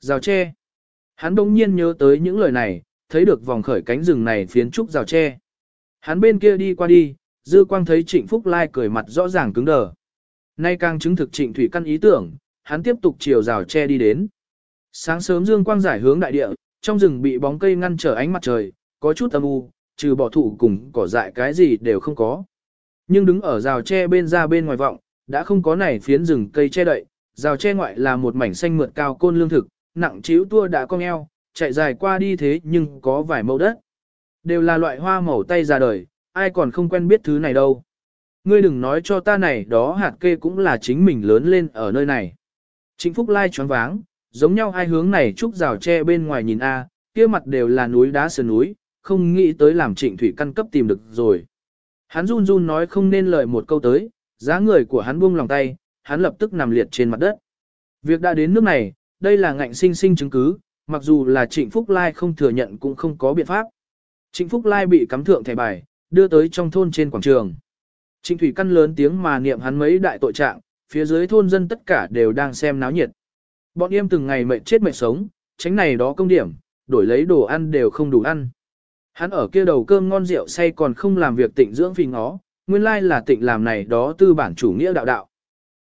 Rào tre. Hắn đông nhiên nhớ tới những lời này, thấy được vòng khởi cánh rừng này phiến trúc rào tre. Hắn bên kia đi qua đi, dư quang thấy trịnh Phúc Lai cười mặt rõ ràng cứng đờ. Nay càng chứng thực trịnh thủy căn ý tưởng, hắn tiếp tục chiều rào tre đi đến. Sáng sớm dương quang giải hướng đại địa, trong rừng bị bóng cây ngăn trở ánh mặt trời, có chút âm u, trừ bỏ thủ cùng cỏ dại cái gì đều không có. Nhưng đứng ở rào tre bên ra bên ngoài vọng, đã không có nảy phiến rừng cây che đậy, rào tre ngoại là một mảnh xanh mượt cao côn lương thực, nặng chiếu tua đã cong eo, chạy dài qua đi thế nhưng có vài mẫu đất. Đều là loại hoa màu tay ra đời, ai còn không quen biết thứ này đâu. Ngươi đừng nói cho ta này đó hạt kê cũng là chính mình lớn lên ở nơi này. Chính Phúc Lai choáng váng, giống nhau hai hướng này trúc rào tre bên ngoài nhìn A, kia mặt đều là núi đá sườn núi, không nghĩ tới làm trịnh thủy căn cấp tìm được rồi. Hắn run run nói không nên lời một câu tới, giá người của hắn buông lòng tay, hắn lập tức nằm liệt trên mặt đất. Việc đã đến nước này, đây là ngạnh sinh sinh chứng cứ, mặc dù là Trịnh Phúc Lai không thừa nhận cũng không có biện pháp. Trịnh Phúc Lai bị cắm thượng thẻ bài, đưa tới trong thôn trên quảng trường. Trịnh Thủy Căn lớn tiếng mà niệm hắn mấy đại tội trạng, phía dưới thôn dân tất cả đều đang xem náo nhiệt. Bọn em từng ngày mệt chết mệt sống, tránh này đó công điểm, đổi lấy đồ ăn đều không đủ ăn. Hắn ở kia đầu cơm ngon rượu say còn không làm việc tịnh dưỡng phì ngó, nguyên lai là tịnh làm này đó tư bản chủ nghĩa đạo đạo.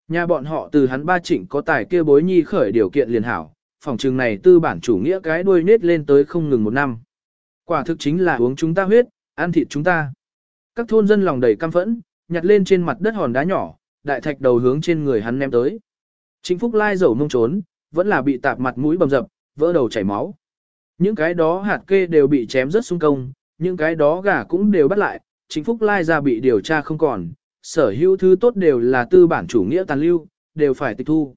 Nhà bọn họ từ hắn ba trịnh có tài kia bối nhi khởi điều kiện liền hảo, phòng trường này tư bản chủ nghĩa cái đuôi nết lên tới không ngừng một năm. Quả thực chính là uống chúng ta huyết, ăn thịt chúng ta. Các thôn dân lòng đầy căm phẫn, nhặt lên trên mặt đất hòn đá nhỏ, đại thạch đầu hướng trên người hắn ném tới. Chính Phúc Lai dầu mông trốn, vẫn là bị tạp mặt mũi bầm dập, vỡ đầu chảy máu. Những cái đó hạt kê đều bị chém rất xung công, những cái đó gà cũng đều bắt lại, Chính Phúc Lai ra bị điều tra không còn, sở hữu thứ tốt đều là tư bản chủ nghĩa tàn lưu, đều phải tịch thu.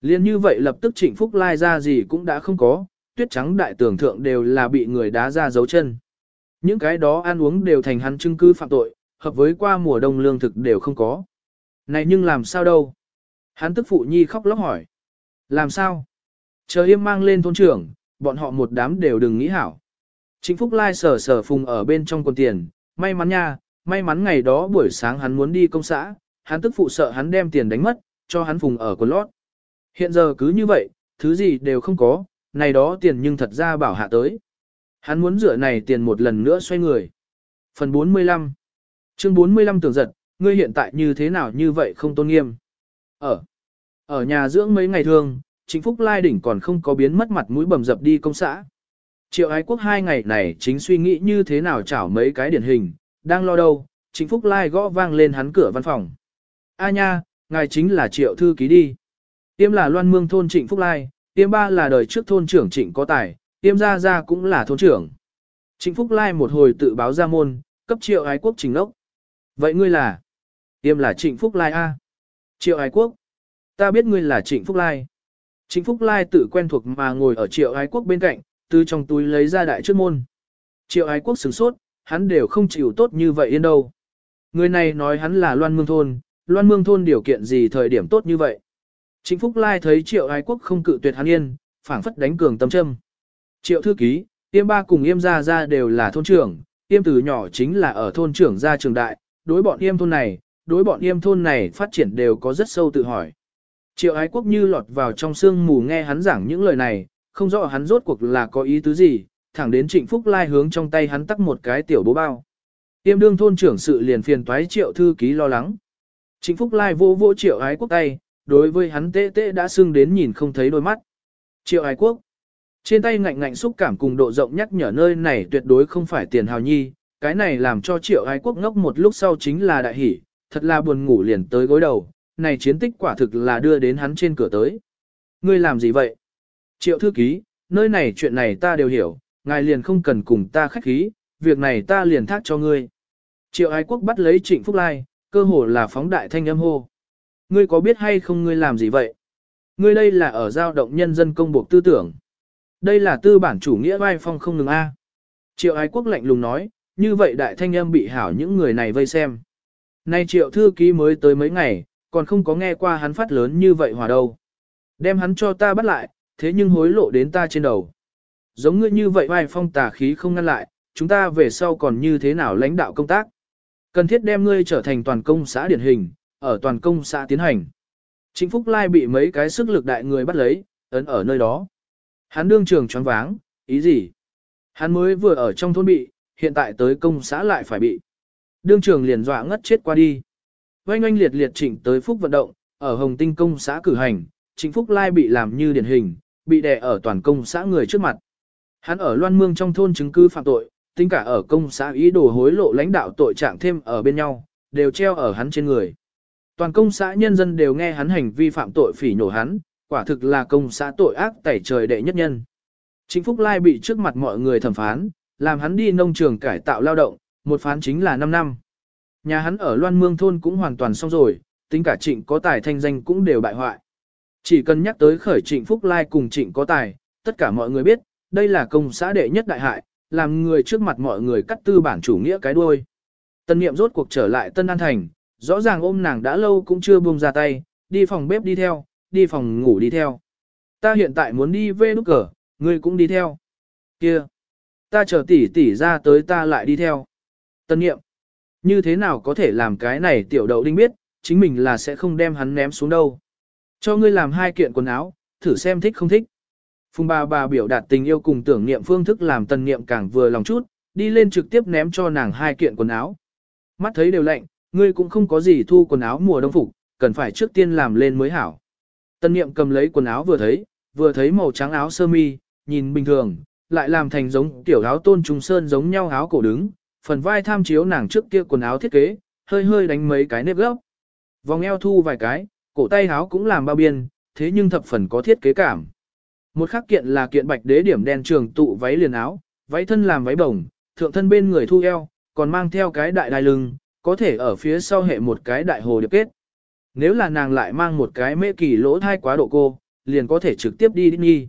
Liên như vậy lập tức Trịnh Phúc Lai ra gì cũng đã không có, tuyết trắng đại tưởng thượng đều là bị người đá ra dấu chân. Những cái đó ăn uống đều thành hắn chứng cứ phạm tội, hợp với qua mùa đông lương thực đều không có. Này nhưng làm sao đâu? Hắn tức phụ nhi khóc lóc hỏi. Làm sao? Chờ yêm mang lên thôn trưởng, bọn họ một đám đều đừng nghĩ hảo. Trịnh Phúc Lai sở sở phùng ở bên trong quần tiền, may mắn nha, may mắn ngày đó buổi sáng hắn muốn đi công xã, hắn tức phụ sợ hắn đem tiền đánh mất, cho hắn phùng ở quần lót. Hiện giờ cứ như vậy, thứ gì đều không có, này đó tiền nhưng thật ra bảo hạ tới. Hắn muốn rửa này tiền một lần nữa xoay người. Phần 45 Chương 45 tưởng giật, ngươi hiện tại như thế nào như vậy không tôn nghiêm. Ở ở nhà dưỡng mấy ngày thường, chính phúc lai đỉnh còn không có biến mất mặt mũi bầm dập đi công xã. Triệu ái quốc hai ngày này chính suy nghĩ như thế nào chảo mấy cái điển hình, đang lo đâu, chính phúc lai gõ vang lên hắn cửa văn phòng. A nha, ngài chính là triệu thư ký đi. Tiêm là loan mương thôn trịnh phúc lai, tiêm ba là đời trước thôn trưởng trịnh có tài, tiêm gia gia cũng là thôn trưởng. Trịnh phúc lai một hồi tự báo ra môn, cấp triệu ái quốc trình lốc. Vậy ngươi là? Tiêm là trịnh phúc lai A. Triệu ái quốc. Ta biết ngươi là trịnh phúc lai. Trịnh phúc lai tự quen thuộc mà ngồi ở triệu ái quốc bên cạnh, từ trong túi lấy ra đại trước môn. Triệu ái quốc sửng sốt, hắn đều không chịu tốt như vậy yên đâu. Người này nói hắn là loan mương thôn, loan mương thôn điều kiện gì thời điểm tốt như vậy. Chính Phúc Lai thấy triệu ái quốc không cự tuyệt hắn yên, phảng phất đánh cường tâm châm. Triệu thư ký, tiêm ba cùng yêm gia gia đều là thôn trưởng, yêm từ nhỏ chính là ở thôn trưởng gia trường đại, đối bọn yêm thôn này, đối bọn yêm thôn này phát triển đều có rất sâu tự hỏi. Triệu ái quốc như lọt vào trong sương mù nghe hắn giảng những lời này, không rõ hắn rốt cuộc là có ý tứ gì, thẳng đến trịnh phúc lai hướng trong tay hắn tắc một cái tiểu bố bao. Tiêm đương thôn trưởng sự liền phiền toái triệu thư ký lo lắng. Trịnh phúc lai vô vô triệu ái quốc tay, đối với hắn tê tê đã sưng đến nhìn không thấy đôi mắt. Triệu ái quốc. Trên tay ngạnh ngạnh xúc cảm cùng độ rộng nhắc nhở nơi này tuyệt đối không phải tiền hào nhi, cái này làm cho triệu ái quốc ngốc một lúc sau chính là đại hỷ, thật là buồn ngủ liền tới gối đầu, này chiến tích quả thực là đưa đến hắn trên cửa tới. Ngươi làm gì vậy? Triệu thư ký, nơi này chuyện này ta đều hiểu, ngài liền không cần cùng ta khách khí, việc này ta liền thác cho ngươi. Triệu ái quốc bắt lấy trịnh Phúc Lai, cơ hồ là phóng đại thanh âm hô. Ngươi có biết hay không ngươi làm gì vậy? Ngươi đây là ở giao động nhân dân công buộc tư tưởng. Đây là tư bản chủ nghĩa vai phong không ngừng A. Triệu ái quốc lạnh lùng nói, như vậy đại thanh âm bị hảo những người này vây xem. Nay triệu thư ký mới tới mấy ngày, còn không có nghe qua hắn phát lớn như vậy hòa đâu. Đem hắn cho ta bắt lại, thế nhưng hối lộ đến ta trên đầu. Giống ngươi như vậy vai phong tà khí không ngăn lại, chúng ta về sau còn như thế nào lãnh đạo công tác. Cần thiết đem ngươi trở thành toàn công xã điển hình, ở toàn công xã tiến hành. Chính Phúc Lai bị mấy cái sức lực đại người bắt lấy, ấn ở nơi đó. Hắn đương trường choáng váng, ý gì? Hắn mới vừa ở trong thôn bị, hiện tại tới công xã lại phải bị. Đương trường liền dọa ngất chết qua đi. Oanh oanh liệt liệt chỉnh tới phúc vận động, ở Hồng Tinh công xã cử hành, Chính phúc lai bị làm như điển hình, bị đè ở toàn công xã người trước mặt. Hắn ở Loan Mương trong thôn chứng cứ phạm tội, tính cả ở công xã ý đồ hối lộ lãnh đạo tội trạng thêm ở bên nhau, đều treo ở hắn trên người. Toàn công xã nhân dân đều nghe hắn hành vi phạm tội phỉ nhổ hắn, quả thực là công xã tội ác tẩy trời đệ nhất nhân. Trịnh Phúc Lai bị trước mặt mọi người thẩm phán, làm hắn đi nông trường cải tạo lao động, một phán chính là 5 năm. Nhà hắn ở Loan Mương Thôn cũng hoàn toàn xong rồi, tính cả trịnh có tài thanh danh cũng đều bại hoại. Chỉ cần nhắc tới khởi trịnh Phúc Lai cùng trịnh có tài, tất cả mọi người biết, đây là công xã đệ nhất đại hại, làm người trước mặt mọi người cắt tư bản chủ nghĩa cái đuôi. Tân niệm rốt cuộc trở lại Tân An Thành, rõ ràng ôm nàng đã lâu cũng chưa buông ra tay, đi phòng bếp đi theo, đi phòng ngủ đi theo. Ta hiện tại muốn đi về nút cờ, ngươi cũng đi theo. Kia, ta chờ tỷ tỷ ra tới ta lại đi theo. Tân niệm, như thế nào có thể làm cái này tiểu đậu đinh biết, chính mình là sẽ không đem hắn ném xuống đâu. Cho ngươi làm hai kiện quần áo, thử xem thích không thích. Phùng bà bà biểu đạt tình yêu cùng tưởng niệm phương thức làm tần niệm càng vừa lòng chút, đi lên trực tiếp ném cho nàng hai kiện quần áo. Mắt thấy đều lạnh, ngươi cũng không có gì thu quần áo mùa đông phục, cần phải trước tiên làm lên mới hảo. Tần niệm cầm lấy quần áo vừa thấy, vừa thấy màu trắng áo sơ mi, nhìn bình thường, lại làm thành giống tiểu áo tôn trung sơn giống nhau áo cổ đứng, phần vai tham chiếu nàng trước kia quần áo thiết kế, hơi hơi đánh mấy cái nếp gốc. Vòng eo thu vài cái, cổ tay áo cũng làm bao biên, thế nhưng thập phần có thiết kế cảm. Một khác kiện là kiện bạch đế điểm đen trường tụ váy liền áo, váy thân làm váy bồng, thượng thân bên người thu eo, còn mang theo cái đại đai lưng, có thể ở phía sau hệ một cái đại hồ điệp kết. Nếu là nàng lại mang một cái mễ kỳ lỗ thai quá độ cô, liền có thể trực tiếp đi đi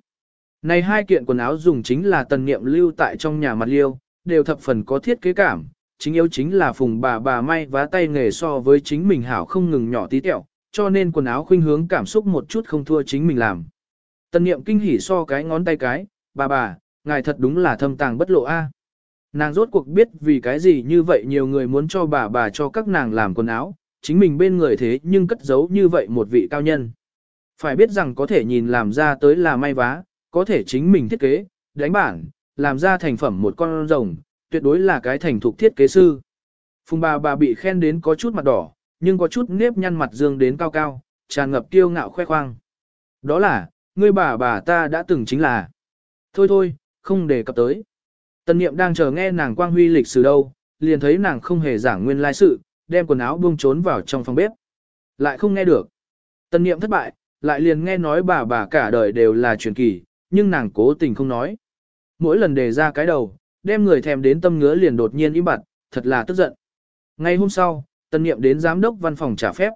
Này hai kiện quần áo dùng chính là tần niệm lưu tại trong nhà mặt liêu, đều thập phần có thiết kế cảm, chính yếu chính là phùng bà bà may vá tay nghề so với chính mình hảo không ngừng nhỏ tí tẹo, cho nên quần áo khuynh hướng cảm xúc một chút không thua chính mình làm. Tần niệm kinh hỉ so cái ngón tay cái, bà bà, ngài thật đúng là thâm tàng bất lộ a. Nàng rốt cuộc biết vì cái gì như vậy nhiều người muốn cho bà bà cho các nàng làm quần áo, chính mình bên người thế nhưng cất giấu như vậy một vị cao nhân. Phải biết rằng có thể nhìn làm ra tới là may vá, có thể chính mình thiết kế, đánh bản, làm ra thành phẩm một con rồng, tuyệt đối là cái thành thục thiết kế sư. Phùng bà bà bị khen đến có chút mặt đỏ, nhưng có chút nếp nhăn mặt dương đến cao cao, tràn ngập kiêu ngạo khoe khoang. Đó là, ngươi bà bà ta đã từng chính là. Thôi thôi, không đề cập tới. Tần niệm đang chờ nghe nàng quang huy lịch sử đâu, liền thấy nàng không hề giảng nguyên lai sự, đem quần áo buông trốn vào trong phòng bếp. Lại không nghe được. Tần niệm thất bại, lại liền nghe nói bà bà cả đời đều là truyền kỳ, nhưng nàng cố tình không nói. Mỗi lần đề ra cái đầu, đem người thèm đến tâm ngứa liền đột nhiên im bặt, thật là tức giận. Ngay hôm sau, tần niệm đến giám đốc văn phòng trả phép.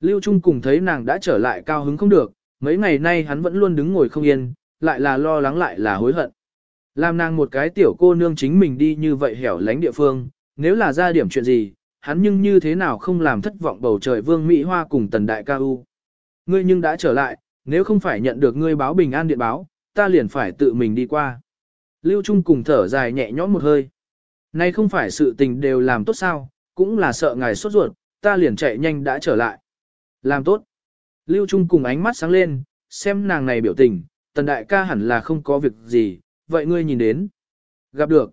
Lưu Trung cùng thấy nàng đã trở lại cao hứng không được, mấy ngày nay hắn vẫn luôn đứng ngồi không yên, lại là lo lắng lại là hối hận. Làm nàng một cái tiểu cô nương chính mình đi như vậy hẻo lánh địa phương, nếu là ra điểm chuyện gì, hắn nhưng như thế nào không làm thất vọng bầu trời vương Mỹ Hoa cùng tần đại ca u. Ngươi nhưng đã trở lại, nếu không phải nhận được ngươi báo bình an điện báo, ta liền phải tự mình đi qua. Lưu Trung cùng thở dài nhẹ nhõm một hơi. Nay không phải sự tình đều làm tốt sao, cũng là sợ ngài sốt ruột, ta liền chạy nhanh đã trở lại. Làm tốt. Lưu Trung cùng ánh mắt sáng lên, xem nàng này biểu tình, tần đại ca hẳn là không có việc gì, vậy ngươi nhìn đến. Gặp được.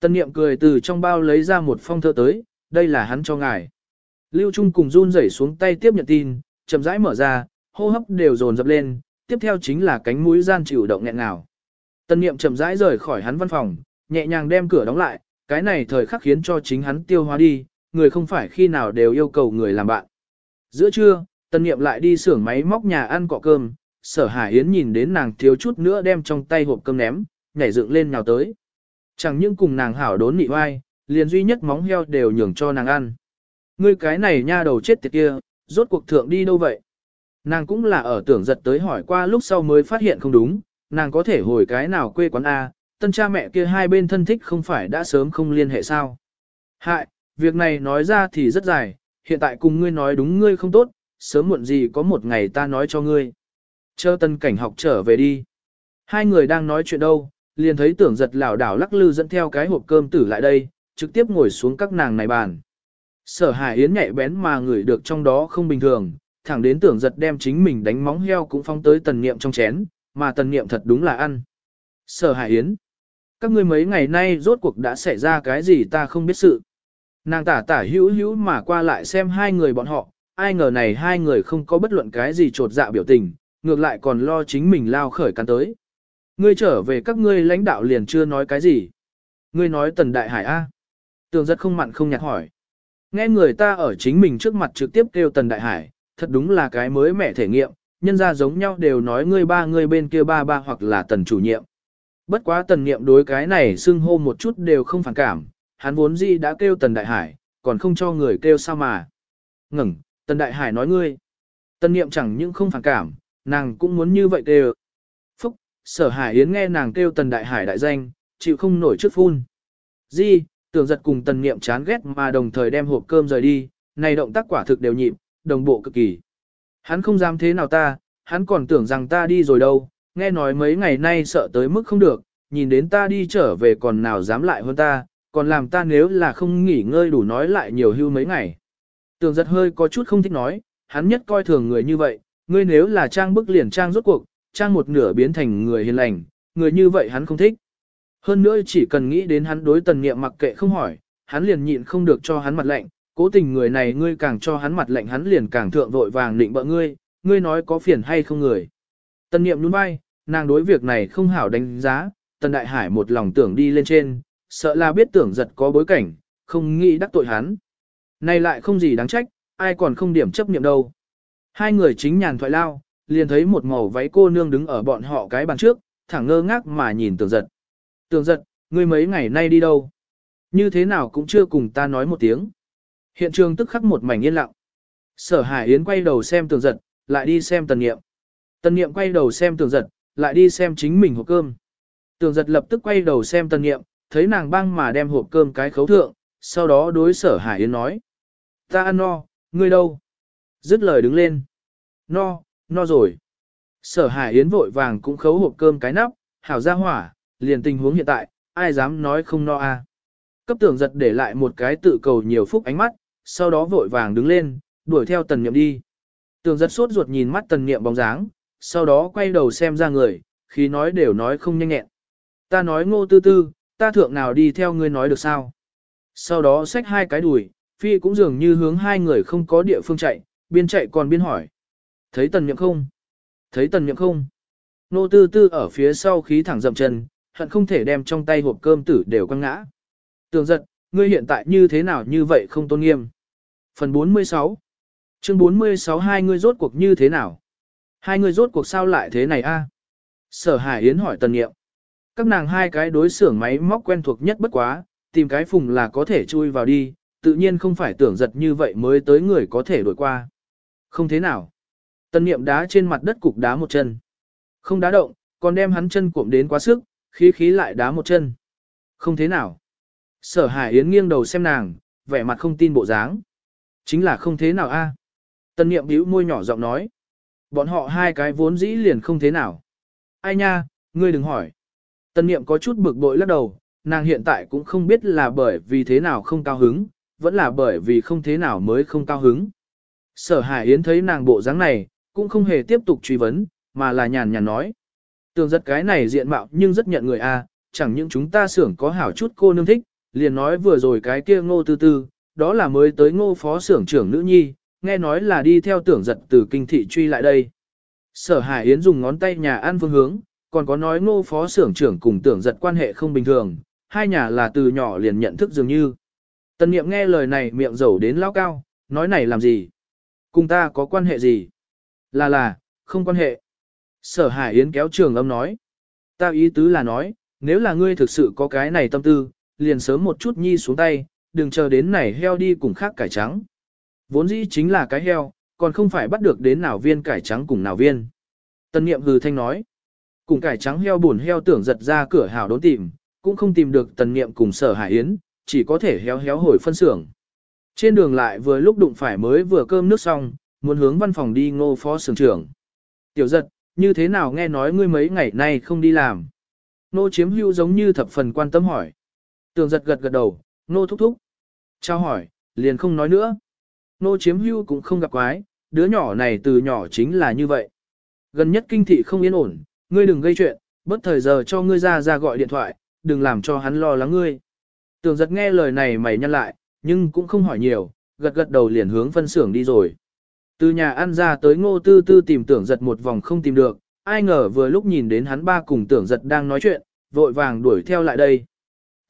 Tần niệm cười từ trong bao lấy ra một phong thơ tới, đây là hắn cho ngài. Lưu Trung cùng run rẩy xuống tay tiếp nhận tin, chậm rãi mở ra, hô hấp đều dồn dập lên, tiếp theo chính là cánh mũi gian chịu động nghẹn ngào. Tần niệm chậm rãi rời khỏi hắn văn phòng, nhẹ nhàng đem cửa đóng lại, cái này thời khắc khiến cho chính hắn tiêu hóa đi, người không phải khi nào đều yêu cầu người làm bạn. Giữa trưa, Tân niệm lại đi xưởng máy móc nhà ăn cọ cơm, sở hải yến nhìn đến nàng thiếu chút nữa đem trong tay hộp cơm ném, nhảy dựng lên nhào tới. Chẳng những cùng nàng hảo đốn nị oai, liền duy nhất móng heo đều nhường cho nàng ăn. Ngươi cái này nha đầu chết tiệt kia, rốt cuộc thượng đi đâu vậy? Nàng cũng là ở tưởng giật tới hỏi qua lúc sau mới phát hiện không đúng, nàng có thể hồi cái nào quê quán A, tân cha mẹ kia hai bên thân thích không phải đã sớm không liên hệ sao. Hại, việc này nói ra thì rất dài, hiện tại cùng ngươi nói đúng ngươi không tốt, sớm muộn gì có một ngày ta nói cho ngươi. Chờ tân cảnh học trở về đi. Hai người đang nói chuyện đâu, liền thấy tưởng giật lảo đảo lắc lư dẫn theo cái hộp cơm tử lại đây, trực tiếp ngồi xuống các nàng này bàn. Sở Hải Yến nhạy bén mà ngửi được trong đó không bình thường, thẳng đến tưởng giật đem chính mình đánh móng heo cũng phong tới tần niệm trong chén, mà tần niệm thật đúng là ăn. Sở Hải Yến. Các ngươi mấy ngày nay rốt cuộc đã xảy ra cái gì ta không biết sự. Nàng tả tả hữu hữu mà qua lại xem hai người bọn họ, ai ngờ này hai người không có bất luận cái gì trột dạ biểu tình, ngược lại còn lo chính mình lao khởi cắn tới. Ngươi trở về các ngươi lãnh đạo liền chưa nói cái gì. Ngươi nói tần đại hải A. Tường rất không mặn không nhạt hỏi. Nghe người ta ở chính mình trước mặt trực tiếp kêu tần đại hải, thật đúng là cái mới mẻ thể nghiệm, nhân ra giống nhau đều nói ngươi ba ngươi bên kia ba ba hoặc là tần chủ nhiệm. Bất quá tần niệm đối cái này xưng hô một chút đều không phản cảm, hắn vốn gì đã kêu tần đại hải, còn không cho người kêu sao mà. Ngừng, tần đại hải nói ngươi. Tần niệm chẳng những không phản cảm, nàng cũng muốn như vậy kêu. Phúc, sở hải yến nghe nàng kêu tần đại hải đại danh, chịu không nổi trước phun. Di, tưởng giật cùng tần niệm chán ghét mà đồng thời đem hộp cơm rời đi, này động tác quả thực đều nhịp, đồng bộ cực kỳ. Hắn không dám thế nào ta, hắn còn tưởng rằng ta đi rồi đâu, nghe nói mấy ngày nay sợ tới mức không được, nhìn đến ta đi trở về còn nào dám lại hơn ta, còn làm ta nếu là không nghỉ ngơi đủ nói lại nhiều hưu mấy ngày. Tường giật hơi có chút không thích nói, hắn nhất coi thường người như vậy, ngươi nếu là trang bức liền trang rốt cuộc, trang một nửa biến thành người hiền lành, người như vậy hắn không thích. Hơn nữa chỉ cần nghĩ đến hắn đối tần nghiệm mặc kệ không hỏi, hắn liền nhịn không được cho hắn mặt lạnh, cố tình người này ngươi càng cho hắn mặt lạnh hắn liền càng thượng vội vàng định bợ ngươi, ngươi nói có phiền hay không người. Tần nghiệm nhún vai, nàng đối việc này không hảo đánh giá, tần đại hải một lòng tưởng đi lên trên, sợ là biết tưởng giật có bối cảnh, không nghĩ đắc tội hắn. Này lại không gì đáng trách, ai còn không điểm chấp niệm đâu. Hai người chính nhàn thoại lao, liền thấy một màu váy cô nương đứng ở bọn họ cái bàn trước, thẳng ngơ ngác mà nhìn tường giật. Tường giật, ngươi mấy ngày nay đi đâu? Như thế nào cũng chưa cùng ta nói một tiếng. Hiện trường tức khắc một mảnh yên lặng. Sở Hải Yến quay đầu xem tường giật, lại đi xem tần nghiệm. Tần nghiệm quay đầu xem tường giật, lại đi xem chính mình hộp cơm. Tường giật lập tức quay đầu xem tần nghiệm, thấy nàng băng mà đem hộp cơm cái khấu thượng, sau đó đối sở Hải Yến nói. Ta ăn no, ngươi đâu? Dứt lời đứng lên. No, no rồi. Sở Hải Yến vội vàng cũng khấu hộp cơm cái nắp, hảo ra hỏa, liền tình huống hiện tại, ai dám nói không no à. Cấp tưởng giật để lại một cái tự cầu nhiều phúc ánh mắt, sau đó vội vàng đứng lên, đuổi theo tần niệm đi. Tưởng giật sốt ruột nhìn mắt tần niệm bóng dáng, sau đó quay đầu xem ra người, khi nói đều nói không nhanh nhẹn. Ta nói ngô tư tư, ta thượng nào đi theo ngươi nói được sao. Sau đó xách hai cái đùi, phi cũng dường như hướng hai người không có địa phương chạy, biên chạy còn biên hỏi. Thấy tần nhậm không? Thấy tần nhậm không? Nô tư tư ở phía sau khí thẳng dậm chân, hận không thể đem trong tay hộp cơm tử đều quăng ngã. Tường giật, ngươi hiện tại như thế nào như vậy không tôn nghiêm. Phần 46 Chương 46 hai ngươi rốt cuộc như thế nào? Hai ngươi rốt cuộc sao lại thế này a? Sở Hải Yến hỏi Tần Nghiệm. Các nàng hai cái đối xưởng máy móc quen thuộc nhất bất quá, tìm cái phùng là có thể chui vào đi, tự nhiên không phải tưởng giật như vậy mới tới người có thể đổi qua. Không thế nào. Tần Niệm đá trên mặt đất cục đá một chân. Không đá động, còn đem hắn chân cuộm đến quá sức, khí khí lại đá một chân. Không thế nào. Sở Hải Yến nghiêng đầu xem nàng, vẻ mặt không tin bộ dáng. Chính là không thế nào a. Tân niệm bĩu môi nhỏ giọng nói. Bọn họ hai cái vốn dĩ liền không thế nào. Ai nha, ngươi đừng hỏi. Tân niệm có chút bực bội lắc đầu, nàng hiện tại cũng không biết là bởi vì thế nào không cao hứng, vẫn là bởi vì không thế nào mới không cao hứng. Sở Hải Yến thấy nàng bộ dáng này, cũng không hề tiếp tục truy vấn, mà là nhàn nhàn nói. Tường giật cái này diện mạo nhưng rất nhận người a, chẳng những chúng ta xưởng có hảo chút cô nương thích, liền nói vừa rồi cái kia ngô tư tư, đó là mới tới ngô phó xưởng trưởng nữ nhi, nghe nói là đi theo tưởng giật từ kinh thị truy lại đây. Sở Hải Yến dùng ngón tay nhà ăn phương hướng, còn có nói ngô phó xưởng trưởng cùng tưởng giật quan hệ không bình thường, hai nhà là từ nhỏ liền nhận thức dường như. Tần niệm nghe lời này miệng dầu đến lao cao, nói này làm gì? Cùng ta có quan hệ gì? Là là, không quan hệ. Sở Hải Yến kéo trường âm nói. Ta ý tứ là nói, nếu là ngươi thực sự có cái này tâm tư, liền sớm một chút nhi xuống tay, đừng chờ đến này heo đi cùng khác cải trắng. Vốn dĩ chính là cái heo, còn không phải bắt được đến nào viên cải trắng cùng nào viên. Tân niệm hừ thanh nói. Cùng cải trắng heo buồn heo tưởng giật ra cửa hào đốn tìm, cũng không tìm được tần niệm cùng sở hải yến, chỉ có thể héo héo hồi phân xưởng. Trên đường lại vừa lúc đụng phải mới vừa cơm nước xong, muốn hướng văn phòng đi ngô phó xưởng trưởng. Tiểu giật, như thế nào nghe nói ngươi mấy ngày nay không đi làm? Nô chiếm hưu giống như thập phần quan tâm hỏi. Tường giật gật gật đầu, nô thúc thúc. Trao hỏi, liền không nói nữa. Nô chiếm hưu cũng không gặp quái, đứa nhỏ này từ nhỏ chính là như vậy. Gần nhất kinh thị không yên ổn, ngươi đừng gây chuyện, bất thời giờ cho ngươi ra ra gọi điện thoại, đừng làm cho hắn lo lắng ngươi. Tưởng giật nghe lời này mày nhăn lại, nhưng cũng không hỏi nhiều, gật gật đầu liền hướng phân xưởng đi rồi. Từ nhà ăn ra tới ngô tư tư tìm tưởng giật một vòng không tìm được, ai ngờ vừa lúc nhìn đến hắn ba cùng tưởng giật đang nói chuyện, vội vàng đuổi theo lại đây.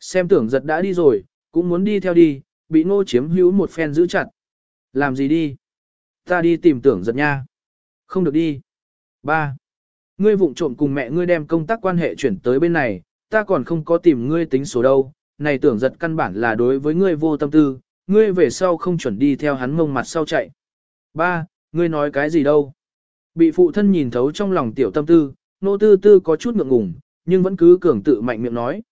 Xem tưởng giật đã đi rồi, cũng muốn đi theo đi, bị ngô chiếm hữu một phen giữ chặt. Làm gì đi? Ta đi tìm tưởng giật nha. Không được đi. Ba. Ngươi vụng trộm cùng mẹ ngươi đem công tác quan hệ chuyển tới bên này, ta còn không có tìm ngươi tính số đâu. Này tưởng giật căn bản là đối với ngươi vô tâm tư, ngươi về sau không chuẩn đi theo hắn mông mặt sau chạy. Ba, ngươi nói cái gì đâu? Bị phụ thân nhìn thấu trong lòng tiểu tâm tư, nô tư tư có chút ngượng ngùng, nhưng vẫn cứ cường tự mạnh miệng nói.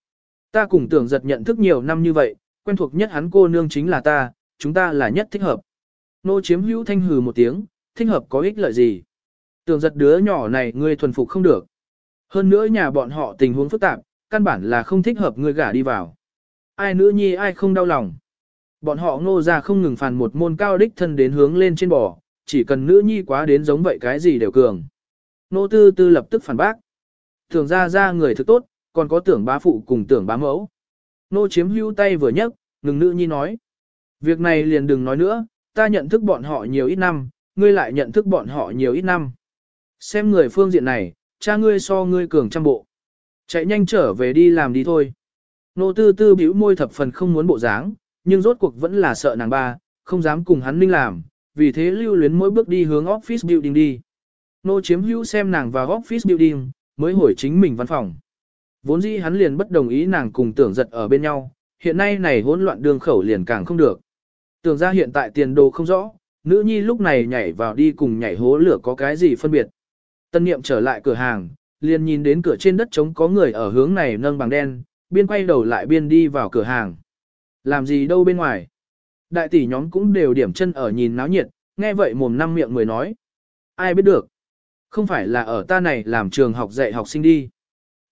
Ta cùng tưởng giật nhận thức nhiều năm như vậy, quen thuộc nhất hắn cô nương chính là ta, chúng ta là nhất thích hợp. Nô chiếm hữu thanh hừ một tiếng, thích hợp có ích lợi gì? Tưởng giật đứa nhỏ này ngươi thuần phục không được. Hơn nữa nhà bọn họ tình huống phức tạp, căn bản là không thích hợp ngươi gả đi vào. Ai nữ nhi ai không đau lòng. Bọn họ ngô ra không ngừng phàn một môn cao đích thân đến hướng lên trên bò, chỉ cần nữ nhi quá đến giống vậy cái gì đều cường. Nô tư tư lập tức phản bác. Thường ra ra người thực tốt, còn có tưởng bá phụ cùng tưởng bá mẫu. Nô chiếm hưu tay vừa nhấc, ngừng nữ nhi nói. Việc này liền đừng nói nữa, ta nhận thức bọn họ nhiều ít năm, ngươi lại nhận thức bọn họ nhiều ít năm. Xem người phương diện này, cha ngươi so ngươi cường trăm bộ. Chạy nhanh trở về đi làm đi thôi. Nô tư tư bĩu môi thập phần không muốn bộ dáng, nhưng rốt cuộc vẫn là sợ nàng ba, không dám cùng hắn ninh làm, vì thế lưu luyến mỗi bước đi hướng office building đi. Nô chiếm hữu xem nàng vào office building, mới hồi chính mình văn phòng. Vốn dĩ hắn liền bất đồng ý nàng cùng tưởng giật ở bên nhau, hiện nay này hỗn loạn đường khẩu liền càng không được. Tưởng ra hiện tại tiền đồ không rõ, nữ nhi lúc này nhảy vào đi cùng nhảy hố lửa có cái gì phân biệt. Tân niệm trở lại cửa hàng, liền nhìn đến cửa trên đất trống có người ở hướng này nâng bằng đen, biên quay đầu lại biên đi vào cửa hàng. Làm gì đâu bên ngoài. Đại tỷ nhóm cũng đều điểm chân ở nhìn náo nhiệt, nghe vậy mồm năm miệng người nói. Ai biết được. Không phải là ở ta này làm trường học dạy học sinh đi.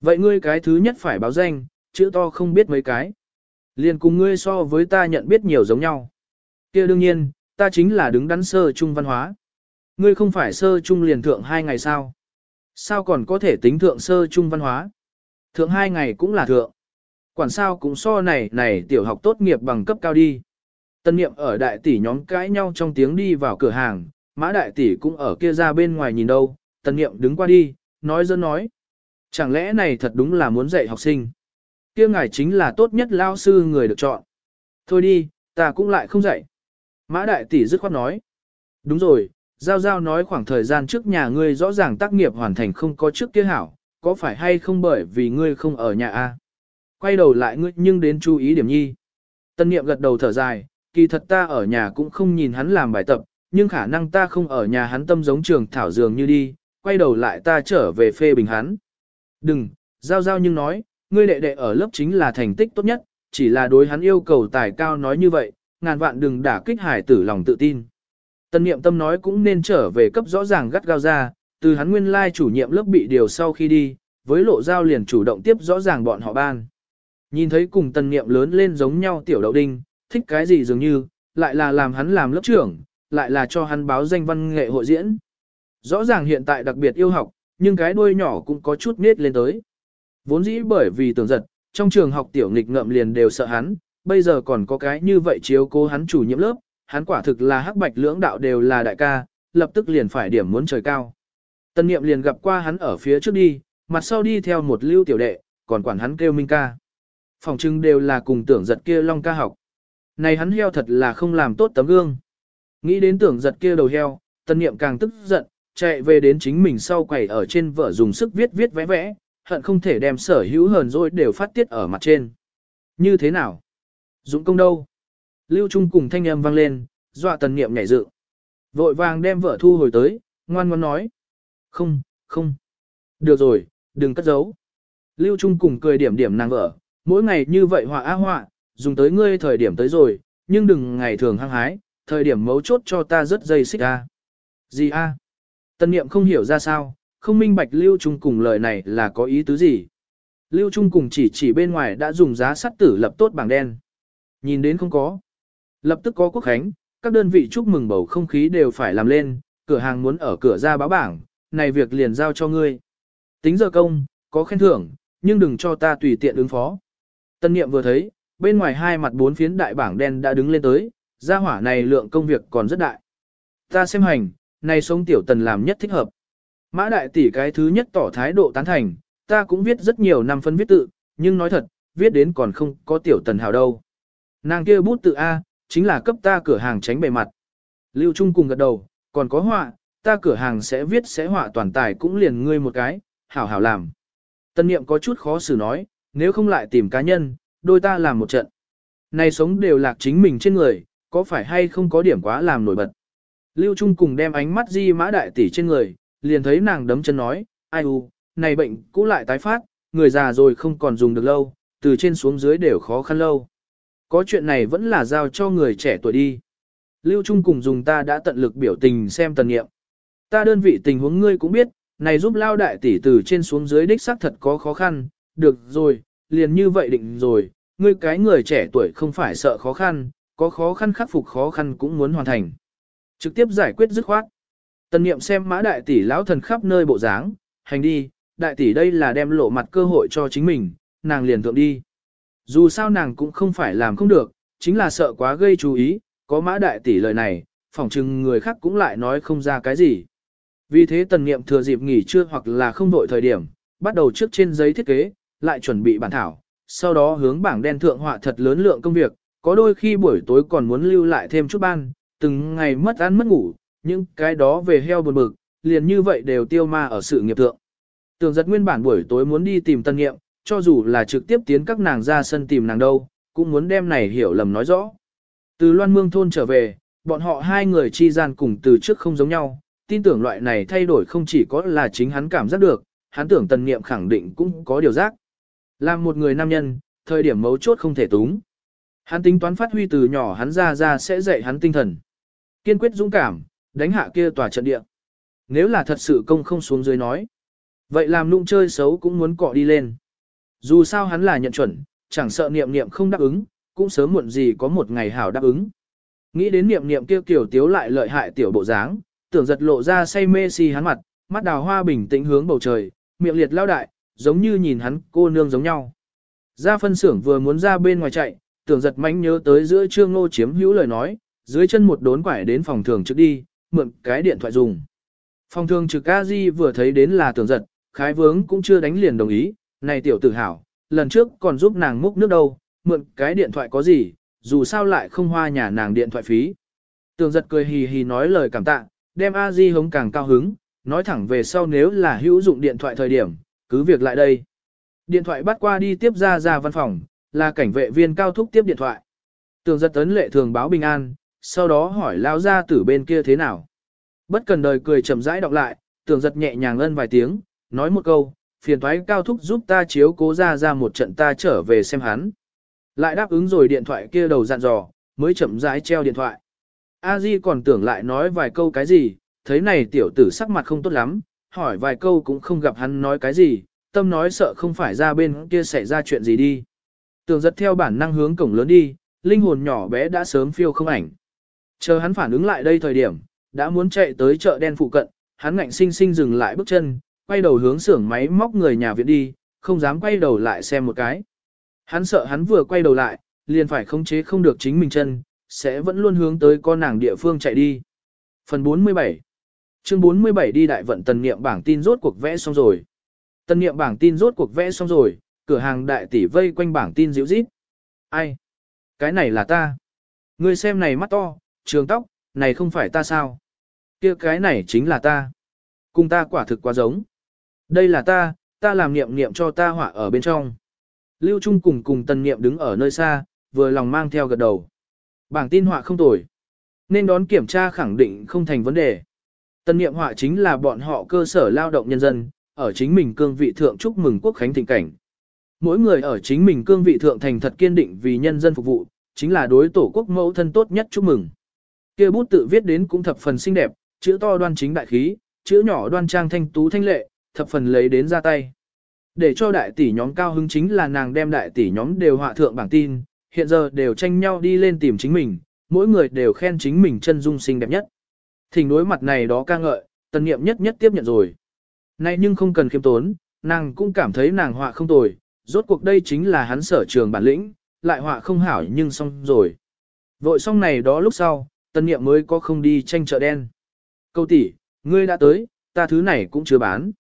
Vậy ngươi cái thứ nhất phải báo danh, chữ to không biết mấy cái. Liền cùng ngươi so với ta nhận biết nhiều giống nhau. kia đương nhiên, ta chính là đứng đắn sơ trung văn hóa. Ngươi không phải sơ trung liền thượng hai ngày sao? Sao còn có thể tính thượng sơ trung văn hóa? Thượng hai ngày cũng là thượng. Quản sao cũng so này này tiểu học tốt nghiệp bằng cấp cao đi. Tân niệm ở đại tỷ nhóm cãi nhau trong tiếng đi vào cửa hàng, mã đại tỷ cũng ở kia ra bên ngoài nhìn đâu, tân niệm đứng qua đi, nói dân nói. Chẳng lẽ này thật đúng là muốn dạy học sinh? Kia ngài chính là tốt nhất lao sư người được chọn. Thôi đi, ta cũng lại không dạy. Mã đại tỷ dứt khoát nói. Đúng rồi, Giao Giao nói khoảng thời gian trước nhà ngươi rõ ràng tác nghiệp hoàn thành không có trước kia hảo, có phải hay không bởi vì ngươi không ở nhà a? Quay đầu lại ngươi nhưng đến chú ý điểm nhi. Tân niệm gật đầu thở dài, kỳ thật ta ở nhà cũng không nhìn hắn làm bài tập, nhưng khả năng ta không ở nhà hắn tâm giống trường thảo dường như đi, quay đầu lại ta trở về phê bình hắn. Đừng, giao giao nhưng nói, ngươi đệ đệ ở lớp chính là thành tích tốt nhất, chỉ là đối hắn yêu cầu tài cao nói như vậy, ngàn vạn đừng đả kích hải tử lòng tự tin. Tân niệm tâm nói cũng nên trở về cấp rõ ràng gắt gao ra, từ hắn nguyên lai chủ nhiệm lớp bị điều sau khi đi, với lộ giao liền chủ động tiếp rõ ràng bọn họ ban. Nhìn thấy cùng tần niệm lớn lên giống nhau tiểu đậu đinh, thích cái gì dường như, lại là làm hắn làm lớp trưởng, lại là cho hắn báo danh văn nghệ hội diễn. Rõ ràng hiện tại đặc biệt yêu học, nhưng cái đuôi nhỏ cũng có chút nết lên tới. Vốn dĩ bởi vì tưởng giật, trong trường học tiểu nghịch ngợm liền đều sợ hắn, bây giờ còn có cái như vậy chiếu cố hắn chủ nhiệm lớp, hắn quả thực là hắc bạch lưỡng đạo đều là đại ca, lập tức liền phải điểm muốn trời cao. Tân niệm liền gặp qua hắn ở phía trước đi, mặt sau đi theo một lưu tiểu đệ, còn quản hắn kêu minh ca. Phòng trưng đều là cùng tưởng giật kia long ca học. Này hắn heo thật là không làm tốt tấm gương. Nghĩ đến tưởng giật kia đầu heo, tân niệm càng tức giận, chạy về đến chính mình sau quầy ở trên vở dùng sức viết viết vẽ vẽ, hận không thể đem sở hữu hờn dỗi đều phát tiết ở mặt trên. Như thế nào? Dũng công đâu? Lưu Trung cùng thanh âm vang lên, dọa tần niệm nhảy dự. Vội vàng đem vợ thu hồi tới, ngoan ngoan nói. Không, không. Được rồi, đừng cất giấu. Lưu Trung cùng cười điểm điểm nàng vợ, mỗi ngày như vậy họa á họa, dùng tới ngươi thời điểm tới rồi, nhưng đừng ngày thường hăng hái, thời điểm mấu chốt cho ta rất dây xích a. Gì a? Tân niệm không hiểu ra sao, không minh bạch Lưu Trung cùng lời này là có ý tứ gì. Lưu Trung cùng chỉ chỉ bên ngoài đã dùng giá sắt tử lập tốt bảng đen. Nhìn đến không có. Lập tức có quốc khánh, các đơn vị chúc mừng bầu không khí đều phải làm lên, cửa hàng muốn ở cửa ra báo bảng, này việc liền giao cho ngươi. Tính giờ công, có khen thưởng, nhưng đừng cho ta tùy tiện ứng phó. Tân niệm vừa thấy, bên ngoài hai mặt bốn phiến đại bảng đen đã đứng lên tới, gia hỏa này lượng công việc còn rất đại. Ta xem hành, này sống tiểu tần làm nhất thích hợp. Mã đại tỷ cái thứ nhất tỏ thái độ tán thành, ta cũng viết rất nhiều năm phân viết tự, nhưng nói thật, viết đến còn không có tiểu tần hào đâu. Nàng kia bút tự A, chính là cấp ta cửa hàng tránh bề mặt. Lưu Trung cùng gật đầu, còn có họa, ta cửa hàng sẽ viết sẽ họa toàn tài cũng liền ngươi một cái, hảo hảo làm. Tân niệm có chút khó xử nói, nếu không lại tìm cá nhân, đôi ta làm một trận. Này sống đều lạc chính mình trên người, có phải hay không có điểm quá làm nổi bật. Lưu Trung cùng đem ánh mắt di mã đại tỷ trên người, liền thấy nàng đấm chân nói, ai u, này bệnh cũ lại tái phát, người già rồi không còn dùng được lâu, từ trên xuống dưới đều khó khăn lâu. Có chuyện này vẫn là giao cho người trẻ tuổi đi. Lưu Trung cùng dùng ta đã tận lực biểu tình xem tần nghiệm. Ta đơn vị tình huống ngươi cũng biết, này giúp lao đại tỷ từ trên xuống dưới đích xác thật có khó khăn, được rồi, liền như vậy định rồi, ngươi cái người trẻ tuổi không phải sợ khó khăn, có khó khăn khắc phục khó khăn cũng muốn hoàn thành. Trực tiếp giải quyết dứt khoát. Tần niệm xem mã đại tỷ lão thần khắp nơi bộ dáng, hành đi, đại tỷ đây là đem lộ mặt cơ hội cho chính mình, nàng liền thượng đi. Dù sao nàng cũng không phải làm không được, chính là sợ quá gây chú ý, có mã đại tỷ lời này, phỏng chừng người khác cũng lại nói không ra cái gì. Vì thế tần niệm thừa dịp nghỉ trưa hoặc là không đội thời điểm, bắt đầu trước trên giấy thiết kế, lại chuẩn bị bản thảo, sau đó hướng bảng đen thượng họa thật lớn lượng công việc, có đôi khi buổi tối còn muốn lưu lại thêm chút ban, từng ngày mất ăn mất ngủ, những cái đó về heo buồn bực, liền như vậy đều tiêu ma ở sự nghiệp thượng. Tường giật nguyên bản buổi tối muốn đi tìm tân nghiệm, cho dù là trực tiếp tiến các nàng ra sân tìm nàng đâu, cũng muốn đem này hiểu lầm nói rõ. Từ loan mương thôn trở về, bọn họ hai người chi gian cùng từ trước không giống nhau, tin tưởng loại này thay đổi không chỉ có là chính hắn cảm giác được, hắn tưởng tần nghiệm khẳng định cũng có điều giác. Làm một người nam nhân, thời điểm mấu chốt không thể túng. Hắn tính toán phát huy từ nhỏ hắn ra ra sẽ dạy hắn tinh thần. Kiên quyết dũng cảm, đánh hạ kia tòa trận địa. Nếu là thật sự công không xuống dưới nói. Vậy làm nụng chơi xấu cũng muốn cọ đi lên. Dù sao hắn là nhận chuẩn, chẳng sợ niệm niệm không đáp ứng, cũng sớm muộn gì có một ngày hảo đáp ứng. Nghĩ đến niệm niệm kia kiểu tiếu lại lợi hại tiểu bộ dáng, tưởng giật lộ ra say mê si hắn mặt, mắt đào hoa bình tĩnh hướng bầu trời, miệng liệt lao đại, giống như nhìn hắn cô nương giống nhau. Ra phân xưởng vừa muốn ra bên ngoài chạy, tưởng giật mánh nhớ tới giữa trương ngô chiếm hữu lời nói, dưới chân một đốn quải đến phòng thường trước đi, mượn cái điện thoại dùng. Phòng thường trực a di vừa thấy đến là tưởng giật, khái vướng cũng chưa đánh liền đồng ý, này tiểu tử hảo, lần trước còn giúp nàng múc nước đâu, mượn cái điện thoại có gì, dù sao lại không hoa nhà nàng điện thoại phí. Tưởng giật cười hì hì nói lời cảm tạ, đem a di hống càng cao hứng, nói thẳng về sau nếu là hữu dụng điện thoại thời điểm, cứ việc lại đây. Điện thoại bắt qua đi tiếp ra ra văn phòng, là cảnh vệ viên cao thúc tiếp điện thoại. Tường giật tấn lệ thường báo bình an, sau đó hỏi lao ra tử bên kia thế nào. Bất cần đời cười chậm rãi đọc lại, tường giật nhẹ nhàng ân vài tiếng, nói một câu, phiền thoái cao thúc giúp ta chiếu cố ra ra một trận ta trở về xem hắn. Lại đáp ứng rồi điện thoại kia đầu dặn dò, mới chậm rãi treo điện thoại. A Di còn tưởng lại nói vài câu cái gì, thấy này tiểu tử sắc mặt không tốt lắm, hỏi vài câu cũng không gặp hắn nói cái gì, tâm nói sợ không phải ra bên kia xảy ra chuyện gì đi. Tường giật theo bản năng hướng cổng lớn đi, linh hồn nhỏ bé đã sớm phiêu không ảnh. Chờ hắn phản ứng lại đây thời điểm, đã muốn chạy tới chợ đen phụ cận, hắn ngạnh sinh sinh dừng lại bước chân, quay đầu hướng xưởng máy móc người nhà viện đi, không dám quay đầu lại xem một cái. Hắn sợ hắn vừa quay đầu lại, liền phải khống chế không được chính mình chân, sẽ vẫn luôn hướng tới con nàng địa phương chạy đi. Phần 47 Chương 47 đi đại vận tần niệm bảng tin rốt cuộc vẽ xong rồi. Tần niệm bảng tin rốt cuộc vẽ xong rồi, cửa hàng đại tỷ vây quanh bảng tin dịu rít. Ai? Cái này là ta. Ngươi xem này mắt to, trường tóc, này không phải ta sao? kia cái này chính là ta. Cùng ta quả thực quá giống. Đây là ta, ta làm niệm niệm cho ta họa ở bên trong. Lưu Trung cùng cùng tần niệm đứng ở nơi xa, vừa lòng mang theo gật đầu. Bảng tin họa không tồi. Nên đón kiểm tra khẳng định không thành vấn đề. Tân niệm họa chính là bọn họ cơ sở lao động nhân dân, ở chính mình cương vị thượng chúc mừng quốc khánh thịnh cảnh. Mỗi người ở chính mình cương vị thượng thành thật kiên định vì nhân dân phục vụ, chính là đối tổ quốc mẫu thân tốt nhất chúc mừng. Kia bút tự viết đến cũng thập phần xinh đẹp, chữ to đoan chính đại khí, chữ nhỏ đoan trang thanh tú thanh lệ, thập phần lấy đến ra tay. Để cho đại tỷ nhóm cao hứng chính là nàng đem đại tỷ nhóm đều họa thượng bảng tin, hiện giờ đều tranh nhau đi lên tìm chính mình, mỗi người đều khen chính mình chân dung xinh đẹp nhất. Thỉnh đối mặt này đó ca ngợi, tần niệm nhất nhất tiếp nhận rồi. Nay nhưng không cần khiêm tốn, Nàng cũng cảm thấy nàng họa không tồi, rốt cuộc đây chính là hắn sở trường bản lĩnh, lại họa không hảo nhưng xong rồi. Vội xong này đó lúc sau, tân niệm mới có không đi tranh chợ đen. Câu tỷ, ngươi đã tới, ta thứ này cũng chưa bán.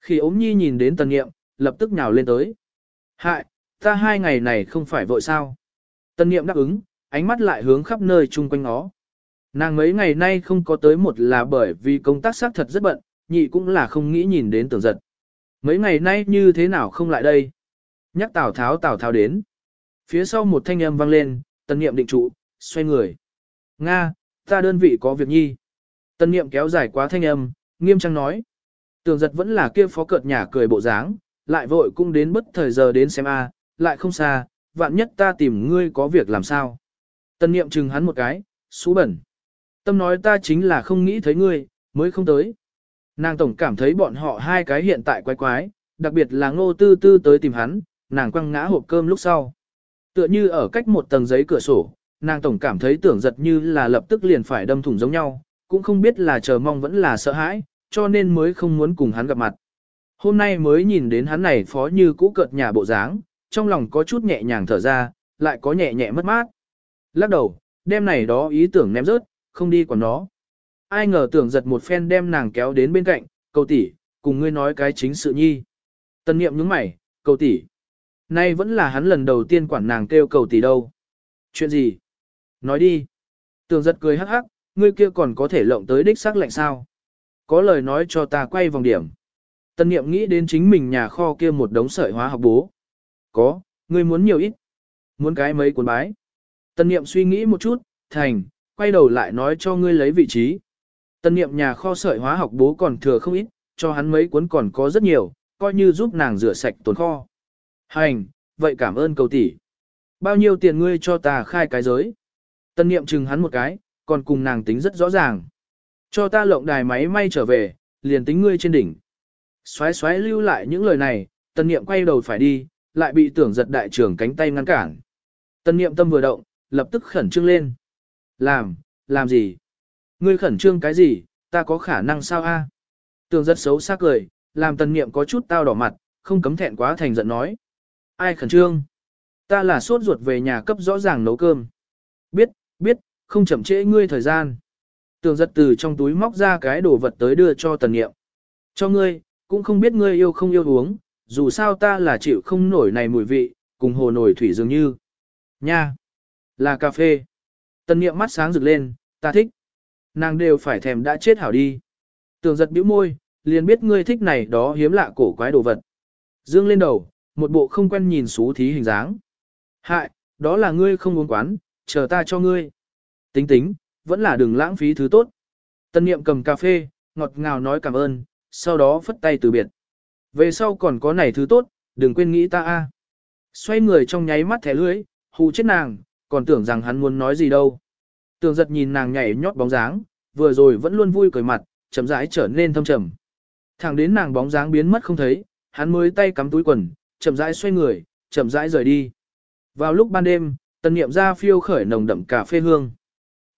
Khi ốm nhi nhìn đến tân niệm, lập tức nhào lên tới. Hại, ta hai ngày này không phải vội sao. Tân niệm đáp ứng, ánh mắt lại hướng khắp nơi chung quanh nó. Nàng mấy ngày nay không có tới một là bởi vì công tác xác thật rất bận, nhị cũng là không nghĩ nhìn đến tưởng giật. Mấy ngày nay như thế nào không lại đây? Nhắc Tào Tháo Tào Tháo đến. Phía sau một thanh âm vang lên, tân niệm định trụ, xoay người. Nga, ta đơn vị có việc nhi. Tân niệm kéo dài quá thanh âm, nghiêm trang nói. Tường giật vẫn là kia phó cợt nhà cười bộ dáng, lại vội cũng đến bất thời giờ đến xem a, lại không xa, vạn nhất ta tìm ngươi có việc làm sao. Tân niệm chừng hắn một cái, xú bẩn. Tâm nói ta chính là không nghĩ thấy ngươi, mới không tới. Nàng tổng cảm thấy bọn họ hai cái hiện tại quái quái, đặc biệt là ngô tư tư tới tìm hắn, nàng quăng ngã hộp cơm lúc sau. Tựa như ở cách một tầng giấy cửa sổ, nàng tổng cảm thấy tưởng giật như là lập tức liền phải đâm thủng giống nhau, cũng không biết là chờ mong vẫn là sợ hãi, cho nên mới không muốn cùng hắn gặp mặt. Hôm nay mới nhìn đến hắn này phó như cũ cợt nhà bộ dáng, trong lòng có chút nhẹ nhàng thở ra, lại có nhẹ nhẹ mất mát. Lắc đầu, đêm này đó ý tưởng ném rớt, không đi quản nó. Ai ngờ tưởng giật một phen đem nàng kéo đến bên cạnh, cầu tỷ, cùng ngươi nói cái chính sự nhi. Tân niệm nhướng mày, cầu tỷ. Nay vẫn là hắn lần đầu tiên quản nàng kêu cầu tỷ đâu. Chuyện gì? Nói đi. Tưởng giật cười hắc hắc, ngươi kia còn có thể lộng tới đích xác lạnh sao. Có lời nói cho ta quay vòng điểm. Tân niệm nghĩ đến chính mình nhà kho kia một đống sợi hóa học bố. Có, ngươi muốn nhiều ít. Muốn cái mấy cuốn bái. Tân niệm suy nghĩ một chút, thành, quay đầu lại nói cho ngươi lấy vị trí. Tân niệm nhà kho sợi hóa học bố còn thừa không ít, cho hắn mấy cuốn còn có rất nhiều, coi như giúp nàng rửa sạch tồn kho. Hành, vậy cảm ơn cầu tỷ. Bao nhiêu tiền ngươi cho ta khai cái giới? Tân niệm chừng hắn một cái, còn cùng nàng tính rất rõ ràng. Cho ta lộng đài máy may trở về, liền tính ngươi trên đỉnh. Xoáy xoáy lưu lại những lời này, tân niệm quay đầu phải đi, lại bị tưởng giật đại trưởng cánh tay ngăn cản. Tân niệm tâm vừa động, lập tức khẩn trương lên. Làm, làm gì? Ngươi khẩn trương cái gì, ta có khả năng sao a? tường rất xấu xác cười, làm tần niệm có chút tao đỏ mặt, không cấm thẹn quá thành giận nói. Ai khẩn trương? Ta là sốt ruột về nhà cấp rõ ràng nấu cơm. Biết, biết, không chậm trễ ngươi thời gian. Tường giật từ trong túi móc ra cái đồ vật tới đưa cho tần niệm. Cho ngươi, cũng không biết ngươi yêu không yêu uống, dù sao ta là chịu không nổi này mùi vị, cùng hồ nổi thủy dường như. Nha! Là cà phê. Tần Niệm mắt sáng rực lên, ta thích. Nàng đều phải thèm đã chết hảo đi. Tường giật bĩu môi, liền biết ngươi thích này đó hiếm lạ cổ quái đồ vật. Dương lên đầu, một bộ không quen nhìn xú thí hình dáng. Hại, đó là ngươi không uống quán, chờ ta cho ngươi. Tính tính, vẫn là đừng lãng phí thứ tốt. Tân niệm cầm cà phê, ngọt ngào nói cảm ơn, sau đó phất tay từ biệt. Về sau còn có này thứ tốt, đừng quên nghĩ ta a. Xoay người trong nháy mắt thẻ lưới, hù chết nàng, còn tưởng rằng hắn muốn nói gì đâu. Tường giật nhìn nàng nhảy nhót bóng dáng, vừa rồi vẫn luôn vui cười mặt, chậm rãi trở nên thâm trầm. Thẳng đến nàng bóng dáng biến mất không thấy, hắn mới tay cắm túi quần, chậm rãi xoay người, chậm rãi rời đi. Vào lúc ban đêm, tần niệm ra phiêu khởi nồng đậm cà phê hương.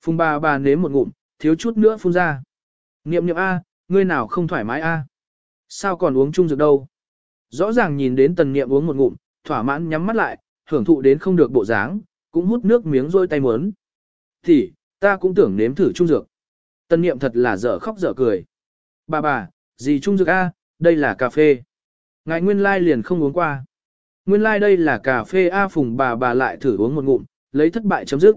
Phùng bà bà nếm một ngụm, thiếu chút nữa phun ra. Niệm niệm A, ngươi nào không thoải mái A. Sao còn uống chung dược đâu? Rõ ràng nhìn đến tần niệm uống một ngụm, thỏa mãn nhắm mắt lại, hưởng thụ đến không được bộ dáng, cũng hút nước miếng rôi tay muốn. Thì, ta cũng tưởng nếm thử trung dược. Tần niệm thật là dở khóc dở cười. Bà bà, gì trung dược A, đây là cà phê. Ngài nguyên lai liền không uống qua. Nguyên lai like đây là cà phê A Phùng bà bà lại thử uống một ngụm, lấy thất bại chấm dứt.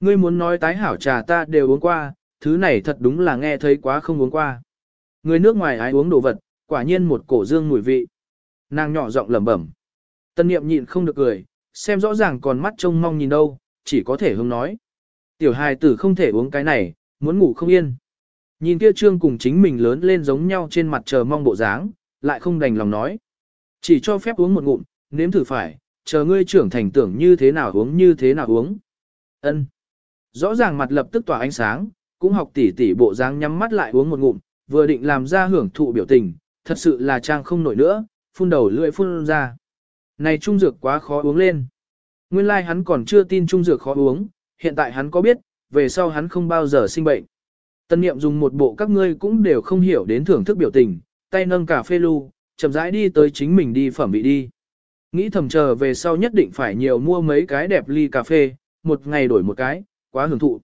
Ngươi muốn nói tái hảo trà ta đều uống qua, thứ này thật đúng là nghe thấy quá không uống qua. Người nước ngoài ai uống đồ vật, quả nhiên một cổ dương mùi vị. Nàng nhỏ giọng lẩm bẩm. Tân niệm nhịn không được cười, xem rõ ràng còn mắt trông mong nhìn đâu, chỉ có thể hướng nói. Tiểu hài tử không thể uống cái này, muốn ngủ không yên. Nhìn kia trương cùng chính mình lớn lên giống nhau trên mặt chờ mong bộ dáng, lại không đành lòng nói. Chỉ cho phép uống một ngụm, nếm thử phải, chờ ngươi trưởng thành tưởng như thế nào uống như thế nào uống. Ân. Rõ ràng mặt lập tức tỏa ánh sáng, cũng học tỉ tỉ bộ dáng nhắm mắt lại uống một ngụm, vừa định làm ra hưởng thụ biểu tình, thật sự là trang không nổi nữa, phun đầu lưỡi phun ra. Này trung dược quá khó uống lên. Nguyên lai like hắn còn chưa tin trung dược khó uống, hiện tại hắn có biết, về sau hắn không bao giờ sinh bệnh. Tân niệm dùng một bộ các ngươi cũng đều không hiểu đến thưởng thức biểu tình, tay nâng cà phê lu, chậm rãi đi tới chính mình đi phẩm vị đi. Nghĩ thầm chờ về sau nhất định phải nhiều mua mấy cái đẹp ly cà phê, một ngày đổi một cái, quá hưởng thụ.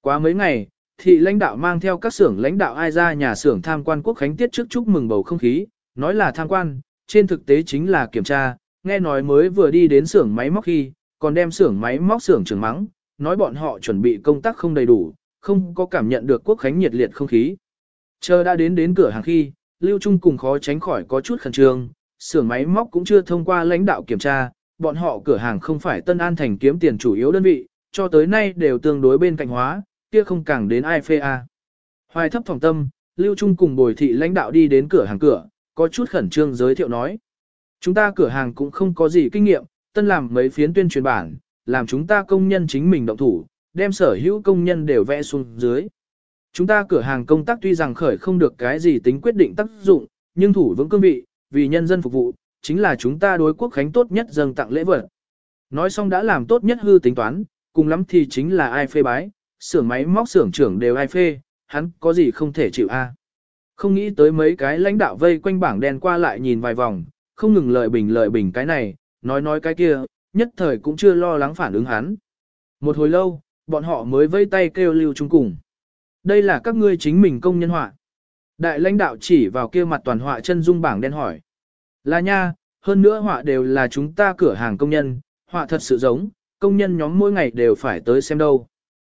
Quá mấy ngày, thị lãnh đạo mang theo các xưởng lãnh đạo ai ra nhà xưởng tham quan quốc khánh tiết trước chúc mừng bầu không khí, nói là tham quan, trên thực tế chính là kiểm tra, nghe nói mới vừa đi đến xưởng máy móc khi, còn đem xưởng máy móc xưởng trưởng mắng, nói bọn họ chuẩn bị công tác không đầy đủ, không có cảm nhận được quốc khánh nhiệt liệt không khí. Chờ đã đến đến cửa hàng khi, Lưu Trung cùng khó tránh khỏi có chút khẩn trương, xưởng máy móc cũng chưa thông qua lãnh đạo kiểm tra, bọn họ cửa hàng không phải Tân An thành kiếm tiền chủ yếu đơn vị, cho tới nay đều tương đối bên cạnh hóa, kia không càng đến ai phê a. Hoài thấp phòng tâm, Lưu Trung cùng bồi thị lãnh đạo đi đến cửa hàng cửa, có chút khẩn trương giới thiệu nói. Chúng ta cửa hàng cũng không có gì kinh nghiệm, tân làm mấy phiến tuyên truyền bản, làm chúng ta công nhân chính mình động thủ, đem sở hữu công nhân đều vẽ xuống dưới. Chúng ta cửa hàng công tác tuy rằng khởi không được cái gì tính quyết định tác dụng, nhưng thủ vững cương vị, vì nhân dân phục vụ, chính là chúng ta đối quốc khánh tốt nhất dâng tặng lễ vật. Nói xong đã làm tốt nhất hư tính toán, cùng lắm thì chính là ai phê bái, xưởng máy móc xưởng trưởng đều ai phê, hắn có gì không thể chịu a. Không nghĩ tới mấy cái lãnh đạo vây quanh bảng đen qua lại nhìn vài vòng, không ngừng lợi bình lợi bình cái này, nói nói cái kia, nhất thời cũng chưa lo lắng phản ứng hắn. Một hồi lâu, bọn họ mới vây tay kêu lưu chung cùng. Đây là các ngươi chính mình công nhân họa. Đại lãnh đạo chỉ vào kia mặt toàn họa chân dung bảng đen hỏi. Là nha, hơn nữa họa đều là chúng ta cửa hàng công nhân, họa thật sự giống, công nhân nhóm mỗi ngày đều phải tới xem đâu.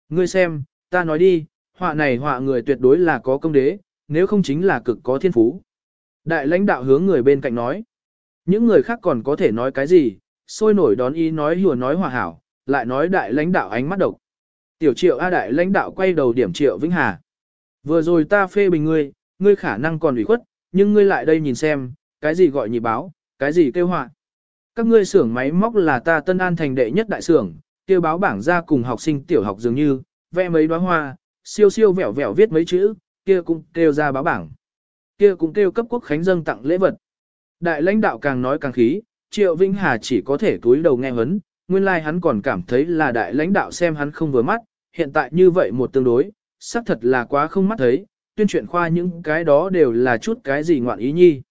Ngươi xem, ta nói đi, họa này họa người tuyệt đối là có công đế, nếu không chính là cực có thiên phú. Đại lãnh đạo hướng người bên cạnh nói. Những người khác còn có thể nói cái gì, sôi nổi đón ý nói hùa nói hòa hảo, lại nói đại lãnh đạo ánh mắt độc. Tiểu triệu A đại lãnh đạo quay đầu điểm triệu Vĩnh Hà. Vừa rồi ta phê bình ngươi, ngươi khả năng còn ủy khuất, nhưng ngươi lại đây nhìn xem, cái gì gọi nhị báo, cái gì kêu họa. Các ngươi xưởng máy móc là ta tân an thành đệ nhất đại xưởng, kêu báo bảng ra cùng học sinh tiểu học dường như, vẽ mấy đóa hoa, siêu siêu vẹo vẹo viết mấy chữ, kia cũng kêu ra báo bảng. Kia cũng kêu cấp quốc khánh dâng tặng lễ vật. Đại lãnh đạo càng nói càng khí, Triệu Vĩnh Hà chỉ có thể túi đầu nghe hấn, nguyên lai like hắn còn cảm thấy là đại lãnh đạo xem hắn không vừa mắt, hiện tại như vậy một tương đối, xác thật là quá không mắt thấy, tuyên truyện khoa những cái đó đều là chút cái gì ngoạn ý nhi.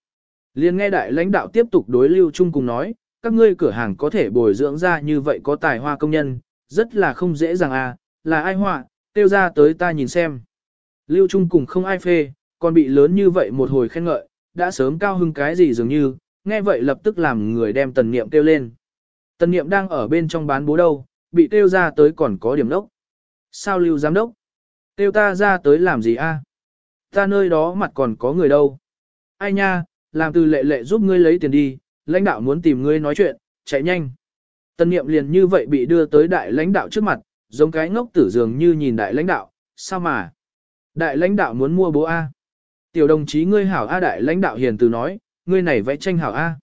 Liên nghe đại lãnh đạo tiếp tục đối lưu chung cùng nói, các ngươi cửa hàng có thể bồi dưỡng ra như vậy có tài hoa công nhân, rất là không dễ dàng à, là ai họa, tiêu ra tới ta nhìn xem. Lưu Trung cùng không ai phê, còn bị lớn như vậy một hồi khen ngợi, đã sớm cao hưng cái gì dường như, nghe vậy lập tức làm người đem tần niệm kêu lên. Tần niệm đang ở bên trong bán bố đâu, bị kêu ra tới còn có điểm đốc. Sao lưu giám đốc? Kêu ta ra tới làm gì a? Ta nơi đó mặt còn có người đâu. Ai nha, làm từ lệ lệ giúp ngươi lấy tiền đi, lãnh đạo muốn tìm ngươi nói chuyện, chạy nhanh. Tần niệm liền như vậy bị đưa tới đại lãnh đạo trước mặt, giống cái ngốc tử dường như nhìn đại lãnh đạo, sao mà? Đại lãnh đạo muốn mua bố A. Tiểu đồng chí ngươi hảo A đại lãnh đạo hiền từ nói, ngươi này vẽ tranh hảo A.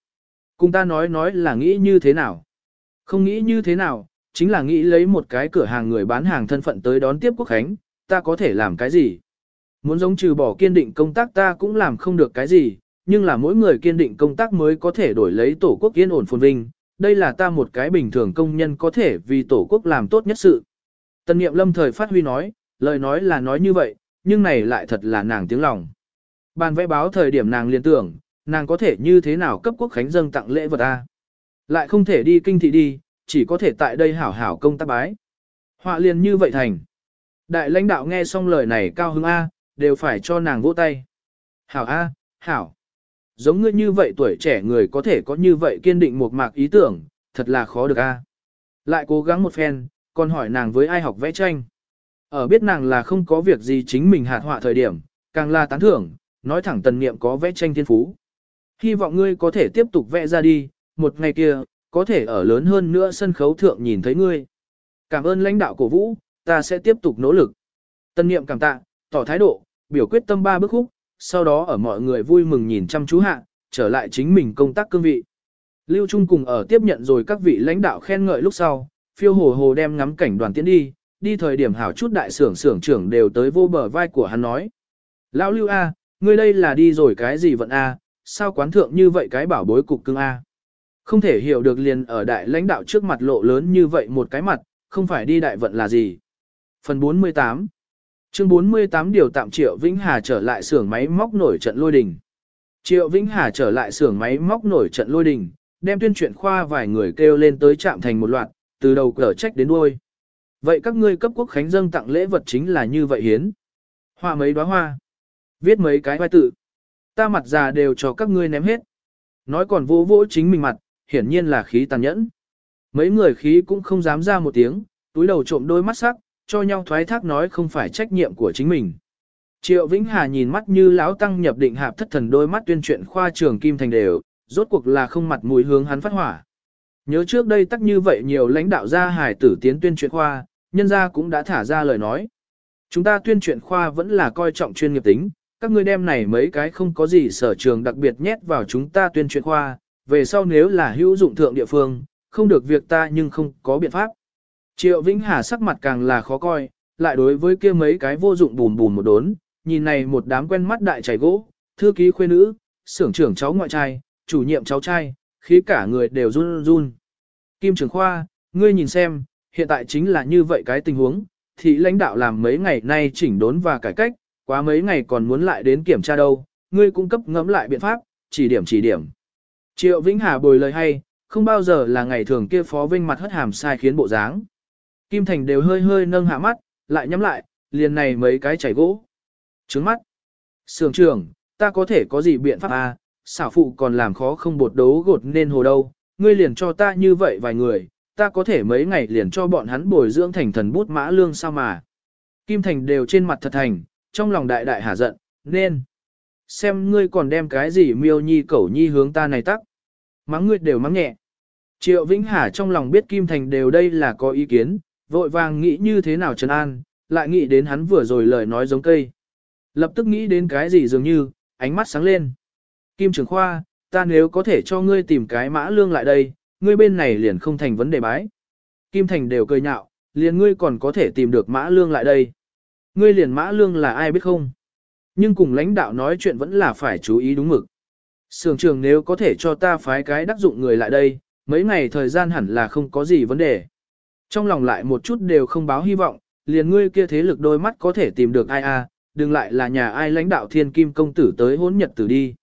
Cùng ta nói nói là nghĩ như thế nào? Không nghĩ như thế nào, chính là nghĩ lấy một cái cửa hàng người bán hàng thân phận tới đón tiếp quốc khánh, ta có thể làm cái gì? Muốn giống trừ bỏ kiên định công tác ta cũng làm không được cái gì, nhưng là mỗi người kiên định công tác mới có thể đổi lấy tổ quốc yên ổn phồn vinh. Đây là ta một cái bình thường công nhân có thể vì tổ quốc làm tốt nhất sự. Tần niệm lâm thời phát huy nói, lời nói là nói như vậy, nhưng này lại thật là nàng tiếng lòng. Bàn vẽ báo thời điểm nàng liên tưởng, nàng có thể như thế nào cấp quốc khánh dâng tặng lễ vật A. Lại không thể đi kinh thị đi, chỉ có thể tại đây hảo hảo công tác bái. Họa liền như vậy thành. Đại lãnh đạo nghe xong lời này cao hứng A, đều phải cho nàng vỗ tay. Hảo A, hảo. Giống ngươi như vậy tuổi trẻ người có thể có như vậy kiên định một mạc ý tưởng, thật là khó được A. Lại cố gắng một phen, còn hỏi nàng với ai học vẽ tranh. Ở biết nàng là không có việc gì chính mình hạt họa thời điểm, càng là tán thưởng, nói thẳng tần niệm có vẽ tranh thiên phú. Hy vọng ngươi có thể tiếp tục vẽ ra đi, một ngày kia, có thể ở lớn hơn nữa sân khấu thượng nhìn thấy ngươi. Cảm ơn lãnh đạo cổ vũ, ta sẽ tiếp tục nỗ lực. Tần niệm cảm tạ, tỏ thái độ, biểu quyết tâm ba bước khúc, sau đó ở mọi người vui mừng nhìn chăm chú hạ, trở lại chính mình công tác cương vị. Lưu Trung cùng ở tiếp nhận rồi các vị lãnh đạo khen ngợi lúc sau, phiêu hồ hồ đem ngắm cảnh đoàn tiến đi, đi thời điểm hảo chút đại sưởng sưởng trưởng đều tới vô bờ vai của hắn nói. Lão Lưu A, ngươi đây là đi rồi cái gì vận A, sao quán thượng như vậy cái bảo bối cục cưng A. Không thể hiểu được liền ở đại lãnh đạo trước mặt lộ lớn như vậy một cái mặt, không phải đi đại vận là gì. Phần 48 Chương 48 điều tạm triệu Vĩnh Hà trở lại xưởng máy móc nổi trận lôi đình. Triệu Vĩnh Hà trở lại xưởng máy móc nổi trận lôi đình, đem tuyên truyện khoa vài người kêu lên tới trạm thành một loạt, từ đầu cờ trách đến đuôi. Vậy các ngươi cấp quốc khánh dâng tặng lễ vật chính là như vậy hiến. Hoa mấy đóa hoa, viết mấy cái vai tự. Ta mặt già đều cho các ngươi ném hết. Nói còn vô vỗ chính mình mặt, hiển nhiên là khí tàn nhẫn. Mấy người khí cũng không dám ra một tiếng, túi đầu trộm đôi mắt sắc, cho nhau thoái thác nói không phải trách nhiệm của chính mình. Triệu Vĩnh Hà nhìn mắt như lão tăng nhập định hạp thất thần đôi mắt tuyên truyện khoa trường kim thành đều, rốt cuộc là không mặt mũi hướng hắn phát hỏa. Nhớ trước đây tắc như vậy nhiều lãnh đạo gia hải tử tiến tuyên truyện khoa, nhân gia cũng đã thả ra lời nói. Chúng ta tuyên truyện khoa vẫn là coi trọng chuyên nghiệp tính, các ngươi đem này mấy cái không có gì sở trường đặc biệt nhét vào chúng ta tuyên truyền khoa, về sau nếu là hữu dụng thượng địa phương, không được việc ta nhưng không có biện pháp. Triệu Vĩnh Hà sắc mặt càng là khó coi, lại đối với kia mấy cái vô dụng bùn bùn một đốn, nhìn này một đám quen mắt đại chảy gỗ, thư ký khuê nữ, xưởng trưởng cháu ngoại trai, chủ nhiệm cháu trai, khí cả người đều run run. Kim trưởng khoa, ngươi nhìn xem, hiện tại chính là như vậy cái tình huống, thì lãnh đạo làm mấy ngày nay chỉnh đốn và cải cách, quá mấy ngày còn muốn lại đến kiểm tra đâu, ngươi cung cấp ngẫm lại biện pháp, chỉ điểm chỉ điểm. Triệu Vĩnh Hà bồi lời hay, không bao giờ là ngày thường kia phó vinh mặt hất hàm sai khiến bộ dáng. Kim Thành đều hơi hơi nâng hạ mắt, lại nhắm lại, liền này mấy cái chảy gỗ. Trứng mắt. Sưởng trưởng, ta có thể có gì biện pháp à, xảo phụ còn làm khó không bột đấu gột nên hồ đâu, ngươi liền cho ta như vậy vài người, ta có thể mấy ngày liền cho bọn hắn bồi dưỡng thành thần bút mã lương sao mà. Kim Thành đều trên mặt thật thành, trong lòng đại đại hả giận, nên. Xem ngươi còn đem cái gì miêu nhi cẩu nhi hướng ta này tắc. Mắng ngươi đều mắng nhẹ. Triệu Vĩnh Hà trong lòng biết Kim Thành đều đây là có ý kiến, vội vàng nghĩ như thế nào trần an, lại nghĩ đến hắn vừa rồi lời nói giống cây. Lập tức nghĩ đến cái gì dường như, ánh mắt sáng lên. Kim trường khoa, ta nếu có thể cho ngươi tìm cái mã lương lại đây, ngươi bên này liền không thành vấn đề bái. Kim Thành đều cười nhạo, liền ngươi còn có thể tìm được mã lương lại đây. Ngươi liền mã lương là ai biết không? Nhưng cùng lãnh đạo nói chuyện vẫn là phải chú ý đúng mực. Sưởng trường nếu có thể cho ta phái cái đắc dụng người lại đây, mấy ngày thời gian hẳn là không có gì vấn đề. Trong lòng lại một chút đều không báo hy vọng, liền ngươi kia thế lực đôi mắt có thể tìm được ai a, à, đừng lại là nhà ai lãnh đạo thiên kim công tử tới hỗn nhật tử đi.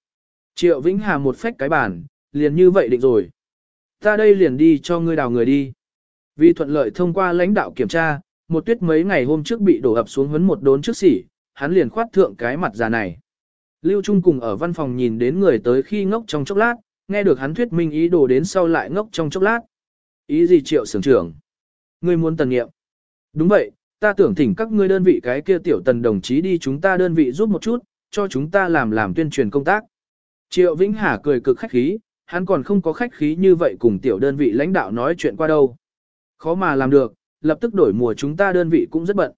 Triệu Vĩnh Hà một phách cái bản, liền như vậy định rồi. Ta đây liền đi cho ngươi đào người đi. Vì thuận lợi thông qua lãnh đạo kiểm tra, một tuyết mấy ngày hôm trước bị đổ ập xuống huấn một đốn trước xỉ, hắn liền khoát thượng cái mặt già này. Lưu Trung cùng ở văn phòng nhìn đến người tới khi ngốc trong chốc lát, nghe được hắn thuyết minh ý đồ đến sau lại ngốc trong chốc lát. Ý gì triệu sưởng trưởng? Ngươi muốn tần nghiệm. Đúng vậy, ta tưởng thỉnh các ngươi đơn vị cái kia tiểu tần đồng chí đi chúng ta đơn vị giúp một chút, cho chúng ta làm làm tuyên truyền công tác. Triệu Vĩnh Hà cười cực khách khí, hắn còn không có khách khí như vậy cùng tiểu đơn vị lãnh đạo nói chuyện qua đâu. Khó mà làm được, lập tức đổi mùa chúng ta đơn vị cũng rất bận.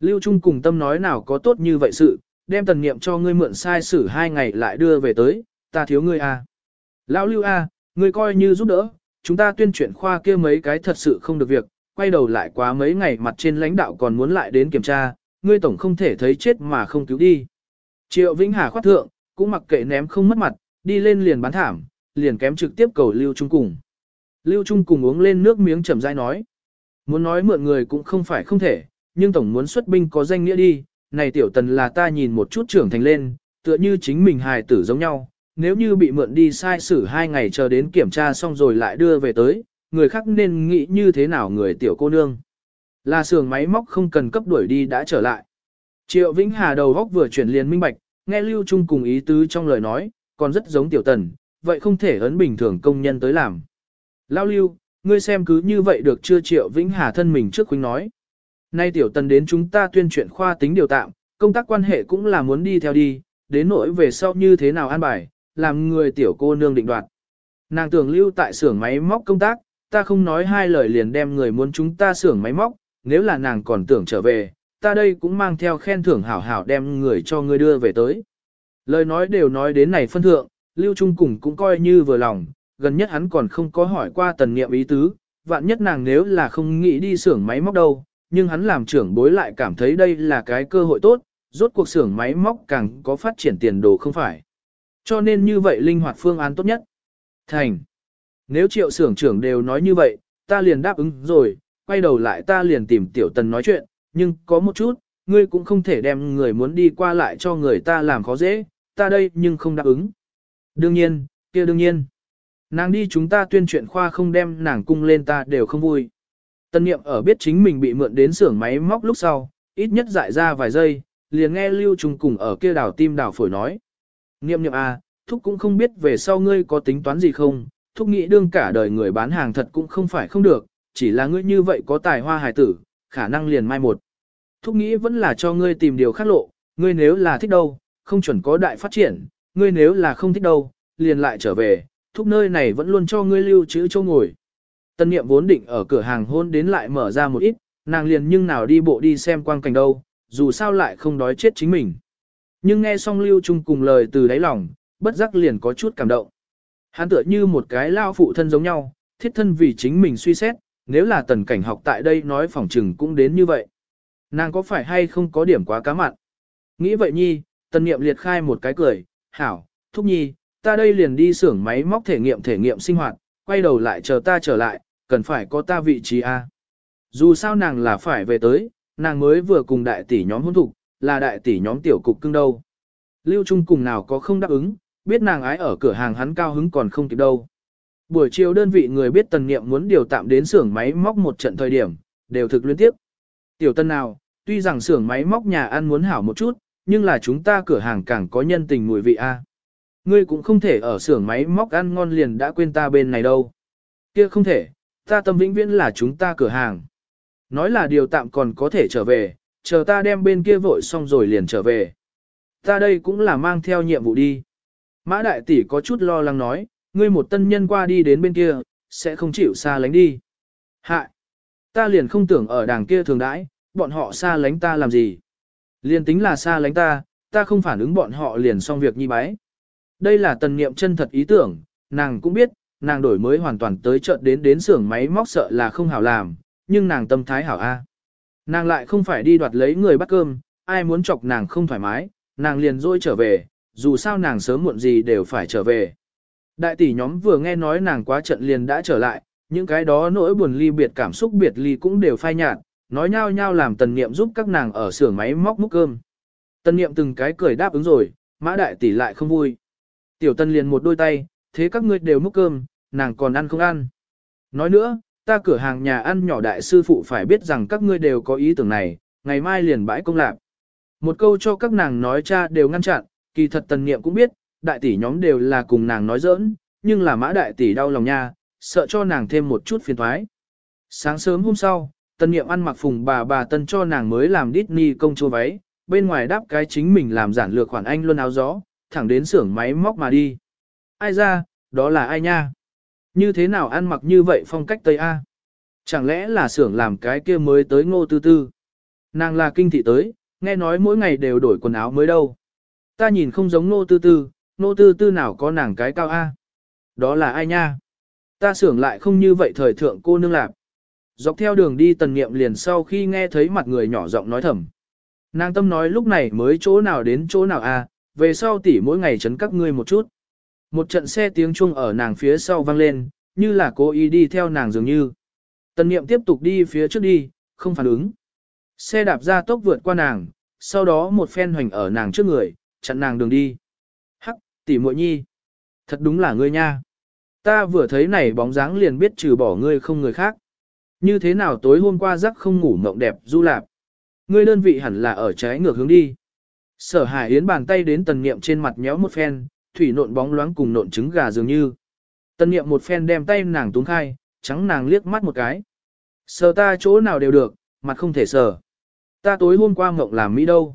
Lưu Trung cùng tâm nói nào có tốt như vậy sự, đem tần niệm cho ngươi mượn sai sử hai ngày lại đưa về tới, ta thiếu ngươi. À. Lão Lưu a, à, ngươi coi như giúp đỡ, chúng ta tuyên truyền khoa kia mấy cái thật sự không được việc, quay đầu lại quá mấy ngày mặt trên lãnh đạo còn muốn lại đến kiểm tra, ngươi tổng không thể thấy chết mà không cứu đi. Triệu Vĩnh Hà khoát thượng, cũng mặc kệ ném không mất mặt, đi lên liền bán thảm, liền kém trực tiếp cầu Lưu Trung cùng. Lưu Trung cùng uống lên nước miếng chậm rãi nói. Muốn nói mượn người cũng không phải không thể, nhưng tổng muốn xuất binh có danh nghĩa đi, này tiểu tần là ta nhìn một chút trưởng thành lên, tựa như chính mình hài tử giống nhau, nếu như bị mượn đi sai xử hai ngày chờ đến kiểm tra xong rồi lại đưa về tới, người khác nên nghĩ như thế nào người tiểu cô nương. Là xưởng máy móc không cần cấp đuổi đi đã trở lại. Triệu Vĩnh Hà đầu góc vừa chuyển liền minh bạch, nghe Lưu Trung cùng ý tứ trong lời nói, còn rất giống tiểu tần, vậy không thể ấn bình thường công nhân tới làm. Lao Lưu, ngươi xem cứ như vậy được chưa Triệu Vĩnh Hà thân mình trước khuynh nói. Nay tiểu tần đến chúng ta tuyên truyền khoa tính điều tạm, công tác quan hệ cũng là muốn đi theo đi, đến nỗi về sau như thế nào an bài, làm người tiểu cô nương định đoạt. Nàng tưởng lưu tại xưởng máy móc công tác, ta không nói hai lời liền đem người muốn chúng ta xưởng máy móc, nếu là nàng còn tưởng trở về, ta đây cũng mang theo khen thưởng hảo hảo đem người cho ngươi đưa về tới. Lời nói đều nói đến này phân thượng, Lưu Trung cùng cũng coi như vừa lòng, gần nhất hắn còn không có hỏi qua tần nghiệm ý tứ, vạn nhất nàng nếu là không nghĩ đi xưởng máy móc đâu, nhưng hắn làm trưởng bối lại cảm thấy đây là cái cơ hội tốt, rốt cuộc xưởng máy móc càng có phát triển tiền đồ không phải. Cho nên như vậy linh hoạt phương án tốt nhất. Thành. Nếu triệu xưởng trưởng đều nói như vậy, ta liền đáp ứng rồi, quay đầu lại ta liền tìm tiểu tần nói chuyện, nhưng có một chút, ngươi cũng không thể đem người muốn đi qua lại cho người ta làm khó dễ, ta đây nhưng không đáp ứng. Đương nhiên, kia đương nhiên. Nàng đi chúng ta tuyên truyện khoa không đem nàng cung lên ta đều không vui. Tân niệm ở biết chính mình bị mượn đến xưởng máy móc lúc sau, ít nhất dại ra vài giây, liền nghe Lưu Trung cùng ở kia đảo tim đảo phổi nói. Niệm niệm à, thúc cũng không biết về sau ngươi có tính toán gì không, thúc nghĩ đương cả đời người bán hàng thật cũng không phải không được, chỉ là ngươi như vậy có tài hoa hài tử, khả năng liền mai một. Thúc nghĩ vẫn là cho ngươi tìm điều khác lộ, ngươi nếu là thích đâu, không chuẩn có đại phát triển, ngươi nếu là không thích đâu, liền lại trở về, thúc nơi này vẫn luôn cho ngươi lưu trữ châu ngồi. Tân niệm vốn định ở cửa hàng hôn đến lại mở ra một ít, nàng liền nhưng nào đi bộ đi xem quang cảnh đâu, dù sao lại không đói chết chính mình. Nhưng nghe xong lưu trung cùng lời từ đáy lòng, bất giác liền có chút cảm động. Hắn tựa như một cái lao phụ thân giống nhau, thiết thân vì chính mình suy xét, nếu là tần cảnh học tại đây nói phỏng trừng cũng đến như vậy. Nàng có phải hay không có điểm quá cá mặn? Nghĩ vậy nhi, tần niệm liệt khai một cái cười, hảo, thúc nhi, ta đây liền đi xưởng máy móc thể nghiệm thể nghiệm sinh hoạt, quay đầu lại chờ ta trở lại, cần phải có ta vị trí A. Dù sao nàng là phải về tới, nàng mới vừa cùng đại tỷ nhóm hôn thục, là đại tỷ nhóm tiểu cục cưng đâu. Lưu Trung cùng nào có không đáp ứng, biết nàng ái ở cửa hàng hắn cao hứng còn không kịp đâu. Buổi chiều đơn vị người biết tần niệm muốn điều tạm đến xưởng máy móc một trận thời điểm, đều thực liên tiếp. Tiểu tân nào, tuy rằng xưởng máy móc nhà ăn muốn hảo một chút, nhưng là chúng ta cửa hàng càng có nhân tình mùi vị a. Ngươi cũng không thể ở xưởng máy móc ăn ngon liền đã quên ta bên này đâu. Kia không thể, ta tâm vĩnh viễn là chúng ta cửa hàng. Nói là điều tạm còn có thể trở về, chờ ta đem bên kia vội xong rồi liền trở về. Ta đây cũng là mang theo nhiệm vụ đi. Mã đại tỷ có chút lo lắng nói, ngươi một tân nhân qua đi đến bên kia, sẽ không chịu xa lánh đi. Hại! Ta liền không tưởng ở đàng kia thường đãi, bọn họ xa lánh ta làm gì. Liền tính là xa lánh ta, ta không phản ứng bọn họ liền xong việc nhi bái. Đây là tần niệm chân thật ý tưởng, nàng cũng biết, nàng đổi mới hoàn toàn tới chợt đến đến xưởng máy móc sợ là không hảo làm, nhưng nàng tâm thái hảo A. Nàng lại không phải đi đoạt lấy người bắt cơm, ai muốn chọc nàng không thoải mái, nàng liền dôi trở về, dù sao nàng sớm muộn gì đều phải trở về. Đại tỷ nhóm vừa nghe nói nàng quá trận liền đã trở lại, những cái đó nỗi buồn ly biệt cảm xúc biệt ly cũng đều phai nhạt, nói nhau nhau làm tần niệm giúp các nàng ở xưởng máy móc múc cơm. Tần niệm từng cái cười đáp ứng rồi, mã đại tỷ lại không vui. Tiểu tân liền một đôi tay, thế các ngươi đều múc cơm, nàng còn ăn không ăn. Nói nữa, ta cửa hàng nhà ăn nhỏ đại sư phụ phải biết rằng các ngươi đều có ý tưởng này, ngày mai liền bãi công lạc. Một câu cho các nàng nói cha đều ngăn chặn, kỳ thật tần niệm cũng biết, đại tỷ nhóm đều là cùng nàng nói giỡn, nhưng là mã đại tỷ đau lòng nha, sợ cho nàng thêm một chút phiền thoái. Sáng sớm hôm sau, tần niệm ăn mặc phùng bà bà tân cho nàng mới làm Disney công chúa váy, bên ngoài đáp cái chính mình làm giản lược khoản anh luôn áo gió, thẳng đến xưởng máy móc mà đi. Ai ra, đó là ai nha? Như thế nào ăn mặc như vậy phong cách Tây A? Chẳng lẽ là xưởng làm cái kia mới tới ngô tư tư? Nàng là kinh thị tới, nghe nói mỗi ngày đều đổi quần áo mới đâu. Ta nhìn không giống ngô tư tư, ngô tư tư nào có nàng cái cao A? Đó là ai nha? Ta xưởng lại không như vậy thời thượng cô nương lạp. Dọc theo đường đi tần nghiệm liền sau khi nghe thấy mặt người nhỏ giọng nói thầm. Nàng tâm nói lúc này mới chỗ nào đến chỗ nào a về sau tỉ mỗi ngày chấn các ngươi một chút. Một trận xe tiếng chuông ở nàng phía sau vang lên, như là cố ý đi theo nàng dường như. Tần niệm tiếp tục đi phía trước đi, không phản ứng. Xe đạp ra tốc vượt qua nàng, sau đó một phen hoành ở nàng trước người, chặn nàng đường đi. Hắc, tỷ muội nhi. Thật đúng là ngươi nha. Ta vừa thấy này bóng dáng liền biết trừ bỏ ngươi không người khác. Như thế nào tối hôm qua giấc không ngủ mộng đẹp du lạp. Ngươi đơn vị hẳn là ở trái ngược hướng đi. Sở Hải Yến bàn tay đến tần niệm trên mặt nhéo một phen, thủy nộn bóng loáng cùng nộn trứng gà dường như. Tần niệm một phen đem tay nàng túng khai, trắng nàng liếc mắt một cái. Sờ ta chỗ nào đều được, mặt không thể sờ. Ta tối hôm qua mộng làm mỹ đâu.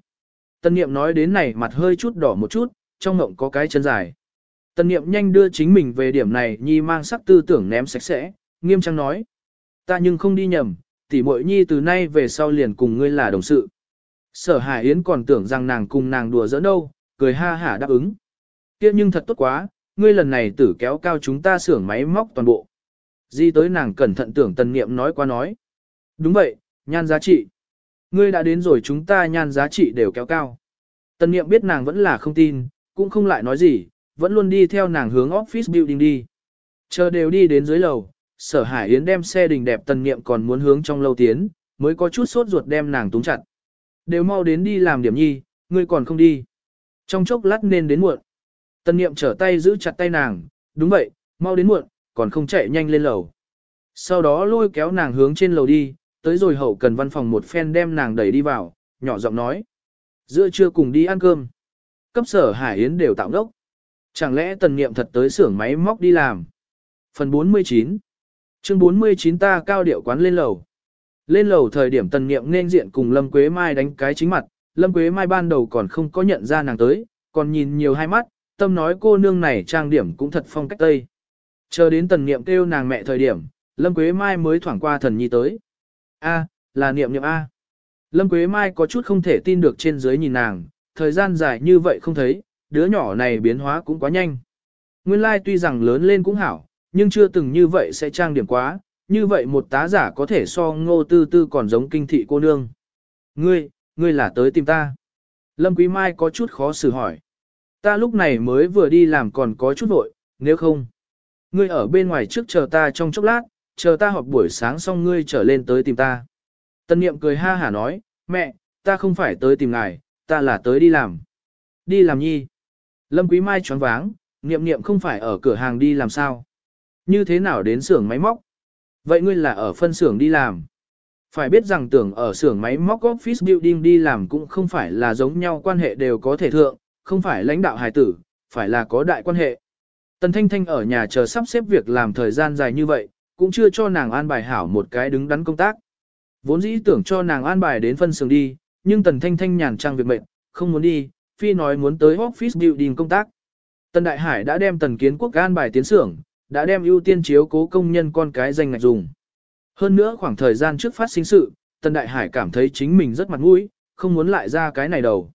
Tần niệm nói đến này mặt hơi chút đỏ một chút, trong mộng có cái chân dài. Tần niệm nhanh đưa chính mình về điểm này nhi mang sắc tư tưởng ném sạch sẽ, nghiêm trang nói. Ta nhưng không đi nhầm, tỷ muội nhi từ nay về sau liền cùng ngươi là đồng sự. Sở Hải Yến còn tưởng rằng nàng cùng nàng đùa giỡn đâu, cười ha hả đáp ứng. Kia nhưng thật tốt quá, ngươi lần này tử kéo cao chúng ta xưởng máy móc toàn bộ. Di tới nàng cẩn thận tưởng tần niệm nói qua nói. Đúng vậy, nhan giá trị. Ngươi đã đến rồi chúng ta nhan giá trị đều kéo cao. Tần niệm biết nàng vẫn là không tin, cũng không lại nói gì, vẫn luôn đi theo nàng hướng office building đi. Chờ đều đi đến dưới lầu, sở hải yến đem xe đình đẹp tần niệm còn muốn hướng trong lâu tiến, mới có chút sốt ruột đem nàng túng chặt. Đều mau đến đi làm điểm nhi, ngươi còn không đi. Trong chốc lát nên đến muộn. Tân niệm trở tay giữ chặt tay nàng, đúng vậy, mau đến muộn, còn không chạy nhanh lên lầu. Sau đó lôi kéo nàng hướng trên lầu đi, tới rồi hậu cần văn phòng một phen đem nàng đẩy đi vào, nhỏ giọng nói. Giữa trưa cùng đi ăn cơm. Cấp sở Hải Yến đều tạo đốc. Chẳng lẽ tần niệm thật tới xưởng máy móc đi làm? Phần 49 Chương 49 ta cao điệu quán lên lầu. Lên lầu thời điểm tần niệm nên diện cùng Lâm Quế Mai đánh cái chính mặt, Lâm Quế Mai ban đầu còn không có nhận ra nàng tới, còn nhìn nhiều hai mắt, tâm nói cô nương này trang điểm cũng thật phong cách tây. Chờ đến tần niệm kêu nàng mẹ thời điểm, Lâm Quế Mai mới thoảng qua thần nhi tới. A, là niệm niệm A. Lâm Quế Mai có chút không thể tin được trên dưới nhìn nàng, thời gian dài như vậy không thấy, đứa nhỏ này biến hóa cũng quá nhanh. Nguyên lai tuy rằng lớn lên cũng hảo, nhưng chưa từng như vậy sẽ trang điểm quá, như vậy một tá giả có thể so ngô tư tư còn giống kinh thị cô nương. Ngươi, ngươi là tới tìm ta. Lâm Quý Mai có chút khó xử hỏi. Ta lúc này mới vừa đi làm còn có chút vội, nếu không. Ngươi ở bên ngoài trước chờ ta trong chốc lát, chờ ta họp buổi sáng xong ngươi trở lên tới tìm ta. Tân niệm cười ha hả nói, mẹ, ta không phải tới tìm ngài, ta là tới đi làm. Đi làm nhi. Lâm Quý Mai choáng váng, niệm niệm không phải ở cửa hàng đi làm sao. Như thế nào đến xưởng máy móc? Vậy ngươi là ở phân xưởng đi làm. Phải biết rằng tưởng ở xưởng máy móc office building đi làm cũng không phải là giống nhau quan hệ đều có thể thượng, không phải lãnh đạo hài tử, phải là có đại quan hệ. Tần Thanh Thanh ở nhà chờ sắp xếp việc làm thời gian dài như vậy, cũng chưa cho nàng an bài hảo một cái đứng đắn công tác. Vốn dĩ tưởng cho nàng an bài đến phân xưởng đi, nhưng Tần Thanh Thanh nhàn trang việc mệnh, không muốn đi, phi nói muốn tới office building công tác. Tần Đại Hải đã đem Tần Kiến Quốc an bài tiến xưởng, đã đem ưu tiên chiếu cố công nhân con cái danh ngạch dùng. Hơn nữa khoảng thời gian trước phát sinh sự, Tần Đại Hải cảm thấy chính mình rất mặt mũi, không muốn lại ra cái này đầu.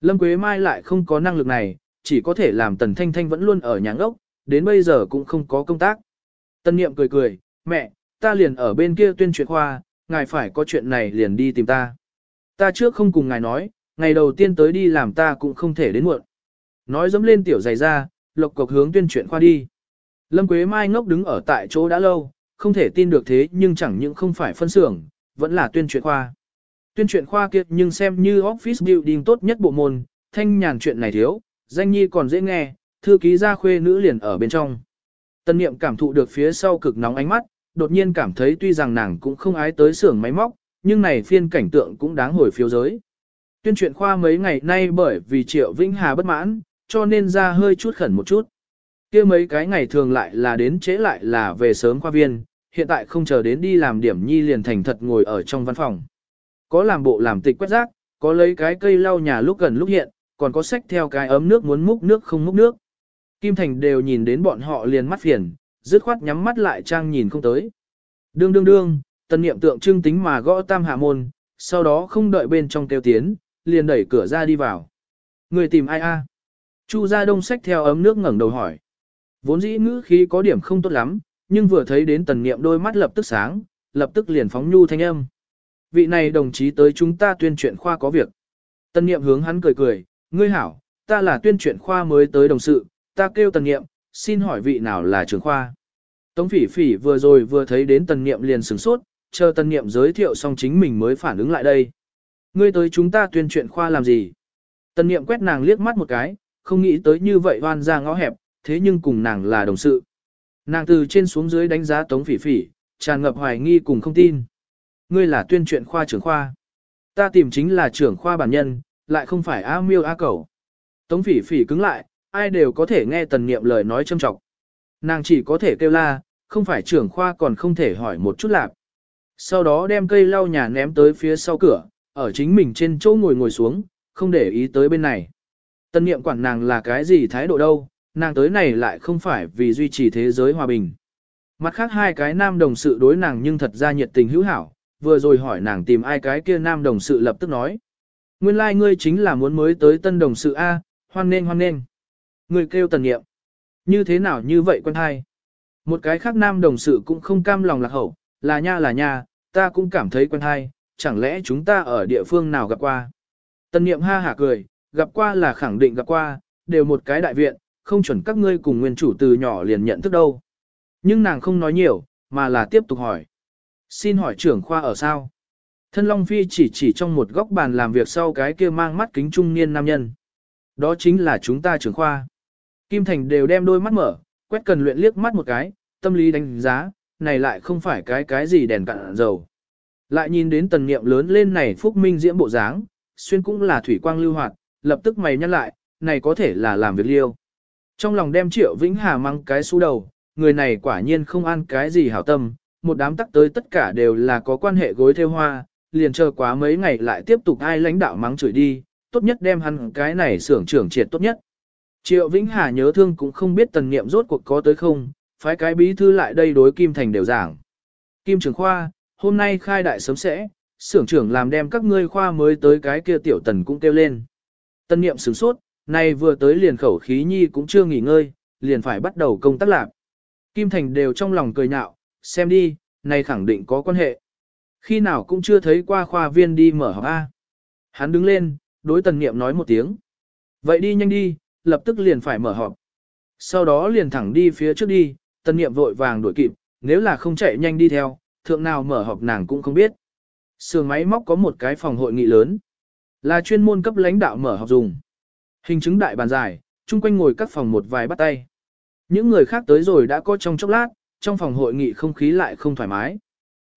Lâm Quế Mai lại không có năng lực này, chỉ có thể làm Tần Thanh Thanh vẫn luôn ở nhà ngốc, đến bây giờ cũng không có công tác. Tân Niệm cười cười, mẹ, ta liền ở bên kia tuyên truyền khoa, ngài phải có chuyện này liền đi tìm ta. Ta trước không cùng ngài nói, ngày đầu tiên tới đi làm ta cũng không thể đến muộn. Nói dẫm lên tiểu giày ra, lộc cộc hướng tuyên truyền khoa đi. Lâm Quế Mai ngốc đứng ở tại chỗ đã lâu, không thể tin được thế nhưng chẳng những không phải phân xưởng, vẫn là tuyên truyền khoa. Tuyên truyền khoa kia nhưng xem như office building tốt nhất bộ môn, thanh nhàn chuyện này thiếu, danh nhi còn dễ nghe, thư ký gia khuê nữ liền ở bên trong. Tân niệm cảm thụ được phía sau cực nóng ánh mắt, đột nhiên cảm thấy tuy rằng nàng cũng không ái tới xưởng máy móc, nhưng này phiên cảnh tượng cũng đáng hồi phiếu giới. Tuyên truyện khoa mấy ngày nay bởi vì Triệu Vĩnh Hà bất mãn, cho nên ra hơi chút khẩn một chút kia mấy cái ngày thường lại là đến trễ lại là về sớm khoa viên, hiện tại không chờ đến đi làm điểm nhi liền thành thật ngồi ở trong văn phòng. Có làm bộ làm tịch quét rác, có lấy cái cây lau nhà lúc gần lúc hiện, còn có sách theo cái ấm nước muốn múc nước không múc nước. Kim Thành đều nhìn đến bọn họ liền mắt phiền, dứt khoát nhắm mắt lại trang nhìn không tới. Đương đương đương, tần niệm tượng trưng tính mà gõ tam hạ môn, sau đó không đợi bên trong kêu tiến, liền đẩy cửa ra đi vào. Người tìm ai a? Chu gia đông sách theo ấm nước ngẩng đầu hỏi. Vốn dĩ ngữ khí có điểm không tốt lắm, nhưng vừa thấy đến tần niệm đôi mắt lập tức sáng, lập tức liền phóng nhu thanh âm. Vị này đồng chí tới chúng ta tuyên truyện khoa có việc. Tần niệm hướng hắn cười cười, ngươi hảo, ta là tuyên truyện khoa mới tới đồng sự, ta kêu tần niệm, xin hỏi vị nào là trưởng khoa. Tống phỉ phỉ vừa rồi vừa thấy đến tần niệm liền sửng sốt, chờ tần niệm giới thiệu xong chính mình mới phản ứng lại đây. Ngươi tới chúng ta tuyên truyện khoa làm gì? Tần niệm quét nàng liếc mắt một cái, không nghĩ tới như vậy hoan ra ngõ hẹp, thế nhưng cùng nàng là đồng sự. Nàng từ trên xuống dưới đánh giá tống phỉ phỉ, tràn ngập hoài nghi cùng không tin. Ngươi là tuyên truyện khoa trưởng khoa. Ta tìm chính là trưởng khoa bản nhân, lại không phải A miêu A cầu. Tống phỉ phỉ cứng lại, ai đều có thể nghe tần niệm lời nói châm trọng. Nàng chỉ có thể kêu la, không phải trưởng khoa còn không thể hỏi một chút lạc. Sau đó đem cây lau nhà ném tới phía sau cửa, ở chính mình trên chỗ ngồi ngồi xuống, không để ý tới bên này. Tân niệm quản nàng là cái gì thái độ đâu, nàng tới này lại không phải vì duy trì thế giới hòa bình. Mặt khác hai cái nam đồng sự đối nàng nhưng thật ra nhiệt tình hữu hảo, vừa rồi hỏi nàng tìm ai cái kia nam đồng sự lập tức nói. Nguyên lai like ngươi chính là muốn mới tới tân đồng sự A, hoan nên hoan nên. Ngươi kêu tần nghiệm. Như thế nào như vậy quân hai? Một cái khác nam đồng sự cũng không cam lòng lạc hậu, là nha là nha, ta cũng cảm thấy quân hai, chẳng lẽ chúng ta ở địa phương nào gặp qua? Tần nghiệm ha hả cười, gặp qua là khẳng định gặp qua, đều một cái đại viện, không chuẩn các ngươi cùng nguyên chủ từ nhỏ liền nhận thức đâu. Nhưng nàng không nói nhiều, mà là tiếp tục hỏi. Xin hỏi trưởng khoa ở sao? Thân Long Phi chỉ chỉ trong một góc bàn làm việc sau cái kia mang mắt kính trung niên nam nhân. Đó chính là chúng ta trưởng khoa. Kim Thành đều đem đôi mắt mở, quét cần luyện liếc mắt một cái, tâm lý đánh giá, này lại không phải cái cái gì đèn cạn dầu. Lại nhìn đến tần niệm lớn lên này phúc minh diễm bộ dáng, xuyên cũng là thủy quang lưu hoạt, lập tức mày nhăn lại, này có thể là làm việc liêu. Trong lòng đem triệu vĩnh hà mang cái xu đầu, người này quả nhiên không ăn cái gì hảo tâm, một đám tắc tới tất cả đều là có quan hệ gối theo hoa, liền chờ quá mấy ngày lại tiếp tục ai lãnh đạo mắng chửi đi, tốt nhất đem hắn cái này xưởng trưởng triệt tốt nhất. Triệu Vĩnh Hà nhớ thương cũng không biết tần niệm rốt cuộc có tới không, phái cái bí thư lại đây đối Kim Thành đều giảng. Kim trưởng khoa, hôm nay khai đại sớm sẽ, xưởng trưởng làm đem các ngươi khoa mới tới cái kia tiểu tần cũng kêu lên. Tân niệm sửng sốt, nay vừa tới liền khẩu khí nhi cũng chưa nghỉ ngơi, liền phải bắt đầu công tác lạc. Kim Thành đều trong lòng cười nhạo, xem đi, này khẳng định có quan hệ. Khi nào cũng chưa thấy qua khoa viên đi mở học A. Hắn đứng lên, đối tần niệm nói một tiếng. Vậy đi nhanh đi, lập tức liền phải mở họp. Sau đó liền thẳng đi phía trước đi, tần niệm vội vàng đuổi kịp, nếu là không chạy nhanh đi theo, thượng nào mở họp nàng cũng không biết. Sườn máy móc có một cái phòng hội nghị lớn, là chuyên môn cấp lãnh đạo mở họp dùng. Hình chứng đại bàn dài, chung quanh ngồi các phòng một vài bắt tay. Những người khác tới rồi đã có trong chốc lát, trong phòng hội nghị không khí lại không thoải mái.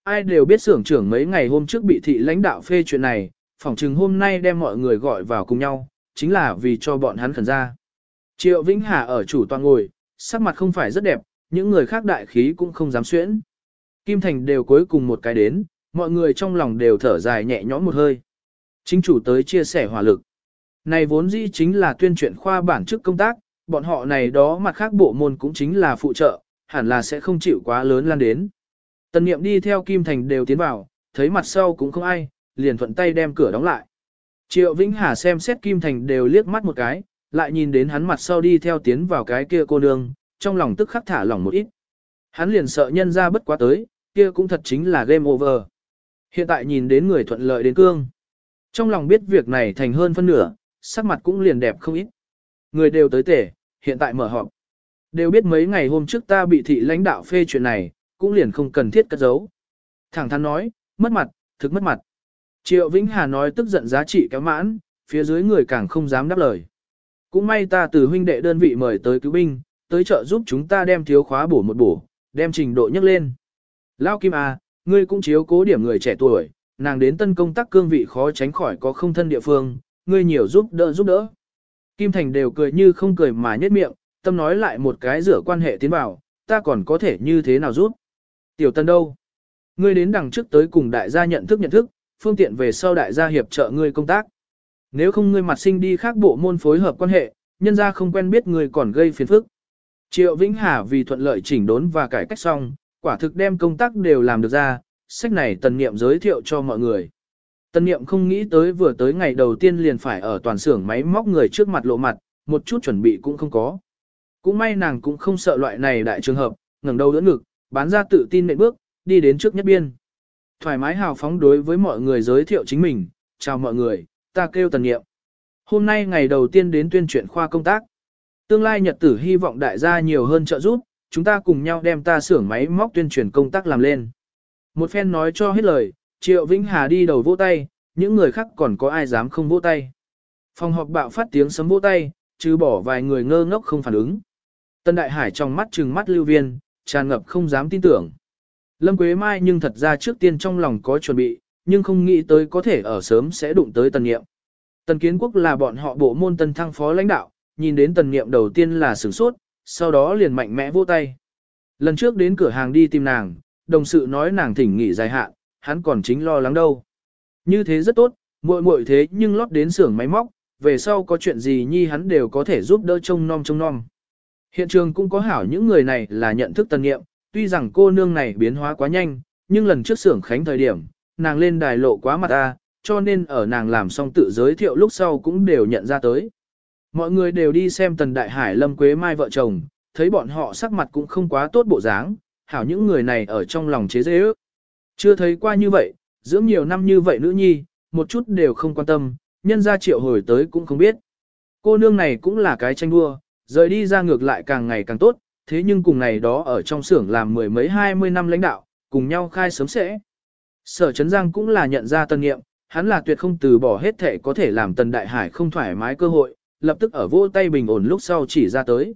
Ai đều biết xưởng trưởng mấy ngày hôm trước bị thị lãnh đạo phê chuyện này, phỏng chừng hôm nay đem mọi người gọi vào cùng nhau, chính là vì cho bọn hắn khẩn ra. Triệu Vĩnh Hà ở chủ toàn ngồi, sắc mặt không phải rất đẹp, những người khác đại khí cũng không dám xuyễn. Kim Thành đều cuối cùng một cái đến, mọi người trong lòng đều thở dài nhẹ nhõm một hơi. Chính chủ tới chia sẻ hỏa lực. Này vốn dĩ chính là tuyên truyền khoa bản chức công tác, bọn họ này đó mặt khác bộ môn cũng chính là phụ trợ, hẳn là sẽ không chịu quá lớn lan đến. Tần niệm đi theo Kim Thành đều tiến vào, thấy mặt sau cũng không ai, liền thuận tay đem cửa đóng lại. Triệu Vĩnh Hà xem xét Kim Thành đều liếc mắt một cái, lại nhìn đến hắn mặt sau đi theo tiến vào cái kia cô nương, trong lòng tức khắc thả lỏng một ít. Hắn liền sợ nhân ra bất quá tới, kia cũng thật chính là game over. Hiện tại nhìn đến người thuận lợi đến cương. Trong lòng biết việc này thành hơn phân nửa, sắc mặt cũng liền đẹp không ít. Người đều tới tể, hiện tại mở họp. Đều biết mấy ngày hôm trước ta bị thị lãnh đạo phê chuyện này, cũng liền không cần thiết cất giấu. Thẳng thắn nói, mất mặt, thực mất mặt. Triệu Vĩnh Hà nói tức giận giá trị kéo mãn, phía dưới người càng không dám đáp lời. Cũng may ta từ huynh đệ đơn vị mời tới cứu binh, tới trợ giúp chúng ta đem thiếu khóa bổ một bổ, đem trình độ nhấc lên. Lao Kim à, ngươi cũng chiếu cố điểm người trẻ tuổi, nàng đến tân công tác cương vị khó tránh khỏi có không thân địa phương, ngươi nhiều giúp đỡ giúp đỡ. Kim Thành đều cười như không cười mà nhếch miệng, tâm nói lại một cái rửa quan hệ tiến vào, ta còn có thể như thế nào giúp. Tiểu tân đâu? Ngươi đến đằng trước tới cùng đại gia nhận thức nhận thức, phương tiện về sau đại gia hiệp trợ ngươi công tác. Nếu không ngươi mặt sinh đi khác bộ môn phối hợp quan hệ, nhân gia không quen biết ngươi còn gây phiền phức. Triệu Vĩnh Hà vì thuận lợi chỉnh đốn và cải cách xong, quả thực đem công tác đều làm được ra, sách này tần niệm giới thiệu cho mọi người. Tân niệm không nghĩ tới vừa tới ngày đầu tiên liền phải ở toàn xưởng máy móc người trước mặt lộ mặt, một chút chuẩn bị cũng không có. Cũng may nàng cũng không sợ loại này đại trường hợp, ngẩng đầu đỡ ngực, bán ra tự tin nện bước, đi đến trước nhất biên. Thoải mái hào phóng đối với mọi người giới thiệu chính mình, chào mọi người, ta kêu tần nghiệm. Hôm nay ngày đầu tiên đến tuyên truyền khoa công tác. Tương lai nhật tử hy vọng đại gia nhiều hơn trợ giúp, chúng ta cùng nhau đem ta xưởng máy móc tuyên truyền công tác làm lên. Một phen nói cho hết lời, Triệu Vĩnh Hà đi đầu vỗ tay, những người khác còn có ai dám không vỗ tay. Phòng họp bạo phát tiếng sấm vỗ tay, trừ bỏ vài người ngơ ngốc không phản ứng. Tân Đại Hải trong mắt trừng mắt lưu viên, tràn ngập không dám tin tưởng. Lâm Quế Mai nhưng thật ra trước tiên trong lòng có chuẩn bị, nhưng không nghĩ tới có thể ở sớm sẽ đụng tới tần nghiệm. Tần Kiến Quốc là bọn họ bộ môn tân thăng phó lãnh đạo, nhìn đến tần nghiệm đầu tiên là sửng sốt, sau đó liền mạnh mẽ vỗ tay. Lần trước đến cửa hàng đi tìm nàng, đồng sự nói nàng thỉnh nghỉ dài hạn, hắn còn chính lo lắng đâu. Như thế rất tốt, muội muội thế nhưng lót đến xưởng máy móc, về sau có chuyện gì nhi hắn đều có thể giúp đỡ trông nom trông nom. Hiện trường cũng có hảo những người này là nhận thức tần nghiệm, tuy rằng cô nương này biến hóa quá nhanh, nhưng lần trước xưởng khánh thời điểm, nàng lên đài lộ quá mặt ta, cho nên ở nàng làm xong tự giới thiệu lúc sau cũng đều nhận ra tới. Mọi người đều đi xem tần đại hải lâm quế mai vợ chồng, thấy bọn họ sắc mặt cũng không quá tốt bộ dáng, hảo những người này ở trong lòng chế dễ ước. Chưa thấy qua như vậy, dưỡng nhiều năm như vậy nữ nhi, một chút đều không quan tâm, nhân ra triệu hồi tới cũng không biết. Cô nương này cũng là cái tranh đua, rời đi ra ngược lại càng ngày càng tốt, thế nhưng cùng này đó ở trong xưởng làm mười mấy hai mươi năm lãnh đạo, cùng nhau khai sớm sẽ. Sở Trấn Giang cũng là nhận ra tân nghiệm, hắn là tuyệt không từ bỏ hết thể có thể làm tần đại hải không thoải mái cơ hội, lập tức ở vô tay bình ổn lúc sau chỉ ra tới.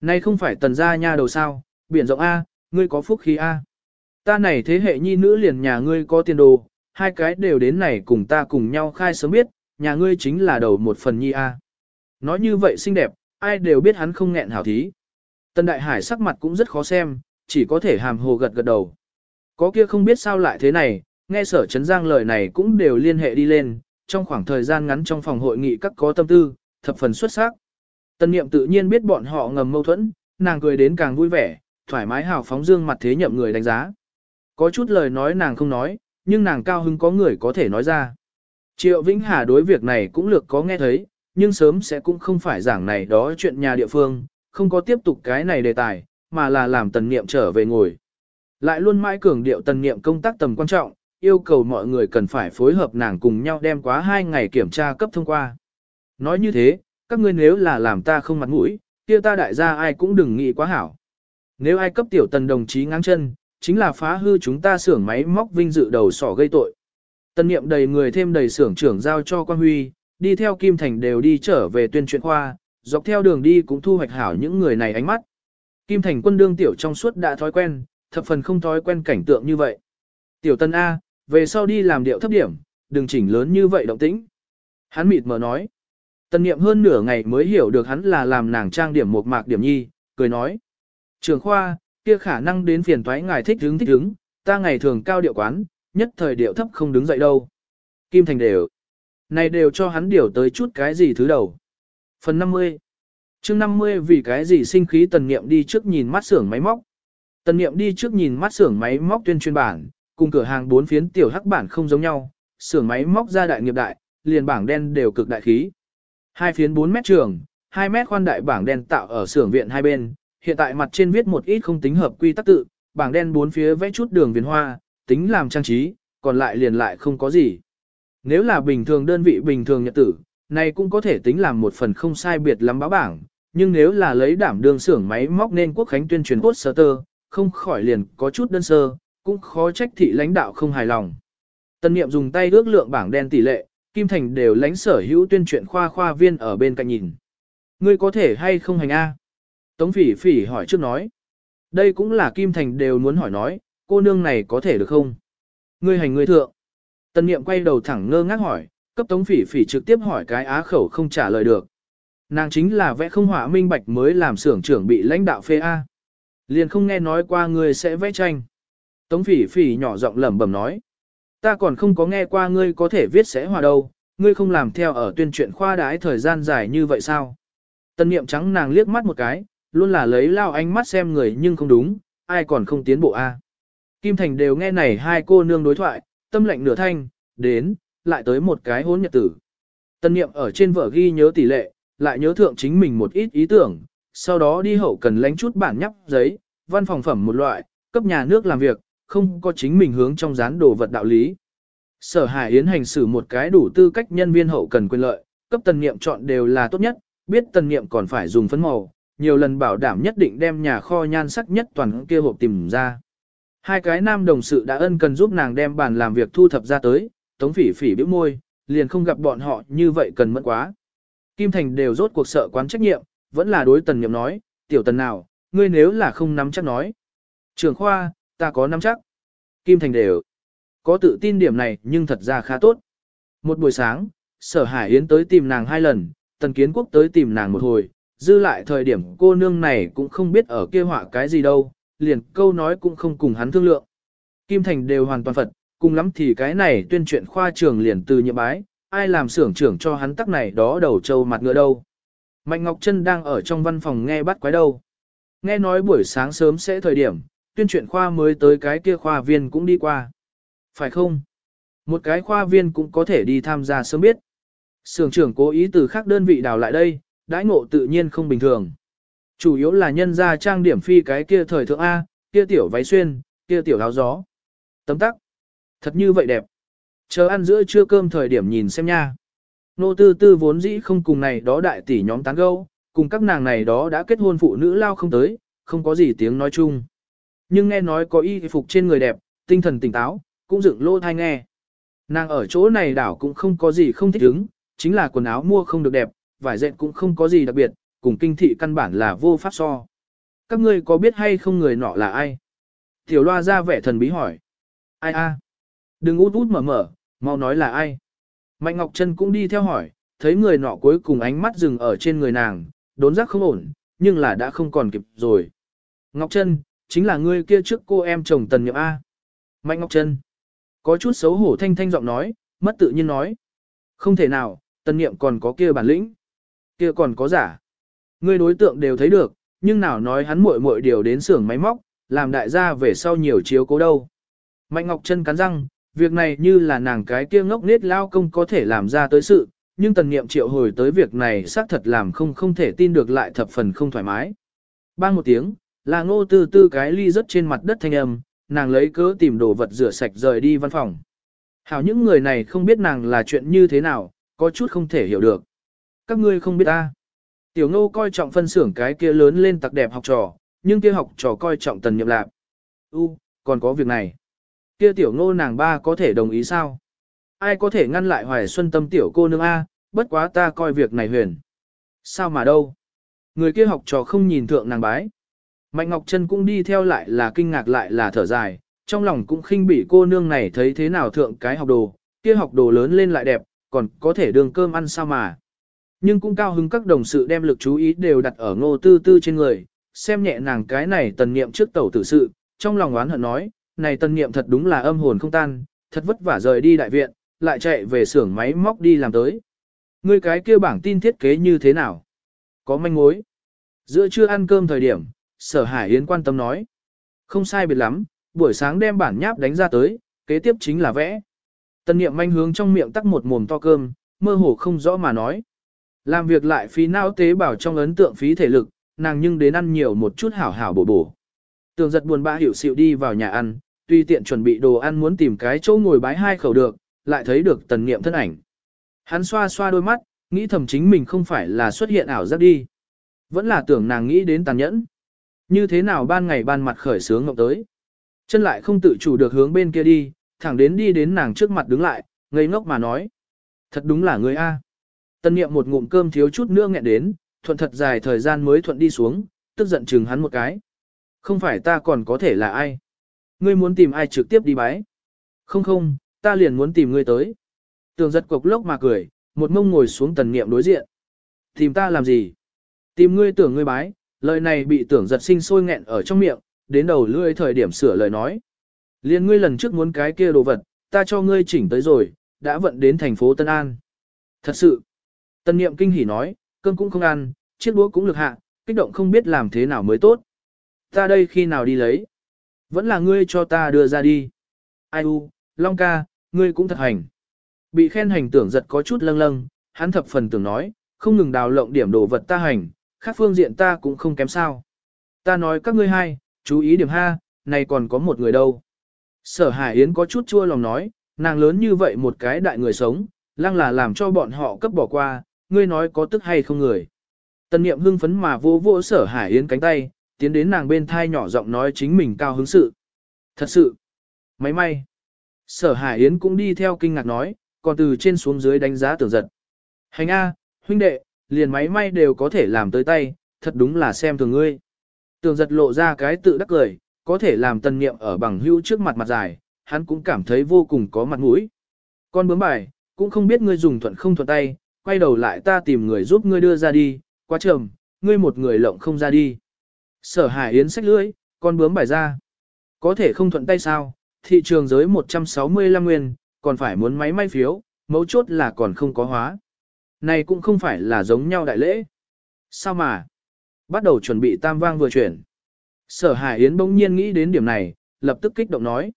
nay không phải tần gia nha đầu sao, biển rộng A, ngươi có phúc khí A. Ta này thế hệ nhi nữ liền nhà ngươi có tiền đồ, hai cái đều đến này cùng ta cùng nhau khai sớm biết, nhà ngươi chính là đầu một phần nhi A. Nói như vậy xinh đẹp, ai đều biết hắn không nghẹn hảo thí. Tần Đại Hải sắc mặt cũng rất khó xem, chỉ có thể hàm hồ gật gật đầu. Có kia không biết sao lại thế này, nghe sở chấn giang lời này cũng đều liên hệ đi lên, trong khoảng thời gian ngắn trong phòng hội nghị các có tâm tư, thập phần xuất sắc. Tân niệm tự nhiên biết bọn họ ngầm mâu thuẫn, nàng cười đến càng vui vẻ, thoải mái hào phóng dương mặt thế nhậm người đánh giá. Có chút lời nói nàng không nói, nhưng nàng cao hứng có người có thể nói ra. Triệu Vĩnh Hà đối việc này cũng lược có nghe thấy, nhưng sớm sẽ cũng không phải giảng này đó chuyện nhà địa phương, không có tiếp tục cái này đề tài, mà là làm tần niệm trở về ngồi. Lại luôn mãi cường điệu tần niệm công tác tầm quan trọng, yêu cầu mọi người cần phải phối hợp nàng cùng nhau đem quá hai ngày kiểm tra cấp thông qua. Nói như thế, các ngươi nếu là làm ta không mặt mũi, kia ta đại gia ai cũng đừng nghĩ quá hảo. Nếu ai cấp tiểu tần đồng chí ngang chân, chính là phá hư chúng ta xưởng máy móc vinh dự đầu sỏ gây tội. Tân niệm đầy người thêm đầy xưởng trưởng giao cho quan huy, đi theo Kim Thành đều đi trở về tuyên truyện khoa, dọc theo đường đi cũng thu hoạch hảo những người này ánh mắt. Kim Thành quân đương tiểu trong suốt đã thói quen, thập phần không thói quen cảnh tượng như vậy. Tiểu tân A, về sau đi làm điệu thấp điểm, đừng chỉnh lớn như vậy động tĩnh. Hắn mịt mờ nói. Tân niệm hơn nửa ngày mới hiểu được hắn là làm nàng trang điểm một mạc điểm nhi, cười nói. Trường khoa, kia khả năng đến phiền toái ngài thích hứng thích hứng, ta ngày thường cao điệu quán, nhất thời điệu thấp không đứng dậy đâu. Kim Thành đều. Này đều cho hắn điều tới chút cái gì thứ đầu. Phần 50 chương 50 vì cái gì sinh khí tần niệm đi trước nhìn mắt xưởng máy móc. Tần niệm đi trước nhìn mắt xưởng máy móc tuyên truyền bản, cùng cửa hàng bốn phiến tiểu hắc bản không giống nhau, xưởng máy móc ra đại nghiệp đại, liền bảng đen đều cực đại khí. Hai phiến 4 mét trường, 2 mét khoan đại bảng đen tạo ở xưởng viện hai bên, hiện tại mặt trên viết một ít không tính hợp quy tắc tự, bảng đen bốn phía vẽ chút đường viền hoa, tính làm trang trí, còn lại liền lại không có gì. Nếu là bình thường đơn vị bình thường nhật tử, này cũng có thể tính làm một phần không sai biệt lắm báo bảng, nhưng nếu là lấy đảm đương xưởng máy móc nên quốc khánh tuyên truyền poster, không khỏi liền có chút đơn sơ, cũng khó trách thị lãnh đạo không hài lòng. Tân niệm dùng tay ước lượng bảng đen tỷ lệ, Kim Thành đều lãnh sở hữu tuyên truyền khoa khoa viên ở bên cạnh nhìn. Ngươi có thể hay không hành A? Tống phỉ phỉ hỏi trước nói. Đây cũng là Kim Thành đều muốn hỏi nói, cô nương này có thể được không? Ngươi hành ngươi thượng. Tân niệm quay đầu thẳng ngơ ngác hỏi, cấp tống phỉ phỉ trực tiếp hỏi cái á khẩu không trả lời được. Nàng chính là vẽ không họa minh bạch mới làm xưởng trưởng bị lãnh đạo phê A. Liền không nghe nói qua ngươi sẽ vẽ tranh. Tống phỉ phỉ nhỏ giọng lẩm bẩm nói. Ta còn không có nghe qua ngươi có thể viết sẽ hòa đâu, ngươi không làm theo ở tuyên truyện khoa đái thời gian dài như vậy sao? Tân niệm trắng nàng liếc mắt một cái, luôn là lấy lao ánh mắt xem người nhưng không đúng, ai còn không tiến bộ a? Kim Thành đều nghe này hai cô nương đối thoại, tâm lệnh nửa thanh, đến, lại tới một cái hôn nhật tử. Tân niệm ở trên vở ghi nhớ tỷ lệ, lại nhớ thượng chính mình một ít ý tưởng, sau đó đi hậu cần lánh chút bản nhắp giấy, văn phòng phẩm một loại, cấp nhà nước làm việc, không có chính mình hướng trong dán đồ vật đạo lý. Sở Hải Yến hành xử một cái đủ tư cách nhân viên hậu cần quyền lợi, cấp tần niệm chọn đều là tốt nhất, biết tần niệm còn phải dùng phấn màu, nhiều lần bảo đảm nhất định đem nhà kho nhan sắc nhất toàn kia hộp tìm ra. Hai cái nam đồng sự đã ân cần giúp nàng đem bàn làm việc thu thập ra tới, tống phỉ phỉ bĩu môi, liền không gặp bọn họ như vậy cần mẫn quá. Kim Thành đều rốt cuộc sợ quán trách nhiệm, vẫn là đối tần niệm nói, tiểu tần nào, ngươi nếu là không nắm chắc nói. Trường khoa, ta có nắm chắc. Kim Thành đều có tự tin điểm này nhưng thật ra khá tốt. Một buổi sáng, sở hải yến tới tìm nàng hai lần, tần kiến quốc tới tìm nàng một hồi, dư lại thời điểm cô nương này cũng không biết ở kia họa cái gì đâu, liền câu nói cũng không cùng hắn thương lượng. Kim Thành đều hoàn toàn phật, cùng lắm thì cái này tuyên truyện khoa trường liền từ nhiệm bái, ai làm xưởng trưởng cho hắn tắc này đó đầu trâu mặt ngựa đâu. Mạnh Ngọc Trân đang ở trong văn phòng nghe bắt quái đâu. Nghe nói buổi sáng sớm sẽ thời điểm, tuyên truyện khoa mới tới cái kia khoa viên cũng đi qua. Phải không? Một cái khoa viên cũng có thể đi tham gia sớm biết. Sưởng trưởng cố ý từ khác đơn vị đào lại đây, đãi ngộ tự nhiên không bình thường. Chủ yếu là nhân ra trang điểm phi cái kia thời thượng A, kia tiểu váy xuyên, kia tiểu áo gió. Tấm tắc. Thật như vậy đẹp. Chờ ăn giữa trưa cơm thời điểm nhìn xem nha. Nô tư tư vốn dĩ không cùng này đó đại tỷ nhóm tán gâu, cùng các nàng này đó đã kết hôn phụ nữ lao không tới, không có gì tiếng nói chung. Nhưng nghe nói có y phục trên người đẹp, tinh thần tỉnh táo, cũng dựng lô thai nghe. Nàng ở chỗ này đảo cũng không có gì không thích ứng, chính là quần áo mua không được đẹp, vải dệt cũng không có gì đặc biệt, cùng kinh thị căn bản là vô pháp so. các ngươi có biết hay không người nọ là ai? Tiểu loa ra vẻ thần bí hỏi. Ai a? Đừng út út mở mở, mau nói là ai? Mạnh Ngọc Trân cũng đi theo hỏi, thấy người nọ cuối cùng ánh mắt dừng ở trên người nàng, đốn giác không ổn, nhưng là đã không còn kịp rồi. Ngọc Trân, chính là ngươi kia trước cô em chồng Tần Nhậm A. Mạnh Ngọc Trân, có chút xấu hổ thanh thanh giọng nói, mất tự nhiên nói. Không thể nào, Tần Nhậm còn có kia bản lĩnh. Kia còn có giả. Ngươi đối tượng đều thấy được, nhưng nào nói hắn muội muội điều đến xưởng máy móc, làm đại gia về sau nhiều chiếu cố đâu. Mạnh Ngọc Trân cắn răng, việc này như là nàng cái kia ngốc nết lao công có thể làm ra tới sự, nhưng tần niệm triệu hồi tới việc này xác thật làm không không thể tin được lại thập phần không thoải mái. Bang một tiếng, là ngô tư tư cái ly rất trên mặt đất thanh âm, nàng lấy cớ tìm đồ vật rửa sạch rời đi văn phòng. Hảo những người này không biết nàng là chuyện như thế nào, có chút không thể hiểu được. Các ngươi không biết ta. Tiểu ngô coi trọng phân xưởng cái kia lớn lên tặc đẹp học trò, nhưng kia học trò coi trọng tần nhậm lạc. U, còn có việc này. Kia tiểu ngô nàng ba có thể đồng ý sao? Ai có thể ngăn lại hoài xuân tâm tiểu cô nương A, bất quá ta coi việc này huyền. Sao mà đâu? Người kia học trò không nhìn thượng nàng bái. Mạnh Ngọc Trân cũng đi theo lại là kinh ngạc lại là thở dài, trong lòng cũng khinh bỉ cô nương này thấy thế nào thượng cái học đồ, kia học đồ lớn lên lại đẹp, còn có thể đường cơm ăn sao mà. Nhưng cũng cao hứng các đồng sự đem lực chú ý đều đặt ở ngô tư tư trên người, xem nhẹ nàng cái này tần niệm trước tẩu tử sự, trong lòng oán hận nói, này tần niệm thật đúng là âm hồn không tan, thật vất vả rời đi đại viện, lại chạy về xưởng máy móc đi làm tới. Ngươi cái kia bảng tin thiết kế như thế nào? Có manh mối. Giữa trưa ăn cơm thời điểm, sở hải yến quan tâm nói. Không sai biệt lắm, buổi sáng đem bản nháp đánh ra tới, kế tiếp chính là vẽ. Tân niệm manh hướng trong miệng tắc một mồm to cơm, mơ hồ không rõ mà nói. Làm việc lại phí não tế bào trong ấn tượng phí thể lực, nàng nhưng đến ăn nhiều một chút hảo hảo bổ bổ. Tường giật buồn bã hiểu xịu đi vào nhà ăn, tuy tiện chuẩn bị đồ ăn muốn tìm cái chỗ ngồi bái hai khẩu được, lại thấy được tần niệm thân ảnh. Hắn xoa xoa đôi mắt, nghĩ thầm chính mình không phải là xuất hiện ảo giác đi. Vẫn là tưởng nàng nghĩ đến tàn nhẫn. Như thế nào ban ngày ban mặt khởi sướng ngọc tới. Chân lại không tự chủ được hướng bên kia đi, thẳng đến đi đến nàng trước mặt đứng lại, ngây ngốc mà nói. Thật đúng là người A. Tân niệm một ngụm cơm thiếu chút nữa nghẹn đến, thuận thật dài thời gian mới thuận đi xuống, tức giận chừng hắn một cái. Không phải ta còn có thể là ai? Ngươi muốn tìm ai trực tiếp đi bái? Không không, ta liền muốn tìm ngươi tới. Tường giật cục lốc mà cười, một mông ngồi xuống tần niệm đối diện. Tìm ta làm gì? Tìm ngươi tưởng ngươi bái, lời này bị tưởng giật sinh sôi nghẹn ở trong miệng, đến đầu lưỡi thời điểm sửa lời nói. Liên ngươi lần trước muốn cái kia đồ vật, ta cho ngươi chỉnh tới rồi, đã vận đến thành phố Tân An. Thật sự, Tân niệm kinh hỉ nói, cơm cũng không ăn, chiếc đũa cũng lực hạ, kích động không biết làm thế nào mới tốt. Ta đây khi nào đi lấy? Vẫn là ngươi cho ta đưa ra đi. Ai u, Long ca, ngươi cũng thật hành. Bị khen hành tưởng giật có chút lâng lâng, hắn thập phần tưởng nói, không ngừng đào lộng điểm đồ vật ta hành, khác phương diện ta cũng không kém sao. Ta nói các ngươi hai, chú ý điểm ha, này còn có một người đâu. Sở Hải Yến có chút chua lòng nói, nàng lớn như vậy một cái đại người sống, lăng là làm cho bọn họ cấp bỏ qua, ngươi nói có tức hay không người. Tần niệm hưng phấn mà vô vô sở Hải Yến cánh tay, tiến đến nàng bên thai nhỏ giọng nói chính mình cao hứng sự. Thật sự, máy may. Sở Hải Yến cũng đi theo kinh ngạc nói, còn từ trên xuống dưới đánh giá tưởng giật. Hành A, huynh đệ, liền máy may đều có thể làm tới tay, thật đúng là xem thường ngươi. Tưởng giật lộ ra cái tự đắc cười, có thể làm Tần niệm ở bằng hữu trước mặt mặt dài, hắn cũng cảm thấy vô cùng có mặt mũi. Con bướm bài, cũng không biết ngươi dùng thuận không thuận tay, quay đầu lại ta tìm người giúp ngươi đưa ra đi, quá trầm, ngươi một người lộng không ra đi. Sở Hải Yến sách lưỡi, con bướm bài ra. Có thể không thuận tay sao, thị trường giới 165 nguyên, còn phải muốn máy may phiếu, mấu chốt là còn không có hóa. Này cũng không phải là giống nhau đại lễ. Sao mà? Bắt đầu chuẩn bị tam vang vừa chuyển. Sở Hải Yến bỗng nhiên nghĩ đến điểm này, lập tức kích động nói.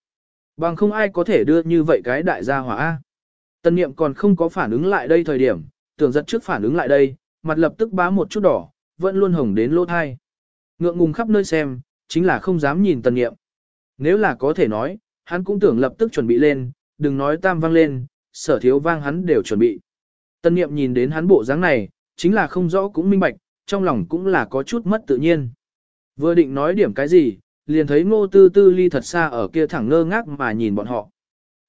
Bằng không ai có thể đưa như vậy cái đại gia hỏa. Tân niệm còn không có phản ứng lại đây thời điểm, tưởng giật trước phản ứng lại đây, mặt lập tức bá một chút đỏ, vẫn luôn hồng đến lỗ thai. Ngượng ngùng khắp nơi xem, chính là không dám nhìn tần nghiệm. Nếu là có thể nói, hắn cũng tưởng lập tức chuẩn bị lên, đừng nói tam vang lên, sở thiếu vang hắn đều chuẩn bị. Tân nghiệm nhìn đến hắn bộ dáng này, chính là không rõ cũng minh bạch, trong lòng cũng là có chút mất tự nhiên. Vừa định nói điểm cái gì, liền thấy ngô tư tư ly thật xa ở kia thẳng ngơ ngác mà nhìn bọn họ.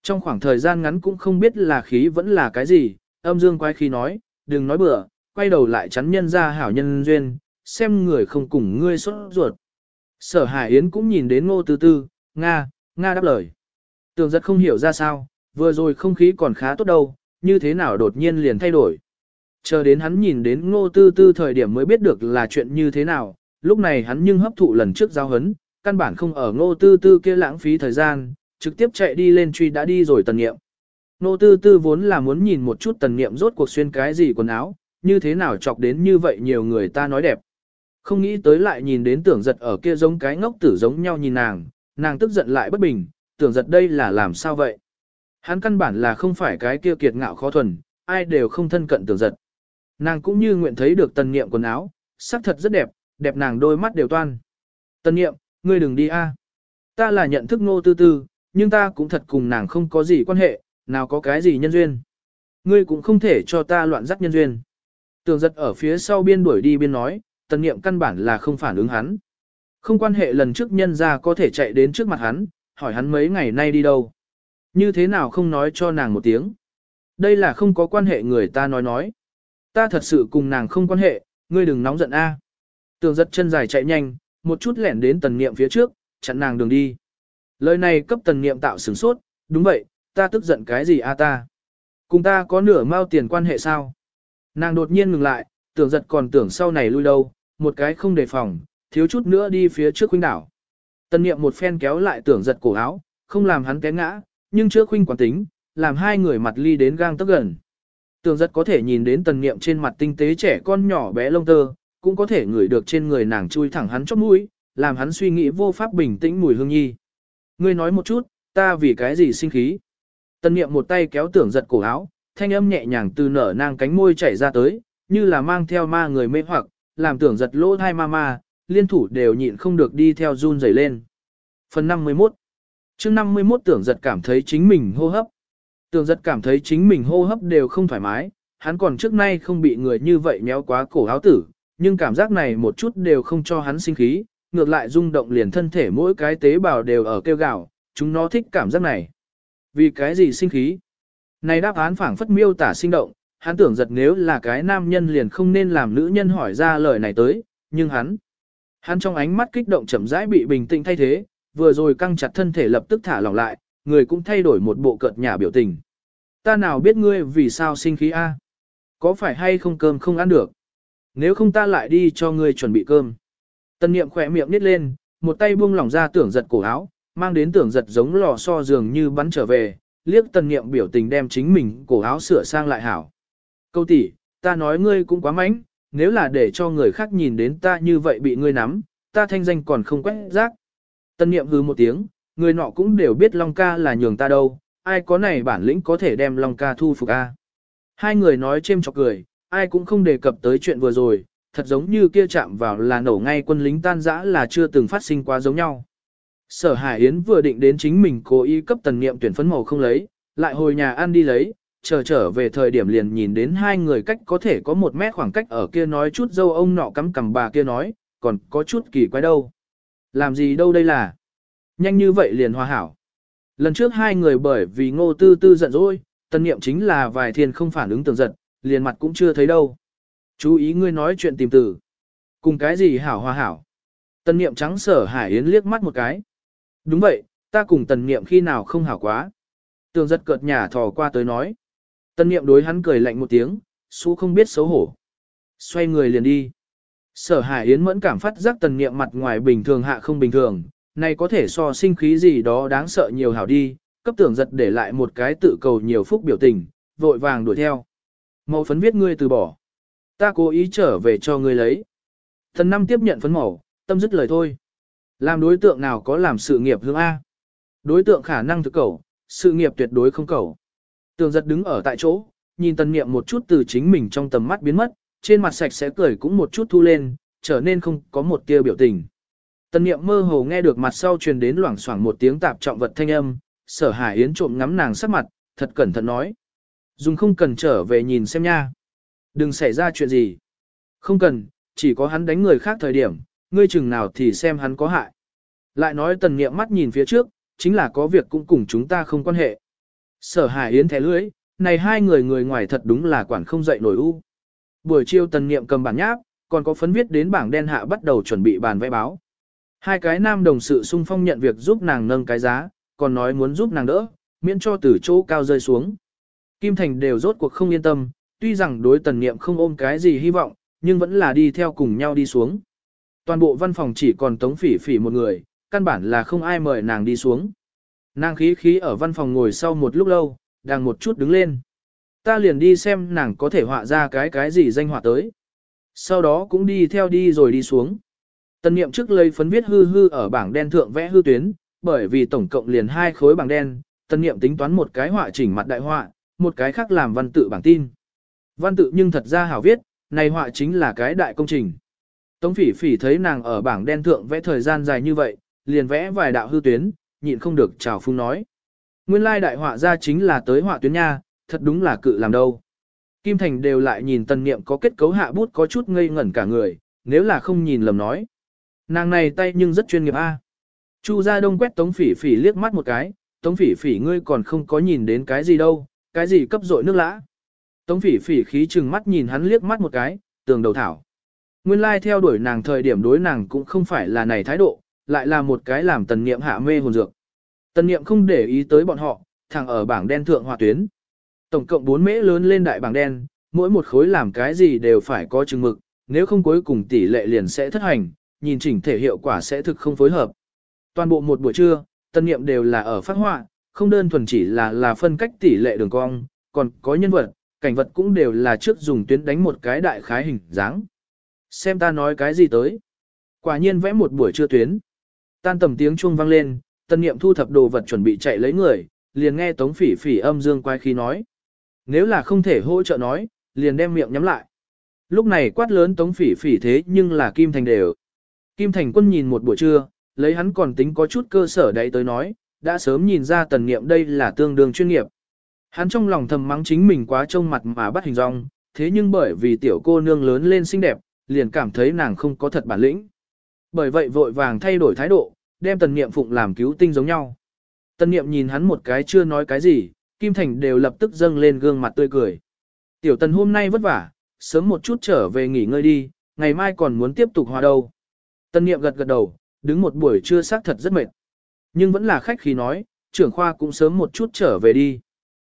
Trong khoảng thời gian ngắn cũng không biết là khí vẫn là cái gì, âm dương quay khi nói, đừng nói bừa, quay đầu lại chắn nhân ra hảo nhân duyên, xem người không cùng ngươi xuất ruột. Sở Hải Yến cũng nhìn đến ngô tư tư, Nga, Nga đáp lời. Tường giật không hiểu ra sao, vừa rồi không khí còn khá tốt đâu, như thế nào đột nhiên liền thay đổi. Chờ đến hắn nhìn đến ngô tư tư thời điểm mới biết được là chuyện như thế nào, lúc này hắn nhưng hấp thụ lần trước giao hấn, căn bản không ở ngô tư tư kia lãng phí thời gian, trực tiếp chạy đi lên truy đã đi rồi tần nghiệm. Nô tư tư vốn là muốn nhìn một chút tần niệm rốt cuộc xuyên cái gì quần áo, như thế nào chọc đến như vậy nhiều người ta nói đẹp. Không nghĩ tới lại nhìn đến tưởng giật ở kia giống cái ngốc tử giống nhau nhìn nàng, nàng tức giận lại bất bình, tưởng giật đây là làm sao vậy. Hắn căn bản là không phải cái kia kiệt ngạo khó thuần, ai đều không thân cận tưởng giật. Nàng cũng như nguyện thấy được tần niệm quần áo, sắc thật rất đẹp, đẹp nàng đôi mắt đều toan. Tần niệm, ngươi đừng đi a. Ta là nhận thức Nô tư tư, nhưng ta cũng thật cùng nàng không có gì quan hệ, nào có cái gì nhân duyên. Ngươi cũng không thể cho ta loạn dắt nhân duyên. Tường giật ở phía sau biên đuổi đi biên nói, tần niệm căn bản là không phản ứng hắn. Không quan hệ lần trước nhân ra có thể chạy đến trước mặt hắn, hỏi hắn mấy ngày nay đi đâu. Như thế nào không nói cho nàng một tiếng. Đây là không có quan hệ người ta nói nói. Ta thật sự cùng nàng không quan hệ, ngươi đừng nóng giận a. Tường giật chân dài chạy nhanh, một chút lẻn đến tần niệm phía trước, chặn nàng đường đi. Lời này cấp tần niệm tạo sửng sốt, đúng vậy, ta tức giận cái gì a ta. Cùng ta có nửa mao tiền quan hệ sao? Nàng đột nhiên ngừng lại, tưởng giật còn tưởng sau này lui đâu, một cái không đề phòng, thiếu chút nữa đi phía trước huynh đảo. Tần niệm một phen kéo lại tưởng giật cổ áo, không làm hắn té ngã, nhưng trước huynh quán tính, làm hai người mặt ly đến gang tấc gần. Tưởng giật có thể nhìn đến tần niệm trên mặt tinh tế trẻ con nhỏ bé lông tơ, cũng có thể ngửi được trên người nàng chui thẳng hắn chóp mũi, làm hắn suy nghĩ vô pháp bình tĩnh mùi hương nhi. Ngươi nói một chút, ta vì cái gì sinh khí? Tần niệm một tay kéo tưởng giật cổ áo, thanh âm nhẹ nhàng từ nở nang cánh môi chảy ra tới, như là mang theo ma người mê hoặc, làm tưởng giật lỗ thai ma ma, liên thủ đều nhịn không được đi theo run rẩy lên. Phần 51 chương 51 tưởng giật cảm thấy chính mình hô hấp. Tưởng giật cảm thấy chính mình hô hấp đều không thoải mái, hắn còn trước nay không bị người như vậy méo quá cổ áo tử, nhưng cảm giác này một chút đều không cho hắn sinh khí, ngược lại rung động liền thân thể mỗi cái tế bào đều ở kêu gào, chúng nó thích cảm giác này. Vì cái gì sinh khí? Này đáp án phảng phất miêu tả sinh động, hắn tưởng giật nếu là cái nam nhân liền không nên làm nữ nhân hỏi ra lời này tới, nhưng hắn, hắn trong ánh mắt kích động chậm rãi bị bình tĩnh thay thế, vừa rồi căng chặt thân thể lập tức thả lỏng lại, người cũng thay đổi một bộ cợt nhà biểu tình. Ta nào biết ngươi vì sao sinh khí a? Có phải hay không cơm không ăn được? Nếu không ta lại đi cho ngươi chuẩn bị cơm. Tân niệm khỏe miệng nít lên, một tay buông lỏng ra tưởng giật cổ áo, mang đến tưởng giật giống lò xo dường như bắn trở về, liếc tần niệm biểu tình đem chính mình cổ áo sửa sang lại hảo. Câu tỷ, ta nói ngươi cũng quá mánh, nếu là để cho người khác nhìn đến ta như vậy bị ngươi nắm, ta thanh danh còn không quét rác. Tân niệm hư một tiếng, người nọ cũng đều biết Long ca là nhường ta đâu, ai có này bản lĩnh có thể đem Long ca thu phục a. Hai người nói chêm chọc cười, ai cũng không đề cập tới chuyện vừa rồi, thật giống như kia chạm vào là nổ ngay quân lính tan rã là chưa từng phát sinh quá giống nhau. Sở Hải Yến vừa định đến chính mình cố ý cấp tần niệm tuyển phấn màu không lấy, lại hồi nhà ăn đi lấy, chờ trở về thời điểm liền nhìn đến hai người cách có thể có một mét khoảng cách ở kia nói chút dâu ông nọ cắm cằm bà kia nói, còn có chút kỳ quái đâu. Làm gì đâu đây là? Nhanh như vậy liền hòa hảo. Lần trước hai người bởi vì ngô tư tư giận dỗi, tân niệm chính là vài thiên không phản ứng tường giận, liền mặt cũng chưa thấy đâu. Chú ý ngươi nói chuyện tìm từ. Cùng cái gì hảo hòa hảo. Tân niệm trắng sở hải yến liếc mắt một cái. Đúng vậy, ta cùng tần niệm khi nào không hảo quá. Tường giật cợt nhà thò qua tới nói. tần niệm đối hắn cười lạnh một tiếng, xú không biết xấu hổ. Xoay người liền đi. Sở Hải Yến mẫn cảm phát giác tần niệm mặt ngoài bình thường hạ không bình thường, này có thể so sinh khí gì đó đáng sợ nhiều hảo đi, cấp tưởng giật để lại một cái tự cầu nhiều phúc biểu tình, vội vàng đuổi theo. Màu phấn viết ngươi từ bỏ. Ta cố ý trở về cho ngươi lấy. Thần năm tiếp nhận phấn màu, tâm dứt lời thôi. Làm đối tượng nào có làm sự nghiệp hướng A. Đối tượng khả năng thực cầu, sự nghiệp tuyệt đối không cầu. Tường giật đứng ở tại chỗ, nhìn tần niệm một chút từ chính mình trong tầm mắt biến mất, trên mặt sạch sẽ cười cũng một chút thu lên, trở nên không có một tia biểu tình. Tần niệm mơ hồ nghe được mặt sau truyền đến loảng xoảng một tiếng tạp trọng vật thanh âm, sở hải yến trộm ngắm nàng sắc mặt, thật cẩn thận nói. Dùng không cần trở về nhìn xem nha. Đừng xảy ra chuyện gì. Không cần, chỉ có hắn đánh người khác thời điểm, ngươi chừng nào thì xem hắn có hại. Lại nói tần niệm mắt nhìn phía trước, chính là có việc cũng cùng chúng ta không quan hệ. Sở hải yến thẻ lưỡi, này hai người người ngoài thật đúng là quản không dậy nổi u. Buổi chiều tần niệm cầm bản nháp, còn có phấn viết đến bảng đen hạ bắt đầu chuẩn bị bàn vẽ báo. Hai cái nam đồng sự sung phong nhận việc giúp nàng nâng cái giá, còn nói muốn giúp nàng đỡ, miễn cho từ chỗ cao rơi xuống. Kim Thành đều rốt cuộc không yên tâm, tuy rằng đối tần niệm không ôm cái gì hy vọng, nhưng vẫn là đi theo cùng nhau đi xuống. Toàn bộ văn phòng chỉ còn tống phỉ phỉ một người, căn bản là không ai mời nàng đi xuống. Nàng khí khí ở văn phòng ngồi sau một lúc lâu, đang một chút đứng lên. Ta liền đi xem nàng có thể họa ra cái cái gì danh họa tới. Sau đó cũng đi theo đi rồi đi xuống. Tần niệm trước lấy phấn viết hư hư ở bảng đen thượng vẽ hư tuyến, bởi vì tổng cộng liền hai khối bảng đen, tần niệm tính toán một cái họa chỉnh mặt đại họa, một cái khác làm văn tự bảng tin. Văn tự nhưng thật ra hảo viết, này họa chính là cái đại công trình. Tống phỉ phỉ thấy nàng ở bảng đen thượng vẽ thời gian dài như vậy, liền vẽ vài đạo hư tuyến, nhịn không được chào phung nói. Nguyên lai đại họa ra chính là tới họa tuyến nha, thật đúng là cự làm đâu. Kim Thành đều lại nhìn tần niệm có kết cấu hạ bút có chút ngây ngẩn cả người, nếu là không nhìn lầm nói. Nàng này tay nhưng rất chuyên nghiệp a. Chu Gia Đông quét Tống Phỉ Phỉ liếc mắt một cái, Tống Phỉ Phỉ ngươi còn không có nhìn đến cái gì đâu, cái gì cấp dội nước lã. Tống Phỉ Phỉ khí chừng mắt nhìn hắn liếc mắt một cái, tường đầu thảo. Nguyên lai theo đuổi nàng thời điểm đối nàng cũng không phải là này thái độ, lại là một cái làm tần niệm hạ mê hồn dược. Tần niệm không để ý tới bọn họ, thẳng ở bảng đen thượng hòa tuyến. Tổng cộng 4 mễ lớn lên đại bảng đen, mỗi một khối làm cái gì đều phải có chừng mực, nếu không cuối cùng tỷ lệ liền sẽ thất hành, nhìn chỉnh thể hiệu quả sẽ thực không phối hợp. Toàn bộ một buổi trưa, tân niệm đều là ở phát họa, không đơn thuần chỉ là là phân cách tỷ lệ đường cong, còn có nhân vật, cảnh vật cũng đều là trước dùng tuyến đánh một cái đại khái hình dáng. Xem ta nói cái gì tới. Quả nhiên vẽ một buổi trưa tuyến. Tan tầm tiếng chuông vang lên, tân niệm thu thập đồ vật chuẩn bị chạy lấy người, liền nghe tống phỉ phỉ âm dương quay khí nói. Nếu là không thể hỗ trợ nói, liền đem miệng nhắm lại. Lúc này quát lớn tống phỉ phỉ thế nhưng là Kim Thành đều. Kim Thành quân nhìn một buổi trưa, lấy hắn còn tính có chút cơ sở đấy tới nói, đã sớm nhìn ra tần niệm đây là tương đương chuyên nghiệp. Hắn trong lòng thầm mắng chính mình quá trông mặt mà bắt hình rong, thế nhưng bởi vì tiểu cô nương lớn lên xinh đẹp, liền cảm thấy nàng không có thật bản lĩnh. Bởi vậy vội vàng thay đổi thái độ, đem tần niệm phụng làm cứu tinh giống nhau. Tần niệm nhìn hắn một cái chưa nói cái gì, Kim Thành đều lập tức dâng lên gương mặt tươi cười. Tiểu tần hôm nay vất vả, sớm một chút trở về nghỉ ngơi đi, ngày mai còn muốn tiếp tục hòa đâu. Tần niệm gật gật đầu, đứng một buổi trưa xác thật rất mệt. Nhưng vẫn là khách khí nói, trưởng khoa cũng sớm một chút trở về đi.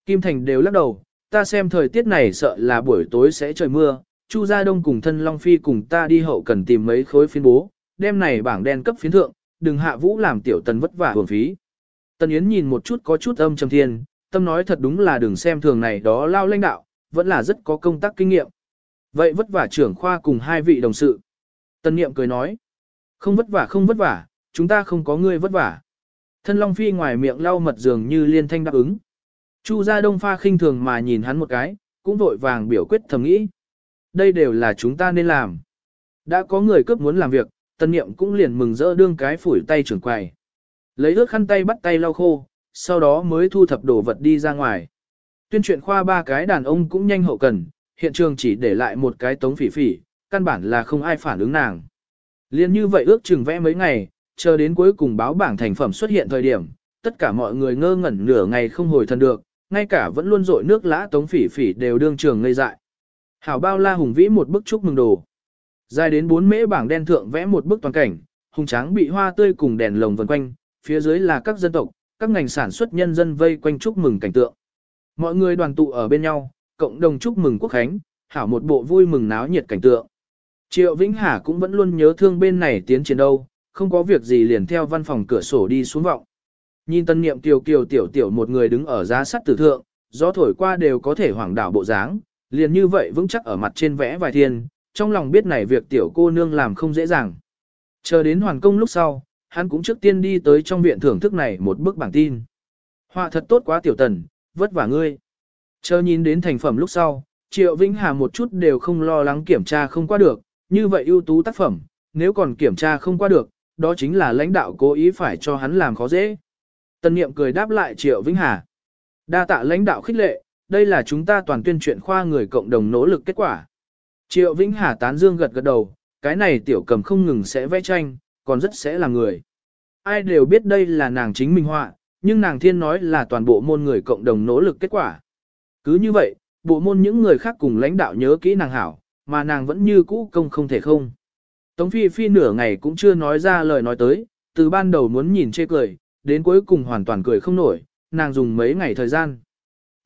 Kim Thành đều lắc đầu, ta xem thời tiết này sợ là buổi tối sẽ trời mưa, Chu Gia Đông cùng thân Long Phi cùng ta đi hậu cần tìm mấy khối phiến bố, đem này bảng đen cấp phiến thượng, đừng hạ vũ làm tiểu tần vất vả hưởng phí. Tần Yến nhìn một chút có chút âm trầm thiên, tâm nói thật đúng là đừng xem thường này đó lao lãnh đạo, vẫn là rất có công tác kinh nghiệm. Vậy vất vả trưởng khoa cùng hai vị đồng sự. Tân Niệm cười nói, không vất vả không vất vả, chúng ta không có ngươi vất vả. Thân Long Phi ngoài miệng lau mật dường như liên thanh đáp ứng. Chu gia đông pha khinh thường mà nhìn hắn một cái, cũng vội vàng biểu quyết thầm nghĩ. Đây đều là chúng ta nên làm. Đã có người cướp muốn làm việc, tân niệm cũng liền mừng rỡ đương cái phủi tay trưởng quầy. Lấy ướt khăn tay bắt tay lau khô, sau đó mới thu thập đồ vật đi ra ngoài. Tuyên truyện khoa ba cái đàn ông cũng nhanh hậu cần, hiện trường chỉ để lại một cái tống phỉ phỉ, căn bản là không ai phản ứng nàng. Liên như vậy ước chừng vẽ mấy ngày, chờ đến cuối cùng báo bảng thành phẩm xuất hiện thời điểm, tất cả mọi người ngơ ngẩn nửa ngày không hồi thần được, ngay cả vẫn luôn rội nước lã tống phỉ phỉ đều đương trường ngây dại. Hảo bao la hùng vĩ một bức chúc mừng đồ. Dài đến bốn mễ bảng đen thượng vẽ một bức toàn cảnh, hùng tráng bị hoa tươi cùng đèn lồng vần quanh, phía dưới là các dân tộc, các ngành sản xuất nhân dân vây quanh chúc mừng cảnh tượng. Mọi người đoàn tụ ở bên nhau, cộng đồng chúc mừng quốc khánh, hảo một bộ vui mừng náo nhiệt cảnh tượng. Triệu Vĩnh Hà cũng vẫn luôn nhớ thương bên này tiến triển đâu, không có việc gì liền theo văn phòng cửa sổ đi xuống vọng. Nhìn tân niệm tiểu kiều tiểu tiểu một người đứng ở giá sắt tử thượng, gió thổi qua đều có thể hoảng đảo bộ dáng, liền như vậy vững chắc ở mặt trên vẽ vài thiên, trong lòng biết này việc tiểu cô nương làm không dễ dàng. Chờ đến hoàn công lúc sau, hắn cũng trước tiên đi tới trong viện thưởng thức này một bức bảng tin. Họa thật tốt quá tiểu tần, vất vả ngươi. Chờ nhìn đến thành phẩm lúc sau, Triệu Vĩnh Hà một chút đều không lo lắng kiểm tra không qua được, như vậy ưu tú tác phẩm, nếu còn kiểm tra không qua được, đó chính là lãnh đạo cố ý phải cho hắn làm khó dễ. Tân Niệm cười đáp lại Triệu Vĩnh Hà. Đa tạ lãnh đạo khích lệ, đây là chúng ta toàn tuyên truyện khoa người cộng đồng nỗ lực kết quả. Triệu Vĩnh Hà tán dương gật gật đầu, cái này tiểu cầm không ngừng sẽ vẽ tranh, còn rất sẽ là người. Ai đều biết đây là nàng chính minh họa, nhưng nàng thiên nói là toàn bộ môn người cộng đồng nỗ lực kết quả. Cứ như vậy, bộ môn những người khác cùng lãnh đạo nhớ kỹ nàng hảo, mà nàng vẫn như cũ công không thể không. Tống Phi Phi nửa ngày cũng chưa nói ra lời nói tới, từ ban đầu muốn nhìn chê cười, đến cuối cùng hoàn toàn cười không nổi, nàng dùng mấy ngày thời gian.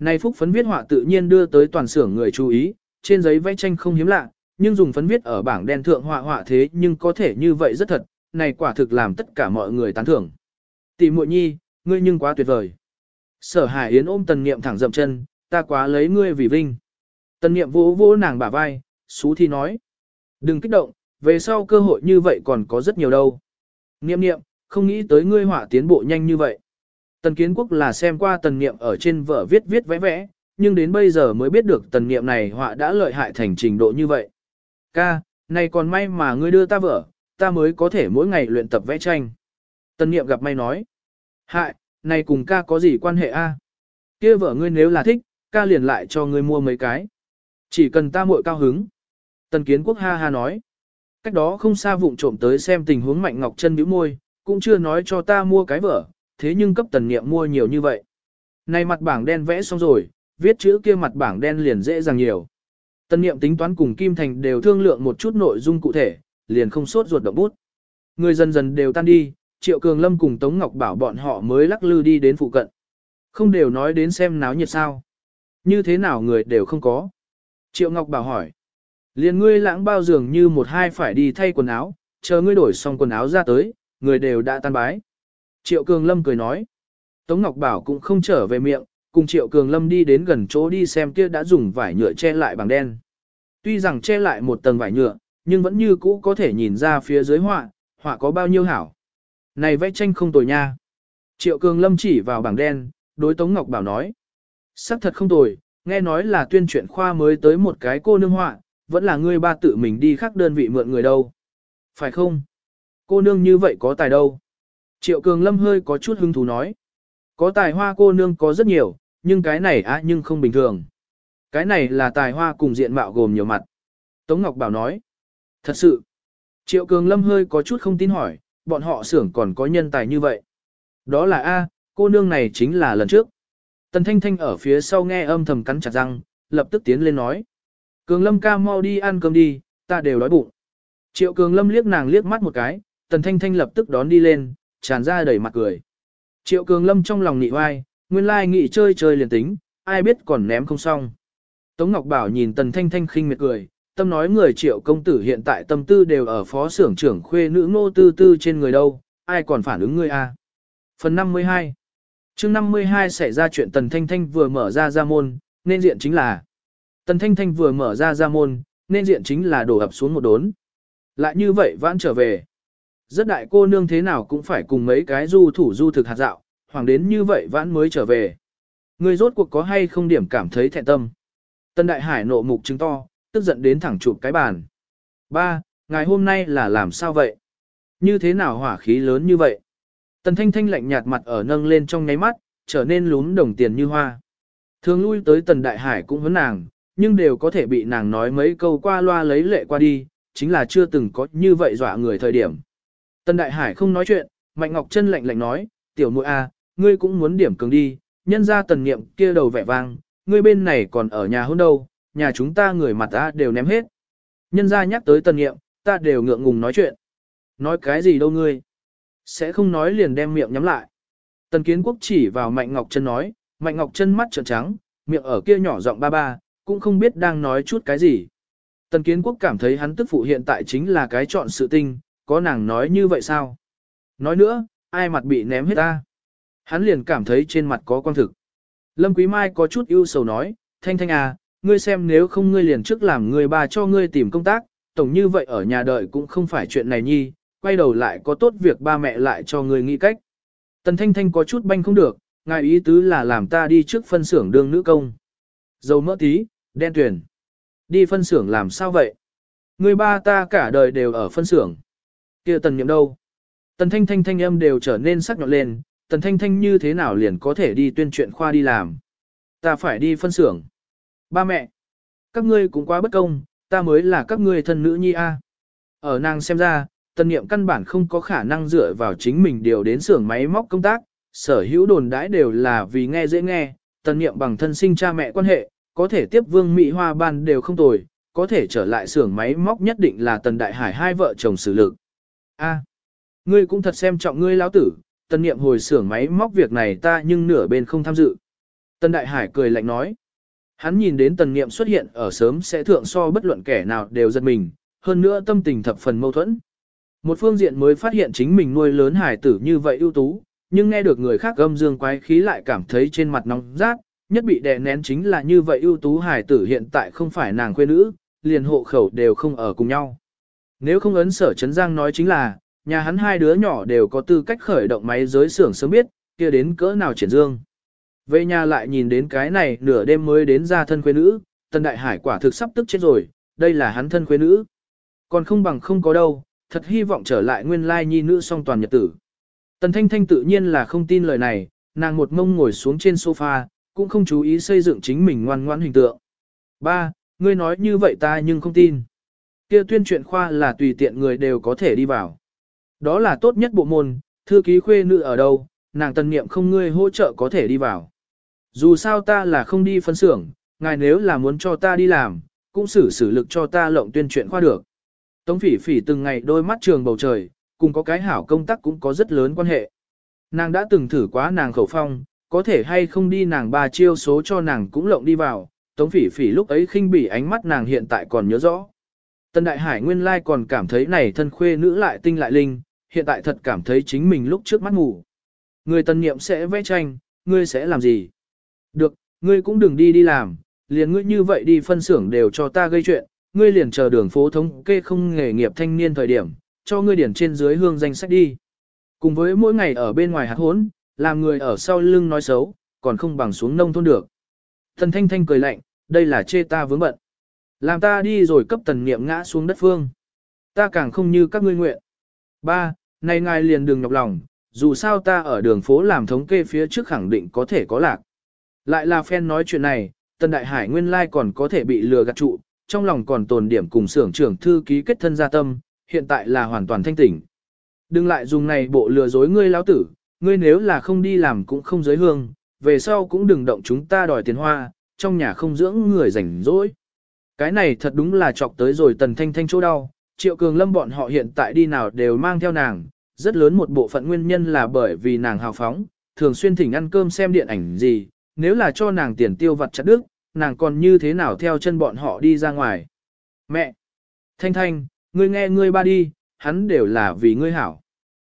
Này phúc phấn viết họa tự nhiên đưa tới toàn xưởng người chú ý, trên giấy vẽ tranh không hiếm lạ, nhưng dùng phấn viết ở bảng đen thượng họa họa thế nhưng có thể như vậy rất thật, này quả thực làm tất cả mọi người tán thưởng. Tỷ muội nhi, ngươi nhưng quá tuyệt vời. Sở Hải Yến ôm Tần Niệm thẳng dậm chân, ta quá lấy ngươi vì vinh. Tần Niệm vỗ vỗ nàng bả vai, xú thì nói. Đừng kích động, về sau cơ hội như vậy còn có rất nhiều đâu. Niệm niệm, không nghĩ tới ngươi họa tiến bộ nhanh như vậy. Tần Kiến Quốc là xem qua tần niệm ở trên vở viết viết vẽ vẽ, nhưng đến bây giờ mới biết được tần niệm này họa đã lợi hại thành trình độ như vậy. Ca, này còn may mà ngươi đưa ta vở, ta mới có thể mỗi ngày luyện tập vẽ tranh. Tần niệm gặp may nói. Hại, này cùng ca có gì quan hệ a? Kia vợ ngươi nếu là thích, ca liền lại cho ngươi mua mấy cái. Chỉ cần ta muội cao hứng. Tần kiến quốc ha ha nói. Cách đó không xa vụng trộm tới xem tình huống Mạnh Ngọc chân bĩu môi, cũng chưa nói cho ta mua cái vở, thế nhưng cấp tần niệm mua nhiều như vậy. Này mặt bảng đen vẽ xong rồi, viết chữ kia mặt bảng đen liền dễ dàng nhiều. Tần niệm tính toán cùng Kim Thành đều thương lượng một chút nội dung cụ thể, liền không sốt ruột động bút. Người dần dần đều tan đi, Triệu Cường Lâm cùng Tống Ngọc bảo bọn họ mới lắc lư đi đến phụ cận. Không đều nói đến xem náo nhiệt sao. Như thế nào người đều không có. Triệu Ngọc bảo hỏi. Liền ngươi lãng bao dường như một hai phải đi thay quần áo, chờ ngươi đổi xong quần áo ra tới, người đều đã tan bái. Triệu Cường Lâm cười nói. Tống Ngọc Bảo cũng không trở về miệng, cùng Triệu Cường Lâm đi đến gần chỗ đi xem kia đã dùng vải nhựa che lại bằng đen. Tuy rằng che lại một tầng vải nhựa, nhưng vẫn như cũ có thể nhìn ra phía dưới họa, họa có bao nhiêu hảo. Này vẽ tranh không tồi nha. Triệu Cường Lâm chỉ vào bảng đen, đối Tống Ngọc Bảo nói. Sắc thật không tồi, nghe nói là tuyên truyện khoa mới tới một cái cô nương họa, vẫn là ngươi ba tự mình đi khác đơn vị mượn người đâu. Phải không? Cô nương như vậy có tài đâu? Triệu Cường Lâm hơi có chút hứng thú nói. Có tài hoa cô nương có rất nhiều, nhưng cái này á nhưng không bình thường. Cái này là tài hoa cùng diện mạo gồm nhiều mặt. Tống Ngọc Bảo nói. Thật sự. Triệu Cường Lâm hơi có chút không tin hỏi, bọn họ xưởng còn có nhân tài như vậy. Đó là A, cô nương này chính là lần trước. Tần Thanh Thanh ở phía sau nghe âm thầm cắn chặt răng, lập tức tiến lên nói. Cường Lâm ca mau đi ăn cơm đi, ta đều đói bụng. Triệu Cường Lâm liếc nàng liếc mắt một cái, Tần Thanh Thanh lập tức đón đi lên, tràn ra đầy mặt cười. Triệu Cường Lâm trong lòng nị oai, nguyên lai nghị chơi chơi liền tính, ai biết còn ném không xong. Tống Ngọc Bảo nhìn Tần Thanh Thanh khinh miệt cười, tâm nói người Triệu công tử hiện tại tâm tư đều ở phó xưởng trưởng khuê nữ ngô tư tư trên người đâu, ai còn phản ứng ngươi a? Phần 52 chương 52 xảy ra chuyện Tần Thanh Thanh vừa mở ra ra môn, nên diện chính là Tần Thanh Thanh vừa mở ra ra môn, nên diện chính là đổ ập xuống một đốn. Lại như vậy vãn trở về. Rất đại cô nương thế nào cũng phải cùng mấy cái du thủ du thực hạt dạo, hoàng đến như vậy vãn mới trở về. Người rốt cuộc có hay không điểm cảm thấy thẹn tâm. Tân đại hải nộ mục chứng to, tức giận đến thẳng chụp cái bàn. Ba, ngày hôm nay là làm sao vậy? Như thế nào hỏa khí lớn như vậy? Tần thanh thanh lạnh nhạt mặt ở nâng lên trong nháy mắt, trở nên lún đồng tiền như hoa. Thường lui tới tần đại hải cũng vấn nàng, nhưng đều có thể bị nàng nói mấy câu qua loa lấy lệ qua đi, chính là chưa từng có như vậy dọa người thời điểm. Tần Đại Hải không nói chuyện, Mạnh Ngọc Trân lạnh lạnh nói, tiểu muội a, ngươi cũng muốn điểm cường đi, nhân ra tần niệm kia đầu vẻ vang, ngươi bên này còn ở nhà hôn đâu, nhà chúng ta người mặt ta đều ném hết. Nhân ra nhắc tới tần niệm, ta đều ngượng ngùng nói chuyện. Nói cái gì đâu ngươi? Sẽ không nói liền đem miệng nhắm lại. Tần Kiến Quốc chỉ vào Mạnh Ngọc Trân nói, Mạnh Ngọc Trân mắt trợn trắng, miệng ở kia nhỏ giọng ba ba, cũng không biết đang nói chút cái gì. Tần Kiến Quốc cảm thấy hắn tức phụ hiện tại chính là cái chọn sự tinh, có nàng nói như vậy sao? Nói nữa, ai mặt bị ném hết ta? Hắn liền cảm thấy trên mặt có quan thực. Lâm Quý Mai có chút ưu sầu nói, Thanh Thanh à, ngươi xem nếu không ngươi liền trước làm người bà cho ngươi tìm công tác, tổng như vậy ở nhà đợi cũng không phải chuyện này nhi, quay đầu lại có tốt việc ba mẹ lại cho ngươi nghĩ cách. Tần Thanh Thanh có chút banh không được, ngài ý tứ là làm ta đi trước phân xưởng đương nữ công. Dầu mỡ tí, đen tuyển. Đi phân xưởng làm sao vậy? Người ba ta cả đời đều ở phân xưởng kia tần nhiệm đâu? Tần thanh thanh thanh âm đều trở nên sắc nhọn lên, tần thanh thanh như thế nào liền có thể đi tuyên truyện khoa đi làm? Ta phải đi phân xưởng. Ba mẹ, các ngươi cũng quá bất công, ta mới là các ngươi thân nữ nhi a. Ở nàng xem ra, tần niệm căn bản không có khả năng dựa vào chính mình điều đến xưởng máy móc công tác, sở hữu đồn đãi đều là vì nghe dễ nghe, tần niệm bằng thân sinh cha mẹ quan hệ, có thể tiếp vương mỹ hoa ban đều không tồi, có thể trở lại xưởng máy móc nhất định là Tần Đại Hải hai vợ chồng xử lực. A, ngươi cũng thật xem trọng ngươi lão tử, Tần Niệm hồi xưởng máy móc việc này ta nhưng nửa bên không tham dự. Tần Đại Hải cười lạnh nói. Hắn nhìn đến Tần Niệm xuất hiện ở sớm sẽ thượng so bất luận kẻ nào đều giật mình, hơn nữa tâm tình thập phần mâu thuẫn. Một phương diện mới phát hiện chính mình nuôi lớn hải tử như vậy ưu tú, nhưng nghe được người khác âm dương quái khí lại cảm thấy trên mặt nóng rát, nhất bị đè nén chính là như vậy ưu tú hải tử hiện tại không phải nàng quê nữ, liền hộ khẩu đều không ở cùng nhau. Nếu không ấn sở Trấn Giang nói chính là, nhà hắn hai đứa nhỏ đều có tư cách khởi động máy giới xưởng sớm biết, kia đến cỡ nào triển dương. Về nhà lại nhìn đến cái này nửa đêm mới đến ra thân quê nữ, Tân Đại Hải quả thực sắp tức chết rồi, đây là hắn thân quê nữ. Còn không bằng không có đâu, thật hy vọng trở lại nguyên lai nhi nữ song toàn nhật tử. Tần Thanh Thanh tự nhiên là không tin lời này, nàng một mông ngồi xuống trên sofa, cũng không chú ý xây dựng chính mình ngoan ngoãn hình tượng. Ba, ngươi nói như vậy ta nhưng không tin. Kia tuyên truyện khoa là tùy tiện người đều có thể đi vào. Đó là tốt nhất bộ môn, thư ký khuê nữ ở đâu, nàng tân niệm không ngươi hỗ trợ có thể đi vào. Dù sao ta là không đi phân xưởng, ngài nếu là muốn cho ta đi làm, cũng xử xử lực cho ta lộng tuyên truyện khoa được. Tống phỉ phỉ từng ngày đôi mắt trường bầu trời, cùng có cái hảo công tác cũng có rất lớn quan hệ. Nàng đã từng thử quá nàng khẩu phong, có thể hay không đi nàng ba chiêu số cho nàng cũng lộng đi vào, tống phỉ phỉ lúc ấy khinh bỉ ánh mắt nàng hiện tại còn nhớ rõ. Tân Đại Hải nguyên lai còn cảm thấy này thân khuê nữ lại tinh lại linh, hiện tại thật cảm thấy chính mình lúc trước mắt ngủ. Người tân niệm sẽ vẽ tranh, ngươi sẽ làm gì? Được, ngươi cũng đừng đi đi làm, liền ngươi như vậy đi phân xưởng đều cho ta gây chuyện, ngươi liền chờ đường phố thống kê không nghề nghiệp thanh niên thời điểm, cho ngươi điển trên dưới hương danh sách đi. Cùng với mỗi ngày ở bên ngoài hạt hốn, làm người ở sau lưng nói xấu, còn không bằng xuống nông thôn được. Thần thanh thanh cười lạnh, đây là chê ta vướng bận. Làm ta đi rồi cấp tần niệm ngã xuống đất phương. Ta càng không như các ngươi nguyện. Ba, này ngài liền đừng nhọc lòng, dù sao ta ở đường phố làm thống kê phía trước khẳng định có thể có lạc. Lại là phen nói chuyện này, tần đại hải nguyên lai còn có thể bị lừa gạt trụ, trong lòng còn tồn điểm cùng xưởng trưởng thư ký kết thân gia tâm, hiện tại là hoàn toàn thanh tỉnh. Đừng lại dùng này bộ lừa dối ngươi lão tử, ngươi nếu là không đi làm cũng không giới hương, về sau cũng đừng động chúng ta đòi tiền hoa, trong nhà không dưỡng người rảnh rỗi. Cái này thật đúng là chọc tới rồi tần thanh thanh chỗ đau, triệu cường lâm bọn họ hiện tại đi nào đều mang theo nàng, rất lớn một bộ phận nguyên nhân là bởi vì nàng hào phóng, thường xuyên thỉnh ăn cơm xem điện ảnh gì, nếu là cho nàng tiền tiêu vặt chặt đức, nàng còn như thế nào theo chân bọn họ đi ra ngoài. Mẹ! Thanh Thanh, ngươi nghe ngươi ba đi, hắn đều là vì ngươi hảo.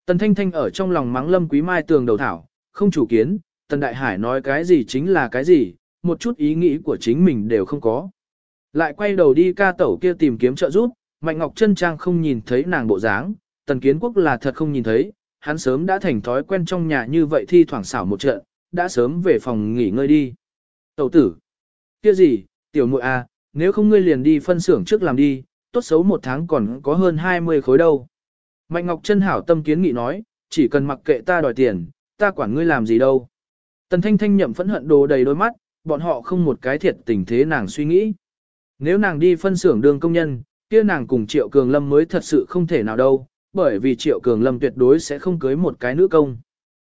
Tần Thanh Thanh ở trong lòng mắng lâm quý mai tường đầu thảo, không chủ kiến, Tần Đại Hải nói cái gì chính là cái gì, một chút ý nghĩ của chính mình đều không có. Lại quay đầu đi ca tẩu kia tìm kiếm trợ giúp, Mạnh Ngọc Trân Trang không nhìn thấy nàng bộ dáng, Tần Kiến Quốc là thật không nhìn thấy, hắn sớm đã thành thói quen trong nhà như vậy thi thoảng xảo một trận, đã sớm về phòng nghỉ ngơi đi. Tẩu tử, kia gì, tiểu muội à, nếu không ngươi liền đi phân xưởng trước làm đi, tốt xấu một tháng còn có hơn 20 khối đâu. Mạnh Ngọc Trân hảo tâm kiến nghị nói, chỉ cần mặc kệ ta đòi tiền, ta quản ngươi làm gì đâu. Tần Thanh Thanh nhậm phẫn hận đồ đầy đôi mắt, bọn họ không một cái thiệt tình thế nàng suy nghĩ. Nếu nàng đi phân xưởng đường công nhân, kia nàng cùng Triệu Cường Lâm mới thật sự không thể nào đâu, bởi vì Triệu Cường Lâm tuyệt đối sẽ không cưới một cái nữ công.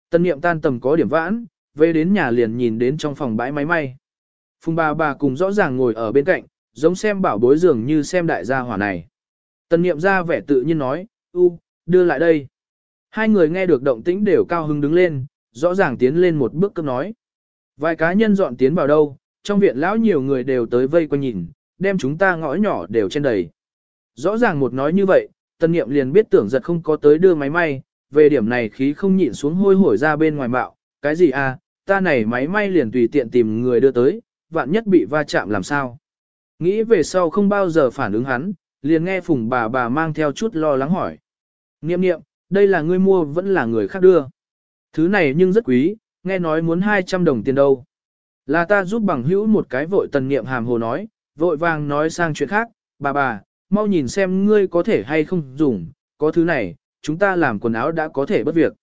Tân niệm tan tầm có điểm vãn, về đến nhà liền nhìn đến trong phòng bãi máy may. Phùng bà bà cùng rõ ràng ngồi ở bên cạnh, giống xem bảo bối dường như xem đại gia hỏa này. tân niệm ra vẻ tự nhiên nói, u, đưa lại đây. Hai người nghe được động tĩnh đều cao hứng đứng lên, rõ ràng tiến lên một bước cấp nói. Vài cá nhân dọn tiến vào đâu, trong viện lão nhiều người đều tới vây quanh nhìn, đem chúng ta ngõ nhỏ đều trên đầy. Rõ ràng một nói như vậy, tân niệm liền biết tưởng giật không có tới đưa máy may, về điểm này khí không nhịn xuống hôi hổi ra bên ngoài bạo, cái gì à, ta này máy may liền tùy tiện tìm người đưa tới, vạn nhất bị va chạm làm sao. Nghĩ về sau không bao giờ phản ứng hắn, liền nghe phùng bà bà mang theo chút lo lắng hỏi. Niệm niệm, đây là ngươi mua vẫn là người khác đưa. Thứ này nhưng rất quý, nghe nói muốn 200 đồng tiền đâu. Là ta giúp bằng hữu một cái vội tần niệm hàm hồ nói, vội vàng nói sang chuyện khác, bà bà, mau nhìn xem ngươi có thể hay không dùng, có thứ này, chúng ta làm quần áo đã có thể bất việc.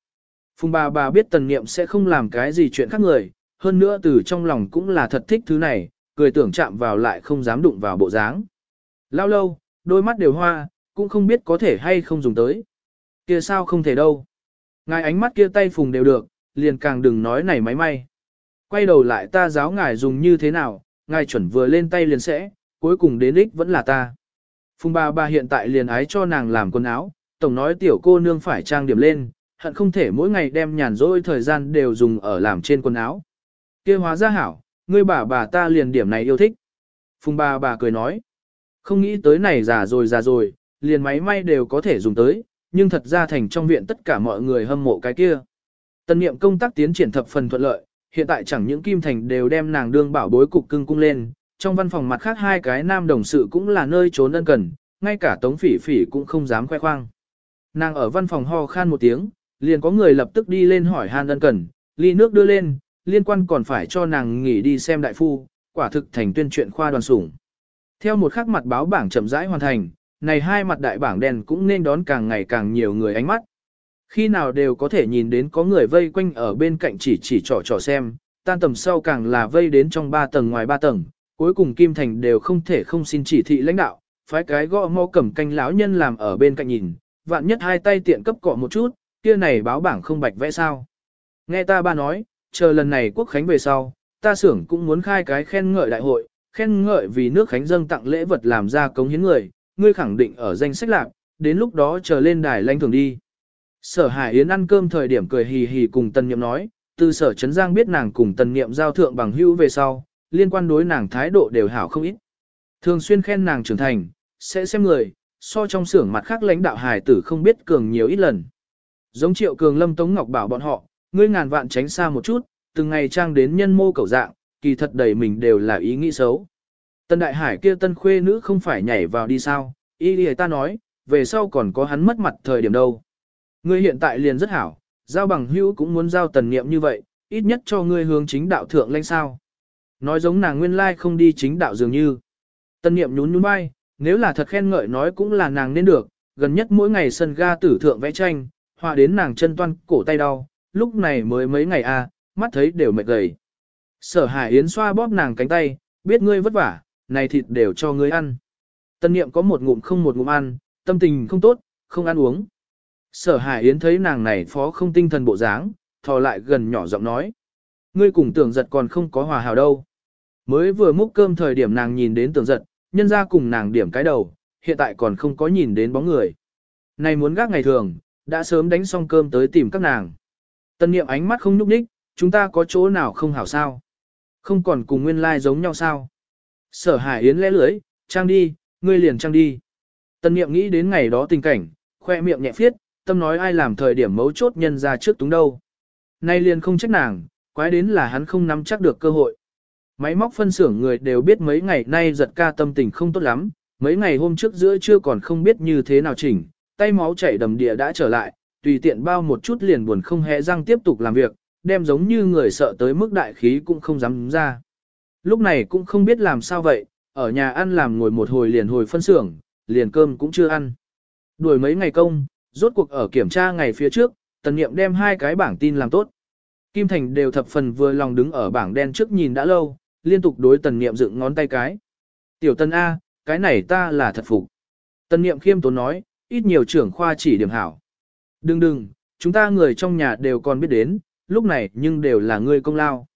Phùng bà bà biết tần niệm sẽ không làm cái gì chuyện khác người, hơn nữa từ trong lòng cũng là thật thích thứ này, cười tưởng chạm vào lại không dám đụng vào bộ dáng. Lao lâu, đôi mắt đều hoa, cũng không biết có thể hay không dùng tới. Kia sao không thể đâu. Ngài ánh mắt kia tay phùng đều được, liền càng đừng nói này máy may. Quay đầu lại ta giáo ngài dùng như thế nào, ngài chuẩn vừa lên tay liền sẽ, cuối cùng đến ích vẫn là ta. Phùng bà bà hiện tại liền ái cho nàng làm quần áo, tổng nói tiểu cô nương phải trang điểm lên, hận không thể mỗi ngày đem nhàn rỗi thời gian đều dùng ở làm trên quần áo. kia hóa ra hảo, ngươi bà bà ta liền điểm này yêu thích. Phùng bà bà cười nói, không nghĩ tới này già rồi già rồi, liền máy may đều có thể dùng tới, nhưng thật ra thành trong viện tất cả mọi người hâm mộ cái kia. Tân niệm công tác tiến triển thập phần thuận lợi, hiện tại chẳng những kim thành đều đem nàng đương bảo bối cục cưng cung lên, trong văn phòng mặt khác hai cái nam đồng sự cũng là nơi trốn ân cần, ngay cả tống phỉ phỉ cũng không dám khoe khoang. Nàng ở văn phòng ho khan một tiếng, liền có người lập tức đi lên hỏi han ân cần, ly nước đưa lên, liên quan còn phải cho nàng nghỉ đi xem đại phu, quả thực thành tuyên truyện khoa đoàn sủng. Theo một khắc mặt báo bảng chậm rãi hoàn thành, này hai mặt đại bảng đèn cũng nên đón càng ngày càng nhiều người ánh mắt. Khi nào đều có thể nhìn đến có người vây quanh ở bên cạnh chỉ chỉ trò trò xem, tan tầm sau càng là vây đến trong ba tầng ngoài ba tầng, cuối cùng Kim Thành đều không thể không xin chỉ thị lãnh đạo, phái cái gõ mò cầm canh lão nhân làm ở bên cạnh nhìn, vạn nhất hai tay tiện cấp cọ một chút, kia này báo bảng không bạch vẽ sao. Nghe ta ba nói, chờ lần này quốc khánh về sau, ta xưởng cũng muốn khai cái khen ngợi đại hội, khen ngợi vì nước khánh dâng tặng lễ vật làm ra cống hiến người, ngươi khẳng định ở danh sách lạc, đến lúc đó chờ lên đài lãnh thường đi. Sở Hải Yến ăn cơm thời điểm cười hì hì cùng Tần Niệm nói, từ sở Trấn Giang biết nàng cùng Tần Niệm giao thượng bằng hữu về sau, liên quan đối nàng thái độ đều hảo không ít. Thường xuyên khen nàng trưởng thành, sẽ xem người, so trong xưởng mặt khác lãnh đạo hài tử không biết cường nhiều ít lần. Giống triệu cường lâm tống ngọc bảo bọn họ, ngươi ngàn vạn tránh xa một chút, từng ngày trang đến nhân mô cầu dạng, kỳ thật đầy mình đều là ý nghĩ xấu. Tân đại hải kia tân khuê nữ không phải nhảy vào đi sao, ý đi ta nói, về sau còn có hắn mất mặt thời điểm đâu. Ngươi hiện tại liền rất hảo, giao bằng hữu cũng muốn giao tần niệm như vậy, ít nhất cho ngươi hướng chính đạo thượng lên sao. Nói giống nàng nguyên lai không đi chính đạo dường như. Tần niệm nhún nhún vai, nếu là thật khen ngợi nói cũng là nàng nên được, gần nhất mỗi ngày sân ga tử thượng vẽ tranh, họa đến nàng chân toan cổ tay đau, lúc này mới mấy ngày a, à, mắt thấy đều mệt gầy. Sở Hải Yến xoa bóp nàng cánh tay, biết ngươi vất vả, này thịt đều cho ngươi ăn. Tân niệm có một ngụm không một ngụm ăn, tâm tình không tốt, không ăn uống. Sở Hải Yến thấy nàng này phó không tinh thần bộ dáng, thò lại gần nhỏ giọng nói. Ngươi cùng tưởng giật còn không có hòa hảo đâu. Mới vừa múc cơm thời điểm nàng nhìn đến tưởng giật, nhân ra cùng nàng điểm cái đầu, hiện tại còn không có nhìn đến bóng người. Này muốn gác ngày thường, đã sớm đánh xong cơm tới tìm các nàng. Tân niệm ánh mắt không nhúc nhích, chúng ta có chỗ nào không hảo sao? Không còn cùng nguyên lai like giống nhau sao? Sở Hải Yến lẽ lưới, trang đi, ngươi liền trang đi. Tân niệm nghĩ đến ngày đó tình cảnh, khoe miệng nhẹ phiết, tâm nói ai làm thời điểm mấu chốt nhân ra trước túng đâu. Nay liền không trách nàng, quái đến là hắn không nắm chắc được cơ hội. Máy móc phân xưởng người đều biết mấy ngày nay giật ca tâm tình không tốt lắm, mấy ngày hôm trước giữa chưa còn không biết như thế nào chỉnh, tay máu chảy đầm địa đã trở lại, tùy tiện bao một chút liền buồn không hề răng tiếp tục làm việc, đem giống như người sợ tới mức đại khí cũng không dám ra. Lúc này cũng không biết làm sao vậy, ở nhà ăn làm ngồi một hồi liền hồi phân xưởng, liền cơm cũng chưa ăn. Đuổi mấy ngày công, rốt cuộc ở kiểm tra ngày phía trước, tần nghiệm đem hai cái bảng tin làm tốt. Kim Thành đều thập phần vừa lòng đứng ở bảng đen trước nhìn đã lâu, liên tục đối tần nghiệm dựng ngón tay cái. Tiểu tân A, cái này ta là thật phục. Tần nghiệm khiêm tốn nói, ít nhiều trưởng khoa chỉ điểm hảo. Đừng đừng, chúng ta người trong nhà đều còn biết đến, lúc này nhưng đều là ngươi công lao.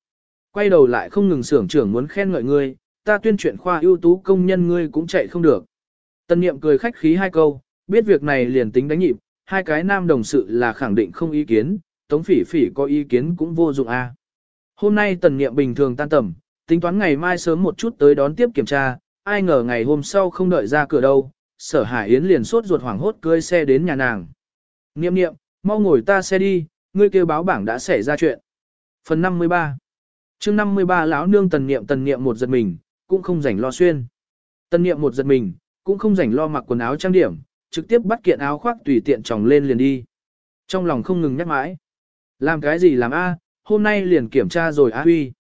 Quay đầu lại không ngừng xưởng trưởng muốn khen ngợi ngươi, ta tuyên truyện khoa ưu tú công nhân ngươi cũng chạy không được. Tân niệm cười khách khí hai câu, biết việc này liền tính đánh nhịp, hai cái nam đồng sự là khẳng định không ý kiến, tống phỉ phỉ có ý kiến cũng vô dụng a. Hôm nay tần niệm bình thường tan tầm, tính toán ngày mai sớm một chút tới đón tiếp kiểm tra, ai ngờ ngày hôm sau không đợi ra cửa đâu, sở hải yến liền sốt ruột hoảng hốt cưỡi xe đến nhà nàng. Niệm niệm, mau ngồi ta xe đi, ngươi kêu báo bảng đã xảy ra chuyện. Phần 53 chương 53 lão nương tần niệm tần niệm một giật mình, cũng không rảnh lo xuyên. Tần niệm một giật mình, cũng không rảnh lo mặc quần áo trang điểm, trực tiếp bắt kiện áo khoác tùy tiện tròng lên liền đi. Trong lòng không ngừng nhắc mãi. Làm cái gì làm a? hôm nay liền kiểm tra rồi a huy.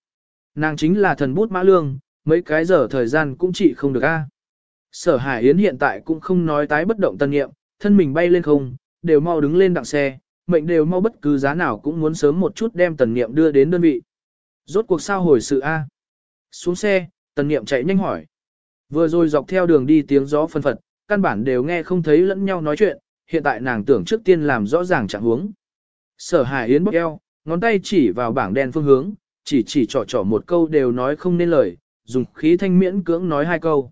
Nàng chính là thần bút mã lương, mấy cái giờ thời gian cũng chỉ không được a. Sở Hải Yến hiện tại cũng không nói tái bất động tân nghiệm, thân mình bay lên không, đều mau đứng lên đặng xe, mệnh đều mau bất cứ giá nào cũng muốn sớm một chút đem tần nghiệm đưa đến đơn vị. Rốt cuộc sao hồi sự A. Xuống xe, tần nghiệm chạy nhanh hỏi. Vừa rồi dọc theo đường đi tiếng gió phân phật, căn bản đều nghe không thấy lẫn nhau nói chuyện, hiện tại nàng tưởng trước tiên làm rõ ràng trạng huống. Sở Hải Yến bóp eo, ngón tay chỉ vào bảng đen phương hướng, chỉ chỉ trỏ trỏ một câu đều nói không nên lời, dùng khí thanh miễn cưỡng nói hai câu.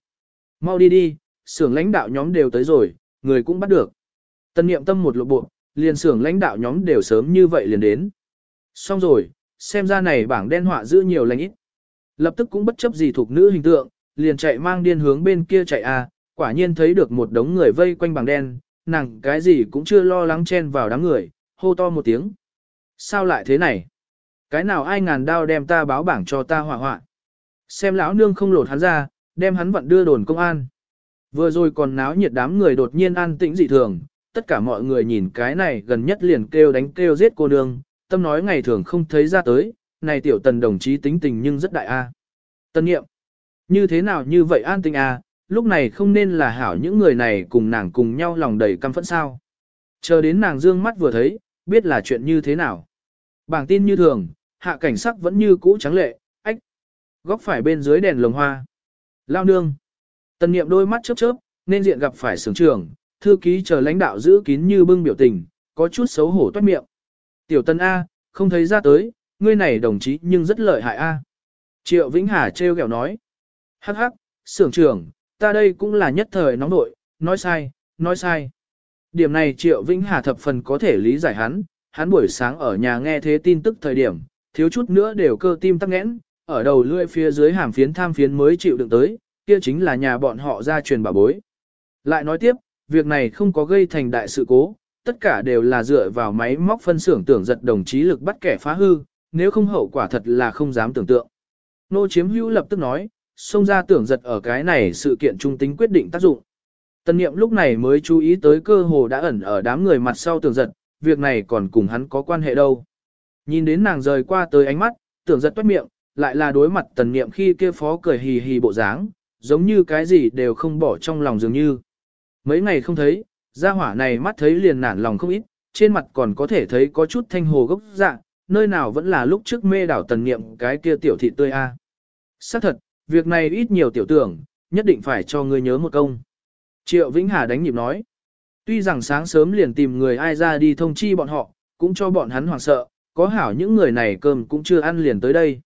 Mau đi đi, xưởng lãnh đạo nhóm đều tới rồi, người cũng bắt được. Tân niệm tâm một lộ bộ, liền xưởng lãnh đạo nhóm đều sớm như vậy liền đến. Xong rồi, xem ra này bảng đen họa giữ nhiều lành ít. Lập tức cũng bất chấp gì thuộc nữ hình tượng, liền chạy mang điên hướng bên kia chạy à, quả nhiên thấy được một đống người vây quanh bảng đen, nàng cái gì cũng chưa lo lắng chen vào đám người, hô to một tiếng. Sao lại thế này? Cái nào ai ngàn đao đem ta báo bảng cho ta hỏa hoạn? Xem lão nương không lột hắn ra, đem hắn vận đưa đồn công an. Vừa rồi còn náo nhiệt đám người đột nhiên an tĩnh dị thường, tất cả mọi người nhìn cái này gần nhất liền kêu đánh kêu giết cô nương, tâm nói ngày thường không thấy ra tới, này tiểu tần đồng chí tính tình nhưng rất đại a. Tân nghiệm, như thế nào như vậy an tĩnh a, lúc này không nên là hảo những người này cùng nàng cùng nhau lòng đầy căm phẫn sao. Chờ đến nàng dương mắt vừa thấy, biết là chuyện như thế nào. Bảng tin như thường, hạ cảnh sắc vẫn như cũ trắng lệ, ách. Góc phải bên dưới đèn lồng hoa. Lao nương. Tần niệm đôi mắt chớp chớp, nên diện gặp phải sưởng trưởng, thư ký chờ lãnh đạo giữ kín như bưng biểu tình, có chút xấu hổ toát miệng. Tiểu tân A, không thấy ra tới, ngươi này đồng chí nhưng rất lợi hại A. Triệu Vĩnh Hà treo kẹo nói. Hắc hắc, sưởng trưởng, ta đây cũng là nhất thời nóng nội, nói sai, nói sai. Điểm này Triệu Vĩnh Hà thập phần có thể lý giải hắn, hắn buổi sáng ở nhà nghe thế tin tức thời điểm, thiếu chút nữa đều cơ tim tắc nghẽn, ở đầu lưỡi phía dưới hàm phiến tham phiến mới chịu đựng tới, kia chính là nhà bọn họ ra truyền bà bối. Lại nói tiếp, việc này không có gây thành đại sự cố, tất cả đều là dựa vào máy móc phân xưởng tưởng giật đồng chí lực bắt kẻ phá hư, nếu không hậu quả thật là không dám tưởng tượng. Nô chiếm hữu lập tức nói, xông ra tưởng giật ở cái này sự kiện trung tính quyết định tác dụng. Tân niệm lúc này mới chú ý tới cơ hồ đã ẩn ở đám người mặt sau tưởng giật, việc này còn cùng hắn có quan hệ đâu. Nhìn đến nàng rời qua tới ánh mắt, tưởng giật toát miệng, lại là đối mặt tần niệm khi kia phó cười hì hì bộ dáng, giống như cái gì đều không bỏ trong lòng dường như. Mấy ngày không thấy, gia hỏa này mắt thấy liền nản lòng không ít, trên mặt còn có thể thấy có chút thanh hồ gốc dạng, nơi nào vẫn là lúc trước mê đảo tần niệm cái kia tiểu thị tươi a. À. Xác thật, việc này ít nhiều tiểu tưởng, nhất định phải cho ngươi nhớ một công. Triệu Vĩnh Hà đánh nhịp nói. Tuy rằng sáng sớm liền tìm người ai ra đi thông chi bọn họ, cũng cho bọn hắn hoảng sợ, có hảo những người này cơm cũng chưa ăn liền tới đây.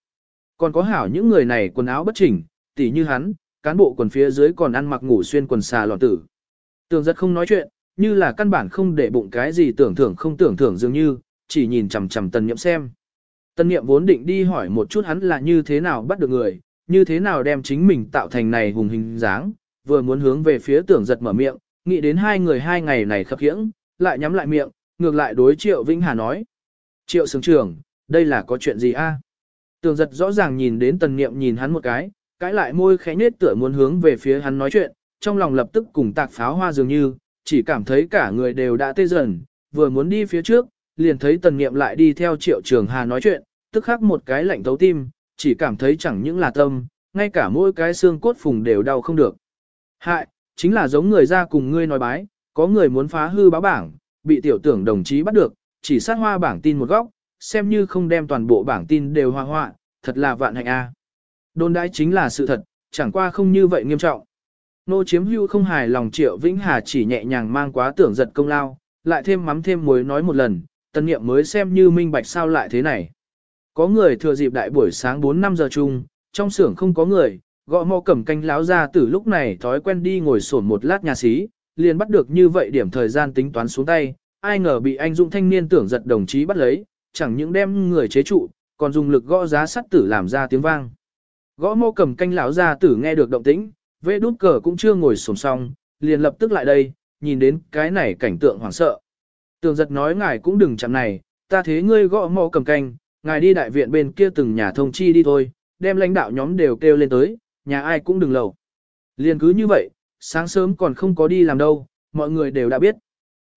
Còn có hảo những người này quần áo bất chỉnh, tỉ như hắn, cán bộ quần phía dưới còn ăn mặc ngủ xuyên quần xà lọt tử. Tường rất không nói chuyện, như là căn bản không để bụng cái gì tưởng thưởng không tưởng thưởng dường như, chỉ nhìn chằm chằm tần niệm xem. Tần niệm vốn định đi hỏi một chút hắn là như thế nào bắt được người, như thế nào đem chính mình tạo thành này hùng hình dáng, vừa muốn hướng về phía tưởng giật mở miệng, nghĩ đến hai người hai ngày này khập khiễng, lại nhắm lại miệng, ngược lại đối Triệu Vĩnh Hà nói. Triệu sướng trưởng, đây là có chuyện gì a? Tưởng giật rõ ràng nhìn đến tần niệm nhìn hắn một cái, cãi lại môi khẽ nết tựa muốn hướng về phía hắn nói chuyện, trong lòng lập tức cùng tạc pháo hoa dường như, chỉ cảm thấy cả người đều đã tê dần, vừa muốn đi phía trước, liền thấy tần niệm lại đi theo triệu trường hà nói chuyện, tức khắc một cái lạnh thấu tim, chỉ cảm thấy chẳng những là tâm, ngay cả mỗi cái xương cốt phùng đều đau không được. Hại, chính là giống người ra cùng ngươi nói bái, có người muốn phá hư báo bảng, bị tiểu tưởng đồng chí bắt được, chỉ sát hoa bảng tin một góc, xem như không đem toàn bộ bảng tin đều hoa hoa, thật là vạn hạnh a. Đồn đãi chính là sự thật, chẳng qua không như vậy nghiêm trọng. Nô chiếm hưu không hài lòng triệu Vĩnh Hà chỉ nhẹ nhàng mang quá tưởng giật công lao, lại thêm mắm thêm muối nói một lần, tân nghiệm mới xem như minh bạch sao lại thế này. Có người thừa dịp đại buổi sáng 4-5 giờ chung, trong xưởng không có người, gõ mò cầm canh láo ra từ lúc này thói quen đi ngồi sổn một lát nhà xí, liền bắt được như vậy điểm thời gian tính toán xuống tay, ai ngờ bị anh Dũng thanh niên tưởng giật đồng chí bắt lấy, chẳng những đem người chế trụ, còn dùng lực gõ giá sắt tử làm ra tiếng vang. Gõ mô cầm canh lão ra tử nghe được động tĩnh, vê đút cờ cũng chưa ngồi sổm xong, liền lập tức lại đây, nhìn đến cái này cảnh tượng hoảng sợ. Tường giật nói ngài cũng đừng chạm này, ta thế ngươi gõ mô cầm canh, ngài đi đại viện bên kia từng nhà thông chi đi thôi, đem lãnh đạo nhóm đều kêu lên tới, nhà ai cũng đừng lầu. Liền cứ như vậy, sáng sớm còn không có đi làm đâu, mọi người đều đã biết.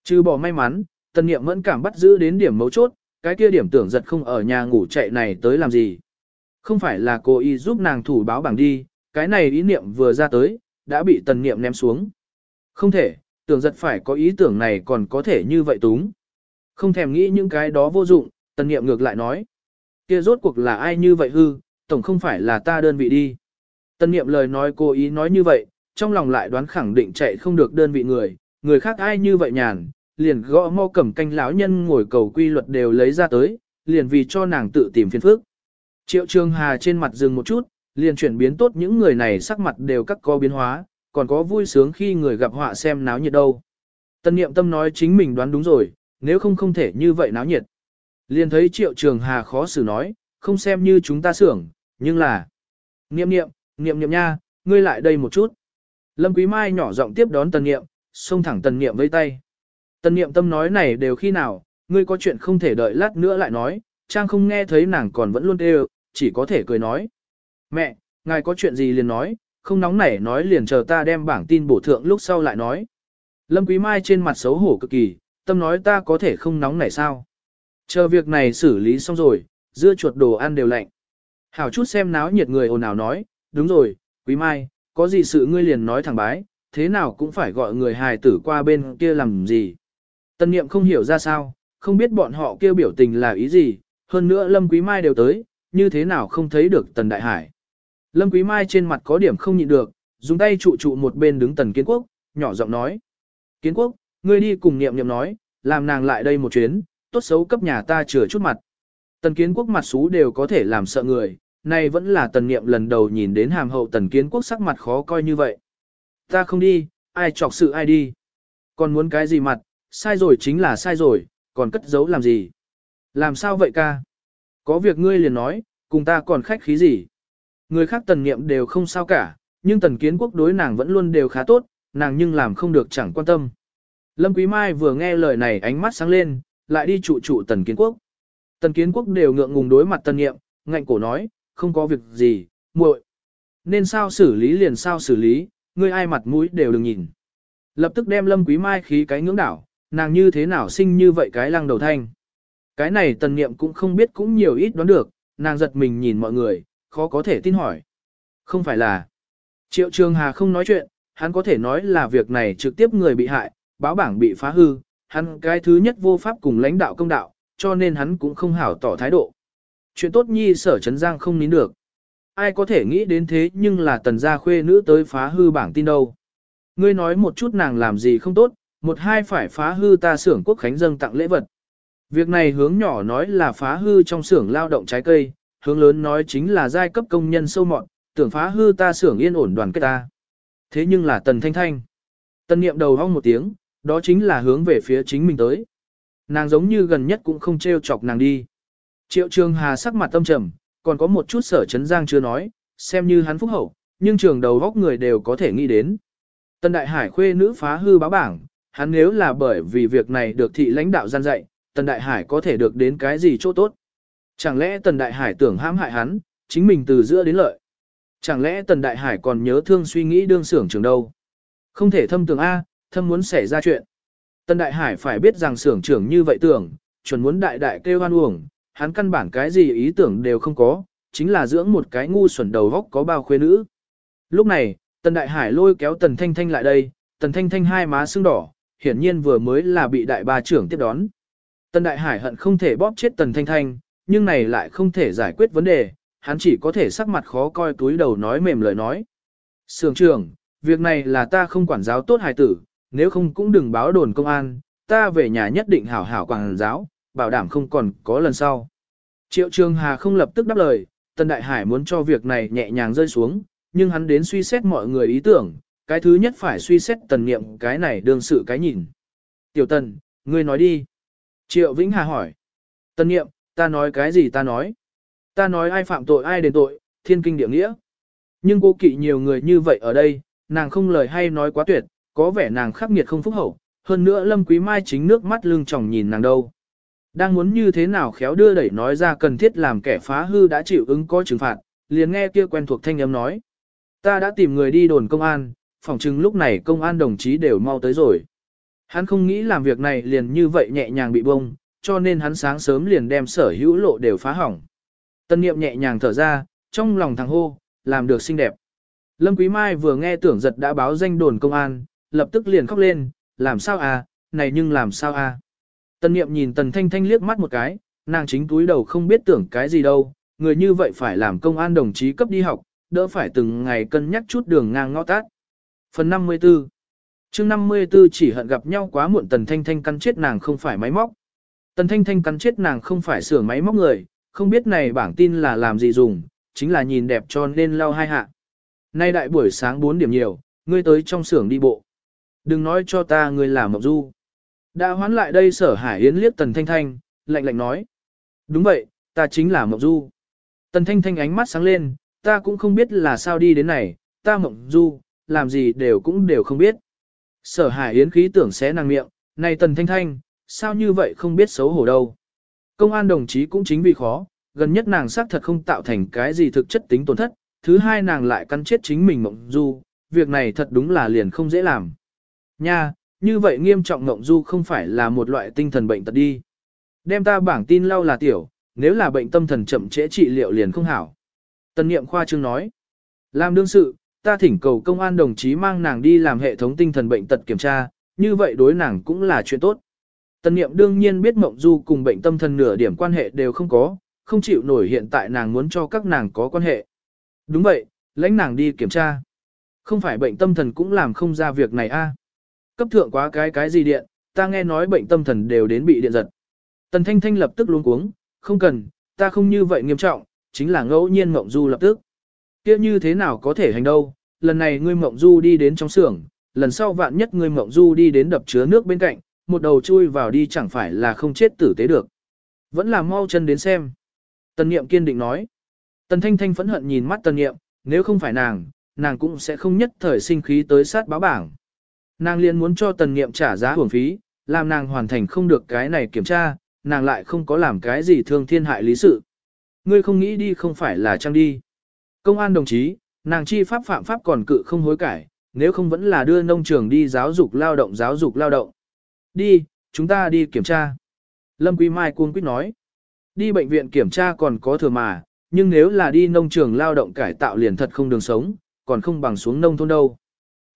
Trừ bỏ may mắn, tần niệm mẫn cảm bắt giữ đến điểm mấu chốt, cái kia điểm tưởng giật không ở nhà ngủ chạy này tới làm gì. Không phải là cô y giúp nàng thủ báo bảng đi, cái này ý niệm vừa ra tới, đã bị tần niệm ném xuống. Không thể, tưởng giật phải có ý tưởng này còn có thể như vậy túng. Không thèm nghĩ những cái đó vô dụng, tần niệm ngược lại nói. Kia rốt cuộc là ai như vậy hư, tổng không phải là ta đơn vị đi. Tân niệm lời nói cô ý nói như vậy, trong lòng lại đoán khẳng định chạy không được đơn vị người, người khác ai như vậy nhàn, liền gõ mò cầm canh lão nhân ngồi cầu quy luật đều lấy ra tới, liền vì cho nàng tự tìm phiền phức. Triệu Trường Hà trên mặt dừng một chút, liền chuyển biến tốt những người này sắc mặt đều các có biến hóa, còn có vui sướng khi người gặp họa xem náo nhiệt đâu. Tân niệm tâm nói chính mình đoán đúng rồi, nếu không không thể như vậy náo nhiệt. Liền thấy triệu trường hà khó xử nói, không xem như chúng ta sưởng, nhưng là... Niệm niệm, niệm niệm nha, ngươi lại đây một chút. Lâm Quý Mai nhỏ giọng tiếp đón tần niệm, xông thẳng tần niệm với tay. Tần niệm tâm nói này đều khi nào, ngươi có chuyện không thể đợi lát nữa lại nói, Trang không nghe thấy nàng còn vẫn luôn đều, chỉ có thể cười nói. Mẹ, ngài có chuyện gì liền nói, không nóng nảy nói liền chờ ta đem bảng tin bổ thượng lúc sau lại nói. Lâm Quý Mai trên mặt xấu hổ cực kỳ, tâm nói ta có thể không nóng nảy sao. Chờ việc này xử lý xong rồi, dưa chuột đồ ăn đều lạnh. Hảo chút xem náo nhiệt người ồn ào nói, đúng rồi, Quý Mai, có gì sự ngươi liền nói thẳng bái, thế nào cũng phải gọi người hài tử qua bên kia làm gì. Tân niệm không hiểu ra sao, không biết bọn họ kêu biểu tình là ý gì, hơn nữa Lâm Quý Mai đều tới, như thế nào không thấy được Tần Đại Hải. Lâm Quý Mai trên mặt có điểm không nhịn được, dùng tay trụ trụ một bên đứng Tần Kiến Quốc, nhỏ giọng nói. Kiến Quốc, ngươi đi cùng niệm niệm nói, làm nàng lại đây một chuyến, tốt xấu cấp nhà ta chừa chút mặt. Tần Kiến Quốc mặt xú đều có thể làm sợ người, nay vẫn là Tần Niệm lần đầu nhìn đến hàm hậu Tần Kiến Quốc sắc mặt khó coi như vậy. Ta không đi, ai chọc sự ai đi. Còn muốn cái gì mặt, sai rồi chính là sai rồi, còn cất giấu làm gì. Làm sao vậy ca? Có việc ngươi liền nói, cùng ta còn khách khí gì? Người khác tần niệm đều không sao cả, nhưng tần kiến quốc đối nàng vẫn luôn đều khá tốt, nàng nhưng làm không được chẳng quan tâm. Lâm Quý Mai vừa nghe lời này ánh mắt sáng lên, lại đi trụ trụ tần kiến quốc. Tần kiến quốc đều ngượng ngùng đối mặt tần nghiệm, ngạnh cổ nói, không có việc gì, muội. Nên sao xử lý liền sao xử lý, ngươi ai mặt mũi đều đừng nhìn. Lập tức đem Lâm Quý Mai khí cái ngưỡng đảo, nàng như thế nào sinh như vậy cái lăng đầu thanh. Cái này tần nghiệm cũng không biết cũng nhiều ít đoán được, nàng giật mình nhìn mọi người, khó có thể tin hỏi. Không phải là. Triệu Trường Hà không nói chuyện, hắn có thể nói là việc này trực tiếp người bị hại, báo bảng bị phá hư, hắn cái thứ nhất vô pháp cùng lãnh đạo công đạo, cho nên hắn cũng không hảo tỏ thái độ. Chuyện tốt nhi sở Trấn giang không nín được. Ai có thể nghĩ đến thế nhưng là tần gia khuê nữ tới phá hư bảng tin đâu. Ngươi nói một chút nàng làm gì không tốt, một hai phải phá hư ta xưởng quốc khánh dâng tặng lễ vật. Việc này hướng nhỏ nói là phá hư trong xưởng lao động trái cây, hướng lớn nói chính là giai cấp công nhân sâu mọn, tưởng phá hư ta xưởng yên ổn đoàn kết ta. Thế nhưng là tần thanh thanh. Tần niệm đầu hong một tiếng, đó chính là hướng về phía chính mình tới. Nàng giống như gần nhất cũng không treo chọc nàng đi. Triệu trường hà sắc mặt tâm trầm, còn có một chút sở chấn giang chưa nói, xem như hắn phúc hậu, nhưng trường đầu góc người đều có thể nghĩ đến. Tần đại hải khuê nữ phá hư báo bảng, hắn nếu là bởi vì việc này được thị lãnh đạo gian dạy, Tần Đại Hải có thể được đến cái gì chỗ tốt? Chẳng lẽ Tần Đại Hải tưởng hãm hại hắn, chính mình từ giữa đến lợi? Chẳng lẽ Tần Đại Hải còn nhớ thương suy nghĩ đương xưởng trường đâu? Không thể thâm tưởng A, thâm muốn xảy ra chuyện. Tần Đại Hải phải biết rằng xưởng trưởng như vậy tưởng, chuẩn muốn đại đại kêu hoan uổng, hắn căn bản cái gì ý tưởng đều không có, chính là dưỡng một cái ngu xuẩn đầu góc có bao khuê nữ. Lúc này, Tần Đại Hải lôi kéo Tần Thanh Thanh lại đây, Tần Thanh Thanh hai má sưng đỏ, hiển nhiên vừa mới là bị đại ba trưởng tiếp đón. Tần Đại Hải hận không thể bóp chết Tần Thanh Thanh, nhưng này lại không thể giải quyết vấn đề, hắn chỉ có thể sắc mặt khó coi túi đầu nói mềm lời nói. Sưởng trưởng, việc này là ta không quản giáo tốt hài tử, nếu không cũng đừng báo đồn công an, ta về nhà nhất định hảo hảo quảng giáo, bảo đảm không còn có lần sau. Triệu Trường Hà không lập tức đáp lời, Tần Đại Hải muốn cho việc này nhẹ nhàng rơi xuống, nhưng hắn đến suy xét mọi người ý tưởng, cái thứ nhất phải suy xét tần niệm cái này đương sự cái nhìn. Tiểu tần, ngươi nói đi. Triệu Vĩnh Hà hỏi. Tần niệm, ta nói cái gì ta nói. Ta nói ai phạm tội ai đền tội, thiên kinh địa nghĩa. Nhưng cô kỵ nhiều người như vậy ở đây, nàng không lời hay nói quá tuyệt, có vẻ nàng khắc nghiệt không phúc hậu, hơn nữa Lâm Quý Mai chính nước mắt lưng tròng nhìn nàng đâu. Đang muốn như thế nào khéo đưa đẩy nói ra cần thiết làm kẻ phá hư đã chịu ứng có trừng phạt, liền nghe kia quen thuộc thanh âm nói. Ta đã tìm người đi đồn công an, phòng chừng lúc này công an đồng chí đều mau tới rồi. Hắn không nghĩ làm việc này liền như vậy nhẹ nhàng bị bông, cho nên hắn sáng sớm liền đem sở hữu lộ đều phá hỏng. Tân niệm nhẹ nhàng thở ra, trong lòng thằng hô, làm được xinh đẹp. Lâm Quý Mai vừa nghe tưởng giật đã báo danh đồn công an, lập tức liền khóc lên, làm sao à, này nhưng làm sao à. Tần niệm nhìn tần thanh thanh liếc mắt một cái, nàng chính túi đầu không biết tưởng cái gì đâu, người như vậy phải làm công an đồng chí cấp đi học, đỡ phải từng ngày cân nhắc chút đường ngang ngõ tát. Phần 54 chương 54 chỉ hận gặp nhau quá muộn Tần Thanh Thanh cắn chết nàng không phải máy móc. Tần Thanh Thanh cắn chết nàng không phải sửa máy móc người, không biết này bảng tin là làm gì dùng, chính là nhìn đẹp cho nên lau hai hạ. Nay đại buổi sáng 4 điểm nhiều, ngươi tới trong xưởng đi bộ. Đừng nói cho ta ngươi là Mộng Du. Đã hoán lại đây sở Hải Yến liếc Tần Thanh Thanh, lạnh lạnh nói. Đúng vậy, ta chính là Mộng Du. Tần Thanh Thanh ánh mắt sáng lên, ta cũng không biết là sao đi đến này, ta Mộng Du, làm gì đều cũng đều không biết. Sở Hải Yến khí tưởng xé nàng miệng, này Tần Thanh Thanh, sao như vậy không biết xấu hổ đâu. Công an đồng chí cũng chính vì khó, gần nhất nàng xác thật không tạo thành cái gì thực chất tính tổn thất, thứ hai nàng lại cắn chết chính mình Mộng Du, việc này thật đúng là liền không dễ làm. Nha, như vậy nghiêm trọng ngộng Du không phải là một loại tinh thần bệnh tật đi. Đem ta bảng tin lau là tiểu, nếu là bệnh tâm thần chậm trễ trị liệu liền không hảo. Tân niệm khoa trương nói. Làm đương sự, ta thỉnh cầu công an đồng chí mang nàng đi làm hệ thống tinh thần bệnh tật kiểm tra, như vậy đối nàng cũng là chuyện tốt. Tân niệm đương nhiên biết mộng du cùng bệnh tâm thần nửa điểm quan hệ đều không có, không chịu nổi hiện tại nàng muốn cho các nàng có quan hệ. Đúng vậy, lãnh nàng đi kiểm tra. Không phải bệnh tâm thần cũng làm không ra việc này a. Cấp thượng quá cái cái gì điện, ta nghe nói bệnh tâm thần đều đến bị điện giật. Tần Thanh Thanh lập tức luống cuống, không cần, ta không như vậy nghiêm trọng, chính là ngẫu nhiên Mộng Du lập tức. kia như thế nào có thể hành đâu, lần này ngươi Mộng Du đi đến trong xưởng, lần sau vạn nhất ngươi Mộng Du đi đến đập chứa nước bên cạnh, một đầu chui vào đi chẳng phải là không chết tử tế được. Vẫn là mau chân đến xem. Tần Niệm kiên định nói. Tần Thanh Thanh phẫn hận nhìn mắt Tần Niệm, nếu không phải nàng, nàng cũng sẽ không nhất thời sinh khí tới sát báo bảng. Nàng liền muốn cho Tần Niệm trả giá hưởng phí, làm nàng hoàn thành không được cái này kiểm tra, nàng lại không có làm cái gì thương thiên hại lý sự. Ngươi không nghĩ đi không phải là trăng đi. Công an đồng chí, nàng chi pháp phạm pháp còn cự không hối cải, nếu không vẫn là đưa nông trường đi giáo dục lao động giáo dục lao động. Đi, chúng ta đi kiểm tra. Lâm Quý Mai cuống quyết nói. Đi bệnh viện kiểm tra còn có thừa mà, nhưng nếu là đi nông trường lao động cải tạo liền thật không đường sống, còn không bằng xuống nông thôn đâu.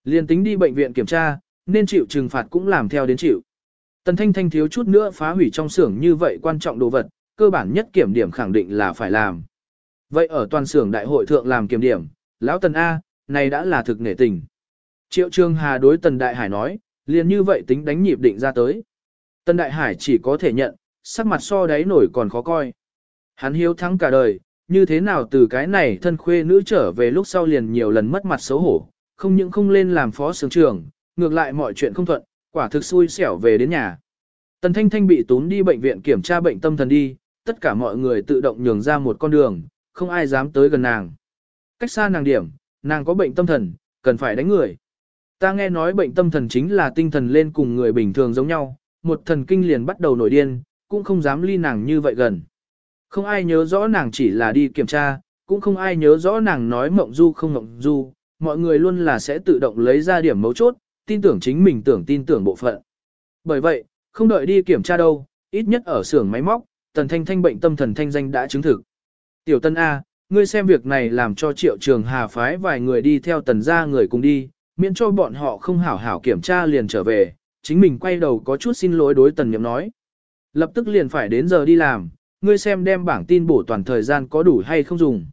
Liền tính đi bệnh viện kiểm tra, nên chịu trừng phạt cũng làm theo đến chịu. Tần Thanh Thanh thiếu chút nữa phá hủy trong xưởng như vậy quan trọng đồ vật, cơ bản nhất kiểm điểm khẳng định là phải làm. Vậy ở toàn xưởng đại hội thượng làm kiểm điểm, lão Tần A, này đã là thực nể tình. Triệu Trương Hà đối Tần Đại Hải nói, liền như vậy tính đánh nhịp định ra tới. Tần Đại Hải chỉ có thể nhận, sắc mặt so đáy nổi còn khó coi. Hắn hiếu thắng cả đời, như thế nào từ cái này thân khuê nữ trở về lúc sau liền nhiều lần mất mặt xấu hổ, không những không lên làm phó sướng trưởng, ngược lại mọi chuyện không thuận, quả thực xui xẻo về đến nhà. Tần Thanh Thanh bị tún đi bệnh viện kiểm tra bệnh tâm thần đi, tất cả mọi người tự động nhường ra một con đường, không ai dám tới gần nàng. Cách xa nàng điểm, nàng có bệnh tâm thần, cần phải đánh người. Ta nghe nói bệnh tâm thần chính là tinh thần lên cùng người bình thường giống nhau, một thần kinh liền bắt đầu nổi điên, cũng không dám ly nàng như vậy gần. Không ai nhớ rõ nàng chỉ là đi kiểm tra, cũng không ai nhớ rõ nàng nói mộng du không mộng du, mọi người luôn là sẽ tự động lấy ra điểm mấu chốt, tin tưởng chính mình tưởng tin tưởng bộ phận. Bởi vậy, không đợi đi kiểm tra đâu, ít nhất ở xưởng máy móc, tần thanh thanh bệnh tâm thần thanh danh đã chứng thực. Tiểu tân A, ngươi xem việc này làm cho triệu trường hà phái vài người đi theo tần gia người cùng đi, miễn cho bọn họ không hảo hảo kiểm tra liền trở về, chính mình quay đầu có chút xin lỗi đối tần nhậm nói. Lập tức liền phải đến giờ đi làm, ngươi xem đem bảng tin bổ toàn thời gian có đủ hay không dùng.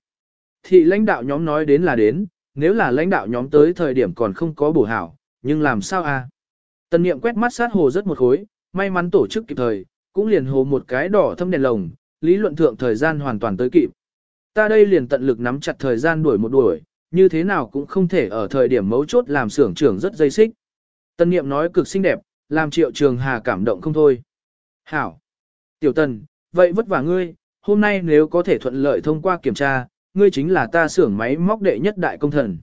Thị lãnh đạo nhóm nói đến là đến, nếu là lãnh đạo nhóm tới thời điểm còn không có bổ hảo, nhưng làm sao a? À? Tần niệm quét mắt sát hồ rất một khối, may mắn tổ chức kịp thời, cũng liền hồ một cái đỏ thâm đèn lồng, lý luận thượng thời gian hoàn toàn tới kịp. Ta đây liền tận lực nắm chặt thời gian đuổi một đuổi, như thế nào cũng không thể ở thời điểm mấu chốt làm xưởng trưởng rất dây xích. Tân niệm nói cực xinh đẹp, làm triệu trường hà cảm động không thôi. Hảo! Tiểu tần, vậy vất vả ngươi, hôm nay nếu có thể thuận lợi thông qua kiểm tra, ngươi chính là ta xưởng máy móc đệ nhất đại công thần.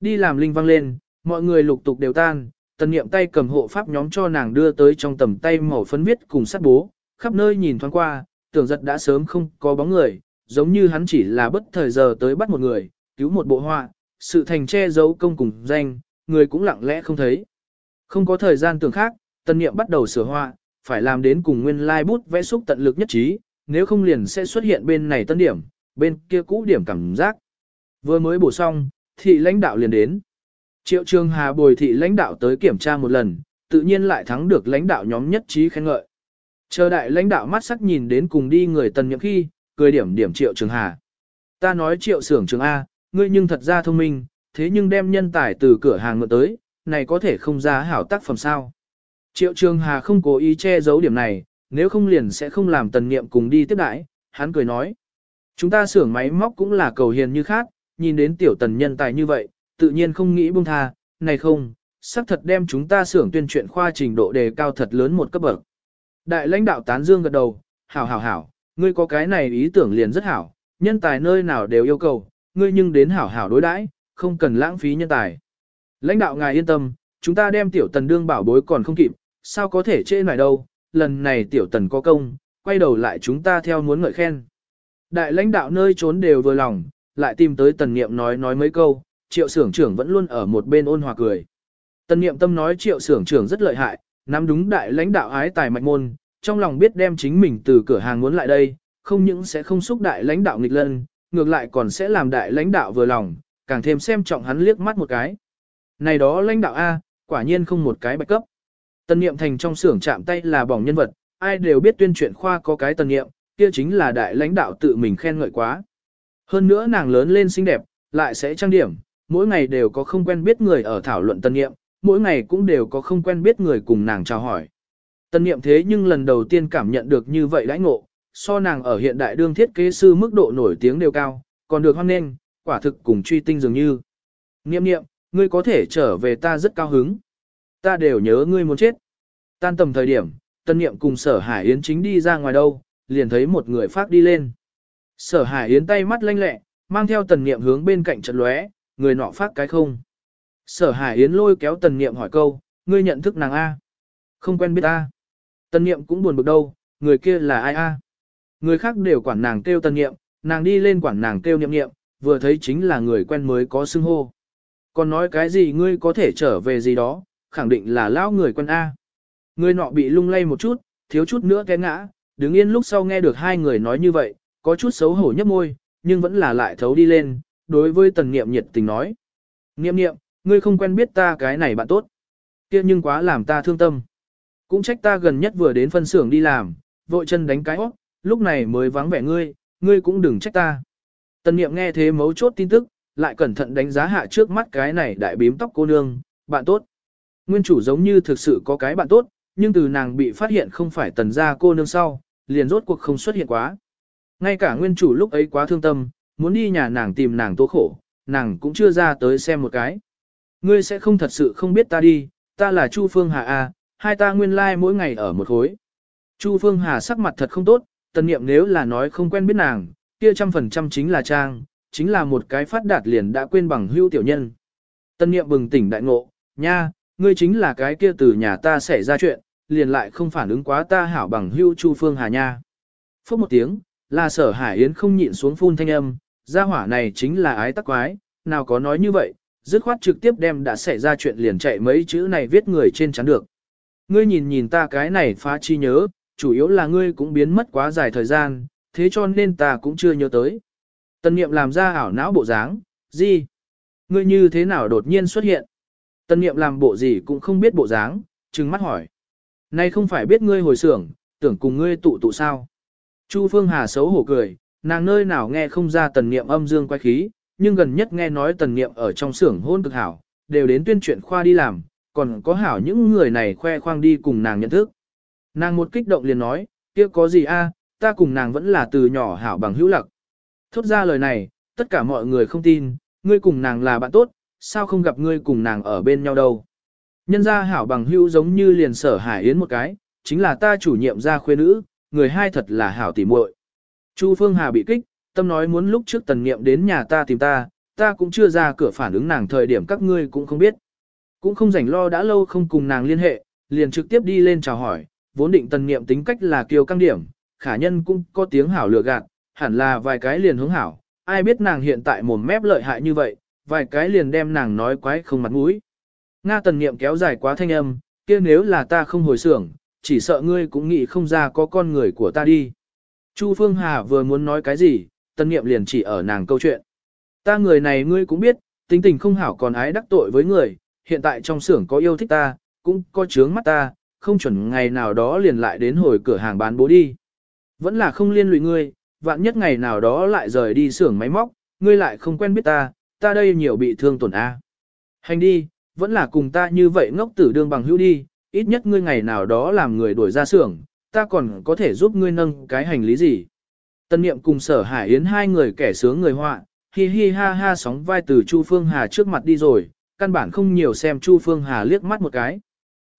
Đi làm linh vang lên, mọi người lục tục đều tan, tần niệm tay cầm hộ pháp nhóm cho nàng đưa tới trong tầm tay màu phấn viết cùng sắt bố, khắp nơi nhìn thoáng qua, tưởng giật đã sớm không có bóng người, giống như hắn chỉ là bất thời giờ tới bắt một người, cứu một bộ họa, sự thành che giấu công cùng danh, người cũng lặng lẽ không thấy. Không có thời gian tưởng khác, tần niệm bắt đầu sửa họa, phải làm đến cùng nguyên lai like bút vẽ xúc tận lực nhất trí, nếu không liền sẽ xuất hiện bên này tân điểm, bên kia cũ điểm cảm giác. Vừa mới bổ xong, thị lãnh đạo liền đến. Triệu Trường Hà bồi thị lãnh đạo tới kiểm tra một lần, tự nhiên lại thắng được lãnh đạo nhóm nhất trí khen ngợi. Chờ đại lãnh đạo mắt sắc nhìn đến cùng đi người tần nhậm khi, cười điểm điểm Triệu Trường Hà. Ta nói Triệu Sưởng Trường A, ngươi nhưng thật ra thông minh, thế nhưng đem nhân tài từ cửa hàng ngựa tới, này có thể không ra hảo tác phẩm sao. Triệu Trường Hà không cố ý che giấu điểm này, nếu không liền sẽ không làm tần nghiệm cùng đi tiếp đãi, hắn cười nói. Chúng ta xưởng máy móc cũng là cầu hiền như khác, nhìn đến tiểu tần nhân tài như vậy, tự nhiên không nghĩ buông tha, này không, xác thật đem chúng ta xưởng tuyên truyện khoa trình độ đề cao thật lớn một cấp bậc. Đại lãnh đạo tán dương gật đầu, hảo hảo hảo, ngươi có cái này ý tưởng liền rất hảo, nhân tài nơi nào đều yêu cầu, ngươi nhưng đến hảo hảo đối đãi, không cần lãng phí nhân tài. Lãnh đạo ngài yên tâm, chúng ta đem tiểu tần đương bảo bối còn không kịp, sao có thể chê này đâu, lần này tiểu tần có công, quay đầu lại chúng ta theo muốn ngợi khen. Đại lãnh đạo nơi trốn đều vừa lòng, lại tìm tới tần niệm nói nói mấy câu, triệu sưởng trưởng vẫn luôn ở một bên ôn hòa cười. Tần niệm tâm nói triệu sưởng trưởng rất lợi hại, nắm đúng đại lãnh đạo ái tài mạch môn, trong lòng biết đem chính mình từ cửa hàng muốn lại đây, không những sẽ không xúc đại lãnh đạo nghịch lân, ngược lại còn sẽ làm đại lãnh đạo vừa lòng, càng thêm xem trọng hắn liếc mắt một cái. Này đó lãnh đạo A, quả nhiên không một cái bạch cấp. Tần niệm thành trong xưởng chạm tay là bỏng nhân vật, ai đều biết tuyên truyện khoa có cái tần niệm, kia chính là đại lãnh đạo tự mình khen ngợi quá. Hơn nữa nàng lớn lên xinh đẹp, lại sẽ trang điểm, mỗi ngày đều có không quen biết người ở thảo luận tân nghiệm, mỗi ngày cũng đều có không quen biết người cùng nàng chào hỏi. Tân nghiệm thế nhưng lần đầu tiên cảm nhận được như vậy đãi ngộ, so nàng ở hiện đại đương thiết kế sư mức độ nổi tiếng đều cao, còn được hoan nghênh, quả thực cùng truy tinh dường như. Niệm niệm, ngươi có thể trở về ta rất cao hứng. Ta đều nhớ ngươi muốn chết. Tan tầm thời điểm, tân nghiệm cùng sở hải yến chính đi ra ngoài đâu, liền thấy một người phát đi lên. Sở hải yến tay mắt lanh lẹ, mang theo tần niệm hướng bên cạnh trận lóe, người nọ phát cái không. Sở hải yến lôi kéo tần niệm hỏi câu, ngươi nhận thức nàng A. Không quen biết A. Tần niệm cũng buồn bực đâu, người kia là ai A. Người khác đều quản nàng kêu tần niệm, nàng đi lên quản nàng kêu niệm niệm, vừa thấy chính là người quen mới có xưng hô. Còn nói cái gì ngươi có thể trở về gì đó, khẳng định là lão người quen A. Người nọ bị lung lay một chút, thiếu chút nữa té ngã, đứng yên lúc sau nghe được hai người nói như vậy, có chút xấu hổ nhấp môi, nhưng vẫn là lại thấu đi lên, đối với tần niệm nhiệt tình nói. Niệm niệm, ngươi không quen biết ta cái này bạn tốt. kia nhưng quá làm ta thương tâm. Cũng trách ta gần nhất vừa đến phân xưởng đi làm, vội chân đánh cái óc, lúc này mới vắng vẻ ngươi, ngươi cũng đừng trách ta. Tần niệm nghe thế mấu chốt tin tức, lại cẩn thận đánh giá hạ trước mắt cái này đại bím tóc cô nương, bạn tốt. Nguyên chủ giống như thực sự có cái bạn tốt, nhưng từ nàng bị phát hiện không phải tần gia cô nương sau, liền rốt cuộc không xuất hiện quá. Ngay cả nguyên chủ lúc ấy quá thương tâm, muốn đi nhà nàng tìm nàng tố khổ, nàng cũng chưa ra tới xem một cái. Ngươi sẽ không thật sự không biết ta đi, ta là Chu Phương Hà A, hai ta nguyên lai like mỗi ngày ở một khối. Chu Phương Hà sắc mặt thật không tốt, tần niệm nếu là nói không quen biết nàng, kia trăm phần trăm chính là trang, chính là một cái phát đạt liền đã quên bằng hưu tiểu nhân. Tần niệm bừng tỉnh đại ngộ, nha, ngươi chính là cái kia từ nhà ta xảy ra chuyện, liền lại không phản ứng quá ta hảo bằng hưu Chu Phương Hà nha. Phước một tiếng, là sở hải yến không nhịn xuống phun thanh âm, gia hỏa này chính là ái tắc quái, nào có nói như vậy, dứt khoát trực tiếp đem đã xảy ra chuyện liền chạy mấy chữ này viết người trên chắn được. Ngươi nhìn nhìn ta cái này phá chi nhớ, chủ yếu là ngươi cũng biến mất quá dài thời gian, thế cho nên ta cũng chưa nhớ tới. Tần niệm làm ra ảo não bộ dáng, gì? Ngươi như thế nào đột nhiên xuất hiện? Tần niệm làm bộ gì cũng không biết bộ dáng, trừng mắt hỏi. Nay không phải biết ngươi hồi xưởng, tưởng cùng ngươi tụ tụ sao? Chu Phương Hà xấu hổ cười, nàng nơi nào nghe không ra tần niệm âm dương quay khí, nhưng gần nhất nghe nói tần niệm ở trong xưởng hôn cực hảo, đều đến tuyên truyện khoa đi làm, còn có hảo những người này khoe khoang đi cùng nàng nhận thức. Nàng một kích động liền nói, kia có gì a, ta cùng nàng vẫn là từ nhỏ hảo bằng hữu lặc. Thốt ra lời này, tất cả mọi người không tin, ngươi cùng nàng là bạn tốt, sao không gặp ngươi cùng nàng ở bên nhau đâu. Nhân gia hảo bằng hữu giống như liền sở hải yến một cái, chính là ta chủ nhiệm gia khuê nữ, người hai thật là hảo tỉ muội. Chu Phương Hà bị kích, tâm nói muốn lúc trước tần nghiệm đến nhà ta tìm ta, ta cũng chưa ra cửa phản ứng nàng thời điểm các ngươi cũng không biết. Cũng không rảnh lo đã lâu không cùng nàng liên hệ, liền trực tiếp đi lên chào hỏi, vốn định tần nghiệm tính cách là kiêu căng điểm, khả nhân cũng có tiếng hảo lừa gạt, hẳn là vài cái liền hướng hảo, ai biết nàng hiện tại mồm mép lợi hại như vậy, vài cái liền đem nàng nói quái không mặt mũi. Nga tần niệm kéo dài quá thanh âm, kia nếu là ta không hồi xưởng, chỉ sợ ngươi cũng nghĩ không ra có con người của ta đi. Chu Phương Hà vừa muốn nói cái gì, Tần niệm liền chỉ ở nàng câu chuyện. Ta người này ngươi cũng biết, tính tình không hảo còn ái đắc tội với người, hiện tại trong xưởng có yêu thích ta, cũng có chướng mắt ta, không chuẩn ngày nào đó liền lại đến hồi cửa hàng bán bố đi. Vẫn là không liên lụy ngươi, vạn nhất ngày nào đó lại rời đi xưởng máy móc, ngươi lại không quen biết ta, ta đây nhiều bị thương tổn A. Hành đi, vẫn là cùng ta như vậy ngốc tử đương bằng hữu đi, ít nhất ngươi ngày nào đó làm người đuổi ra xưởng, ta còn có thể giúp ngươi nâng cái hành lý gì. Tân niệm cùng sở hải yến hai người kẻ sướng người họa, hi hi ha ha sóng vai từ Chu Phương Hà trước mặt đi rồi, căn bản không nhiều xem Chu Phương Hà liếc mắt một cái.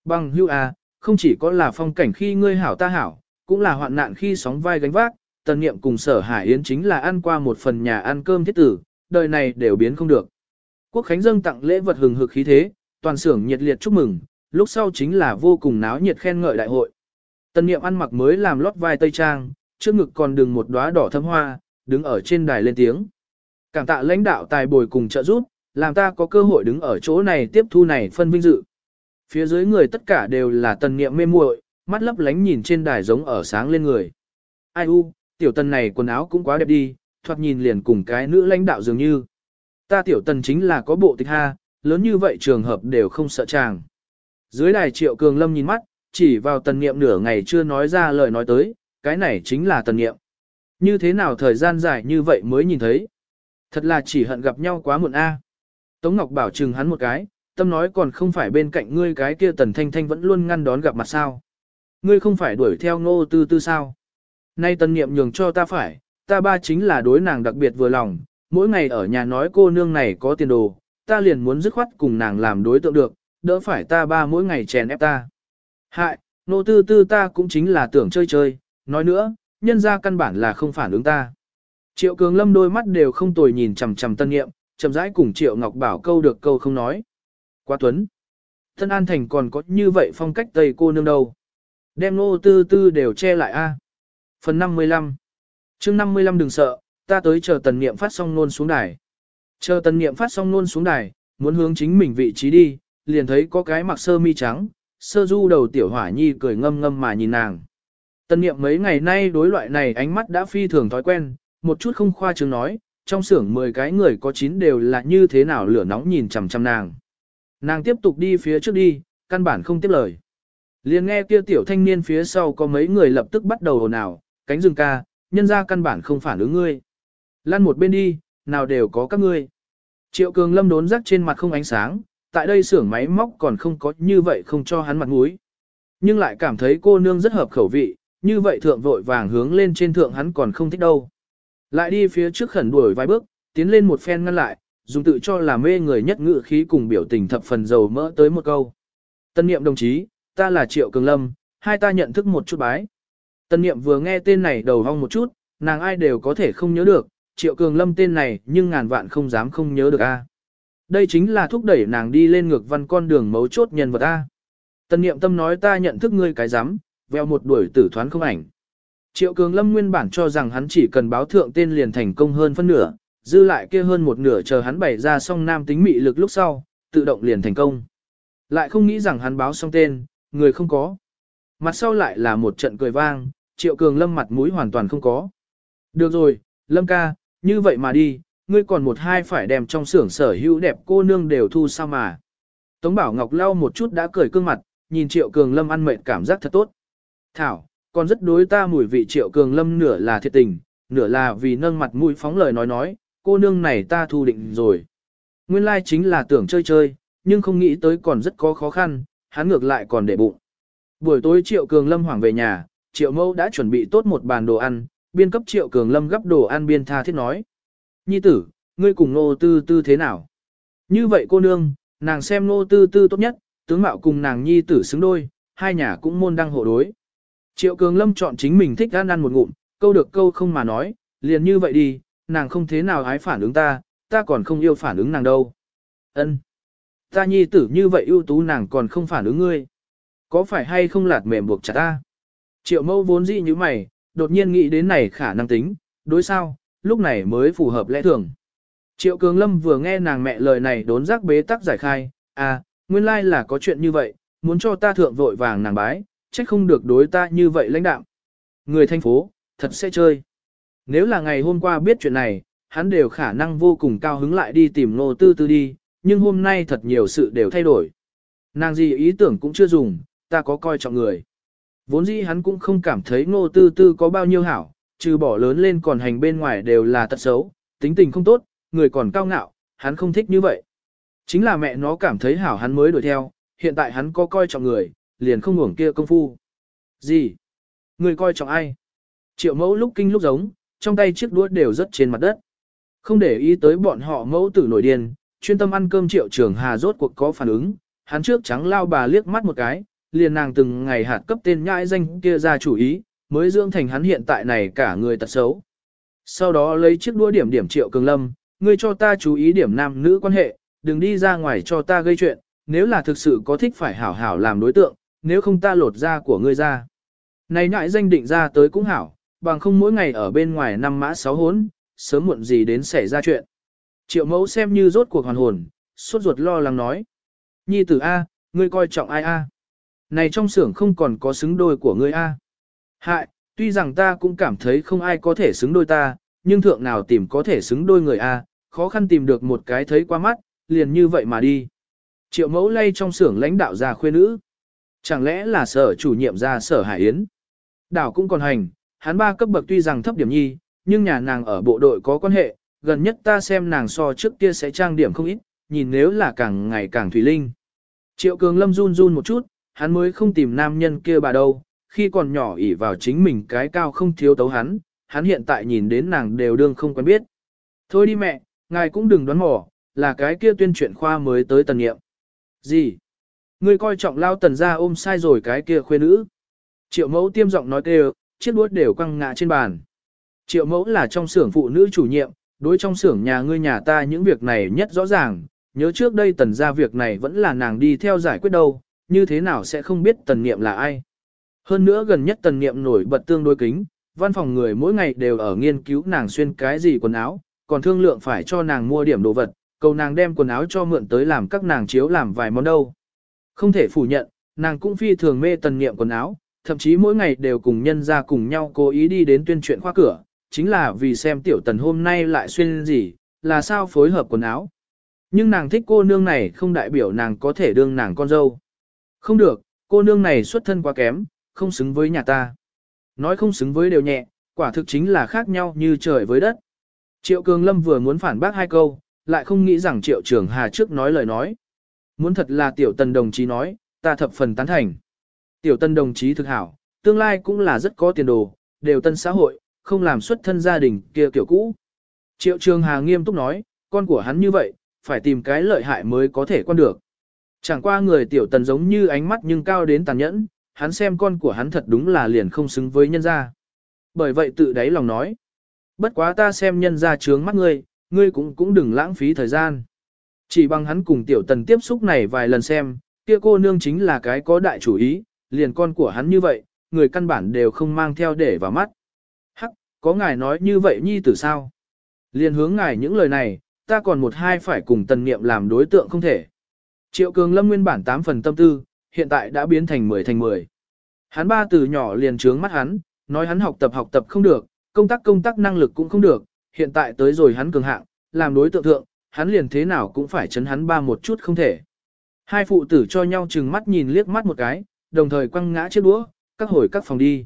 Bằng hữu à, không chỉ có là phong cảnh khi ngươi hảo ta hảo, cũng là hoạn nạn khi sóng vai gánh vác, tần niệm cùng sở hải yến chính là ăn qua một phần nhà ăn cơm thiết tử, đời này đều biến không được. Quốc Khánh dâng tặng lễ vật hừng hực khí thế, toàn xưởng nhiệt liệt chúc mừng, lúc sau chính là vô cùng náo nhiệt khen ngợi đại hội. Tần niệm ăn mặc mới làm lót vai tây trang, trước ngực còn đường một đóa đỏ thâm hoa, đứng ở trên đài lên tiếng. Cảm tạ lãnh đạo tài bồi cùng trợ giúp, làm ta có cơ hội đứng ở chỗ này tiếp thu này phân vinh dự. Phía dưới người tất cả đều là tần niệm mê muội, mắt lấp lánh nhìn trên đài giống ở sáng lên người. Ai u, tiểu tần này quần áo cũng quá đẹp đi, thoạt nhìn liền cùng cái nữ lãnh đạo dường như. Ta tiểu tần chính là có bộ tịch ha, lớn như vậy trường hợp đều không sợ chàng. Dưới đài triệu cường lâm nhìn mắt, chỉ vào tần niệm nửa ngày chưa nói ra lời nói tới, cái này chính là tần niệm. Như thế nào thời gian dài như vậy mới nhìn thấy. Thật là chỉ hận gặp nhau quá muộn a. Tống Ngọc bảo chừng hắn một cái, tâm nói còn không phải bên cạnh ngươi cái kia tần thanh thanh vẫn luôn ngăn đón gặp mặt sao. Ngươi không phải đuổi theo ngô tư tư sao. Nay tần niệm nhường cho ta phải, ta ba chính là đối nàng đặc biệt vừa lòng, mỗi ngày ở nhà nói cô nương này có tiền đồ, ta liền muốn dứt khoát cùng nàng làm đối tượng được, đỡ phải ta ba mỗi ngày chèn ép ta. Hại, nô tư tư ta cũng chính là tưởng chơi chơi, nói nữa, nhân ra căn bản là không phản ứng ta. Triệu Cường Lâm đôi mắt đều không tồi nhìn chằm chằm tân nghiệm, chậm rãi cùng Triệu Ngọc Bảo câu được câu không nói. Quá tuấn. Tân An Thành còn có như vậy phong cách Tây cô nương đâu. Đem nô tư tư đều che lại a. Phần 55 chương 55 đừng sợ, ta tới chờ tần niệm phát xong nôn xuống đài. Chờ tần niệm phát xong nôn xuống đài, muốn hướng chính mình vị trí đi, liền thấy có cái mặc sơ mi trắng, sơ du đầu tiểu hỏa nhi cười ngâm ngâm mà nhìn nàng. Tần niệm mấy ngày nay đối loại này ánh mắt đã phi thường thói quen, một chút không khoa trương nói, trong xưởng 10 cái người có 9 đều là như thế nào lửa nóng nhìn chằm chằm nàng. Nàng tiếp tục đi phía trước đi, căn bản không tiếp lời. Liền nghe kia tiểu thanh niên phía sau có mấy người lập tức bắt đầu ồn ào, cánh rừng ca, nhân ra căn bản không phản ứng ngươi. Lăn một bên đi, nào đều có các ngươi. Triệu cường lâm đốn rắc trên mặt không ánh sáng, tại đây xưởng máy móc còn không có như vậy không cho hắn mặt mũi. Nhưng lại cảm thấy cô nương rất hợp khẩu vị, như vậy thượng vội vàng hướng lên trên thượng hắn còn không thích đâu. Lại đi phía trước khẩn đuổi vài bước, tiến lên một phen ngăn lại, dùng tự cho là mê người nhất ngự khí cùng biểu tình thập phần dầu mỡ tới một câu. Tân niệm đồng chí, ta là Triệu Cường Lâm, hai ta nhận thức một chút bái. Tân niệm vừa nghe tên này đầu hong một chút, nàng ai đều có thể không nhớ được, Triệu Cường Lâm tên này nhưng ngàn vạn không dám không nhớ được a. Đây chính là thúc đẩy nàng đi lên ngược văn con đường mấu chốt nhân vật a. Tân niệm tâm nói ta nhận thức ngươi cái dám, veo một đuổi tử thoán không ảnh. Triệu Cường Lâm nguyên bản cho rằng hắn chỉ cần báo thượng tên liền thành công hơn phân nửa, dư lại kia hơn một nửa chờ hắn bày ra xong nam tính mị lực lúc sau, tự động liền thành công. Lại không nghĩ rằng hắn báo xong tên, người không có. Mặt sau lại là một trận cười vang, Triệu Cường Lâm mặt mũi hoàn toàn không có. Được rồi, Lâm ca, như vậy mà đi, ngươi còn một hai phải đem trong xưởng sở hữu đẹp cô nương đều thu sao mà. Tống Bảo Ngọc lau một chút đã cười cương mặt, nhìn Triệu Cường Lâm ăn mệt cảm giác thật tốt. Thảo, còn rất đối ta mùi vị Triệu Cường Lâm nửa là thiệt tình, nửa là vì nâng mặt mũi phóng lời nói nói, cô nương này ta thu định rồi. Nguyên lai chính là tưởng chơi chơi, nhưng không nghĩ tới còn rất có khó khăn, hắn ngược lại còn để bụng. Buổi tối Triệu Cường Lâm hoảng về nhà, Triệu Mâu đã chuẩn bị tốt một bàn đồ ăn, biên cấp Triệu Cường Lâm gấp đồ ăn biên tha thiết nói. Nhi tử, ngươi cùng nô tư tư thế nào? Như vậy cô nương, nàng xem nô tư tư tốt nhất, tướng mạo cùng nàng nhi tử xứng đôi, hai nhà cũng môn đăng hộ đối. Triệu Cường Lâm chọn chính mình thích ăn ăn một ngụm, câu được câu không mà nói, liền như vậy đi, nàng không thế nào hái phản ứng ta, ta còn không yêu phản ứng nàng đâu. Ân, Ta nhi tử như vậy ưu tú nàng còn không phản ứng ngươi. Có phải hay không lạt mềm buộc chặt ta? Triệu mâu vốn dĩ như mày, đột nhiên nghĩ đến này khả năng tính, đối sao, lúc này mới phù hợp lẽ thường. Triệu Cường Lâm vừa nghe nàng mẹ lời này đốn giác bế tắc giải khai, à, nguyên lai là có chuyện như vậy, muốn cho ta thượng vội vàng nàng bái, trách không được đối ta như vậy lãnh đạm Người thành phố, thật sẽ chơi. Nếu là ngày hôm qua biết chuyện này, hắn đều khả năng vô cùng cao hứng lại đi tìm nô tư tư đi, nhưng hôm nay thật nhiều sự đều thay đổi. Nàng gì ý tưởng cũng chưa dùng, ta có coi trọng người. Vốn dĩ hắn cũng không cảm thấy ngô tư tư có bao nhiêu hảo, trừ bỏ lớn lên còn hành bên ngoài đều là tật xấu, tính tình không tốt, người còn cao ngạo, hắn không thích như vậy. Chính là mẹ nó cảm thấy hảo hắn mới đuổi theo, hiện tại hắn có coi trọng người, liền không ngủng kia công phu. Gì? Người coi trọng ai? Triệu mẫu lúc kinh lúc giống, trong tay chiếc đũa đều rất trên mặt đất. Không để ý tới bọn họ mẫu tử nổi điên, chuyên tâm ăn cơm triệu trường hà rốt cuộc có phản ứng, hắn trước trắng lao bà liếc mắt một cái, liền nàng từng ngày hạt cấp tên nhãi danh kia ra chủ ý, mới dưỡng thành hắn hiện tại này cả người tật xấu. Sau đó lấy chiếc đũa điểm điểm triệu cường lâm, ngươi cho ta chú ý điểm nam nữ quan hệ, đừng đi ra ngoài cho ta gây chuyện, nếu là thực sự có thích phải hảo hảo làm đối tượng, nếu không ta lột da của ngươi ra. Này nhãi danh định ra tới cũng hảo, bằng không mỗi ngày ở bên ngoài năm mã sáu hốn, sớm muộn gì đến xảy ra chuyện. Triệu mẫu xem như rốt cuộc hoàn hồn, suốt ruột lo lắng nói. Nhi tử A, ngươi coi trọng ai A. Này trong xưởng không còn có xứng đôi của ngươi A. Hại, tuy rằng ta cũng cảm thấy không ai có thể xứng đôi ta, nhưng thượng nào tìm có thể xứng đôi người A, khó khăn tìm được một cái thấy qua mắt, liền như vậy mà đi. Triệu mẫu lay trong xưởng lãnh đạo ra khuê nữ. Chẳng lẽ là sở chủ nhiệm ra sở Hải Yến? Đảo cũng còn hành, hắn ba cấp bậc tuy rằng thấp điểm nhi, nhưng nhà nàng ở bộ đội có quan hệ, gần nhất ta xem nàng so trước kia sẽ trang điểm không ít, nhìn nếu là càng ngày càng thủy linh. Triệu Cường Lâm run run một chút, hắn mới không tìm nam nhân kia bà đâu, khi còn nhỏ ỉ vào chính mình cái cao không thiếu tấu hắn, hắn hiện tại nhìn đến nàng đều đương không quen biết. Thôi đi mẹ, ngài cũng đừng đoán mò, là cái kia tuyên truyện khoa mới tới tần nghiệm. Gì? Ngươi coi trọng lao tần ra ôm sai rồi cái kia khuê nữ. Triệu mẫu tiêm giọng nói kêu, chiếc đuốt đều quăng ngã trên bàn. Triệu mẫu là trong xưởng phụ nữ chủ nhiệm, đối trong xưởng nhà ngươi nhà ta những việc này nhất rõ ràng, nhớ trước đây tần ra việc này vẫn là nàng đi theo giải quyết đâu, như thế nào sẽ không biết tần niệm là ai. Hơn nữa gần nhất tần niệm nổi bật tương đối kính, văn phòng người mỗi ngày đều ở nghiên cứu nàng xuyên cái gì quần áo, còn thương lượng phải cho nàng mua điểm đồ vật, cầu nàng đem quần áo cho mượn tới làm các nàng chiếu làm vài món đâu. Không thể phủ nhận, nàng cũng phi thường mê tần niệm quần áo, thậm chí mỗi ngày đều cùng nhân ra cùng nhau cố ý đi đến tuyên truyện khoa cửa, chính là vì xem tiểu tần hôm nay lại xuyên gì, là sao phối hợp quần áo. Nhưng nàng thích cô nương này không đại biểu nàng có thể đương nàng con dâu. Không được, cô nương này xuất thân quá kém, không xứng với nhà ta. Nói không xứng với đều nhẹ, quả thực chính là khác nhau như trời với đất. Triệu Cường Lâm vừa muốn phản bác hai câu, lại không nghĩ rằng Triệu Trường Hà trước nói lời nói. Muốn thật là tiểu tần đồng chí nói, ta thập phần tán thành. Tiểu tân đồng chí thực hảo, tương lai cũng là rất có tiền đồ, đều tân xã hội, không làm xuất thân gia đình kia kiểu cũ. Triệu Trường Hà nghiêm túc nói, con của hắn như vậy, phải tìm cái lợi hại mới có thể quan được. Chẳng qua người tiểu tần giống như ánh mắt nhưng cao đến tàn nhẫn, hắn xem con của hắn thật đúng là liền không xứng với nhân gia. Bởi vậy tự đáy lòng nói, bất quá ta xem nhân gia trướng mắt ngươi, ngươi cũng cũng đừng lãng phí thời gian. Chỉ bằng hắn cùng tiểu tần tiếp xúc này vài lần xem, kia cô nương chính là cái có đại chủ ý, liền con của hắn như vậy, người căn bản đều không mang theo để vào mắt. Hắc, có ngài nói như vậy nhi tử sao? Liền hướng ngài những lời này, ta còn một hai phải cùng tần niệm làm đối tượng không thể. Triệu cường lâm nguyên bản 8 phần tâm tư, hiện tại đã biến thành 10 thành 10. Hắn ba từ nhỏ liền trướng mắt hắn, nói hắn học tập học tập không được, công tác công tác năng lực cũng không được, hiện tại tới rồi hắn cường hạng, làm đối tượng thượng, hắn liền thế nào cũng phải chấn hắn ba một chút không thể. Hai phụ tử cho nhau chừng mắt nhìn liếc mắt một cái, đồng thời quăng ngã chiếc đũa, các hồi các phòng đi.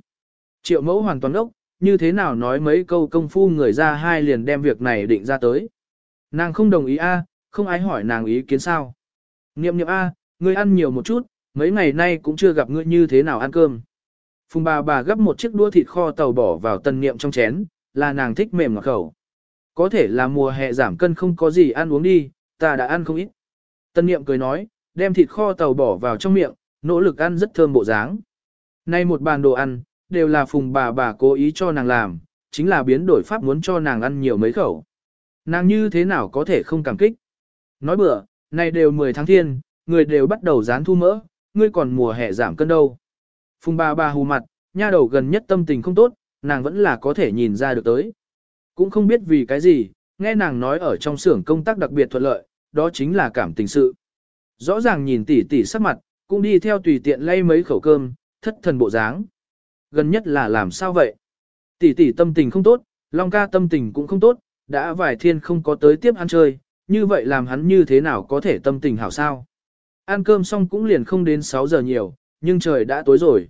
Triệu mẫu hoàn toàn ốc, như thế nào nói mấy câu công phu người ra hai liền đem việc này định ra tới. Nàng không đồng ý a, không ai hỏi nàng ý kiến sao. Niệm niệm a, ngươi ăn nhiều một chút, mấy ngày nay cũng chưa gặp ngươi như thế nào ăn cơm. Phùng bà bà gấp một chiếc đũa thịt kho tàu bỏ vào tần niệm trong chén, là nàng thích mềm ngọt khẩu. Có thể là mùa hè giảm cân không có gì ăn uống đi, ta đã ăn không ít. Tân niệm cười nói, đem thịt kho tàu bỏ vào trong miệng, nỗ lực ăn rất thơm bộ dáng. Nay một bàn đồ ăn, đều là phùng bà bà cố ý cho nàng làm, chính là biến đổi pháp muốn cho nàng ăn nhiều mấy khẩu. Nàng như thế nào có thể không cảm kích. Nói bữa, nay đều 10 tháng thiên, người đều bắt đầu dán thu mỡ, ngươi còn mùa hè giảm cân đâu. Phùng bà bà hù mặt, nha đầu gần nhất tâm tình không tốt, nàng vẫn là có thể nhìn ra được tới. Cũng không biết vì cái gì, nghe nàng nói ở trong xưởng công tác đặc biệt thuận lợi, đó chính là cảm tình sự. Rõ ràng nhìn tỉ tỉ sắc mặt, cũng đi theo tùy tiện lay mấy khẩu cơm, thất thần bộ dáng. Gần nhất là làm sao vậy? Tỷ tỷ tâm tình không tốt, Long ca tâm tình cũng không tốt, đã vài thiên không có tới tiếp ăn chơi, như vậy làm hắn như thế nào có thể tâm tình hảo sao? Ăn cơm xong cũng liền không đến 6 giờ nhiều, nhưng trời đã tối rồi.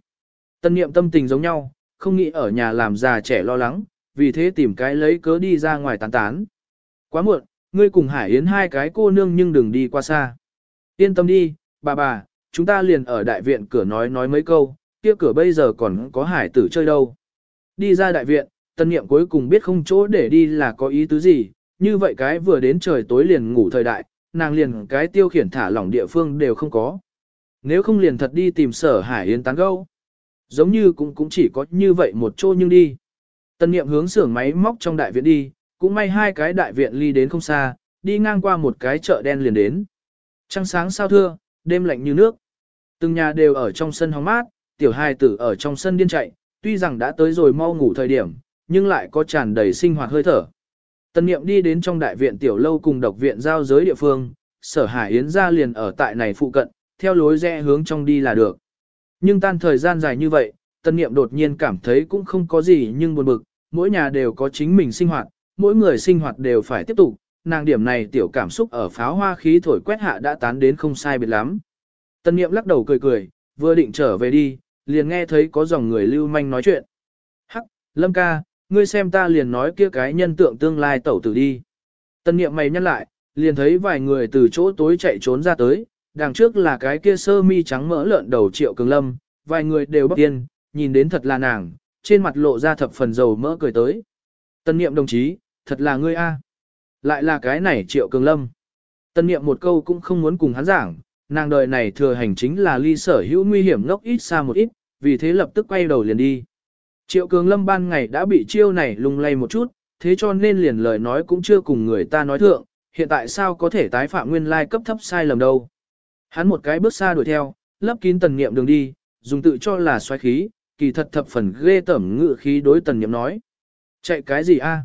Tân niệm tâm tình giống nhau, không nghĩ ở nhà làm già trẻ lo lắng, vì thế tìm cái lấy cớ đi ra ngoài tán tán. Quá muộn, ngươi cùng Hải Yến hai cái cô nương nhưng đừng đi qua xa. Yên tâm đi, bà bà, chúng ta liền ở đại viện cửa nói nói mấy câu, kia cửa bây giờ còn có hải tử chơi đâu. Đi ra đại viện, tân niệm cuối cùng biết không chỗ để đi là có ý tứ gì, như vậy cái vừa đến trời tối liền ngủ thời đại, nàng liền cái tiêu khiển thả lỏng địa phương đều không có. Nếu không liền thật đi tìm sở hải yến tán gẫu Giống như cũng cũng chỉ có như vậy một chỗ nhưng đi. Tân niệm hướng xưởng máy móc trong đại viện đi, cũng may hai cái đại viện ly đến không xa, đi ngang qua một cái chợ đen liền đến. Trăng sáng sao thưa, đêm lạnh như nước. Từng nhà đều ở trong sân hóng mát, tiểu hài tử ở trong sân điên chạy, tuy rằng đã tới rồi mau ngủ thời điểm, nhưng lại có tràn đầy sinh hoạt hơi thở. Tân niệm đi đến trong đại viện tiểu lâu cùng độc viện giao giới địa phương, sở hải yến ra liền ở tại này phụ cận, theo lối rẽ hướng trong đi là được. Nhưng tan thời gian dài như vậy, tân niệm đột nhiên cảm thấy cũng không có gì nhưng buồn bực, mỗi nhà đều có chính mình sinh hoạt, mỗi người sinh hoạt đều phải tiếp tục, nàng điểm này tiểu cảm xúc ở pháo hoa khí thổi quét hạ đã tán đến không sai biệt lắm. Tân niệm lắc đầu cười cười, vừa định trở về đi, liền nghe thấy có dòng người lưu manh nói chuyện. Hắc, Lâm ca, ngươi xem ta liền nói kia cái nhân tượng tương lai tẩu tử đi. Tân niệm mày nhăn lại, liền thấy vài người từ chỗ tối chạy trốn ra tới, đằng trước là cái kia sơ mi trắng mỡ lợn đầu triệu cường lâm, vài người đều bất tiên, nhìn đến thật là nàng, trên mặt lộ ra thập phần dầu mỡ cười tới. Tân niệm đồng chí, thật là ngươi a. Lại là cái này triệu cường lâm. Tân niệm một câu cũng không muốn cùng hắn giảng, nàng đời này thừa hành chính là ly sở hữu nguy hiểm ngốc ít xa một ít, vì thế lập tức quay đầu liền đi. Triệu cường lâm ban ngày đã bị chiêu này lung lay một chút, thế cho nên liền lời nói cũng chưa cùng người ta nói thượng, hiện tại sao có thể tái phạm nguyên lai cấp thấp sai lầm đâu. Hắn một cái bước xa đuổi theo, lấp kín tần niệm đường đi, dùng tự cho là xoáy khí, kỳ thật thập phần ghê tẩm ngự khí đối tần niệm nói. Chạy cái gì a?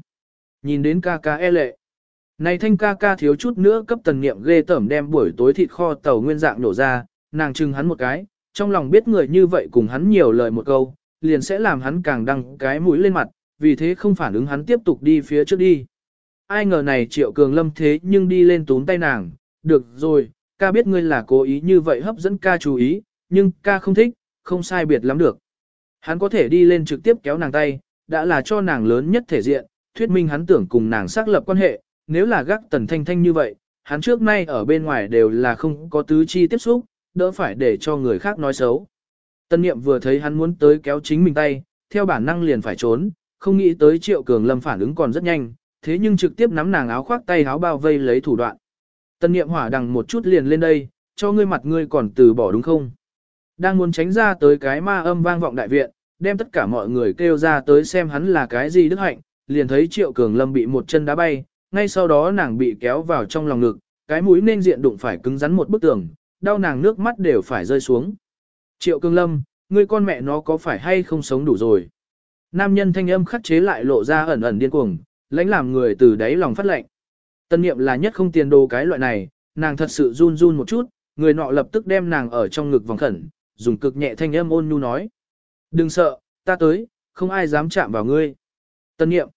Nhìn đến ca ca e lệ. Này thanh ca ca thiếu chút nữa cấp tần niệm ghê tẩm đem buổi tối thịt kho tàu nguyên dạng nổ ra, nàng chừng hắn một cái, trong lòng biết người như vậy cùng hắn nhiều lời một câu, liền sẽ làm hắn càng đăng cái mũi lên mặt, vì thế không phản ứng hắn tiếp tục đi phía trước đi. Ai ngờ này triệu cường lâm thế nhưng đi lên túm tay nàng, được rồi, ca biết ngươi là cố ý như vậy hấp dẫn ca chú ý, nhưng ca không thích, không sai biệt lắm được. Hắn có thể đi lên trực tiếp kéo nàng tay, đã là cho nàng lớn nhất thể diện, thuyết minh hắn tưởng cùng nàng xác lập quan hệ, nếu là gác tần thanh thanh như vậy, hắn trước nay ở bên ngoài đều là không có tứ chi tiếp xúc, đỡ phải để cho người khác nói xấu. Tân niệm vừa thấy hắn muốn tới kéo chính mình tay, theo bản năng liền phải trốn, không nghĩ tới triệu cường lâm phản ứng còn rất nhanh, thế nhưng trực tiếp nắm nàng áo khoác tay áo bao vây lấy thủ đoạn. Tân niệm hỏa đằng một chút liền lên đây, cho ngươi mặt ngươi còn từ bỏ đúng không? Đang muốn tránh ra tới cái ma âm vang vọng đại viện, đem tất cả mọi người kêu ra tới xem hắn là cái gì đức hạnh, liền thấy triệu cường lâm bị một chân đá bay, ngay sau đó nàng bị kéo vào trong lòng ngực, cái mũi nên diện đụng phải cứng rắn một bức tường, đau nàng nước mắt đều phải rơi xuống. Triệu Cương lâm, ngươi con mẹ nó có phải hay không sống đủ rồi? Nam nhân thanh âm khắc chế lại lộ ra ẩn ẩn điên cuồng, lãnh làm người từ đáy lòng phát lệnh. Tân niệm là nhất không tiền đồ cái loại này, nàng thật sự run run một chút, người nọ lập tức đem nàng ở trong ngực vòng khẩn, dùng cực nhẹ thanh âm ôn nhu nói. Đừng sợ, ta tới, không ai dám chạm vào ngươi. Tân niệm,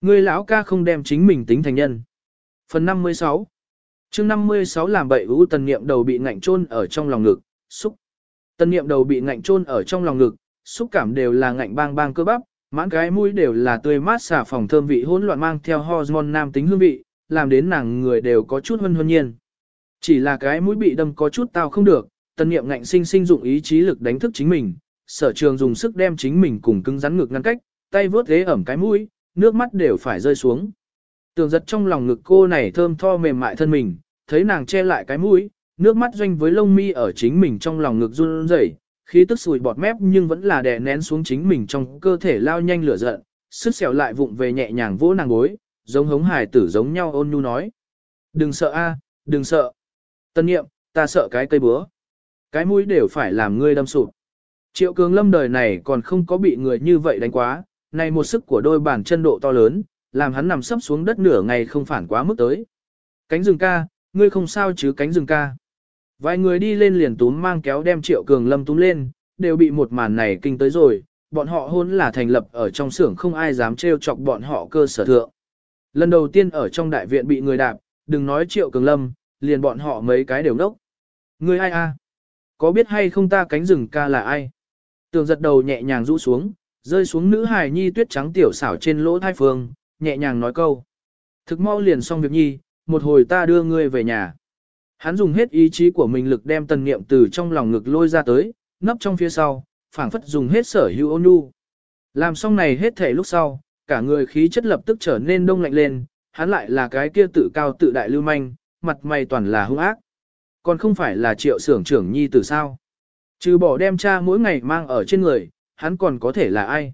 ngươi lão ca không đem chính mình tính thành nhân. Phần 56 chương 56 làm bậy ưu Tân niệm đầu bị ngạnh chôn ở trong lòng ngực, xúc. Tần niệm đầu bị ngạnh chôn ở trong lòng ngực, xúc cảm đều là ngạnh bang bang cơ bắp, mãn cái mũi đều là tươi mát xả phòng thơm vị hỗn loạn mang theo hormone nam tính hương vị, làm đến nàng người đều có chút hân hân nhiên. Chỉ là cái mũi bị đâm có chút tao không được, tân niệm ngạnh sinh sinh dụng ý chí lực đánh thức chính mình, sở trường dùng sức đem chính mình cùng cứng rắn ngực ngăn cách, tay vớt ghế ẩm cái mũi, nước mắt đều phải rơi xuống. Tường giật trong lòng ngực cô này thơm tho mềm mại thân mình, thấy nàng che lại cái mũi, nước mắt doanh với lông mi ở chính mình trong lòng ngực run rẩy, khí tức sùi bọt mép nhưng vẫn là đè nén xuống chính mình trong cơ thể lao nhanh lửa giận, sức xẻo lại vụng về nhẹ nhàng vỗ nàng gối, giống hống hài tử giống nhau ôn nhu nói. Đừng sợ a, đừng sợ. Tân nghiệm, ta sợ cái cây búa. Cái mũi đều phải làm ngươi đâm sụp. Triệu cường lâm đời này còn không có bị người như vậy đánh quá, này một sức của đôi bàn chân độ to lớn, làm hắn nằm sấp xuống đất nửa ngày không phản quá mức tới. Cánh rừng ca, ngươi không sao chứ cánh rừng ca. Vài người đi lên liền túm mang kéo đem triệu cường lâm túm lên, đều bị một màn này kinh tới rồi, bọn họ hôn là thành lập ở trong xưởng không ai dám trêu chọc bọn họ cơ sở thượng. Lần đầu tiên ở trong đại viện bị người đạp, đừng nói triệu cường lâm, liền bọn họ mấy cái đều nốc. Người ai a? Có biết hay không ta cánh rừng ca là ai? Tường giật đầu nhẹ nhàng rũ xuống, rơi xuống nữ hài nhi tuyết trắng tiểu xảo trên lỗ thai phương, nhẹ nhàng nói câu. Thực mau liền xong việc nhi, một hồi ta đưa ngươi về nhà. Hắn dùng hết ý chí của mình lực đem tần niệm từ trong lòng ngực lôi ra tới, nấp trong phía sau, phảng phất dùng hết sở hữu ôn nhu. Làm xong này hết thể lúc sau, cả người khí chất lập tức trở nên đông lạnh lên, hắn lại là cái kia tự cao tự đại lưu manh, mặt mày toàn là hung ác. Còn không phải là triệu sưởng trưởng nhi từ sao. Trừ bỏ đem cha mỗi ngày mang ở trên người, hắn còn có thể là ai.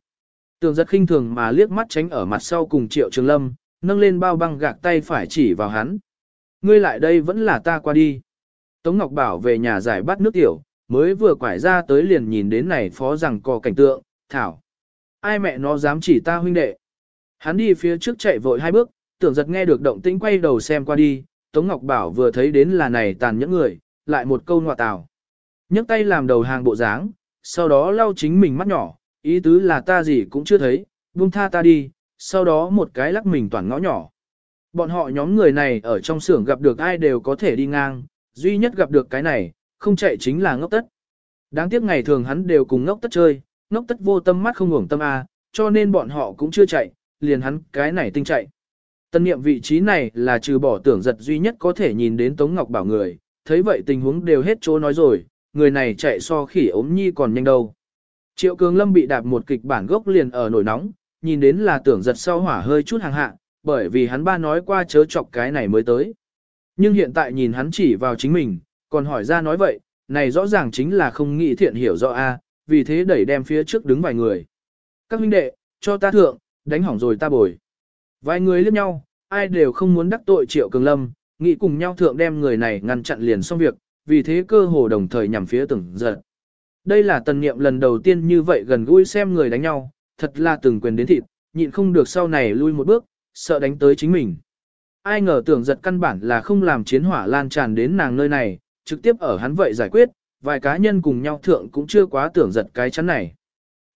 Tường giật khinh thường mà liếc mắt tránh ở mặt sau cùng triệu trường lâm, nâng lên bao băng gạc tay phải chỉ vào hắn. Ngươi lại đây vẫn là ta qua đi. Tống Ngọc Bảo về nhà giải bắt nước tiểu, mới vừa quải ra tới liền nhìn đến này phó rằng có cảnh tượng, thảo. Ai mẹ nó dám chỉ ta huynh đệ. Hắn đi phía trước chạy vội hai bước, tưởng giật nghe được động tĩnh quay đầu xem qua đi, Tống Ngọc Bảo vừa thấy đến là này tàn nhẫn người, lại một câu ngọa tào. nhấc tay làm đầu hàng bộ dáng, sau đó lau chính mình mắt nhỏ, ý tứ là ta gì cũng chưa thấy, buông tha ta đi, sau đó một cái lắc mình toàn ngõ nhỏ. Bọn họ nhóm người này ở trong xưởng gặp được ai đều có thể đi ngang, duy nhất gặp được cái này, không chạy chính là ngốc tất. Đáng tiếc ngày thường hắn đều cùng ngốc tất chơi, ngốc tất vô tâm mắt không ngủng tâm A, cho nên bọn họ cũng chưa chạy, liền hắn cái này tinh chạy. Tân niệm vị trí này là trừ bỏ tưởng giật duy nhất có thể nhìn đến Tống Ngọc Bảo người, thấy vậy tình huống đều hết chỗ nói rồi, người này chạy so khỉ ốm nhi còn nhanh đâu. Triệu Cường Lâm bị đạp một kịch bản gốc liền ở nổi nóng, nhìn đến là tưởng giật sau hỏa hơi chút hàng hạ, bởi vì hắn ba nói qua chớ chọc cái này mới tới. Nhưng hiện tại nhìn hắn chỉ vào chính mình, còn hỏi ra nói vậy, này rõ ràng chính là không nghĩ thiện hiểu rõ a, vì thế đẩy đem phía trước đứng vài người. Các huynh đệ, cho ta thượng, đánh hỏng rồi ta bồi. Vài người liếc nhau, ai đều không muốn đắc tội Triệu Cường Lâm, nghĩ cùng nhau thượng đem người này ngăn chặn liền xong việc, vì thế cơ hồ đồng thời nhằm phía từng giật. Đây là tần niệm lần đầu tiên như vậy gần gũi xem người đánh nhau, thật là từng quyền đến thịt, nhịn không được sau này lui một bước, sợ đánh tới chính mình. Ai ngờ tưởng giật căn bản là không làm chiến hỏa lan tràn đến nàng nơi này, trực tiếp ở hắn vậy giải quyết, vài cá nhân cùng nhau thượng cũng chưa quá tưởng giật cái chắn này.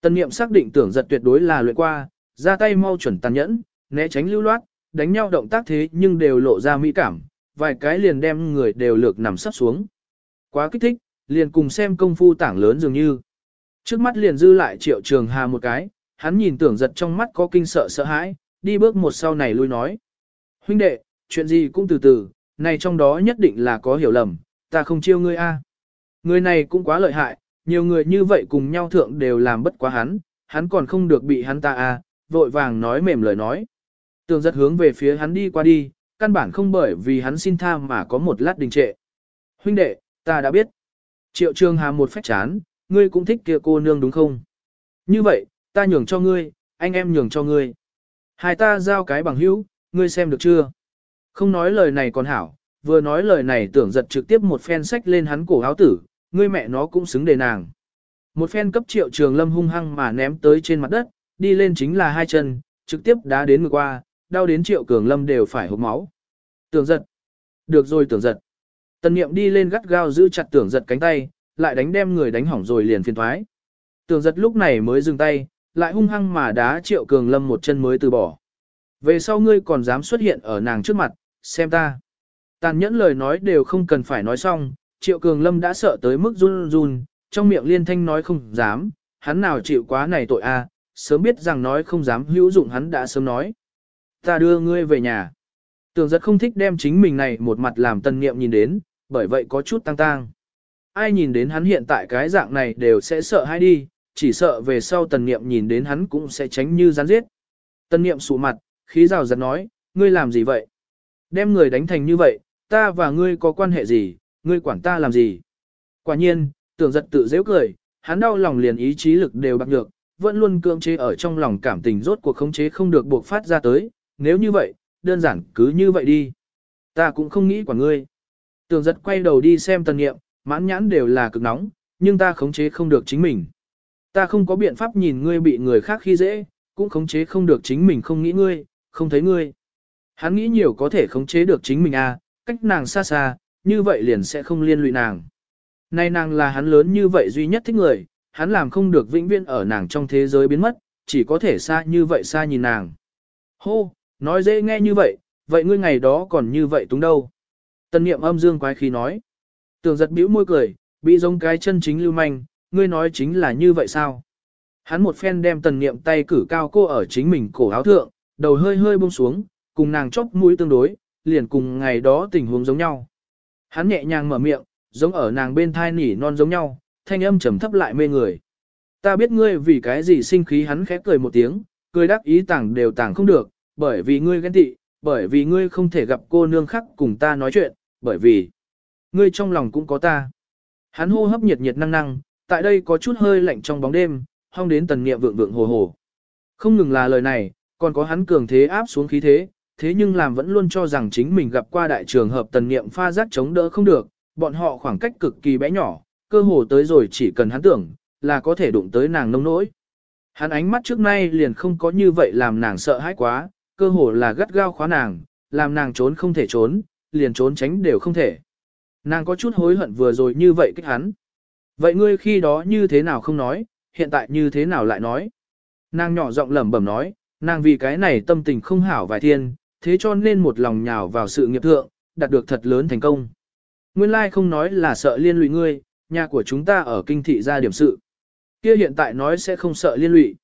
tân niệm xác định tưởng giật tuyệt đối là luyện qua, ra tay mau chuẩn tàn nhẫn, né tránh lưu loát, đánh nhau động tác thế nhưng đều lộ ra mỹ cảm, vài cái liền đem người đều lược nằm sắp xuống. Quá kích thích, liền cùng xem công phu tảng lớn dường như. Trước mắt liền dư lại triệu trường hà một cái, hắn nhìn tưởng giật trong mắt có kinh sợ sợ hãi, đi bước một sau này lui nói. Huynh đệ, chuyện gì cũng từ từ, này trong đó nhất định là có hiểu lầm, ta không chiêu ngươi a. Người này cũng quá lợi hại, nhiều người như vậy cùng nhau thượng đều làm bất quá hắn, hắn còn không được bị hắn ta a, vội vàng nói mềm lời nói. Tường giật hướng về phía hắn đi qua đi, căn bản không bởi vì hắn xin tha mà có một lát đình trệ. Huynh đệ, ta đã biết. Triệu Trường Hà một phách chán, ngươi cũng thích kia cô nương đúng không? Như vậy, ta nhường cho ngươi, anh em nhường cho ngươi. Hai ta giao cái bằng hữu, ngươi xem được chưa? Không nói lời này còn hảo, vừa nói lời này tưởng giật trực tiếp một phen sách lên hắn cổ áo tử, ngươi mẹ nó cũng xứng đề nàng. Một phen cấp triệu trường lâm hung hăng mà ném tới trên mặt đất, đi lên chính là hai chân, trực tiếp đá đến ngược qua, đau đến triệu cường lâm đều phải hộp máu. Tưởng giật. Được rồi tưởng giật. Tần niệm đi lên gắt gao giữ chặt tưởng giật cánh tay, lại đánh đem người đánh hỏng rồi liền phiền thoái. Tưởng giật lúc này mới dừng tay, lại hung hăng mà đá triệu cường lâm một chân mới từ bỏ. Về sau ngươi còn dám xuất hiện ở nàng trước mặt, xem ta. Tàn nhẫn lời nói đều không cần phải nói xong, triệu cường lâm đã sợ tới mức run run, trong miệng liên thanh nói không dám, hắn nào chịu quá này tội a, sớm biết rằng nói không dám hữu dụng hắn đã sớm nói. Ta đưa ngươi về nhà. Tường giật không thích đem chính mình này một mặt làm tân nghiệm nhìn đến, bởi vậy có chút tăng tang. Ai nhìn đến hắn hiện tại cái dạng này đều sẽ sợ hay đi, chỉ sợ về sau tần niệm nhìn đến hắn cũng sẽ tránh như rắn giết. Tần niệm sụ mặt, khí rào rắn nói, ngươi làm gì vậy? Đem người đánh thành như vậy, ta và ngươi có quan hệ gì, ngươi quản ta làm gì? Quả nhiên, tưởng giật tự dễ cười, hắn đau lòng liền ý chí lực đều bạc được, vẫn luôn cưỡng chế ở trong lòng cảm tình rốt cuộc khống chế không được buộc phát ra tới, nếu như vậy, đơn giản cứ như vậy đi. Ta cũng không nghĩ quả ngươi. Tưởng giật quay đầu đi xem tần nghiệm, mãn nhãn đều là cực nóng, nhưng ta khống chế không được chính mình. Ta không có biện pháp nhìn ngươi bị người khác khi dễ, cũng khống chế không được chính mình không nghĩ ngươi, không thấy ngươi. Hắn nghĩ nhiều có thể khống chế được chính mình à, cách nàng xa xa, như vậy liền sẽ không liên lụy nàng. Nay nàng là hắn lớn như vậy duy nhất thích người, hắn làm không được vĩnh viễn ở nàng trong thế giới biến mất, chỉ có thể xa như vậy xa nhìn nàng. Hô, nói dễ nghe như vậy, vậy ngươi ngày đó còn như vậy túng đâu. Tân niệm âm dương quái khí nói. Tường giật bĩu môi cười, bị giống cái chân chính lưu manh, ngươi nói chính là như vậy sao? Hắn một phen đem tần niệm tay cử cao cô ở chính mình cổ áo thượng, đầu hơi hơi buông xuống, cùng nàng chóc mũi tương đối, liền cùng ngày đó tình huống giống nhau. Hắn nhẹ nhàng mở miệng, giống ở nàng bên thai nỉ non giống nhau, thanh âm trầm thấp lại mê người. Ta biết ngươi vì cái gì sinh khí hắn khẽ cười một tiếng, cười đắc ý tảng đều tảng không được, bởi vì ngươi ghen tị, bởi vì ngươi không thể gặp cô nương khác cùng ta nói chuyện, bởi vì, ngươi trong lòng cũng có ta. Hắn hô hấp nhiệt nhiệt năng năng, tại đây có chút hơi lạnh trong bóng đêm, hong đến tần niệm vượng vượng hồ hồ. Không ngừng là lời này, còn có hắn cường thế áp xuống khí thế, thế nhưng làm vẫn luôn cho rằng chính mình gặp qua đại trường hợp tần niệm pha giác chống đỡ không được, bọn họ khoảng cách cực kỳ bé nhỏ, cơ hồ tới rồi chỉ cần hắn tưởng, là có thể đụng tới nàng nông nỗi. Hắn ánh mắt trước nay liền không có như vậy làm nàng sợ hãi quá, cơ hồ là gắt gao khóa nàng, làm nàng trốn không thể trốn, liền trốn tránh đều không thể. Nàng có chút hối hận vừa rồi như vậy kích hắn. Vậy ngươi khi đó như thế nào không nói, hiện tại như thế nào lại nói? Nàng nhỏ giọng lẩm bẩm nói, nàng vì cái này tâm tình không hảo vài thiên, thế cho nên một lòng nhào vào sự nghiệp thượng, đạt được thật lớn thành công. Nguyên lai like không nói là sợ liên lụy ngươi, nhà của chúng ta ở kinh thị ra điểm sự. Kia hiện tại nói sẽ không sợ liên lụy.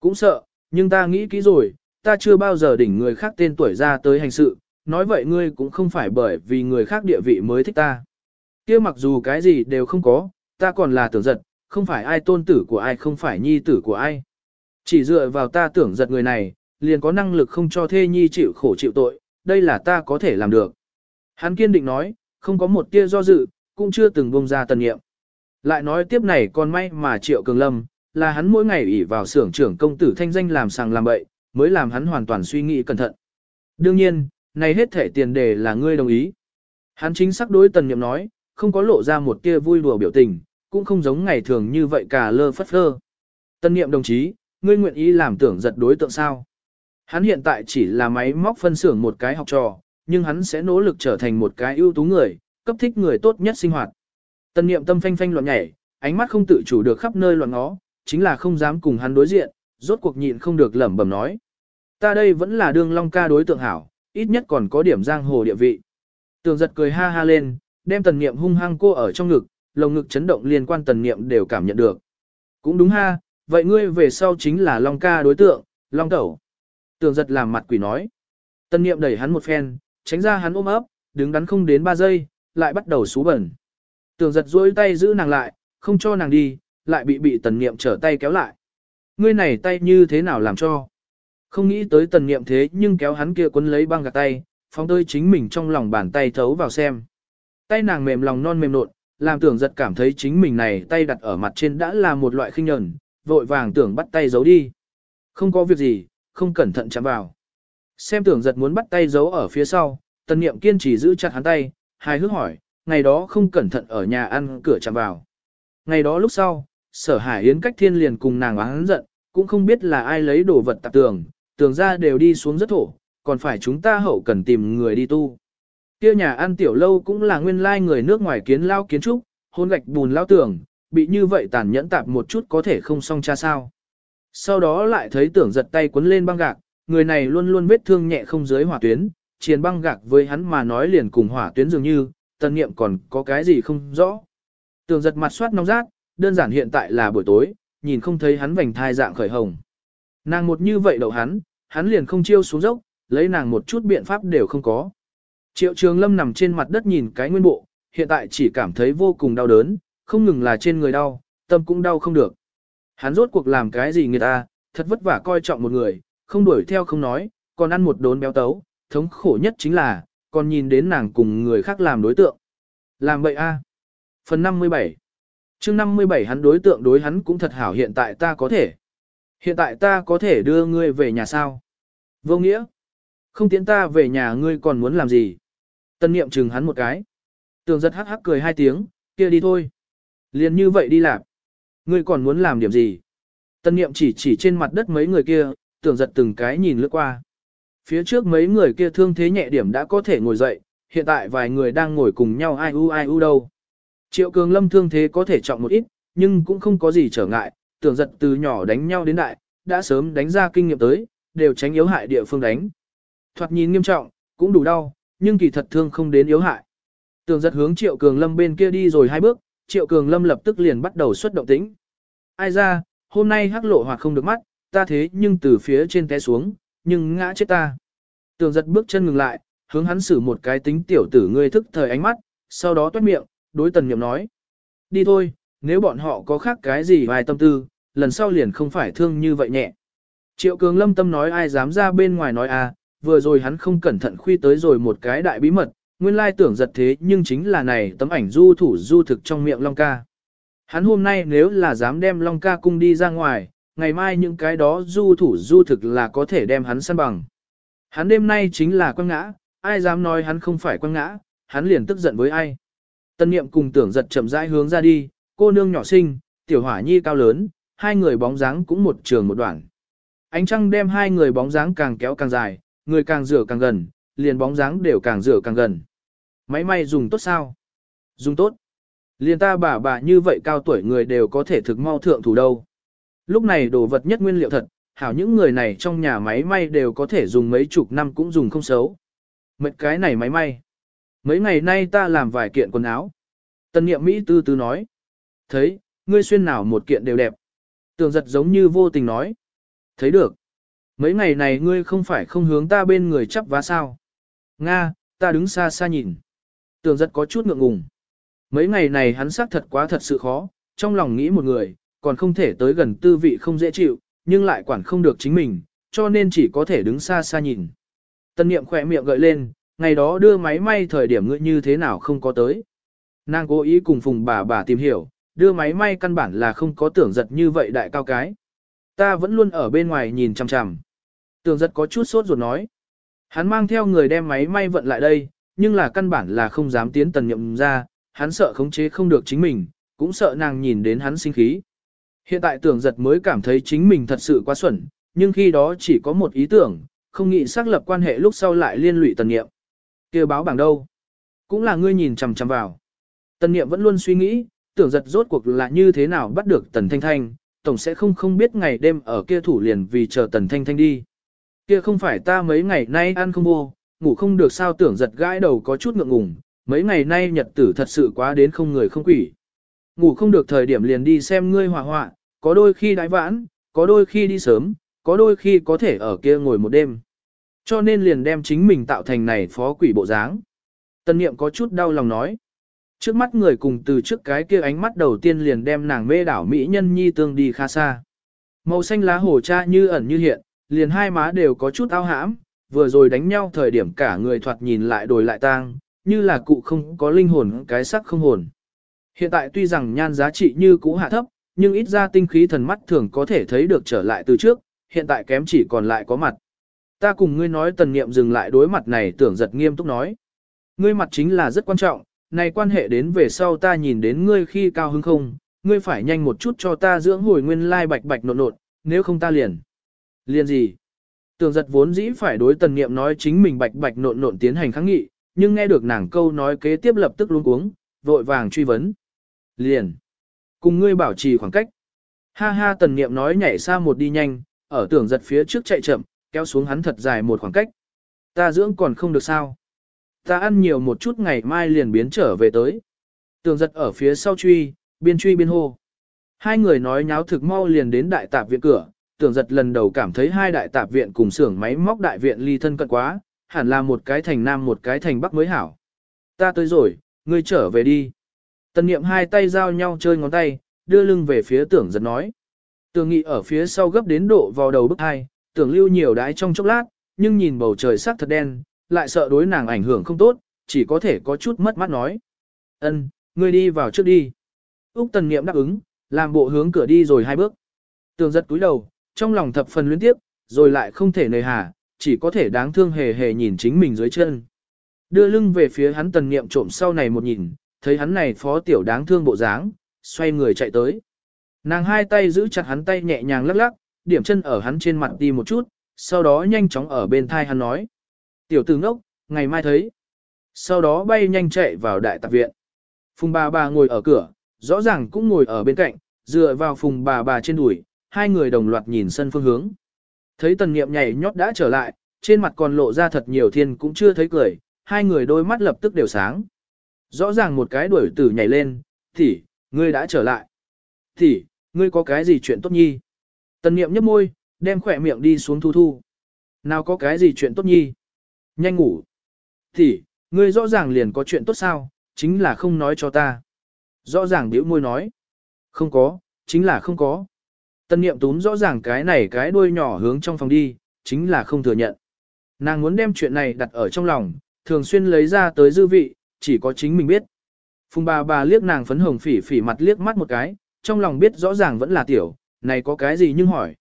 Cũng sợ, nhưng ta nghĩ kỹ rồi, ta chưa bao giờ đỉnh người khác tên tuổi ra tới hành sự, nói vậy ngươi cũng không phải bởi vì người khác địa vị mới thích ta. Kia mặc dù cái gì đều không có, ta còn là tưởng giật, không phải ai tôn tử của ai không phải nhi tử của ai. Chỉ dựa vào ta tưởng giật người này, liền có năng lực không cho thê nhi chịu khổ chịu tội, đây là ta có thể làm được. Hắn kiên định nói, không có một tia do dự, cũng chưa từng bông ra tần nghiệm. Lại nói tiếp này còn may mà Triệu Cường Lâm, là hắn mỗi ngày ủy vào xưởng trưởng công tử thanh danh làm sàng làm bậy, mới làm hắn hoàn toàn suy nghĩ cẩn thận. Đương nhiên, này hết thể tiền đề là ngươi đồng ý. Hắn chính xác đối tần nghiệm nói, không có lộ ra một tia vui đùa biểu tình, cũng không giống ngày thường như vậy cả lơ phất phơ. Tần niệm đồng chí, ngươi nguyện ý làm tưởng giật đối tượng sao? Hắn hiện tại chỉ là máy móc phân xưởng một cái học trò, nhưng hắn sẽ nỗ lực trở thành một cái ưu tú người, cấp thích người tốt nhất sinh hoạt. Tần niệm tâm phanh phanh loạn nhảy, ánh mắt không tự chủ được khắp nơi loạn ngó, chính là không dám cùng hắn đối diện, rốt cuộc nhịn không được lẩm bẩm nói. Ta đây vẫn là đương long ca đối tượng hảo, ít nhất còn có điểm giang hồ địa vị. Tường giật cười ha ha lên, đem tần niệm hung hăng cô ở trong ngực, lồng ngực chấn động liên quan tần niệm đều cảm nhận được. Cũng đúng ha, vậy ngươi về sau chính là long ca đối tượng, long tẩu. Tường giật làm mặt quỷ nói. Tần niệm đẩy hắn một phen, tránh ra hắn ôm ấp, đứng đắn không đến 3 giây, lại bắt đầu xú bẩn. Tường giật duỗi tay giữ nàng lại, không cho nàng đi, lại bị bị tần niệm trở tay kéo lại. Ngươi này tay như thế nào làm cho? Không nghĩ tới tần niệm thế nhưng kéo hắn kia quấn lấy băng gạt tay, phóng tơi chính mình trong lòng bàn tay thấu vào xem. Tay nàng mềm lòng non mềm nộn, làm tưởng giật cảm thấy chính mình này tay đặt ở mặt trên đã là một loại khinh nhẫn, vội vàng tưởng bắt tay giấu đi. Không có việc gì, không cẩn thận chạm vào. Xem tưởng giật muốn bắt tay giấu ở phía sau, tần niệm kiên trì giữ chặt hắn tay, hài hước hỏi, ngày đó không cẩn thận ở nhà ăn cửa chạm vào. Ngày đó lúc sau, sở hải yến cách thiên liền cùng nàng oán giận, cũng không biết là ai lấy đồ vật tạp tường, tường ra đều đi xuống rất thổ, còn phải chúng ta hậu cần tìm người đi tu. Kia nhà ăn tiểu lâu cũng là nguyên lai người nước ngoài kiến lao kiến trúc, hôn gạch bùn lao tưởng, bị như vậy tàn nhẫn tạp một chút có thể không xong cha sao. Sau đó lại thấy tưởng giật tay quấn lên băng gạc, người này luôn luôn vết thương nhẹ không dưới hỏa tuyến, chiến băng gạc với hắn mà nói liền cùng hỏa tuyến dường như, tần nghiệm còn có cái gì không rõ. Tưởng giật mặt soát nóng rát, đơn giản hiện tại là buổi tối, nhìn không thấy hắn vành thai dạng khởi hồng. Nàng một như vậy đậu hắn, hắn liền không chiêu xuống dốc, lấy nàng một chút biện pháp đều không có. Triệu Trường Lâm nằm trên mặt đất nhìn cái nguyên bộ, hiện tại chỉ cảm thấy vô cùng đau đớn, không ngừng là trên người đau, tâm cũng đau không được. Hắn rốt cuộc làm cái gì người ta, thật vất vả coi trọng một người, không đuổi theo không nói, còn ăn một đốn béo tấu, thống khổ nhất chính là, còn nhìn đến nàng cùng người khác làm đối tượng. Làm vậy a. Phần 57 chương 57 hắn đối tượng đối hắn cũng thật hảo hiện tại ta có thể. Hiện tại ta có thể đưa ngươi về nhà sao? Vô nghĩa. Không tiến ta về nhà ngươi còn muốn làm gì? Tân niệm chừng hắn một cái. Tường giật hắc hắc cười hai tiếng, kia đi thôi. Liền như vậy đi làm. Ngươi còn muốn làm điểm gì? Tân niệm chỉ chỉ trên mặt đất mấy người kia, tưởng giật từng cái nhìn lướt qua. Phía trước mấy người kia thương thế nhẹ điểm đã có thể ngồi dậy, hiện tại vài người đang ngồi cùng nhau ai u ai u đâu. Triệu cường lâm thương thế có thể trọng một ít, nhưng cũng không có gì trở ngại, tưởng giật từ nhỏ đánh nhau đến đại, đã sớm đánh ra kinh nghiệm tới, đều tránh yếu hại địa phương đánh. Thoạt nhìn nghiêm trọng, cũng đủ đau, nhưng kỳ thật thương không đến yếu hại. tường giật hướng Triệu Cường Lâm bên kia đi rồi hai bước, Triệu Cường Lâm lập tức liền bắt đầu xuất động tĩnh. Ai ra, hôm nay hắc lộ hoặc không được mắt, ta thế nhưng từ phía trên té xuống, nhưng ngã chết ta. Tường giật bước chân ngừng lại, hướng hắn xử một cái tính tiểu tử ngươi thức thời ánh mắt, sau đó toát miệng, đối tần nhậm nói. Đi thôi, nếu bọn họ có khác cái gì vài tâm tư, lần sau liền không phải thương như vậy nhẹ. Triệu cường lâm tâm nói ai dám ra bên ngoài nói à, vừa rồi hắn không cẩn thận khuy tới rồi một cái đại bí mật, nguyên lai tưởng giật thế nhưng chính là này tấm ảnh du thủ du thực trong miệng Long ca. Hắn hôm nay nếu là dám đem Long ca cung đi ra ngoài, ngày mai những cái đó du thủ du thực là có thể đem hắn săn bằng. Hắn đêm nay chính là quăng ngã, ai dám nói hắn không phải quăng ngã, hắn liền tức giận với ai. Tân niệm cùng tưởng giật chậm rãi hướng ra đi, cô nương nhỏ xinh, tiểu hỏa nhi cao lớn, hai người bóng dáng cũng một trường một đoạn. Ánh trăng đem hai người bóng dáng càng kéo càng dài, người càng rửa càng gần, liền bóng dáng đều càng rửa càng gần. Máy may dùng tốt sao? Dùng tốt. Liền ta bà bà như vậy cao tuổi người đều có thể thực mau thượng thủ đâu. Lúc này đồ vật nhất nguyên liệu thật, hảo những người này trong nhà máy may đều có thể dùng mấy chục năm cũng dùng không xấu. Mệt cái này máy may. Mấy ngày nay ta làm vài kiện quần áo. Tân niệm Mỹ tư tư nói. Thấy, ngươi xuyên nào một kiện đều đẹp. Tường giật giống như vô tình nói. Thấy được. Mấy ngày này ngươi không phải không hướng ta bên người chấp vá sao. Nga, ta đứng xa xa nhìn. Tường giật có chút ngượng ngùng. Mấy ngày này hắn xác thật quá thật sự khó, trong lòng nghĩ một người, còn không thể tới gần tư vị không dễ chịu, nhưng lại quản không được chính mình, cho nên chỉ có thể đứng xa xa nhìn. Tân niệm khỏe miệng gợi lên, ngày đó đưa máy may thời điểm ngươi như thế nào không có tới. Nàng cố ý cùng phùng bà bà tìm hiểu, đưa máy may căn bản là không có tưởng giật như vậy đại cao cái. Ta vẫn luôn ở bên ngoài nhìn chằm chằm. Tường giật có chút sốt ruột nói. Hắn mang theo người đem máy may vận lại đây, nhưng là căn bản là không dám tiến tần nhậm ra, hắn sợ khống chế không được chính mình, cũng sợ nàng nhìn đến hắn sinh khí. Hiện tại tưởng giật mới cảm thấy chính mình thật sự quá xuẩn, nhưng khi đó chỉ có một ý tưởng, không nghĩ xác lập quan hệ lúc sau lại liên lụy tần nghiệm. kêu báo bảng đâu? Cũng là ngươi nhìn chằm chằm vào. Tần nghiệm vẫn luôn suy nghĩ, tưởng giật rốt cuộc là như thế nào bắt được tần thanh thanh, tổng sẽ không không biết ngày đêm ở kia thủ liền vì chờ tần thanh thanh đi. Kia không phải ta mấy ngày nay ăn không vô, ngủ không được sao tưởng giật gãi đầu có chút ngượng ngùng, mấy ngày nay nhật tử thật sự quá đến không người không quỷ. Ngủ không được thời điểm liền đi xem ngươi hòa họa, có đôi khi đái vãn, có đôi khi đi sớm, có đôi khi có thể ở kia ngồi một đêm. Cho nên liền đem chính mình tạo thành này phó quỷ bộ dáng. Tân niệm có chút đau lòng nói. Trước mắt người cùng từ trước cái kia ánh mắt đầu tiên liền đem nàng mê đảo mỹ nhân nhi tương đi khá xa. Màu xanh lá hồ cha như ẩn như hiện, liền hai má đều có chút ao hãm, vừa rồi đánh nhau thời điểm cả người thoạt nhìn lại đổi lại tang, như là cụ không có linh hồn cái sắc không hồn. Hiện tại tuy rằng nhan giá trị như cũ hạ thấp, nhưng ít ra tinh khí thần mắt thường có thể thấy được trở lại từ trước, hiện tại kém chỉ còn lại có mặt. Ta cùng ngươi nói tần niệm dừng lại đối mặt này tưởng giật nghiêm túc nói. Ngươi mặt chính là rất quan trọng, này quan hệ đến về sau ta nhìn đến ngươi khi cao hứng không, ngươi phải nhanh một chút cho ta dưỡng hồi nguyên lai bạch bạch nộn nộn, nếu không ta liền liên gì? tường giật vốn dĩ phải đối tần niệm nói chính mình bạch bạch nộn nộn tiến hành kháng nghị, nhưng nghe được nàng câu nói kế tiếp lập tức luống cuống, vội vàng truy vấn. Liền. Cùng ngươi bảo trì khoảng cách. Ha ha tần niệm nói nhảy xa một đi nhanh, ở tường giật phía trước chạy chậm, kéo xuống hắn thật dài một khoảng cách. Ta dưỡng còn không được sao. Ta ăn nhiều một chút ngày mai liền biến trở về tới. tường giật ở phía sau truy, biên truy biên hô. Hai người nói nháo thực mau liền đến đại tạp viện cửa, tưởng giật lần đầu cảm thấy hai đại tạp viện cùng xưởng máy móc đại viện ly thân cận quá, hẳn là một cái thành nam một cái thành bắc mới hảo. Ta tới rồi, ngươi trở về đi. Tần niệm hai tay giao nhau chơi ngón tay, đưa lưng về phía tưởng giật nói. Tưởng nghị ở phía sau gấp đến độ vào đầu bức hai, tưởng lưu nhiều đái trong chốc lát, nhưng nhìn bầu trời sắc thật đen, lại sợ đối nàng ảnh hưởng không tốt, chỉ có thể có chút mất mắt nói. Ân, ngươi đi vào trước đi. Úc tần niệm đáp ứng, làm bộ hướng cửa đi rồi hai bước. Tưởng giật túi đầu, trong lòng thập phần luyến tiếp, rồi lại không thể nề hà, chỉ có thể đáng thương hề hề nhìn chính mình dưới chân. Đưa lưng về phía hắn tần niệm trộm sau này một nhìn, thấy hắn này phó tiểu đáng thương bộ dáng, xoay người chạy tới. Nàng hai tay giữ chặt hắn tay nhẹ nhàng lắc lắc, điểm chân ở hắn trên mặt đi một chút, sau đó nhanh chóng ở bên thai hắn nói. Tiểu tử ngốc, ngày mai thấy. Sau đó bay nhanh chạy vào đại tạp viện. Phùng bà bà ngồi ở cửa, rõ ràng cũng ngồi ở bên cạnh, dựa vào phùng bà bà trên đùi, hai người đồng loạt nhìn sân phương hướng. Thấy tần niệm nhảy nhót đã trở lại, trên mặt còn lộ ra thật nhiều thiên cũng chưa thấy cười, hai người đôi mắt lập tức đều sáng. Rõ ràng một cái đuổi tử nhảy lên, thì, ngươi đã trở lại. Thì, ngươi có cái gì chuyện tốt nhi? Tần niệm nhấp môi, đem khỏe miệng đi xuống thu thu. Nào có cái gì chuyện tốt nhi? Nhanh ngủ. Thì, ngươi rõ ràng liền có chuyện tốt sao, chính là không nói cho ta. Rõ ràng biểu môi nói. Không có, chính là không có. Tân niệm túm rõ ràng cái này cái đuôi nhỏ hướng trong phòng đi, chính là không thừa nhận. Nàng muốn đem chuyện này đặt ở trong lòng, thường xuyên lấy ra tới dư vị, chỉ có chính mình biết. Phùng bà bà liếc nàng phấn hồng phỉ phỉ mặt liếc mắt một cái, trong lòng biết rõ ràng vẫn là tiểu, này có cái gì nhưng hỏi.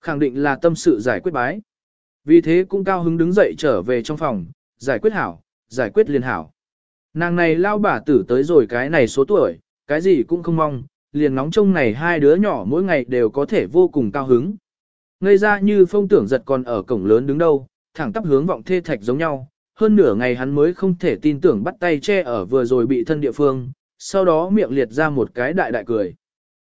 Khẳng định là tâm sự giải quyết bái. Vì thế cũng cao hứng đứng dậy trở về trong phòng, giải quyết hảo, giải quyết liền hảo. Nàng này lao bà tử tới rồi cái này số tuổi, cái gì cũng không mong, liền nóng trông này hai đứa nhỏ mỗi ngày đều có thể vô cùng cao hứng. Ngây ra như phong tưởng giật còn ở cổng lớn đứng đâu, thẳng tắp hướng vọng thê thạch giống nhau, hơn nửa ngày hắn mới không thể tin tưởng bắt tay che ở vừa rồi bị thân địa phương, sau đó miệng liệt ra một cái đại đại cười.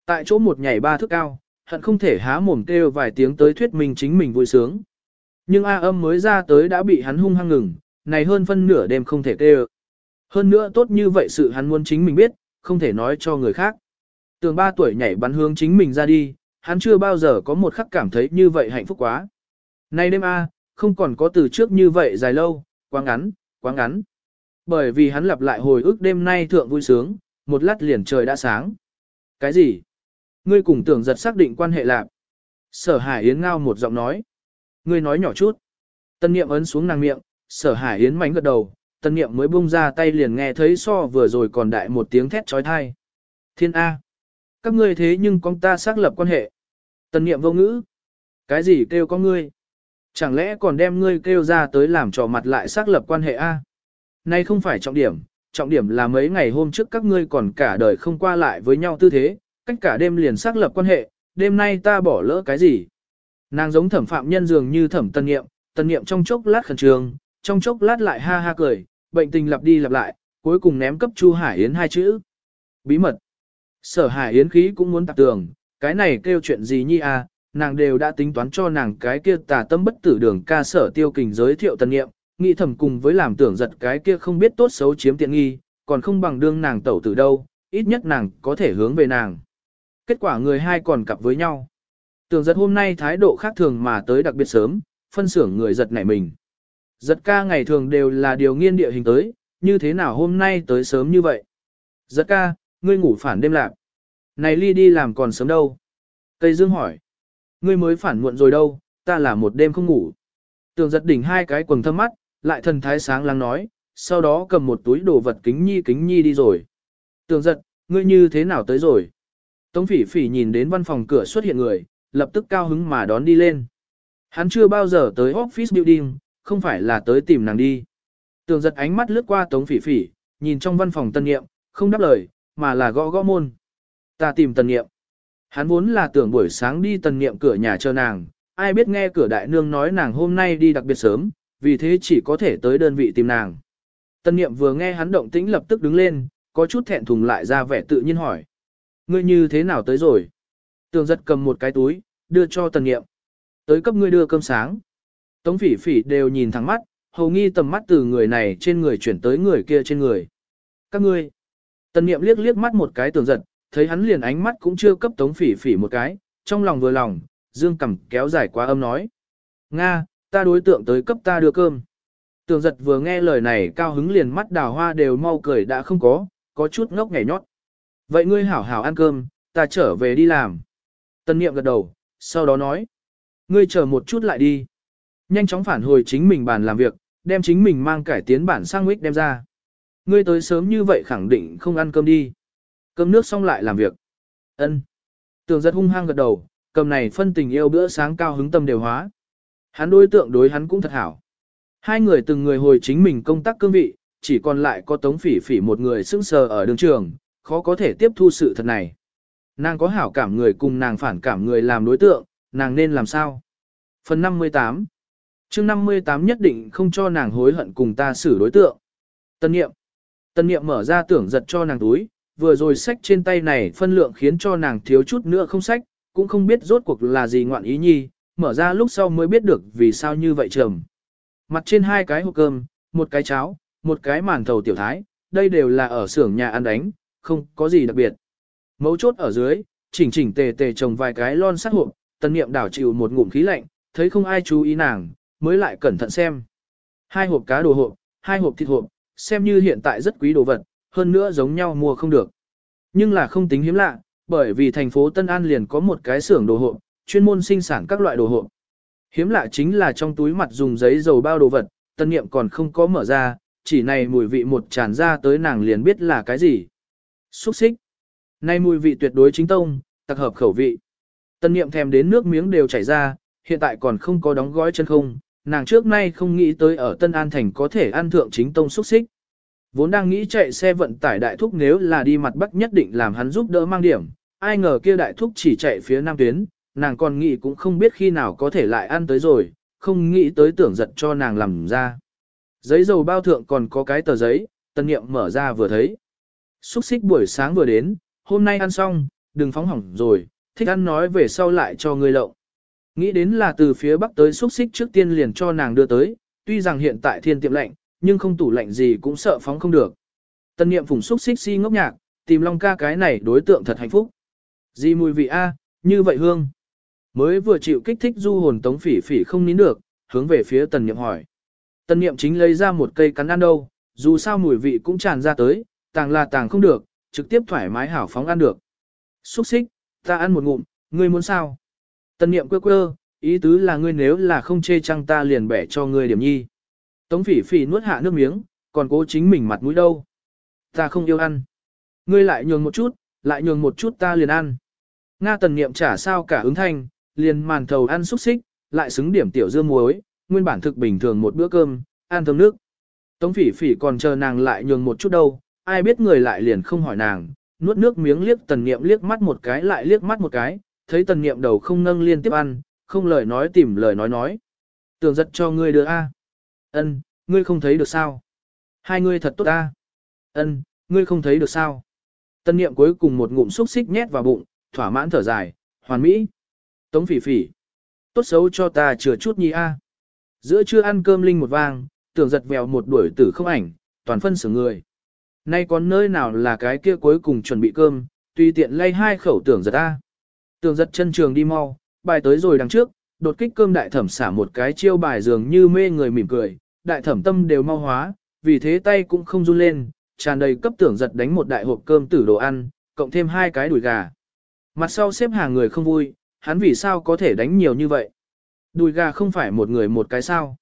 Tại chỗ một nhảy ba thước cao, hận không thể há mồm kêu vài tiếng tới thuyết minh chính mình vui sướng. Nhưng A âm mới ra tới đã bị hắn hung hăng ngừng, này hơn phân nửa đêm không thể kêu. Hơn nữa tốt như vậy sự hắn muốn chính mình biết, không thể nói cho người khác. Tường ba tuổi nhảy bắn hướng chính mình ra đi, hắn chưa bao giờ có một khắc cảm thấy như vậy hạnh phúc quá. Này đêm A, không còn có từ trước như vậy dài lâu, quá ngắn, quá ngắn. Bởi vì hắn lặp lại hồi ức đêm nay thượng vui sướng, một lát liền trời đã sáng. Cái gì? Ngươi cùng tưởng giật xác định quan hệ lạc. Sở Hải Yến ngao một giọng nói. Ngươi nói nhỏ chút. Tân niệm ấn xuống nàng miệng, sở Hải Yến mánh gật đầu, tân niệm mới bung ra tay liền nghe thấy so vừa rồi còn đại một tiếng thét trói thai. Thiên A. Các ngươi thế nhưng con ta xác lập quan hệ. Tân niệm vô ngữ. Cái gì kêu có ngươi? Chẳng lẽ còn đem ngươi kêu ra tới làm trò mặt lại xác lập quan hệ A? Nay không phải trọng điểm, trọng điểm là mấy ngày hôm trước các ngươi còn cả đời không qua lại với nhau tư thế, cách cả đêm liền xác lập quan hệ, đêm nay ta bỏ lỡ cái gì? Nàng giống thẩm phạm nhân dường như thẩm tân nghiệm, tân nghiệm trong chốc lát khẩn trương, trong chốc lát lại ha ha cười, bệnh tình lặp đi lặp lại, cuối cùng ném cấp Chu Hải Yến hai chữ. Bí mật. Sở Hải Yến khí cũng muốn tạp tường, cái này kêu chuyện gì nhi à, nàng đều đã tính toán cho nàng cái kia tà tâm bất tử đường ca sở tiêu kình giới thiệu tân nghiệm, nghĩ thầm cùng với làm tưởng giật cái kia không biết tốt xấu chiếm tiện nghi, còn không bằng đương nàng tẩu tử đâu, ít nhất nàng có thể hướng về nàng. Kết quả người hai còn cặp với nhau. Tưởng giật hôm nay thái độ khác thường mà tới đặc biệt sớm, phân xưởng người giật nảy mình. Giật ca ngày thường đều là điều nghiên địa hình tới, như thế nào hôm nay tới sớm như vậy? Giật ca, ngươi ngủ phản đêm lạc. Này ly đi làm còn sớm đâu? Tây Dương hỏi. Ngươi mới phản muộn rồi đâu, ta là một đêm không ngủ. Tường giật đỉnh hai cái quần thâm mắt, lại thần thái sáng lắng nói, sau đó cầm một túi đồ vật kính nhi kính nhi đi rồi. Tường giật, ngươi như thế nào tới rồi? Tống phỉ phỉ nhìn đến văn phòng cửa xuất hiện người, lập tức cao hứng mà đón đi lên. Hắn chưa bao giờ tới office building, không phải là tới tìm nàng đi. Tường giật ánh mắt lướt qua tống phỉ phỉ, nhìn trong văn phòng tân nghiệm, không đáp lời, mà là gõ gõ môn. Ta tìm tần nghiệm. Hắn vốn là tưởng buổi sáng đi tần nghiệm cửa nhà chờ nàng, ai biết nghe cửa đại nương nói nàng hôm nay đi đặc biệt sớm, vì thế chỉ có thể tới đơn vị tìm nàng. Tần nghiệm vừa nghe hắn động tĩnh lập tức đứng lên, có chút thẹn thùng lại ra vẻ tự nhiên hỏi. Ngươi như thế nào tới rồi? Tường giật cầm một cái túi, đưa cho tần nghiệm. Tới cấp ngươi đưa cơm sáng. Tống phỉ phỉ đều nhìn thẳng mắt, hầu nghi tầm mắt từ người này trên người chuyển tới người kia trên người. Các ngươi. Tần Niệm liếc liếc mắt một cái tường giật, thấy hắn liền ánh mắt cũng chưa cấp tống phỉ phỉ một cái, trong lòng vừa lòng, dương cầm kéo dài quá âm nói. Nga, ta đối tượng tới cấp ta đưa cơm. Tường giật vừa nghe lời này cao hứng liền mắt đào hoa đều mau cười đã không có, có chút ngốc nhảy nhót. Vậy ngươi hảo hảo ăn cơm, ta trở về đi làm. Tân niệm gật đầu, sau đó nói. Ngươi chờ một chút lại đi. Nhanh chóng phản hồi chính mình bàn làm việc, đem chính mình mang cải tiến bản sang mít đem ra. Ngươi tới sớm như vậy khẳng định không ăn cơm đi. Cơm nước xong lại làm việc. Ân. Tường giật hung hăng gật đầu, cầm này phân tình yêu bữa sáng cao hứng tâm đều hóa. Hắn đối tượng đối hắn cũng thật hảo. Hai người từng người hồi chính mình công tác cương vị, chỉ còn lại có tống phỉ phỉ một người sững sờ ở đường trường, khó có thể tiếp thu sự thật này. Nàng có hảo cảm người cùng nàng phản cảm người làm đối tượng, nàng nên làm sao? Phần 58 chương 58 nhất định không cho nàng hối hận cùng ta xử đối tượng. Tân nghiệm Tân Niệm mở ra tưởng giật cho nàng túi, vừa rồi sách trên tay này phân lượng khiến cho nàng thiếu chút nữa không sách, cũng không biết rốt cuộc là gì ngoạn ý nhi, mở ra lúc sau mới biết được vì sao như vậy trầm. Mặt trên hai cái hộp cơm, một cái cháo, một cái màn thầu tiểu thái, đây đều là ở xưởng nhà ăn đánh, không có gì đặc biệt. Mấu chốt ở dưới, chỉnh chỉnh tề tề trồng vài cái lon sắt hộp, tân niệm đảo chịu một ngụm khí lạnh, thấy không ai chú ý nàng, mới lại cẩn thận xem. Hai hộp cá đồ hộp, hai hộp thịt hộp, xem như hiện tại rất quý đồ vật, hơn nữa giống nhau mua không được. Nhưng là không tính hiếm lạ, bởi vì thành phố Tân An liền có một cái xưởng đồ hộp, chuyên môn sinh sản các loại đồ hộp. Hiếm lạ chính là trong túi mặt dùng giấy dầu bao đồ vật, tân niệm còn không có mở ra, chỉ này mùi vị một tràn ra tới nàng liền biết là cái gì. Xúc xích. nay mùi vị tuyệt đối chính tông, đặc hợp khẩu vị. Tân niệm thèm đến nước miếng đều chảy ra, hiện tại còn không có đóng gói chân không, nàng trước nay không nghĩ tới ở Tân An Thành có thể ăn thượng chính tông xúc xích. Vốn đang nghĩ chạy xe vận tải đại thúc nếu là đi mặt bắc nhất định làm hắn giúp đỡ mang điểm, ai ngờ kia đại thúc chỉ chạy phía nam tuyến, nàng còn nghĩ cũng không biết khi nào có thể lại ăn tới rồi, không nghĩ tới tưởng giật cho nàng làm ra. Giấy dầu bao thượng còn có cái tờ giấy, tân niệm mở ra vừa thấy. Xúc xích buổi sáng vừa đến, hôm nay ăn xong, đừng phóng hỏng rồi, thích ăn nói về sau lại cho người lộng. Nghĩ đến là từ phía bắc tới xúc xích trước tiên liền cho nàng đưa tới, tuy rằng hiện tại thiên tiệm lạnh, nhưng không tủ lạnh gì cũng sợ phóng không được. Tân niệm phùng xúc xích si ngốc nhạc, tìm long ca cái này đối tượng thật hạnh phúc. Gì mùi vị a, như vậy hương. Mới vừa chịu kích thích du hồn tống phỉ phỉ không nín được, hướng về phía tần niệm hỏi. Tần niệm chính lấy ra một cây cắn ăn đâu, dù sao mùi vị cũng tràn ra tới, tàng là tàng không được, trực tiếp thoải mái hảo phóng ăn được. Xúc xích, ta ăn một ngụm, ngươi muốn sao? Tần niệm quơ quơ, ý tứ là ngươi nếu là không chê chăng ta liền bẻ cho ngươi điểm nhi. Tống phỉ phỉ nuốt hạ nước miếng, còn cố chính mình mặt mũi đâu. Ta không yêu ăn. Ngươi lại nhường một chút, lại nhường một chút ta liền ăn. Nga tần niệm trả sao cả ứng thanh, liền màn thầu ăn xúc xích, lại xứng điểm tiểu dưa muối, nguyên bản thực bình thường một bữa cơm, ăn thơm nước. Tống phỉ phỉ còn chờ nàng lại nhường một chút đâu, ai biết người lại liền không hỏi nàng, nuốt nước miếng liếc tần niệm liếc mắt một cái lại liếc mắt một cái, thấy tần niệm đầu không nâng liên tiếp ăn, không lời nói tìm lời nói nói. Tưởng giật cho ngươi đưa a. Ân, ngươi không thấy được sao? Hai ngươi thật tốt a, Ân, ngươi không thấy được sao? Tân niệm cuối cùng một ngụm xúc xích nhét vào bụng, thỏa mãn thở dài, hoàn mỹ. Tống phỉ phỉ. Tốt xấu cho ta chừa chút nhi a. Giữa trưa ăn cơm linh một vang, tưởng giật vèo một đuổi tử không ảnh, toàn phân xử người. Nay còn nơi nào là cái kia cuối cùng chuẩn bị cơm, tùy tiện lay hai khẩu tưởng giật a. Tường giật chân trường đi mau, bài tới rồi đằng trước, đột kích cơm đại thẩm xả một cái chiêu bài dường như mê người mỉm cười, đại thẩm tâm đều mau hóa, vì thế tay cũng không run lên, tràn đầy cấp tưởng giật đánh một đại hộp cơm tử đồ ăn, cộng thêm hai cái đùi gà. Mặt sau xếp hàng người không vui, hắn vì sao có thể đánh nhiều như vậy? Đùi gà không phải một người một cái sao?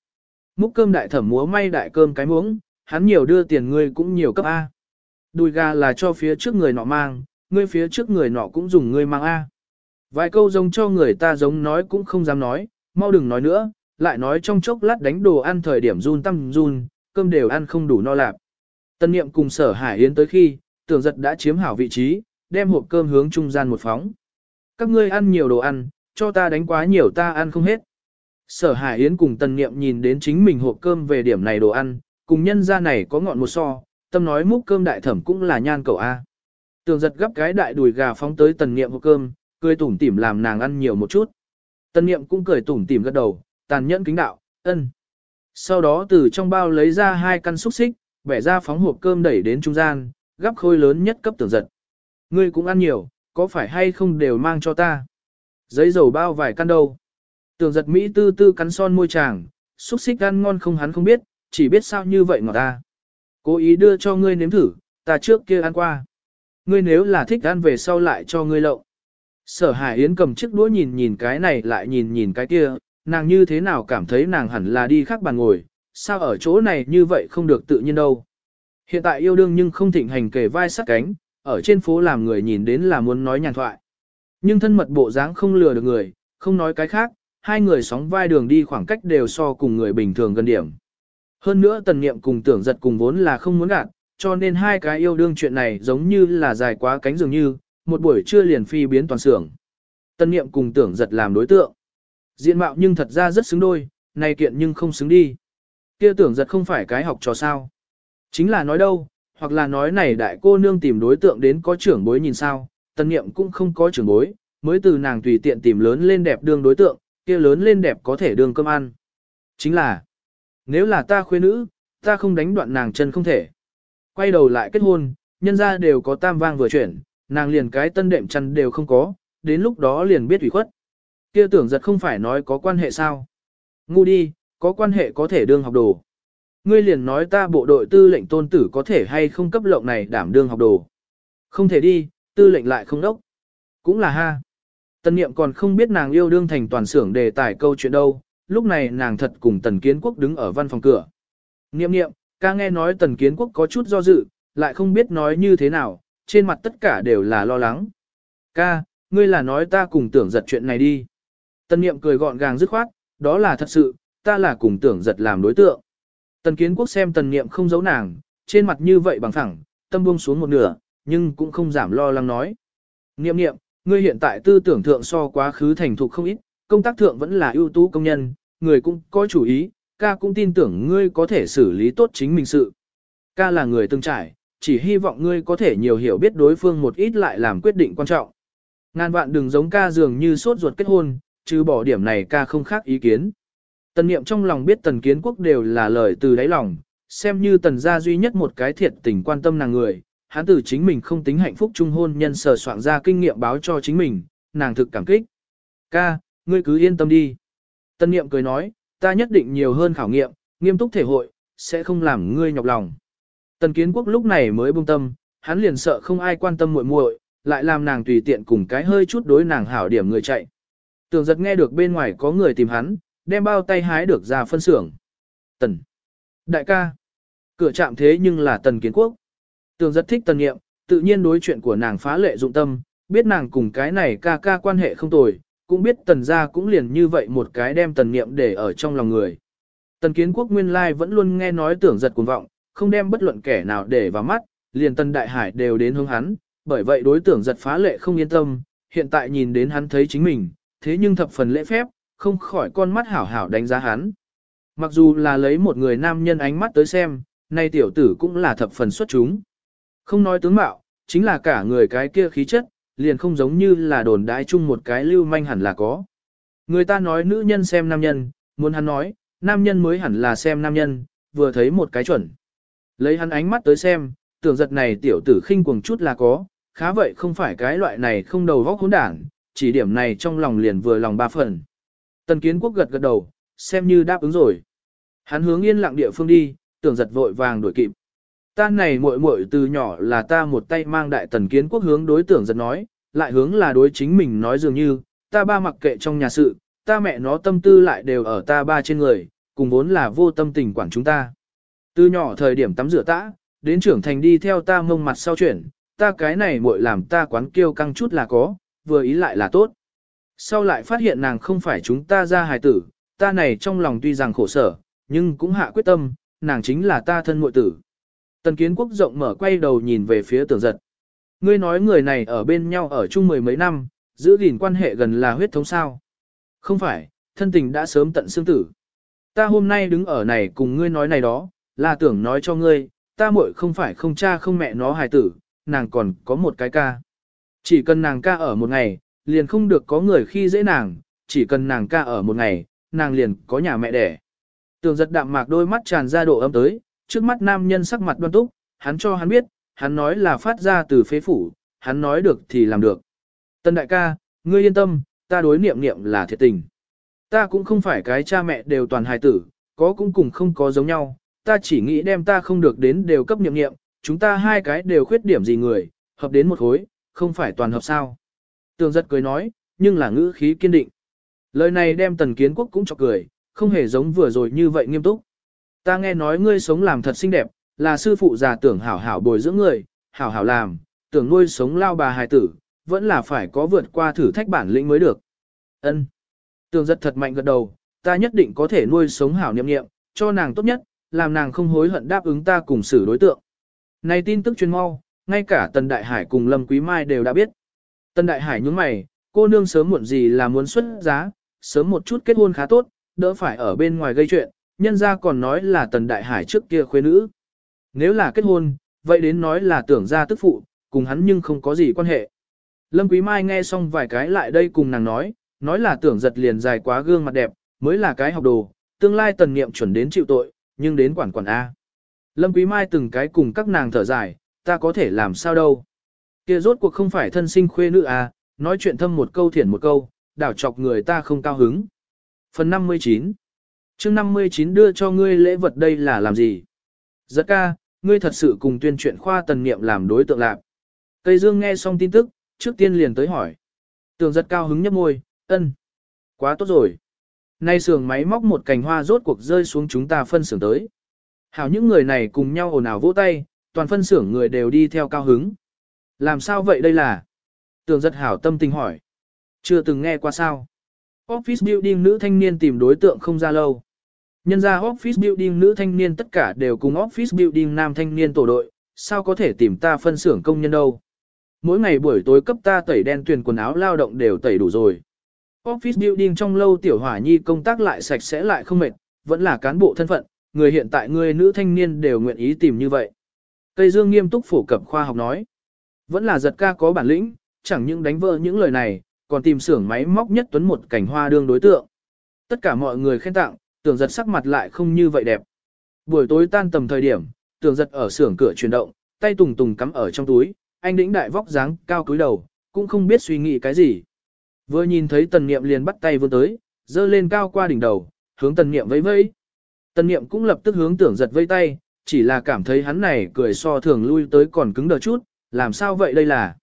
Múc cơm đại thẩm múa may đại cơm cái muỗng, hắn nhiều đưa tiền ngươi cũng nhiều cấp A. Đùi gà là cho phía trước người nọ mang, ngươi phía trước người nọ cũng dùng ngươi mang A. Vài câu giống cho người ta giống nói cũng không dám nói, mau đừng nói nữa, lại nói trong chốc lát đánh đồ ăn thời điểm run tăm run, cơm đều ăn không đủ no lạp. Tân niệm cùng sở hải yến tới khi, tưởng giật đã chiếm hảo vị trí, đem hộp cơm hướng trung gian một phóng. Các ngươi ăn nhiều đồ ăn, cho ta đánh quá nhiều ta ăn không hết. Sở hải yến cùng tân niệm nhìn đến chính mình hộp cơm về điểm này đồ ăn, cùng nhân ra này có ngọn một so, tâm nói múc cơm đại thẩm cũng là nhan cậu A. Tường giật gấp cái đại đùi gà phóng tới tần niệm hộp cơm, cười tủm tỉm làm nàng ăn nhiều một chút. tân niệm cũng cười tủm tỉm gật đầu, tàn nhẫn kính đạo, ân. Sau đó từ trong bao lấy ra hai căn xúc xích, bẻ ra phóng hộp cơm đẩy đến trung gian, gắp khôi lớn nhất cấp tưởng giật. Ngươi cũng ăn nhiều, có phải hay không đều mang cho ta? Giấy dầu bao vài căn đâu? tưởng giật Mỹ tư tư cắn son môi chàng, xúc xích ăn ngon không hắn không biết, chỉ biết sao như vậy ngọt ta. Cố ý đưa cho ngươi nếm thử, ta trước kia ăn qua. Ngươi nếu là thích ăn về sau lại cho ngươi lậu. Sở Hải Yến cầm chiếc đũa nhìn nhìn cái này lại nhìn nhìn cái kia, nàng như thế nào cảm thấy nàng hẳn là đi khác bàn ngồi, sao ở chỗ này như vậy không được tự nhiên đâu. Hiện tại yêu đương nhưng không thịnh hành kề vai sát cánh, ở trên phố làm người nhìn đến là muốn nói nhàn thoại. Nhưng thân mật bộ dáng không lừa được người, không nói cái khác, hai người sóng vai đường đi khoảng cách đều so cùng người bình thường gần điểm. Hơn nữa tần niệm cùng tưởng giật cùng vốn là không muốn gạt, cho nên hai cái yêu đương chuyện này giống như là dài quá cánh dường như, một buổi trưa liền phi biến toàn xưởng. tân niệm cùng tưởng giật làm đối tượng. Diện mạo nhưng thật ra rất xứng đôi, này kiện nhưng không xứng đi. Kia tưởng giật không phải cái học trò sao. Chính là nói đâu, hoặc là nói này đại cô nương tìm đối tượng đến có trưởng bối nhìn sao, tân niệm cũng không có trưởng bối, mới từ nàng tùy tiện tìm lớn lên đẹp đương đối tượng, kia lớn lên đẹp có thể đương cơm ăn. Chính là, nếu là ta khuê nữ, ta không đánh đoạn nàng chân không thể. Quay đầu lại kết hôn, nhân ra đều có tam vang vừa chuyển, nàng liền cái tân đệm chăn đều không có, đến lúc đó liền biết ủy khuất. Kia tưởng giật không phải nói có quan hệ sao. Ngu đi, có quan hệ có thể đương học đồ. Ngươi liền nói ta bộ đội tư lệnh tôn tử có thể hay không cấp lộng này đảm đương học đồ. Không thể đi, tư lệnh lại không đốc. Cũng là ha. Tân niệm còn không biết nàng yêu đương thành toàn xưởng đề tài câu chuyện đâu, lúc này nàng thật cùng tần kiến quốc đứng ở văn phòng cửa. Niệm niệm, ca nghe nói tần kiến quốc có chút do dự, lại không biết nói như thế nào, trên mặt tất cả đều là lo lắng. Ca, ngươi là nói ta cùng tưởng giật chuyện này đi. Tần niệm cười gọn gàng dứt khoát, đó là thật sự, ta là cùng tưởng giật làm đối tượng. Tần kiến quốc xem tần niệm không giấu nàng, trên mặt như vậy bằng thẳng, tâm buông xuống một nửa, nhưng cũng không giảm lo lắng nói. Niệm niệm, ngươi hiện tại tư tưởng thượng so quá khứ thành thục không ít, công tác thượng vẫn là ưu tú công nhân, người cũng có chủ ý, ca cũng tin tưởng ngươi có thể xử lý tốt chính mình sự. Ca là người từng trải, chỉ hy vọng ngươi có thể nhiều hiểu biết đối phương một ít lại làm quyết định quan trọng. Ngàn vạn đừng giống ca dường như sốt ruột kết hôn, chứ bỏ điểm này ca không khác ý kiến. Tần niệm trong lòng biết tần kiến quốc đều là lời từ đáy lòng, xem như tần gia duy nhất một cái thiệt tình quan tâm nàng người, hắn tử chính mình không tính hạnh phúc chung hôn nhân sờ soạn ra kinh nghiệm báo cho chính mình, nàng thực cảm kích. Ca, ngươi cứ yên tâm đi. Tân niệm cười nói, ta nhất định nhiều hơn khảo nghiệm, nghiêm túc thể hội, sẽ không làm ngươi nhọc lòng. Tần kiến quốc lúc này mới buông tâm, hắn liền sợ không ai quan tâm muội muội, lại làm nàng tùy tiện cùng cái hơi chút đối nàng hảo điểm người chạy. Tường giật nghe được bên ngoài có người tìm hắn, đem bao tay hái được ra phân xưởng. Tần. Đại ca. Cửa chạm thế nhưng là tần kiến quốc. Tường giật thích tần nghiệm, tự nhiên đối chuyện của nàng phá lệ dụng tâm, biết nàng cùng cái này ca ca quan hệ không tồi, cũng biết tần gia cũng liền như vậy một cái đem tần nghiệm để ở trong lòng người. Tần kiến quốc nguyên lai vẫn luôn nghe nói tưởng giật cuồng vọng, không đem bất luận kẻ nào để vào mắt, liền tân đại hải đều đến hướng hắn, bởi vậy đối tưởng giật phá lệ không yên tâm, hiện tại nhìn đến hắn thấy chính mình, thế nhưng thập phần lễ phép, không khỏi con mắt hảo hảo đánh giá hắn. Mặc dù là lấy một người nam nhân ánh mắt tới xem, nay tiểu tử cũng là thập phần xuất chúng. Không nói tướng mạo, chính là cả người cái kia khí chất, liền không giống như là đồn đái chung một cái lưu manh hẳn là có. Người ta nói nữ nhân xem nam nhân, muốn hắn nói, nam nhân mới hẳn là xem nam nhân, vừa thấy một cái chuẩn. Lấy hắn ánh mắt tới xem, tưởng giật này tiểu tử khinh cuồng chút là có, khá vậy không phải cái loại này không đầu vóc hỗn đảng, chỉ điểm này trong lòng liền vừa lòng ba phần. Tần kiến quốc gật gật đầu, xem như đáp ứng rồi. Hắn hướng yên lặng địa phương đi, tưởng giật vội vàng đuổi kịp. Ta này muội muội từ nhỏ là ta một tay mang đại tần kiến quốc hướng đối tưởng giật nói, lại hướng là đối chính mình nói dường như, ta ba mặc kệ trong nhà sự, ta mẹ nó tâm tư lại đều ở ta ba trên người, cùng vốn là vô tâm tình quản chúng ta. Từ nhỏ thời điểm tắm rửa tã, đến trưởng thành đi theo ta mông mặt sau chuyển, ta cái này muội làm ta quán kêu căng chút là có, vừa ý lại là tốt. Sau lại phát hiện nàng không phải chúng ta ra hài tử, ta này trong lòng tuy rằng khổ sở, nhưng cũng hạ quyết tâm, nàng chính là ta thân muội tử. Tần kiến quốc rộng mở quay đầu nhìn về phía tưởng giật. Ngươi nói người này ở bên nhau ở chung mười mấy năm, giữ gìn quan hệ gần là huyết thống sao. Không phải, thân tình đã sớm tận xương tử. Ta hôm nay đứng ở này cùng ngươi nói này đó, là tưởng nói cho ngươi, ta muội không phải không cha không mẹ nó hài tử, nàng còn có một cái ca. Chỉ cần nàng ca ở một ngày, liền không được có người khi dễ nàng, chỉ cần nàng ca ở một ngày, nàng liền có nhà mẹ đẻ. Tường giật đạm mạc đôi mắt tràn ra độ âm tới, trước mắt nam nhân sắc mặt đoan túc, hắn cho hắn biết, hắn nói là phát ra từ phế phủ, hắn nói được thì làm được. Tân đại ca, ngươi yên tâm, ta đối niệm niệm là thiệt tình. Ta cũng không phải cái cha mẹ đều toàn hài tử, có cũng cùng không có giống nhau, ta chỉ nghĩ đem ta không được đến đều cấp niệm niệm, chúng ta hai cái đều khuyết điểm gì người, hợp đến một khối, không phải toàn hợp sao. Tường giật cười nói, nhưng là ngữ khí kiên định. Lời này đem tần kiến quốc cũng cho cười, không hề giống vừa rồi như vậy nghiêm túc. Ta nghe nói ngươi sống làm thật xinh đẹp, là sư phụ già tưởng hảo hảo bồi dưỡng người, hảo hảo làm, tưởng nuôi sống lao bà hài tử, vẫn là phải có vượt qua thử thách bản lĩnh mới được. Ân. Tường giật thật mạnh gật đầu, ta nhất định có thể nuôi sống hảo niệm niệm, cho nàng tốt nhất, làm nàng không hối hận đáp ứng ta cùng xử đối tượng. Này tin tức truyền mau, ngay cả Tần Đại Hải cùng Lâm Quý Mai đều đã biết. Tần Đại Hải nhướng mày, cô nương sớm muộn gì là muốn xuất giá, sớm một chút kết hôn khá tốt, đỡ phải ở bên ngoài gây chuyện, nhân ra còn nói là Tần Đại Hải trước kia khuê nữ. Nếu là kết hôn, vậy đến nói là tưởng ra tức phụ, cùng hắn nhưng không có gì quan hệ. Lâm Quý Mai nghe xong vài cái lại đây cùng nàng nói, nói là tưởng giật liền dài quá gương mặt đẹp, mới là cái học đồ, tương lai tần niệm chuẩn đến chịu tội, nhưng đến quản quản A. Lâm Quý Mai từng cái cùng các nàng thở dài, ta có thể làm sao đâu. Kia rốt cuộc không phải thân sinh khuê nữ a nói chuyện thâm một câu thiển một câu, đảo chọc người ta không cao hứng. Phần 59 chương 59 đưa cho ngươi lễ vật đây là làm gì? Giật ca, ngươi thật sự cùng tuyên truyện khoa tần niệm làm đối tượng lạc. Tây Dương nghe xong tin tức, trước tiên liền tới hỏi. Tường giật cao hứng nhấp môi, ân. Quá tốt rồi. Nay xưởng máy móc một cành hoa rốt cuộc rơi xuống chúng ta phân xưởng tới. Hảo những người này cùng nhau ồn ào vỗ tay, toàn phân xưởng người đều đi theo cao hứng. Làm sao vậy đây là? Tường giật hảo tâm tình hỏi. Chưa từng nghe qua sao? Office building nữ thanh niên tìm đối tượng không ra lâu. Nhân ra office building nữ thanh niên tất cả đều cùng office building nam thanh niên tổ đội, sao có thể tìm ta phân xưởng công nhân đâu? Mỗi ngày buổi tối cấp ta tẩy đen tuyển quần áo lao động đều tẩy đủ rồi. Office building trong lâu tiểu hỏa nhi công tác lại sạch sẽ lại không mệt, vẫn là cán bộ thân phận, người hiện tại người nữ thanh niên đều nguyện ý tìm như vậy. Tây Dương nghiêm túc phổ cập khoa học nói. Vẫn là giật ca có bản lĩnh, chẳng những đánh vỡ những lời này, còn tìm xưởng máy móc nhất tuấn một cảnh hoa đương đối tượng. Tất cả mọi người khen tặng, tưởng giật sắc mặt lại không như vậy đẹp. Buổi tối tan tầm thời điểm, tưởng giật ở xưởng cửa chuyển động, tay tùng tùng cắm ở trong túi, anh đĩnh đại vóc dáng cao cúi đầu, cũng không biết suy nghĩ cái gì. Vừa nhìn thấy tần niệm liền bắt tay vươn tới, dơ lên cao qua đỉnh đầu, hướng tần niệm vẫy vẫy. Tần niệm cũng lập tức hướng tưởng giật vây tay, chỉ là cảm thấy hắn này cười so thường lui tới còn cứng đờ chút, làm sao vậy đây là.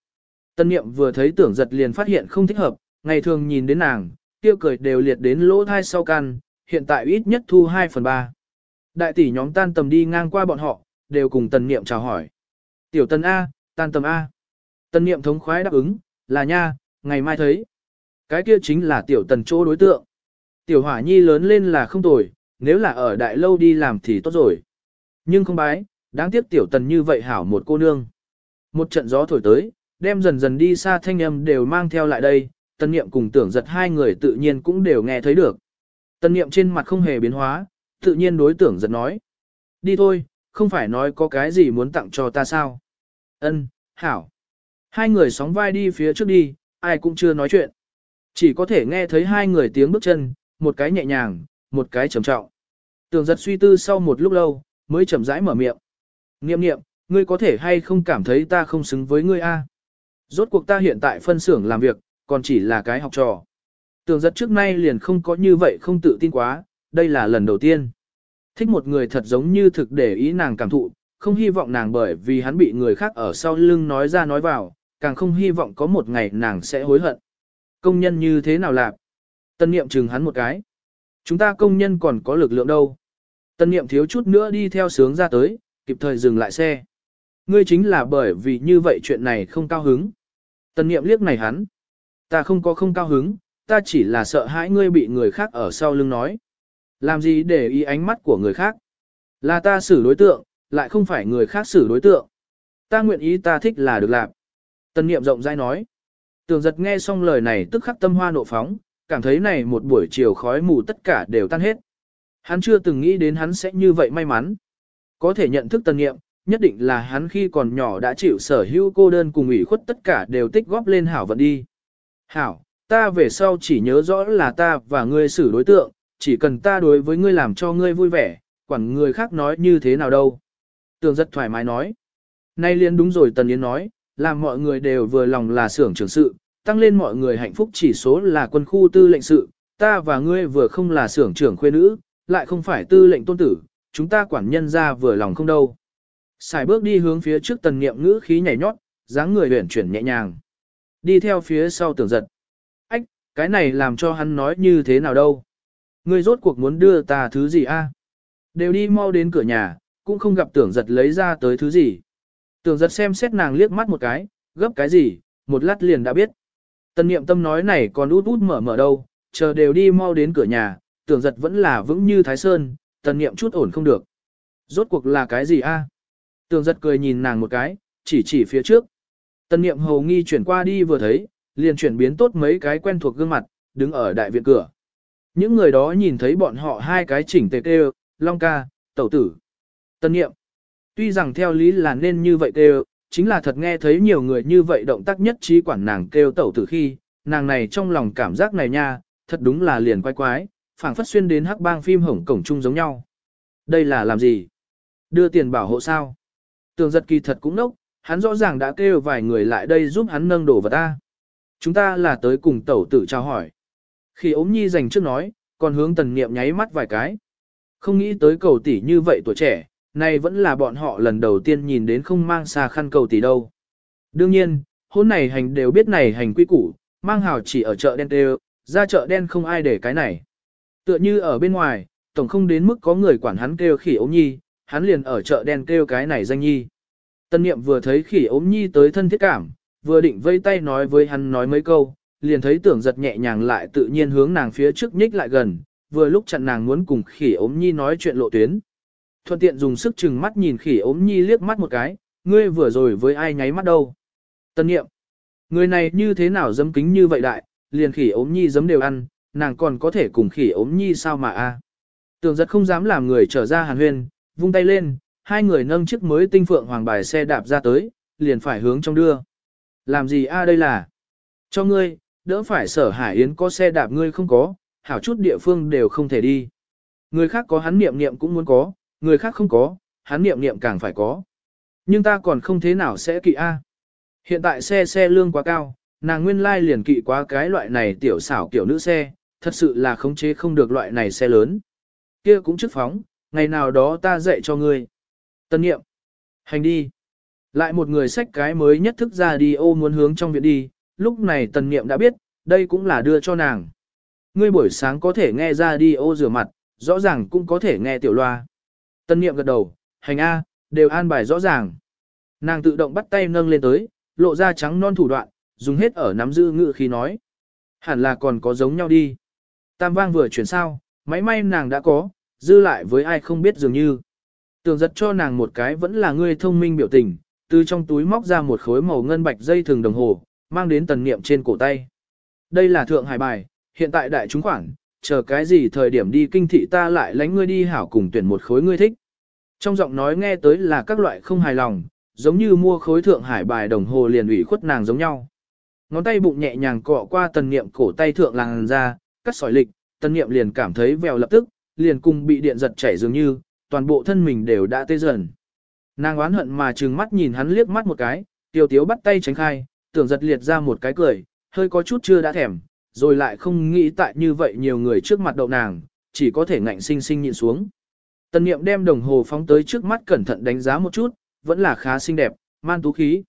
Tần niệm vừa thấy tưởng giật liền phát hiện không thích hợp, ngày thường nhìn đến nàng, tiêu cười đều liệt đến lỗ thai sau căn, hiện tại ít nhất thu 2 phần 3. Đại tỷ nhóm tan tầm đi ngang qua bọn họ, đều cùng tần niệm chào hỏi. Tiểu tần A, tan tầm A. Tần niệm thống khoái đáp ứng, là nha, ngày mai thấy. Cái kia chính là tiểu tần chỗ đối tượng. Tiểu hỏa nhi lớn lên là không tồi, nếu là ở đại lâu đi làm thì tốt rồi. Nhưng không bái, đáng tiếc tiểu tần như vậy hảo một cô nương. Một trận gió thổi tới, đem dần dần đi xa thanh âm đều mang theo lại đây, tần niệm cùng tưởng giật hai người tự nhiên cũng đều nghe thấy được. Tần niệm trên mặt không hề biến hóa, tự nhiên đối tưởng giật nói. Đi thôi, không phải nói có cái gì muốn tặng cho ta sao. Ân, hảo. Hai người sóng vai đi phía trước đi, ai cũng chưa nói chuyện. Chỉ có thể nghe thấy hai người tiếng bước chân, một cái nhẹ nhàng, một cái trầm trọng. Tường giật suy tư sau một lúc lâu, mới chậm rãi mở miệng. Niệm niệm, ngươi có thể hay không cảm thấy ta không xứng với ngươi a? Rốt cuộc ta hiện tại phân xưởng làm việc, còn chỉ là cái học trò. Tường giật trước nay liền không có như vậy không tự tin quá, đây là lần đầu tiên. Thích một người thật giống như thực để ý nàng cảm thụ, không hy vọng nàng bởi vì hắn bị người khác ở sau lưng nói ra nói vào, càng không hy vọng có một ngày nàng sẽ hối hận. Công nhân như thế nào lạc? Tân niệm chừng hắn một cái. Chúng ta công nhân còn có lực lượng đâu. Tân niệm thiếu chút nữa đi theo sướng ra tới, kịp thời dừng lại xe. Ngươi chính là bởi vì như vậy chuyện này không cao hứng. Tân niệm liếc này hắn. Ta không có không cao hứng, ta chỉ là sợ hãi ngươi bị người khác ở sau lưng nói. Làm gì để ý ánh mắt của người khác? Là ta xử đối tượng, lại không phải người khác xử đối tượng. Ta nguyện ý ta thích là được làm. Tân niệm rộng rãi nói. Tường giật nghe xong lời này tức khắc tâm hoa nộ phóng, cảm thấy này một buổi chiều khói mù tất cả đều tan hết. Hắn chưa từng nghĩ đến hắn sẽ như vậy may mắn. Có thể nhận thức tân nghiệm, nhất định là hắn khi còn nhỏ đã chịu sở hữu cô đơn cùng ủy khuất tất cả đều tích góp lên hảo vận đi. Hảo, ta về sau chỉ nhớ rõ là ta và ngươi xử đối tượng, chỉ cần ta đối với ngươi làm cho ngươi vui vẻ, quản người khác nói như thế nào đâu. Tường rất thoải mái nói. Nay liên đúng rồi Tần Yến nói, làm mọi người đều vừa lòng là xưởng trưởng sự, tăng lên mọi người hạnh phúc chỉ số là quân khu tư lệnh sự, ta và ngươi vừa không là xưởng trưởng khuê nữ, lại không phải tư lệnh tôn tử, chúng ta quản nhân ra vừa lòng không đâu. Xài bước đi hướng phía trước tần niệm ngữ khí nhảy nhót, dáng người huyển chuyển nhẹ nhàng. Đi theo phía sau tưởng giật. Ách, cái này làm cho hắn nói như thế nào đâu. Ngươi rốt cuộc muốn đưa ta thứ gì a? Đều đi mau đến cửa nhà, cũng không gặp tưởng giật lấy ra tới thứ gì. Tưởng giật xem xét nàng liếc mắt một cái, gấp cái gì, một lát liền đã biết. Tần niệm tâm nói này còn út út mở mở đâu, chờ đều đi mau đến cửa nhà, tưởng giật vẫn là vững như thái sơn, tần niệm chút ổn không được. Rốt cuộc là cái gì a? À? Tưởng giật cười nhìn nàng một cái, chỉ chỉ phía trước. Tần niệm hầu nghi chuyển qua đi vừa thấy, liền chuyển biến tốt mấy cái quen thuộc gương mặt, đứng ở đại viện cửa. Những người đó nhìn thấy bọn họ hai cái chỉnh tề kêu, long ca, tẩu tử. Tân niệm. Tuy rằng theo lý là nên như vậy kêu, chính là thật nghe thấy nhiều người như vậy động tác nhất trí quản nàng kêu tẩu tử khi, nàng này trong lòng cảm giác này nha, thật đúng là liền quái quái, phảng phất xuyên đến hắc bang phim hổng cổng chung giống nhau. Đây là làm gì? Đưa tiền bảo hộ sao? Tường giật kỳ thật cũng nốc, hắn rõ ràng đã kêu vài người lại đây giúp hắn nâng đổ vào ta. Chúng ta là tới cùng tẩu tử chào hỏi. Khi ốm nhi dành trước nói, còn hướng tần niệm nháy mắt vài cái. Không nghĩ tới cầu tỷ như vậy tuổi trẻ, này vẫn là bọn họ lần đầu tiên nhìn đến không mang xa khăn cầu tỷ đâu. Đương nhiên, hôn này hành đều biết này hành quy củ, mang hào chỉ ở chợ đen đều, ra chợ đen không ai để cái này. Tựa như ở bên ngoài, tổng không đến mức có người quản hắn kêu khỉ ốm nhi, hắn liền ở chợ đen kêu cái này danh nhi. Tân niệm vừa thấy khỉ ốm nhi tới thân thiết cảm, vừa định vây tay nói với hắn nói mấy câu, liền thấy tưởng giật nhẹ nhàng lại tự nhiên hướng nàng phía trước nhích lại gần, vừa lúc chặn nàng muốn cùng khỉ ốm nhi nói chuyện lộ tuyến. Thuận tiện dùng sức chừng mắt nhìn khỉ ốm nhi liếc mắt một cái, ngươi vừa rồi với ai nháy mắt đâu. Tân nghiệm, người này như thế nào dấm kính như vậy đại, liền khỉ ốm nhi dấm đều ăn, nàng còn có thể cùng khỉ ốm nhi sao mà a? Tưởng giật không dám làm người trở ra hàn huyên, vung tay lên, hai người nâng chiếc mới tinh phượng hoàng bài xe đạp ra tới, liền phải hướng trong đưa. Làm gì a đây là? Cho ngươi, đỡ phải sở hải yến có xe đạp ngươi không có, hảo chút địa phương đều không thể đi. Người khác có hắn niệm niệm cũng muốn có, người khác không có, hắn niệm niệm càng phải có. Nhưng ta còn không thế nào sẽ kỵ A. Hiện tại xe xe lương quá cao, nàng nguyên lai liền kỵ quá cái loại này tiểu xảo kiểu nữ xe, thật sự là khống chế không được loại này xe lớn. Kia cũng chức phóng, ngày nào đó ta dạy cho ngươi. Tân niệm. Hành đi. Lại một người xách cái mới nhất thức ra đi ô muốn hướng trong viện đi, lúc này tần niệm đã biết, đây cũng là đưa cho nàng. Ngươi buổi sáng có thể nghe ra đi ô rửa mặt, rõ ràng cũng có thể nghe tiểu loa. Tân niệm gật đầu, hành A, đều an bài rõ ràng. Nàng tự động bắt tay nâng lên tới, lộ ra trắng non thủ đoạn, dùng hết ở nắm giữ ngự khi nói. Hẳn là còn có giống nhau đi. Tam vang vừa chuyển sao, máy may nàng đã có, dư lại với ai không biết dường như. Tường giật cho nàng một cái vẫn là ngươi thông minh biểu tình, từ trong túi móc ra một khối màu ngân bạch dây thường đồng hồ, mang đến tần niệm trên cổ tay. Đây là thượng hải bài, hiện tại đại chúng khoảng chờ cái gì thời điểm đi kinh thị ta lại lánh ngươi đi hảo cùng tuyển một khối ngươi thích. Trong giọng nói nghe tới là các loại không hài lòng, giống như mua khối thượng hải bài đồng hồ liền ủy khuất nàng giống nhau. Ngón tay bụng nhẹ nhàng cọ qua tần niệm cổ tay thượng làng ra, cắt sỏi lịch, tần niệm liền cảm thấy vèo lập tức, liền cùng bị điện giật chảy dường như, toàn bộ thân mình đều đã tê dần. Nàng oán hận mà trừng mắt nhìn hắn liếc mắt một cái, tiêu tiếu bắt tay tránh khai, tưởng giật liệt ra một cái cười, hơi có chút chưa đã thèm, rồi lại không nghĩ tại như vậy nhiều người trước mặt đậu nàng, chỉ có thể ngạnh sinh sinh nhịn xuống. Tần niệm đem đồng hồ phóng tới trước mắt cẩn thận đánh giá một chút, vẫn là khá xinh đẹp, man tú khí.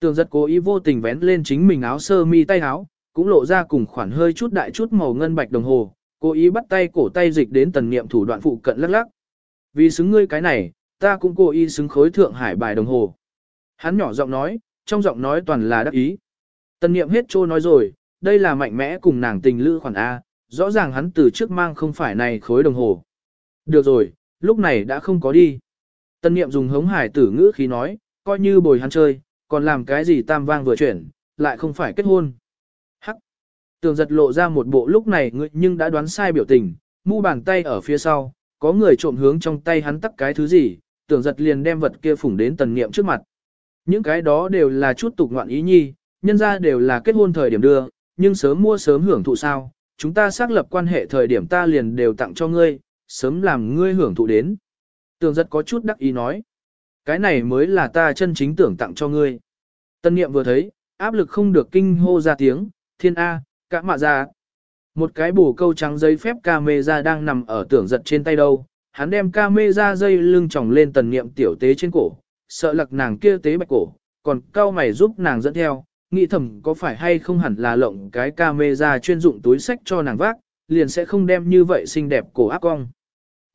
Tường giật cố ý vô tình vén lên chính mình áo sơ mi tay áo, cũng lộ ra cùng khoản hơi chút đại chút màu ngân bạch đồng hồ, cố ý bắt tay cổ tay dịch đến tần niệm thủ đoạn phụ cận lắc lắc. Vì xứng ngươi cái này, ta cũng cố ý xứng khối thượng hải bài đồng hồ. Hắn nhỏ giọng nói, trong giọng nói toàn là đắc ý. Tần niệm hết trô nói rồi, đây là mạnh mẽ cùng nàng tình lữ khoản A, rõ ràng hắn từ trước mang không phải này khối đồng hồ. Được rồi, lúc này đã không có đi. Tân niệm dùng hống hải tử ngữ khí nói, coi như bồi hắn chơi, còn làm cái gì tam vang vừa chuyển, lại không phải kết hôn. Hắc. Tường giật lộ ra một bộ lúc này ngươi nhưng đã đoán sai biểu tình, mu bàn tay ở phía sau, có người trộm hướng trong tay hắn tắt cái thứ gì, Tường giật liền đem vật kia phủng đến tần niệm trước mặt. Những cái đó đều là chút tục ngoạn ý nhi, nhân ra đều là kết hôn thời điểm đưa, nhưng sớm mua sớm hưởng thụ sao, chúng ta xác lập quan hệ thời điểm ta liền đều tặng cho ngươi, sớm làm ngươi hưởng thụ đến. Tường giật có chút đắc ý nói. Cái này mới là ta chân chính tưởng tặng cho ngươi. Tân niệm vừa thấy, áp lực không được kinh hô ra tiếng, thiên A, cả mạ ra. Một cái bổ câu trắng giấy phép camera đang nằm ở tưởng giật trên tay đâu. Hắn đem camera dây lưng tròng lên tần niệm tiểu tế trên cổ, sợ lặc nàng kia tế bạch cổ, còn cao mày giúp nàng dẫn theo, nghĩ thầm có phải hay không hẳn là lộng cái camera chuyên dụng túi sách cho nàng vác, liền sẽ không đem như vậy xinh đẹp cổ áp cong.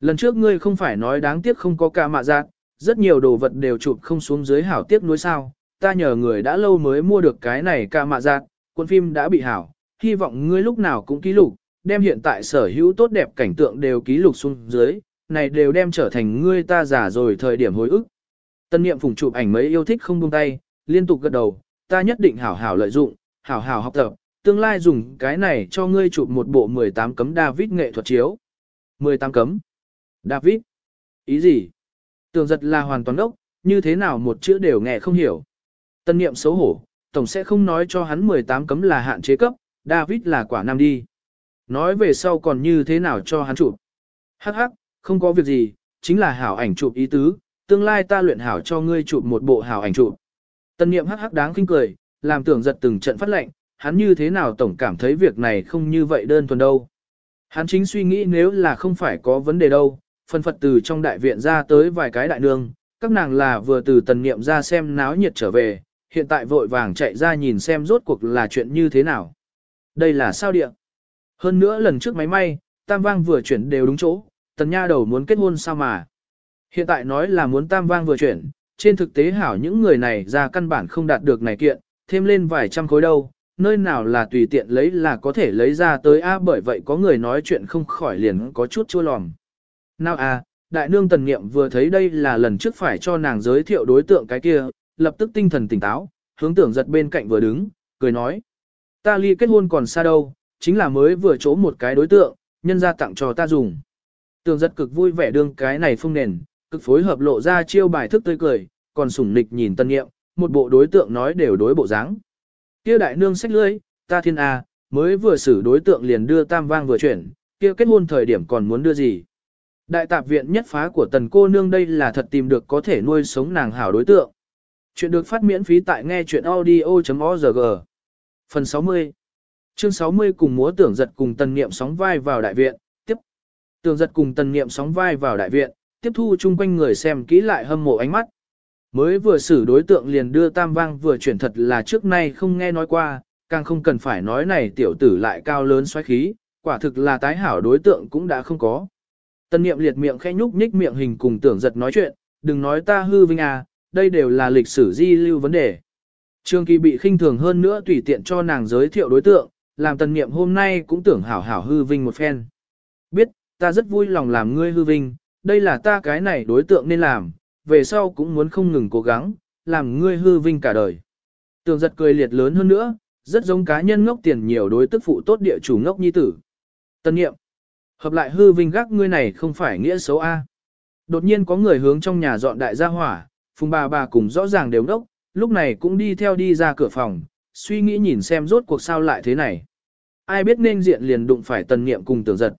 Lần trước ngươi không phải nói đáng tiếc không có ca mạ giác, rất nhiều đồ vật đều chụp không xuống dưới hảo tiếc nuối sao, ta nhờ người đã lâu mới mua được cái này ca mạ giác, cuốn phim đã bị hảo, hy vọng ngươi lúc nào cũng ký lục, đem hiện tại sở hữu tốt đẹp cảnh tượng đều ký lục xuống dưới, này đều đem trở thành ngươi ta giả rồi thời điểm hồi ức. Tân niệm phùng chụp ảnh mấy yêu thích không buông tay, liên tục gật đầu, ta nhất định hảo hảo lợi dụng, hảo hảo học tập, tương lai dùng cái này cho ngươi chụp một bộ 18 cấm David nghệ thuật chiếu. 18 cấm. David. Ý gì? Tường giật là hoàn toàn ốc, như thế nào một chữ đều nghe không hiểu. Tân niệm xấu hổ, tổng sẽ không nói cho hắn 18 cấm là hạn chế cấp, David là quả nam đi. Nói về sau còn như thế nào cho hắn chụp. Hắc hắc, không có việc gì, chính là hảo ảnh chụp ý tứ, tương lai ta luyện hảo cho ngươi chụp một bộ hảo ảnh chụp. Tân niệm hắc hắc đáng kinh cười, làm tưởng giật từng trận phát lệnh, hắn như thế nào tổng cảm thấy việc này không như vậy đơn thuần đâu. Hắn chính suy nghĩ nếu là không phải có vấn đề đâu, phân phật từ trong đại viện ra tới vài cái đại nương, các nàng là vừa từ tần niệm ra xem náo nhiệt trở về, hiện tại vội vàng chạy ra nhìn xem rốt cuộc là chuyện như thế nào. Đây là sao địa? Hơn nữa lần trước máy may, tam vang vừa chuyển đều đúng chỗ, tần nha đầu muốn kết hôn sao mà. Hiện tại nói là muốn tam vang vừa chuyển, trên thực tế hảo những người này ra căn bản không đạt được này kiện, thêm lên vài trăm khối đâu, nơi nào là tùy tiện lấy là có thể lấy ra tới a bởi vậy có người nói chuyện không khỏi liền có chút chua lòm. Nào a, đại nương tần nghiệm vừa thấy đây là lần trước phải cho nàng giới thiệu đối tượng cái kia, lập tức tinh thần tỉnh táo, hướng tưởng giật bên cạnh vừa đứng, cười nói. Ta ly kết hôn còn xa đâu, chính là mới vừa chỗ một cái đối tượng, nhân ra tặng cho ta dùng. Tưởng giật cực vui vẻ đương cái này phung nền, cực phối hợp lộ ra chiêu bài thức tươi cười, còn sủng nịch nhìn tân nghiệm, một bộ đối tượng nói đều đối bộ dáng. Kia đại nương sách lưới, ta thiên a, mới vừa xử đối tượng liền đưa tam vang vừa chuyển, kia kết hôn thời điểm còn muốn đưa gì. Đại tạp viện nhất phá của tần cô nương đây là thật tìm được có thể nuôi sống nàng hảo đối tượng. Chuyện được phát miễn phí tại nghe chuyện audio.org. Phần 60 Chương 60 cùng múa tưởng giật cùng tần niệm sóng vai vào đại viện, tiếp. Tưởng giật cùng tần niệm sóng vai vào đại viện, tiếp thu chung quanh người xem kỹ lại hâm mộ ánh mắt. Mới vừa xử đối tượng liền đưa tam vang vừa chuyển thật là trước nay không nghe nói qua, càng không cần phải nói này tiểu tử lại cao lớn xoáy khí, quả thực là tái hảo đối tượng cũng đã không có. Tân niệm liệt miệng khẽ nhúc nhích miệng hình cùng tưởng giật nói chuyện, đừng nói ta hư vinh à, đây đều là lịch sử di lưu vấn đề. Trương Kỳ bị khinh thường hơn nữa tùy tiện cho nàng giới thiệu đối tượng, làm tân niệm hôm nay cũng tưởng hảo hảo hư vinh một phen. Biết, ta rất vui lòng làm ngươi hư vinh, đây là ta cái này đối tượng nên làm, về sau cũng muốn không ngừng cố gắng, làm ngươi hư vinh cả đời. Tường giật cười liệt lớn hơn nữa, rất giống cá nhân ngốc tiền nhiều đối tức phụ tốt địa chủ ngốc nhi tử. Tân nghiệm, hợp lại hư vinh gác ngươi này không phải nghĩa xấu A. Đột nhiên có người hướng trong nhà dọn đại gia hỏa, phùng bà bà cùng rõ ràng đều đốc, lúc này cũng đi theo đi ra cửa phòng, suy nghĩ nhìn xem rốt cuộc sao lại thế này. Ai biết nên diện liền đụng phải tần niệm cùng tưởng giật.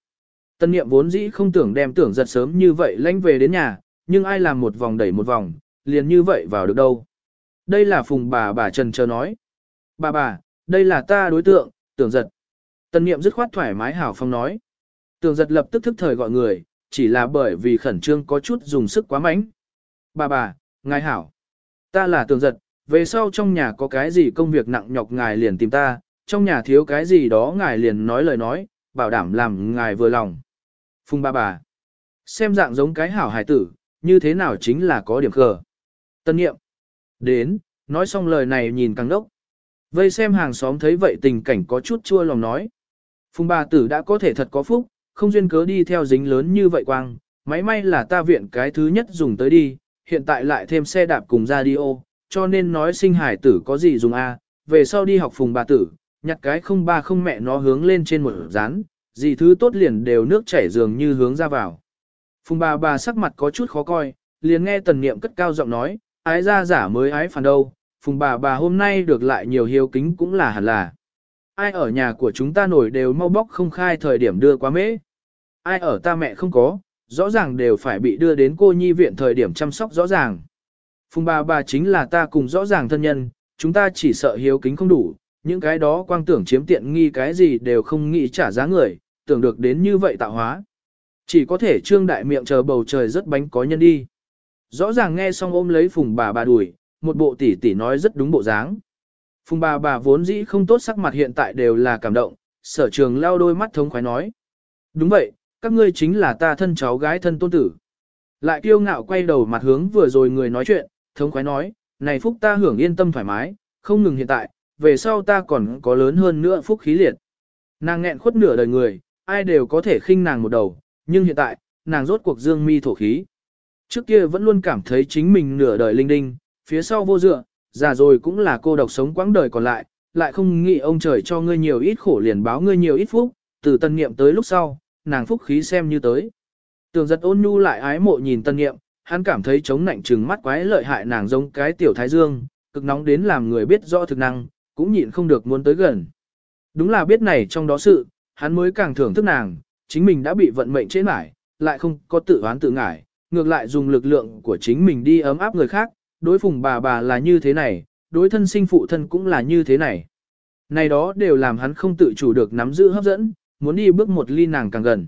Tân niệm vốn dĩ không tưởng đem tưởng giật sớm như vậy lanh về đến nhà, nhưng ai làm một vòng đẩy một vòng, liền như vậy vào được đâu. Đây là phùng bà bà trần chờ nói. Bà bà, đây là ta đối tượng, tưởng giật. Tân niệm dứt khoát thoải mái hảo phong nói. Tưởng giật lập tức thức thời gọi người, chỉ là bởi vì khẩn trương có chút dùng sức quá mạnh. Bà bà, ngài hảo. Ta là tưởng giật, về sau trong nhà có cái gì công việc nặng nhọc ngài liền tìm ta, trong nhà thiếu cái gì đó ngài liền nói lời nói, bảo đảm làm ngài vừa lòng. Phùng bà bà. Xem dạng giống cái hảo hải tử, như thế nào chính là có điểm khờ. Tân nghiệm. Đến, nói xong lời này nhìn càng đốc. Vây xem hàng xóm thấy vậy tình cảnh có chút chua lòng nói. Phùng bà tử đã có thể thật có phúc, không duyên cớ đi theo dính lớn như vậy quang, máy may là ta viện cái thứ nhất dùng tới đi, hiện tại lại thêm xe đạp cùng radio, cho nên nói sinh hải tử có gì dùng a về sau đi học phùng bà tử, nhặt cái không ba không mẹ nó hướng lên trên một rán, gì thứ tốt liền đều nước chảy dường như hướng ra vào. Phùng bà bà sắc mặt có chút khó coi, liền nghe tần niệm cất cao giọng nói, ái ra giả mới ái phản đâu, phùng bà bà hôm nay được lại nhiều hiếu kính cũng là hẳn là. Ai ở nhà của chúng ta nổi đều mau bóc không khai thời điểm đưa quá mễ. Ai ở ta mẹ không có, rõ ràng đều phải bị đưa đến cô nhi viện thời điểm chăm sóc rõ ràng. Phùng bà bà chính là ta cùng rõ ràng thân nhân, chúng ta chỉ sợ hiếu kính không đủ, những cái đó quang tưởng chiếm tiện nghi cái gì đều không nghĩ trả giá người, tưởng được đến như vậy tạo hóa. Chỉ có thể trương đại miệng chờ bầu trời rất bánh có nhân đi. Rõ ràng nghe xong ôm lấy phùng bà bà đuổi, một bộ tỷ tỷ nói rất đúng bộ dáng. Phùng bà bà vốn dĩ không tốt sắc mặt hiện tại đều là cảm động, sở trường lao đôi mắt thống khoái nói. Đúng vậy, các ngươi chính là ta thân cháu gái thân tôn tử. Lại kiêu ngạo quay đầu mặt hướng vừa rồi người nói chuyện, thống khoái nói, này phúc ta hưởng yên tâm thoải mái, không ngừng hiện tại, về sau ta còn có lớn hơn nữa phúc khí liệt. Nàng nghẹn khuất nửa đời người, ai đều có thể khinh nàng một đầu, nhưng hiện tại, nàng rốt cuộc dương mi thổ khí. Trước kia vẫn luôn cảm thấy chính mình nửa đời linh đinh, phía sau vô dựa, già rồi cũng là cô độc sống quãng đời còn lại, lại không nghĩ ông trời cho ngươi nhiều ít khổ liền báo ngươi nhiều ít phúc, từ tân niệm tới lúc sau, nàng phúc khí xem như tới. Tường giật ôn nhu lại ái mộ nhìn tân niệm, hắn cảm thấy chống nạnh trừng mắt quái lợi hại nàng giống cái tiểu thái dương, cực nóng đến làm người biết rõ thực năng, cũng nhịn không được muốn tới gần. Đúng là biết này trong đó sự, hắn mới càng thưởng thức nàng, chính mình đã bị vận mệnh chế mải, lại không có tự oán tự ngải, ngược lại dùng lực lượng của chính mình đi ấm áp người khác, đối phùng bà bà là như thế này, đối thân sinh phụ thân cũng là như thế này. Này đó đều làm hắn không tự chủ được nắm giữ hấp dẫn, muốn đi bước một ly nàng càng gần.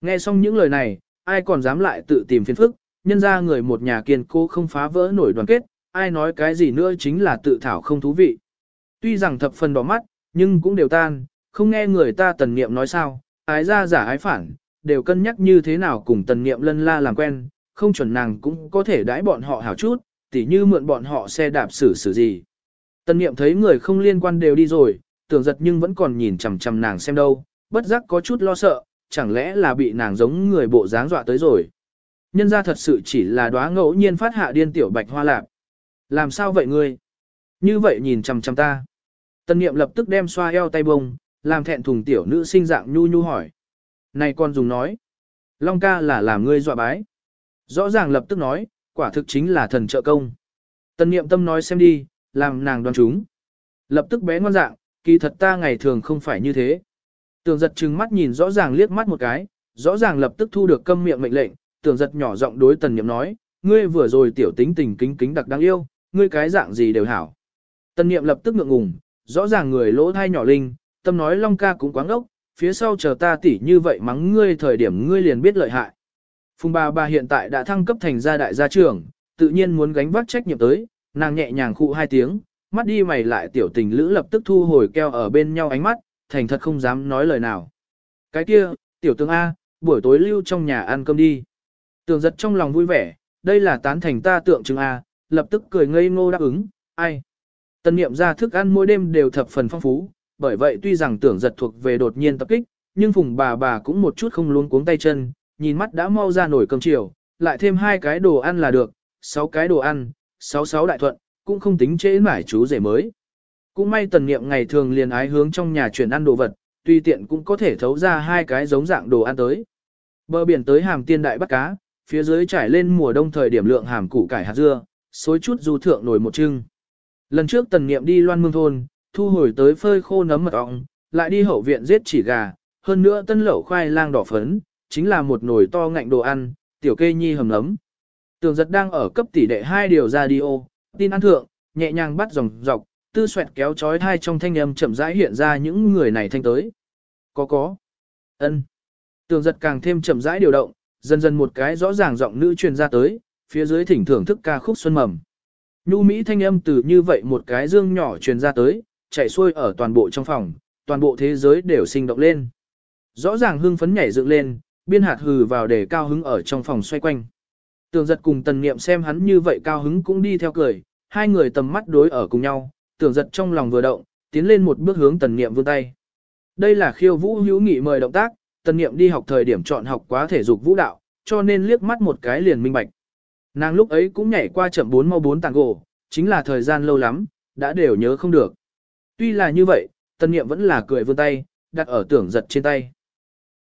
Nghe xong những lời này, ai còn dám lại tự tìm phiền phức, nhân ra người một nhà kiên cố không phá vỡ nổi đoàn kết, ai nói cái gì nữa chính là tự thảo không thú vị. Tuy rằng thập phần đỏ mắt, nhưng cũng đều tan, không nghe người ta tần niệm nói sao, ái ra giả ái phản, đều cân nhắc như thế nào cùng tần niệm lân la làm quen, không chuẩn nàng cũng có thể đãi bọn họ hảo chút, tỉ như mượn bọn họ xe đạp xử xử gì. Tần niệm thấy người không liên quan đều đi rồi, tưởng giật nhưng vẫn còn nhìn chằm chằm nàng xem đâu, bất giác có chút lo sợ, chẳng lẽ là bị nàng giống người bộ dáng dọa tới rồi. Nhân ra thật sự chỉ là đóa ngẫu nhiên phát hạ điên tiểu bạch hoa lạp. Làm sao vậy ngươi? Như vậy nhìn chằm chằm ta. Tân niệm lập tức đem xoa eo tay bông, làm thẹn thùng tiểu nữ sinh dạng nhu nhu hỏi. Này con dùng nói. Long ca là làm ngươi dọa bái. Rõ ràng lập tức nói, quả thực chính là thần trợ công. Tân niệm tâm nói xem đi, làm nàng đoán chúng. Lập tức bé ngoan dạng, kỳ thật ta ngày thường không phải như thế. Tường giật trừng mắt nhìn rõ ràng liếc mắt một cái, rõ ràng lập tức thu được câm miệng mệnh lệnh, tường giật nhỏ giọng đối tần niệm nói, ngươi vừa rồi tiểu tính tình kính kính đặc đáng yêu, ngươi cái dạng gì đều hảo. Tần niệm lập tức ngượng ngùng, rõ ràng người lỗ thai nhỏ linh, tâm nói long ca cũng quáng ốc, phía sau chờ ta tỉ như vậy mắng ngươi thời điểm ngươi liền biết lợi hại. Phùng bà bà hiện tại đã thăng cấp thành gia đại gia trưởng, tự nhiên muốn gánh vác trách nhiệm tới, nàng nhẹ nhàng khụ hai tiếng, mắt đi mày lại tiểu tình lữ lập tức thu hồi keo ở bên nhau ánh mắt, thành thật không dám nói lời nào. Cái kia, tiểu tướng A, buổi tối lưu trong nhà ăn cơm đi. Tường giật trong lòng vui vẻ, đây là tán thành ta tượng trưng A, lập tức cười ngây ngô đáp ứng, ai. Tân niệm ra thức ăn mỗi đêm đều thập phần phong phú, bởi vậy tuy rằng tưởng giật thuộc về đột nhiên tập kích, nhưng phùng bà bà cũng một chút không luống cuống tay chân, nhìn mắt đã mau ra nổi cơm chiều, lại thêm hai cái đồ ăn là được, sáu cái đồ ăn, sáu sáu đại thuận, cũng không tính chế mải chú rể mới. Cũng may tần niệm ngày thường liền ái hướng trong nhà chuyển ăn đồ vật, tuy tiện cũng có thể thấu ra hai cái giống dạng đồ ăn tới. Bờ biển tới hàm tiên đại bắt cá, phía dưới trải lên mùa đông thời điểm lượng hàm củ cải hạt dưa, xối chút du thượng nổi một trưng. Lần trước tần niệm đi loan mương thôn, thu hồi tới phơi khô nấm mật ong, lại đi hậu viện giết chỉ gà, hơn nữa tân lẩu khoai lang đỏ phấn, chính là một nồi to ngạnh đồ ăn, tiểu kê nhi hầm nấm. Tường giật đang ở cấp tỷ đệ hai điều radio, tin ăn thượng, nhẹ nhàng bắt dòng dọc, tư xoẹt kéo chói thai trong thanh âm chậm rãi hiện ra những người này thanh tới. Có có. ân. Tường giật càng thêm chậm rãi điều động, dần dần một cái rõ ràng giọng nữ truyền ra tới, phía dưới thỉnh thưởng thức ca khúc xuân mầm. Nhu Mỹ thanh âm từ như vậy một cái dương nhỏ truyền ra tới, chạy xuôi ở toàn bộ trong phòng, toàn bộ thế giới đều sinh động lên. Rõ ràng hưng phấn nhảy dựng lên, biên hạt hừ vào để cao hứng ở trong phòng xoay quanh. Tường giật cùng tần niệm xem hắn như vậy cao hứng cũng đi theo cười, hai người tầm mắt đối ở cùng nhau, tường giật trong lòng vừa động, tiến lên một bước hướng tần niệm vươn tay. Đây là khiêu vũ hữu nghị mời động tác, tần niệm đi học thời điểm chọn học quá thể dục vũ đạo, cho nên liếc mắt một cái liền minh bạch. Nàng lúc ấy cũng nhảy qua chậm 4 mau 4 tàng gỗ, chính là thời gian lâu lắm, đã đều nhớ không được. Tuy là như vậy, tần niệm vẫn là cười vươn tay, đặt ở tưởng giật trên tay.